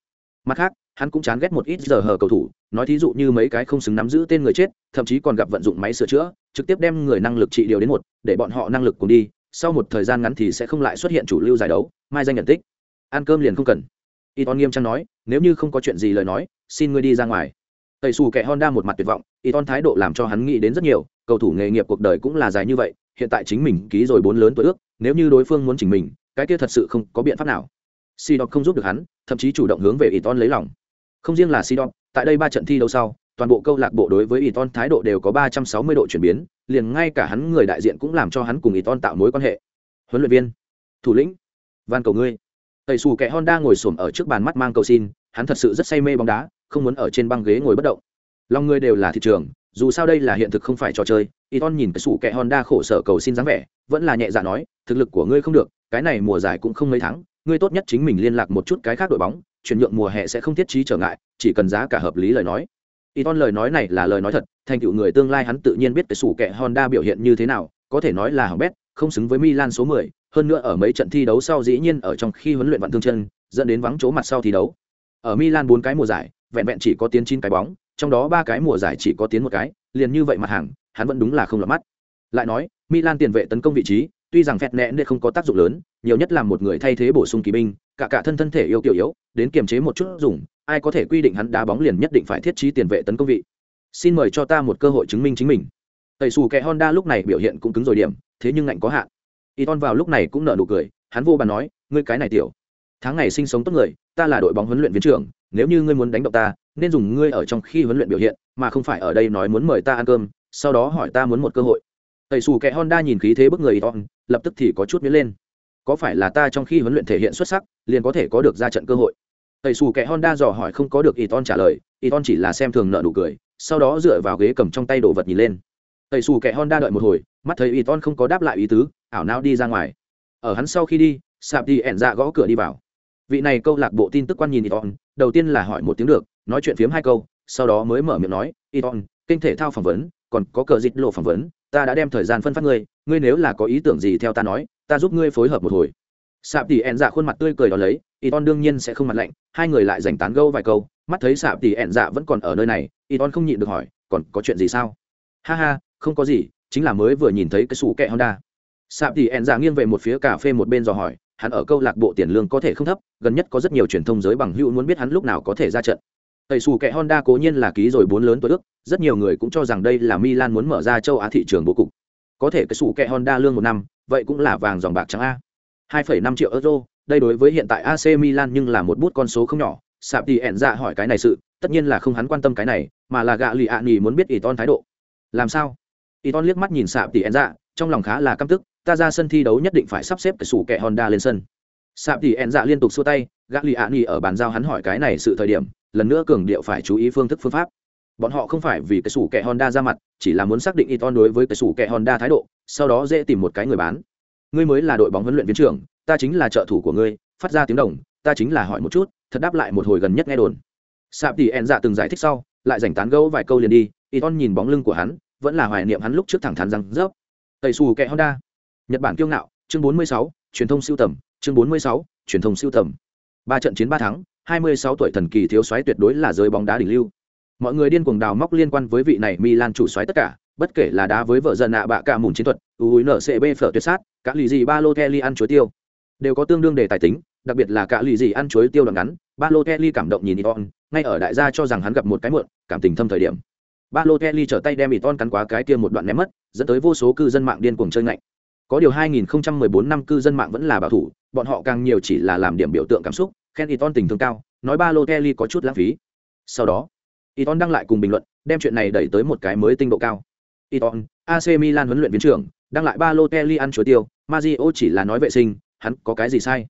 Mặt khác hắn cũng chán ghét một ít giờ hở cầu thủ nói thí dụ như mấy cái không xứng nắm giữ tên người chết thậm chí còn gặp vận dụng máy sửa chữa trực tiếp đem người năng lực trị điều đến một để bọn họ năng lực cùng đi sau một thời gian ngắn thì sẽ không lại xuất hiện chủ lưu giải đấu, mai danh nhận tích. Ăn cơm liền không cần. Y tôn nghiêm trang nói, nếu như không có chuyện gì lời nói, xin ngươi đi ra ngoài. Tẩy xù kẻ honda một mặt tuyệt vọng Iton thái độ làm cho hắn nghĩ đến rất nhiều, cầu thủ nghề nghiệp cuộc đời cũng là dài như vậy, hiện tại chính mình ký rồi bốn lớn tuổi ước, nếu như đối phương muốn chỉnh mình, cái kia thật sự không có biện pháp nào. Si đọc không giúp được hắn, thậm chí chủ động hướng về Iton lấy lòng. Không riêng là si đọc tại đây ba trận thi đấu sau toàn bộ câu lạc bộ đối với Iton thái độ đều có ba trăm sáu mươi độ chuyển biến liền ngay cả hắn người đại diện cũng làm cho hắn cùng Iton tạo mối quan hệ. Huấn luyện viên thủ lĩnh van cầu ngươi. Tẩy sủ kẻ honda ngồi xổm ở trước bàn mắt mang cầu xin hắn thật sự rất say mê bóng đá không muốn ở trên băng ghế ngồi bất động. Long người đều là thị trường dù sao đây là hiện thực không phải trò chơi Iton nhìn cái sủ kẻ Honda khổ sở cầu xin dáng vẻ, vẫn là nhẹ dạ nói, thực lực của ngươi không được, cái này mùa giải cũng không mấy tháng, ngươi tốt nhất chính mình liên lạc một chút cái khác đội bóng, chuyển nhượng mùa hè sẽ không thiết trí trở ngại, chỉ cần giá cả hợp lý lời nói. Iton lời nói này là lời nói thật, thành tựu người tương lai hắn tự nhiên biết cái sủ kẻ Honda biểu hiện như thế nào, có thể nói là hỏng bét, không xứng với Milan số 10, hơn nữa ở mấy trận thi đấu sau dĩ nhiên ở trong khi huấn luyện vận thương chân, dẫn đến vắng chỗ mặt sau thi đấu. Ở Milan bốn cái mùa giải, vẹn vẹn chỉ có tiến chín cái bóng, trong đó ba cái mùa giải chỉ có tiến một cái, liền như vậy mặt hàng, hắn vẫn đúng là không lọt mắt. Lại nói, Milan tiền vệ tấn công vị trí, tuy rằng phẹt nẹn không có tác dụng lớn, nhiều nhất là một người thay thế bổ sung kỳ binh, cả cả thân thân thể yêu kiểu yếu, đến kiềm chế một chút dùng, ai có thể quy định hắn đá bóng liền nhất định phải thiết trí tiền vệ tấn công vị. Xin mời cho ta một cơ hội chứng minh chính mình. Tẩy xù kẻ Honda lúc này biểu hiện cũng cứng rồi điểm, thế nhưng ngạnh có hạn. Iton vào lúc này cũng nở nụ cười, hắn vô bàn nói, ngươi cái này tiểu, tháng ngày sinh sống tốt người, ta là đội bóng huấn luyện viên trưởng, nếu như ngươi muốn đánh động ta, nên dùng ngươi ở trong khi huấn luyện biểu hiện, mà không phải ở đây nói muốn mời ta ăn cơm, sau đó hỏi ta muốn một cơ hội tẩy xù kẻ honda nhìn khí thế bức người iton lập tức thì có chút biến lên có phải là ta trong khi huấn luyện thể hiện xuất sắc liền có thể có được ra trận cơ hội tẩy xù kẻ honda dò hỏi không có được y ton trả lời y ton chỉ là xem thường nợ nụ cười, sau đó dựa vào ghế cầm trong tay đồ vật nhìn lên. Tẩy xù kẻ honda đợi một hồi, mắt thấy y ton không có đáp lại ý tứ, ảo não đi ra ngoài. Ở hắn sau khi đi, sạp đi ẻn ra gõ cửa đi vào. Vị này câu lạc bộ tin tức quan nhìn y ton đầu tiên là hỏi một tiếng được, nói chuyện phiếm hai câu, sau đó mới mở miệng nói y ton kênh thể thao phỏng vấn, còn có cờ dịch lộ phỏng vấn, ta đã đem thời gian phân phát ngươi ngươi nếu là có ý tưởng gì theo ta nói, ta giúp ngươi phối hợp một hồi. Sạp tỷ ẹn dạ khuôn mặt tươi cười đó lấy y đương nhiên sẽ không mặt lạnh hai người lại dành tán gâu vài câu mắt thấy Sạm tỷ ẹn dạ vẫn còn ở nơi này y không nhịn được hỏi còn có chuyện gì sao? Ha ha không có gì chính là mới vừa nhìn thấy cái sủ kẹ honda. Sạm tỷ ẹn dạ nghiêng về một phía cà phê một bên dò hỏi hắn ở câu lạc bộ tiền lương có thể không thấp gần nhất có rất nhiều truyền thông giới bằng hữu muốn biết hắn lúc nào có thể ra trận. Tẩy xù kẹ honda cố nhiên là ký rồi bốn lớn tuổi ước rất nhiều người cũng cho rằng đây là milan muốn mở ra châu á thị trường bố cục. Có thể cái xù kẹ honda lương một năm vậy cũng là vàng dòng bạc trắng a. 2,5 triệu euro đây đối với hiện tại ac milan nhưng là một bút con số không nhỏ. Sạp thì ẹn ra hỏi cái này sự, tất nhiên là không hắn quan tâm cái này, mà là gạ lì ạ nghỉ muốn biết ỷ thái độ. Làm sao? Ỷ liếc mắt nhìn sạp thì ẹn ra trong lòng khá là căm tức, ta ra sân thi đấu nhất định phải sắp xếp cái sủ kẹ honda lên sân. Sạp thì ẹn dạ liên tục xua tay, gạ lì ạ nghỉ ở bàn giao hắn hỏi cái này sự thời điểm, lần nữa cường điệu phải chú ý phương thức phương pháp. Bọn họ không phải vì cái sủ kẹ honda ra mặt, chỉ là muốn xác định iton đối với cái sủ kẹ honda thái độ, sau đó dễ tìm một cái người bán. Ngươi mới là đội bóng huấn luyện viên trưởng ta chính là trợ thủ của ngươi phát ra tiếng đồng ta chính là hỏi một chút thật đáp lại một hồi gần nhất nghe đồn. Sạp thì en dạ từng giải thích sau lại dành tán gẫu vài câu liền đi iton nhìn bóng lưng của hắn vẫn là hoài niệm hắn lúc trước thẳng thắn răng rớp. Tẩy xù kẹ honda. Nhật bản kiêu ngạo chương 46, truyền thông siêu tầm chương 46, truyền thông siêu tầm. Ba trận chiến ba thắng 26 tuổi thần kỳ thiếu soái tuyệt đối là rơi bóng đá đỉnh lưu. Mọi người điên cuồng đào móc liên quan với vị này Milan chủ soái tất cả, bất kể là đá với vợ dân ạ bạ cả mùn chiến thuật, UNCB phở tuyệt sát, các lì gì ba lô Balotelli ăn chuối tiêu, đều có tương đương đề tài tính, đặc biệt là cả lì gì ăn chuối tiêu đoạn ngắn, Balotelli cảm động nhìn Iton, ngay ở đại gia cho rằng hắn gặp một cái muộn, cảm tình thâm thời điểm. Balotelli trở tay đem Iton cắn quá cái kia một đoạn ném mất, dẫn tới vô số cư dân mạng điên cuồng chơi ngạnh. Có điều 2014 năm cư dân mạng vẫn là bảo thủ, bọn họ càng nhiều chỉ là làm điểm biểu tượng cảm xúc, khen Iton tình thương cao, nói ba lô Kelly có chút lãng phí. Sau đó, Iton đăng lại cùng bình luận, đem chuyện này đẩy tới một cái mới tinh độ cao. Iton, AC Milan huấn luyện viên trưởng, đăng lại ba lô Kelly ăn chuối tiêu, Mario chỉ là nói vệ sinh, hắn có cái gì sai?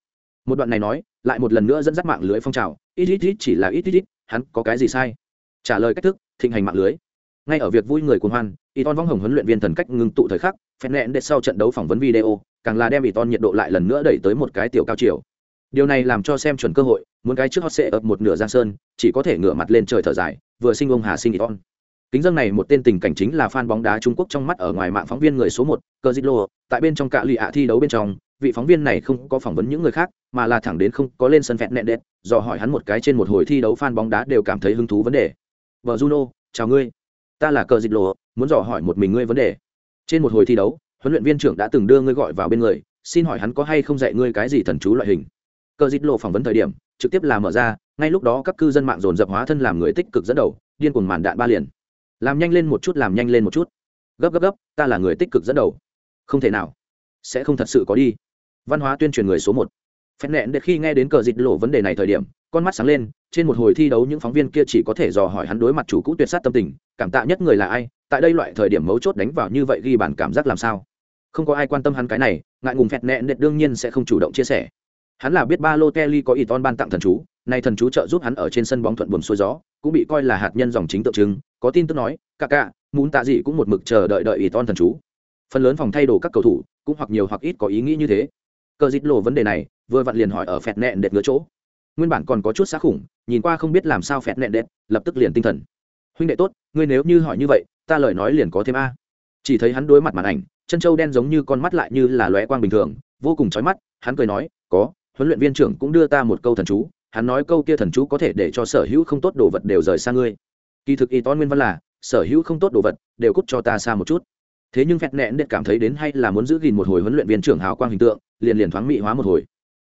Một đoạn này nói, lại một lần nữa dẫn dắt mạng lưới phong trào, ít ít ít chỉ là ít ít ít, hắn có cái gì sai? Trả lời cách thức, thịnh hành mạng lưới. Ngay ở việc vui người cuồng hoan, Iton vong hồng huấn luyện viên thần cách ngưng tụ thời khắc, phen nẹn để sau trận đấu phỏng vấn video, càng là đem Iton nhiệt độ lại lần nữa đẩy tới một cái tiểu cao chiều điều này làm cho xem chuẩn cơ hội muốn cái trước hot sẽ ập một nửa giang sơn chỉ có thể ngửa mặt lên trời thở dài vừa sinh ông hà sinh iton kính dân này một tên tình cảnh chính là fan bóng đá trung quốc trong mắt ở ngoài mạng phóng viên người số một cơ dít lô tại bên trong cạ lụy ạ thi đấu bên trong vị phóng viên này không có phỏng vấn những người khác, mà là thẳng đến không có lên sân vẹn nẹn đét do hỏi hắn một cái trên một hồi thi đấu fan bóng đá đều cảm thấy hứng thú vấn đề. Vợ juno, chào ngươi. Ta là cờ dịch lộ, muốn dò hỏi một mình ngươi vấn đề. Trên một hồi thi đấu, huấn luyện viên trưởng đã từng đưa ngươi gọi vào bên người, xin hỏi hắn có hay không dạy ngươi cái gì thần chú loại hình. Cờ dịch lộ phỏng vấn thời điểm, trực tiếp là mở ra, ngay lúc đó các cư dân mạng dồn dập hóa thân làm người tích cực dẫn đầu, điên cuồng màn đạn ba liền. Làm nhanh lên một chút, làm nhanh lên một chút. Gấp gấp gấp, ta là người tích cực dẫn đầu. Không thể nào. Sẽ không thật sự có đi văn hóa tuyên truyền người số một. Phép nẹn để khi nghe đến cờ dịch lộ vấn đề này thời điểm, con mắt sáng lên, trên một hồi thi đấu những phóng viên kia chỉ có thể dò hỏi hắn đối mặt chủ cũ tuyệt sát tâm tình, cảm tạ nhất người là ai, tại đây loại thời điểm mấu chốt đánh vào như vậy ghi bản cảm giác làm sao? Không có ai quan tâm hắn cái này, ngại ngùng phẹt nẹn đệt đương nhiên sẽ không chủ động chia sẻ. Hắn là biết ba lô kelly có ý ban tặng thần chú, nay thần chú trợ giúp hắn ở trên sân bóng thuận buồm xuôi gió, cũng bị coi là hạt nhân dòng chính tượng trưng, có tin tức nói cả cả muốn tạ gì cũng một mực chờ đợi đợi ý thần chú. Phần lớn phòng thay đồ các cầu thủ cũng hoặc nhiều hoặc ít có ý nghĩ như thế cờ dít lộ vấn đề này, vừa vặn liền hỏi ở phẹt nẹn đệt ngứa chỗ. Nguyên bản còn có chút xác khủng, nhìn qua không biết làm sao phẹt nẹn đệt, lập tức liền tinh thần. Huynh đệ tốt, ngươi nếu như hỏi như vậy, ta lời nói liền có thêm a. Chỉ thấy hắn đối mặt màn ảnh, chân trâu đen giống như con mắt lại như là lóe quang bình thường, vô cùng chói mắt, hắn cười nói, có, huấn luyện viên trưởng cũng đưa ta một câu thần chú, hắn nói câu kia thần chú có thể để cho sở hữu không tốt đồ vật đều rời xa ngươi. Kỳ thực y to nguyên văn là, sở hữu không tốt đồ vật đều cút cho ta xa một chút thế nhưng phẹt nẹn đệ cảm thấy đến hay là muốn giữ gìn một hồi huấn luyện viên trưởng hào quang hình tượng, liền liền thoáng mị hóa một hồi.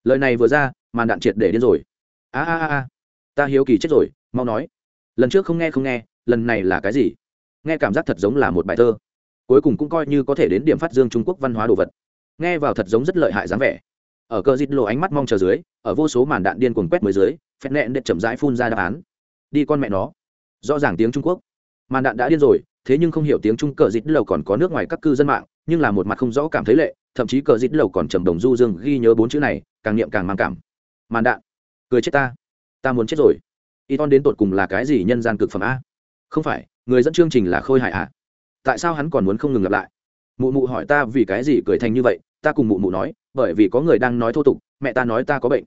Lời này vừa ra, màn đạn triệt để điên rồi. A a a ta hiếu kỳ chết rồi, mau nói. Lần trước không nghe không nghe, lần này là cái gì? Nghe cảm giác thật giống là một bài thơ. Cuối cùng cũng coi như có thể đến điểm phát dương trung quốc văn hóa đồ vật. Nghe vào thật giống rất lợi hại dáng vẻ. Ở cờ dít lộ ánh mắt mong chờ dưới, ở vô số màn đạn điên cuồng quét mới dưới, phẹt nẹn đệ chậm rãi phun ra đáp án. Đi con mẹ nó. Rõ ràng tiếng trung quốc. Màn đạn đã điên rồi thế nhưng không hiểu tiếng trung cờ dít lầu còn có nước ngoài các cư dân mạng, nhưng là một mặt không rõ cảm thấy lệ, thậm chí cờ dít lầu còn trầm đồng du dương ghi nhớ bốn chữ này, càng niệm càng mang cảm. Màn đạn. Cười chết ta. Ta muốn chết rồi. Y ton đến tột cùng là cái gì nhân gian cực phẩm a? Không phải, người dẫn chương trình là khôi hại ạ à? tại sao hắn còn muốn không ngừng lặp lại? Mụ mụ hỏi ta vì cái gì cười thành như vậy, ta cùng mụ mụ nói, bởi vì có người đang nói thô tục, mẹ ta nói ta có bệnh.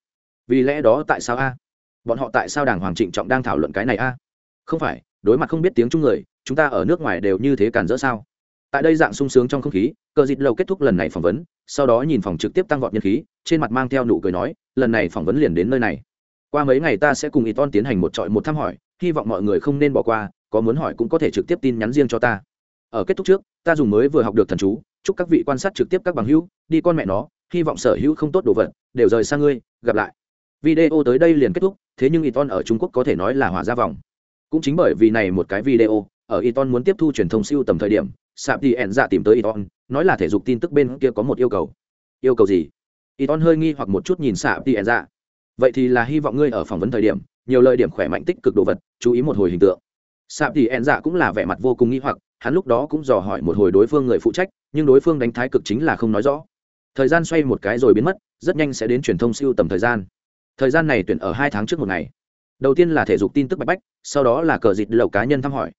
Vì lẽ đó tại sao a? Bọn họ tại sao đảng hoàng trịnh trọng đang thảo luận cái này a? Không phải, đối mặt không biết tiếng trung người chúng ta ở nước ngoài đều như thế cản rỡ sao? Tại đây dạng sung sướng trong không khí, cờ dịt lâu kết thúc lần này phỏng vấn, sau đó nhìn phòng trực tiếp tăng vọt nhân khí, trên mặt mang theo nụ cười nói, lần này phỏng vấn liền đến nơi này. Qua mấy ngày ta sẽ cùng y ton tiến hành một trọi một thăm hỏi, hy vọng mọi người không nên bỏ qua, có muốn hỏi cũng có thể trực tiếp tin nhắn riêng cho ta. Ở kết thúc trước, ta dùng mới vừa học được thần chú, chúc các vị quan sát trực tiếp các bằng hữu, đi con mẹ nó, hy vọng sở hữu không tốt đồ vật, đều rời xa ngươi, gặp lại. Video tới đây liền kết thúc, thế nhưng Iton ở Trung Quốc có thể nói là hỏa ra vòng. Cũng chính bởi vì này một cái video ở Iton muốn tiếp thu truyền thông siêu tầm thời điểm, sạp thì ẻn dạ tìm tới Iton nói là thể dục tin tức bên kia có một yêu cầu. Yêu cầu gì? Iton hơi nghi hoặc một chút nhìn sạp thì ẻn dạ. Vậy thì là hy vọng ngươi ở phỏng vấn thời điểm, nhiều lời điểm khỏe mạnh tích cực đồ vật, chú ý một hồi hình tượng. Sạp thì ẻn dạ cũng là vẻ mặt vô cùng nghi hoặc, hắn lúc đó cũng dò hỏi một hồi đối phương người phụ trách, nhưng đối phương đánh thái cực chính là không nói rõ. Thời gian xoay một cái rồi biến mất, rất nhanh sẽ đến truyền thông siêu tầm thời gian. Thời gian này tuyển ở hai tháng trước một ngày. Đầu tiên là thể dục tin tức bạch bách, sau đó là cờ dịt lầu cá nhân thăm hỏi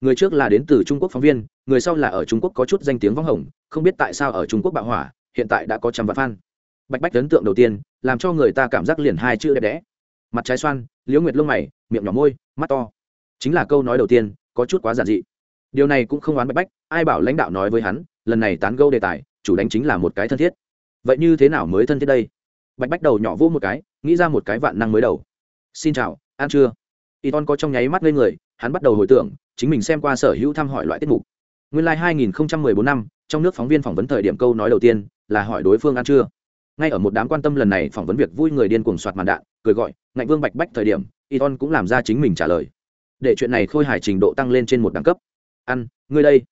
người trước là đến từ trung quốc phóng viên, người sau là ở trung quốc có chút danh tiếng vắng hồng, không biết tại sao ở trung quốc bạo hỏa, hiện tại đã có trăm vạn fan. Bạch bách ấn tượng đầu tiên, làm cho người ta cảm giác liền hai chữ đẹp đẽ. Mặt trái xoan, liễu nguyệt lông mày, miệng nhỏ môi, mắt to. Chính là câu nói đầu tiên, có chút quá giản dị. Điều này cũng không oán bạch bách, ai bảo lãnh đạo nói với hắn, lần này tán gâu đề tài, chủ đánh chính là một cái thân thiết. Vậy như thế nào mới thân thiết đây? Bạch bách đầu nhỏ vô một cái, nghĩ ra một cái vạn năng mới đầu. Xin chào, ăn chưa y ton có trong nháy mắt lên người hắn bắt đầu hồi tưởng, chính mình xem qua sở hữu thăm hỏi loại tiết mục. Nguyên lai like 2014 năm, trong nước phóng viên phỏng vấn thời điểm câu nói đầu tiên là hỏi đối phương ăn chưa. Ngay ở một đám quan tâm lần này phỏng vấn việc vui người điên cuồng soạt màn đạn, cười gọi, ngạnh vương bạch bách thời điểm y ton cũng làm ra chính mình trả lời. Để chuyện này khôi hài trình độ tăng lên trên một đẳng cấp. Ăn, ngươi đây.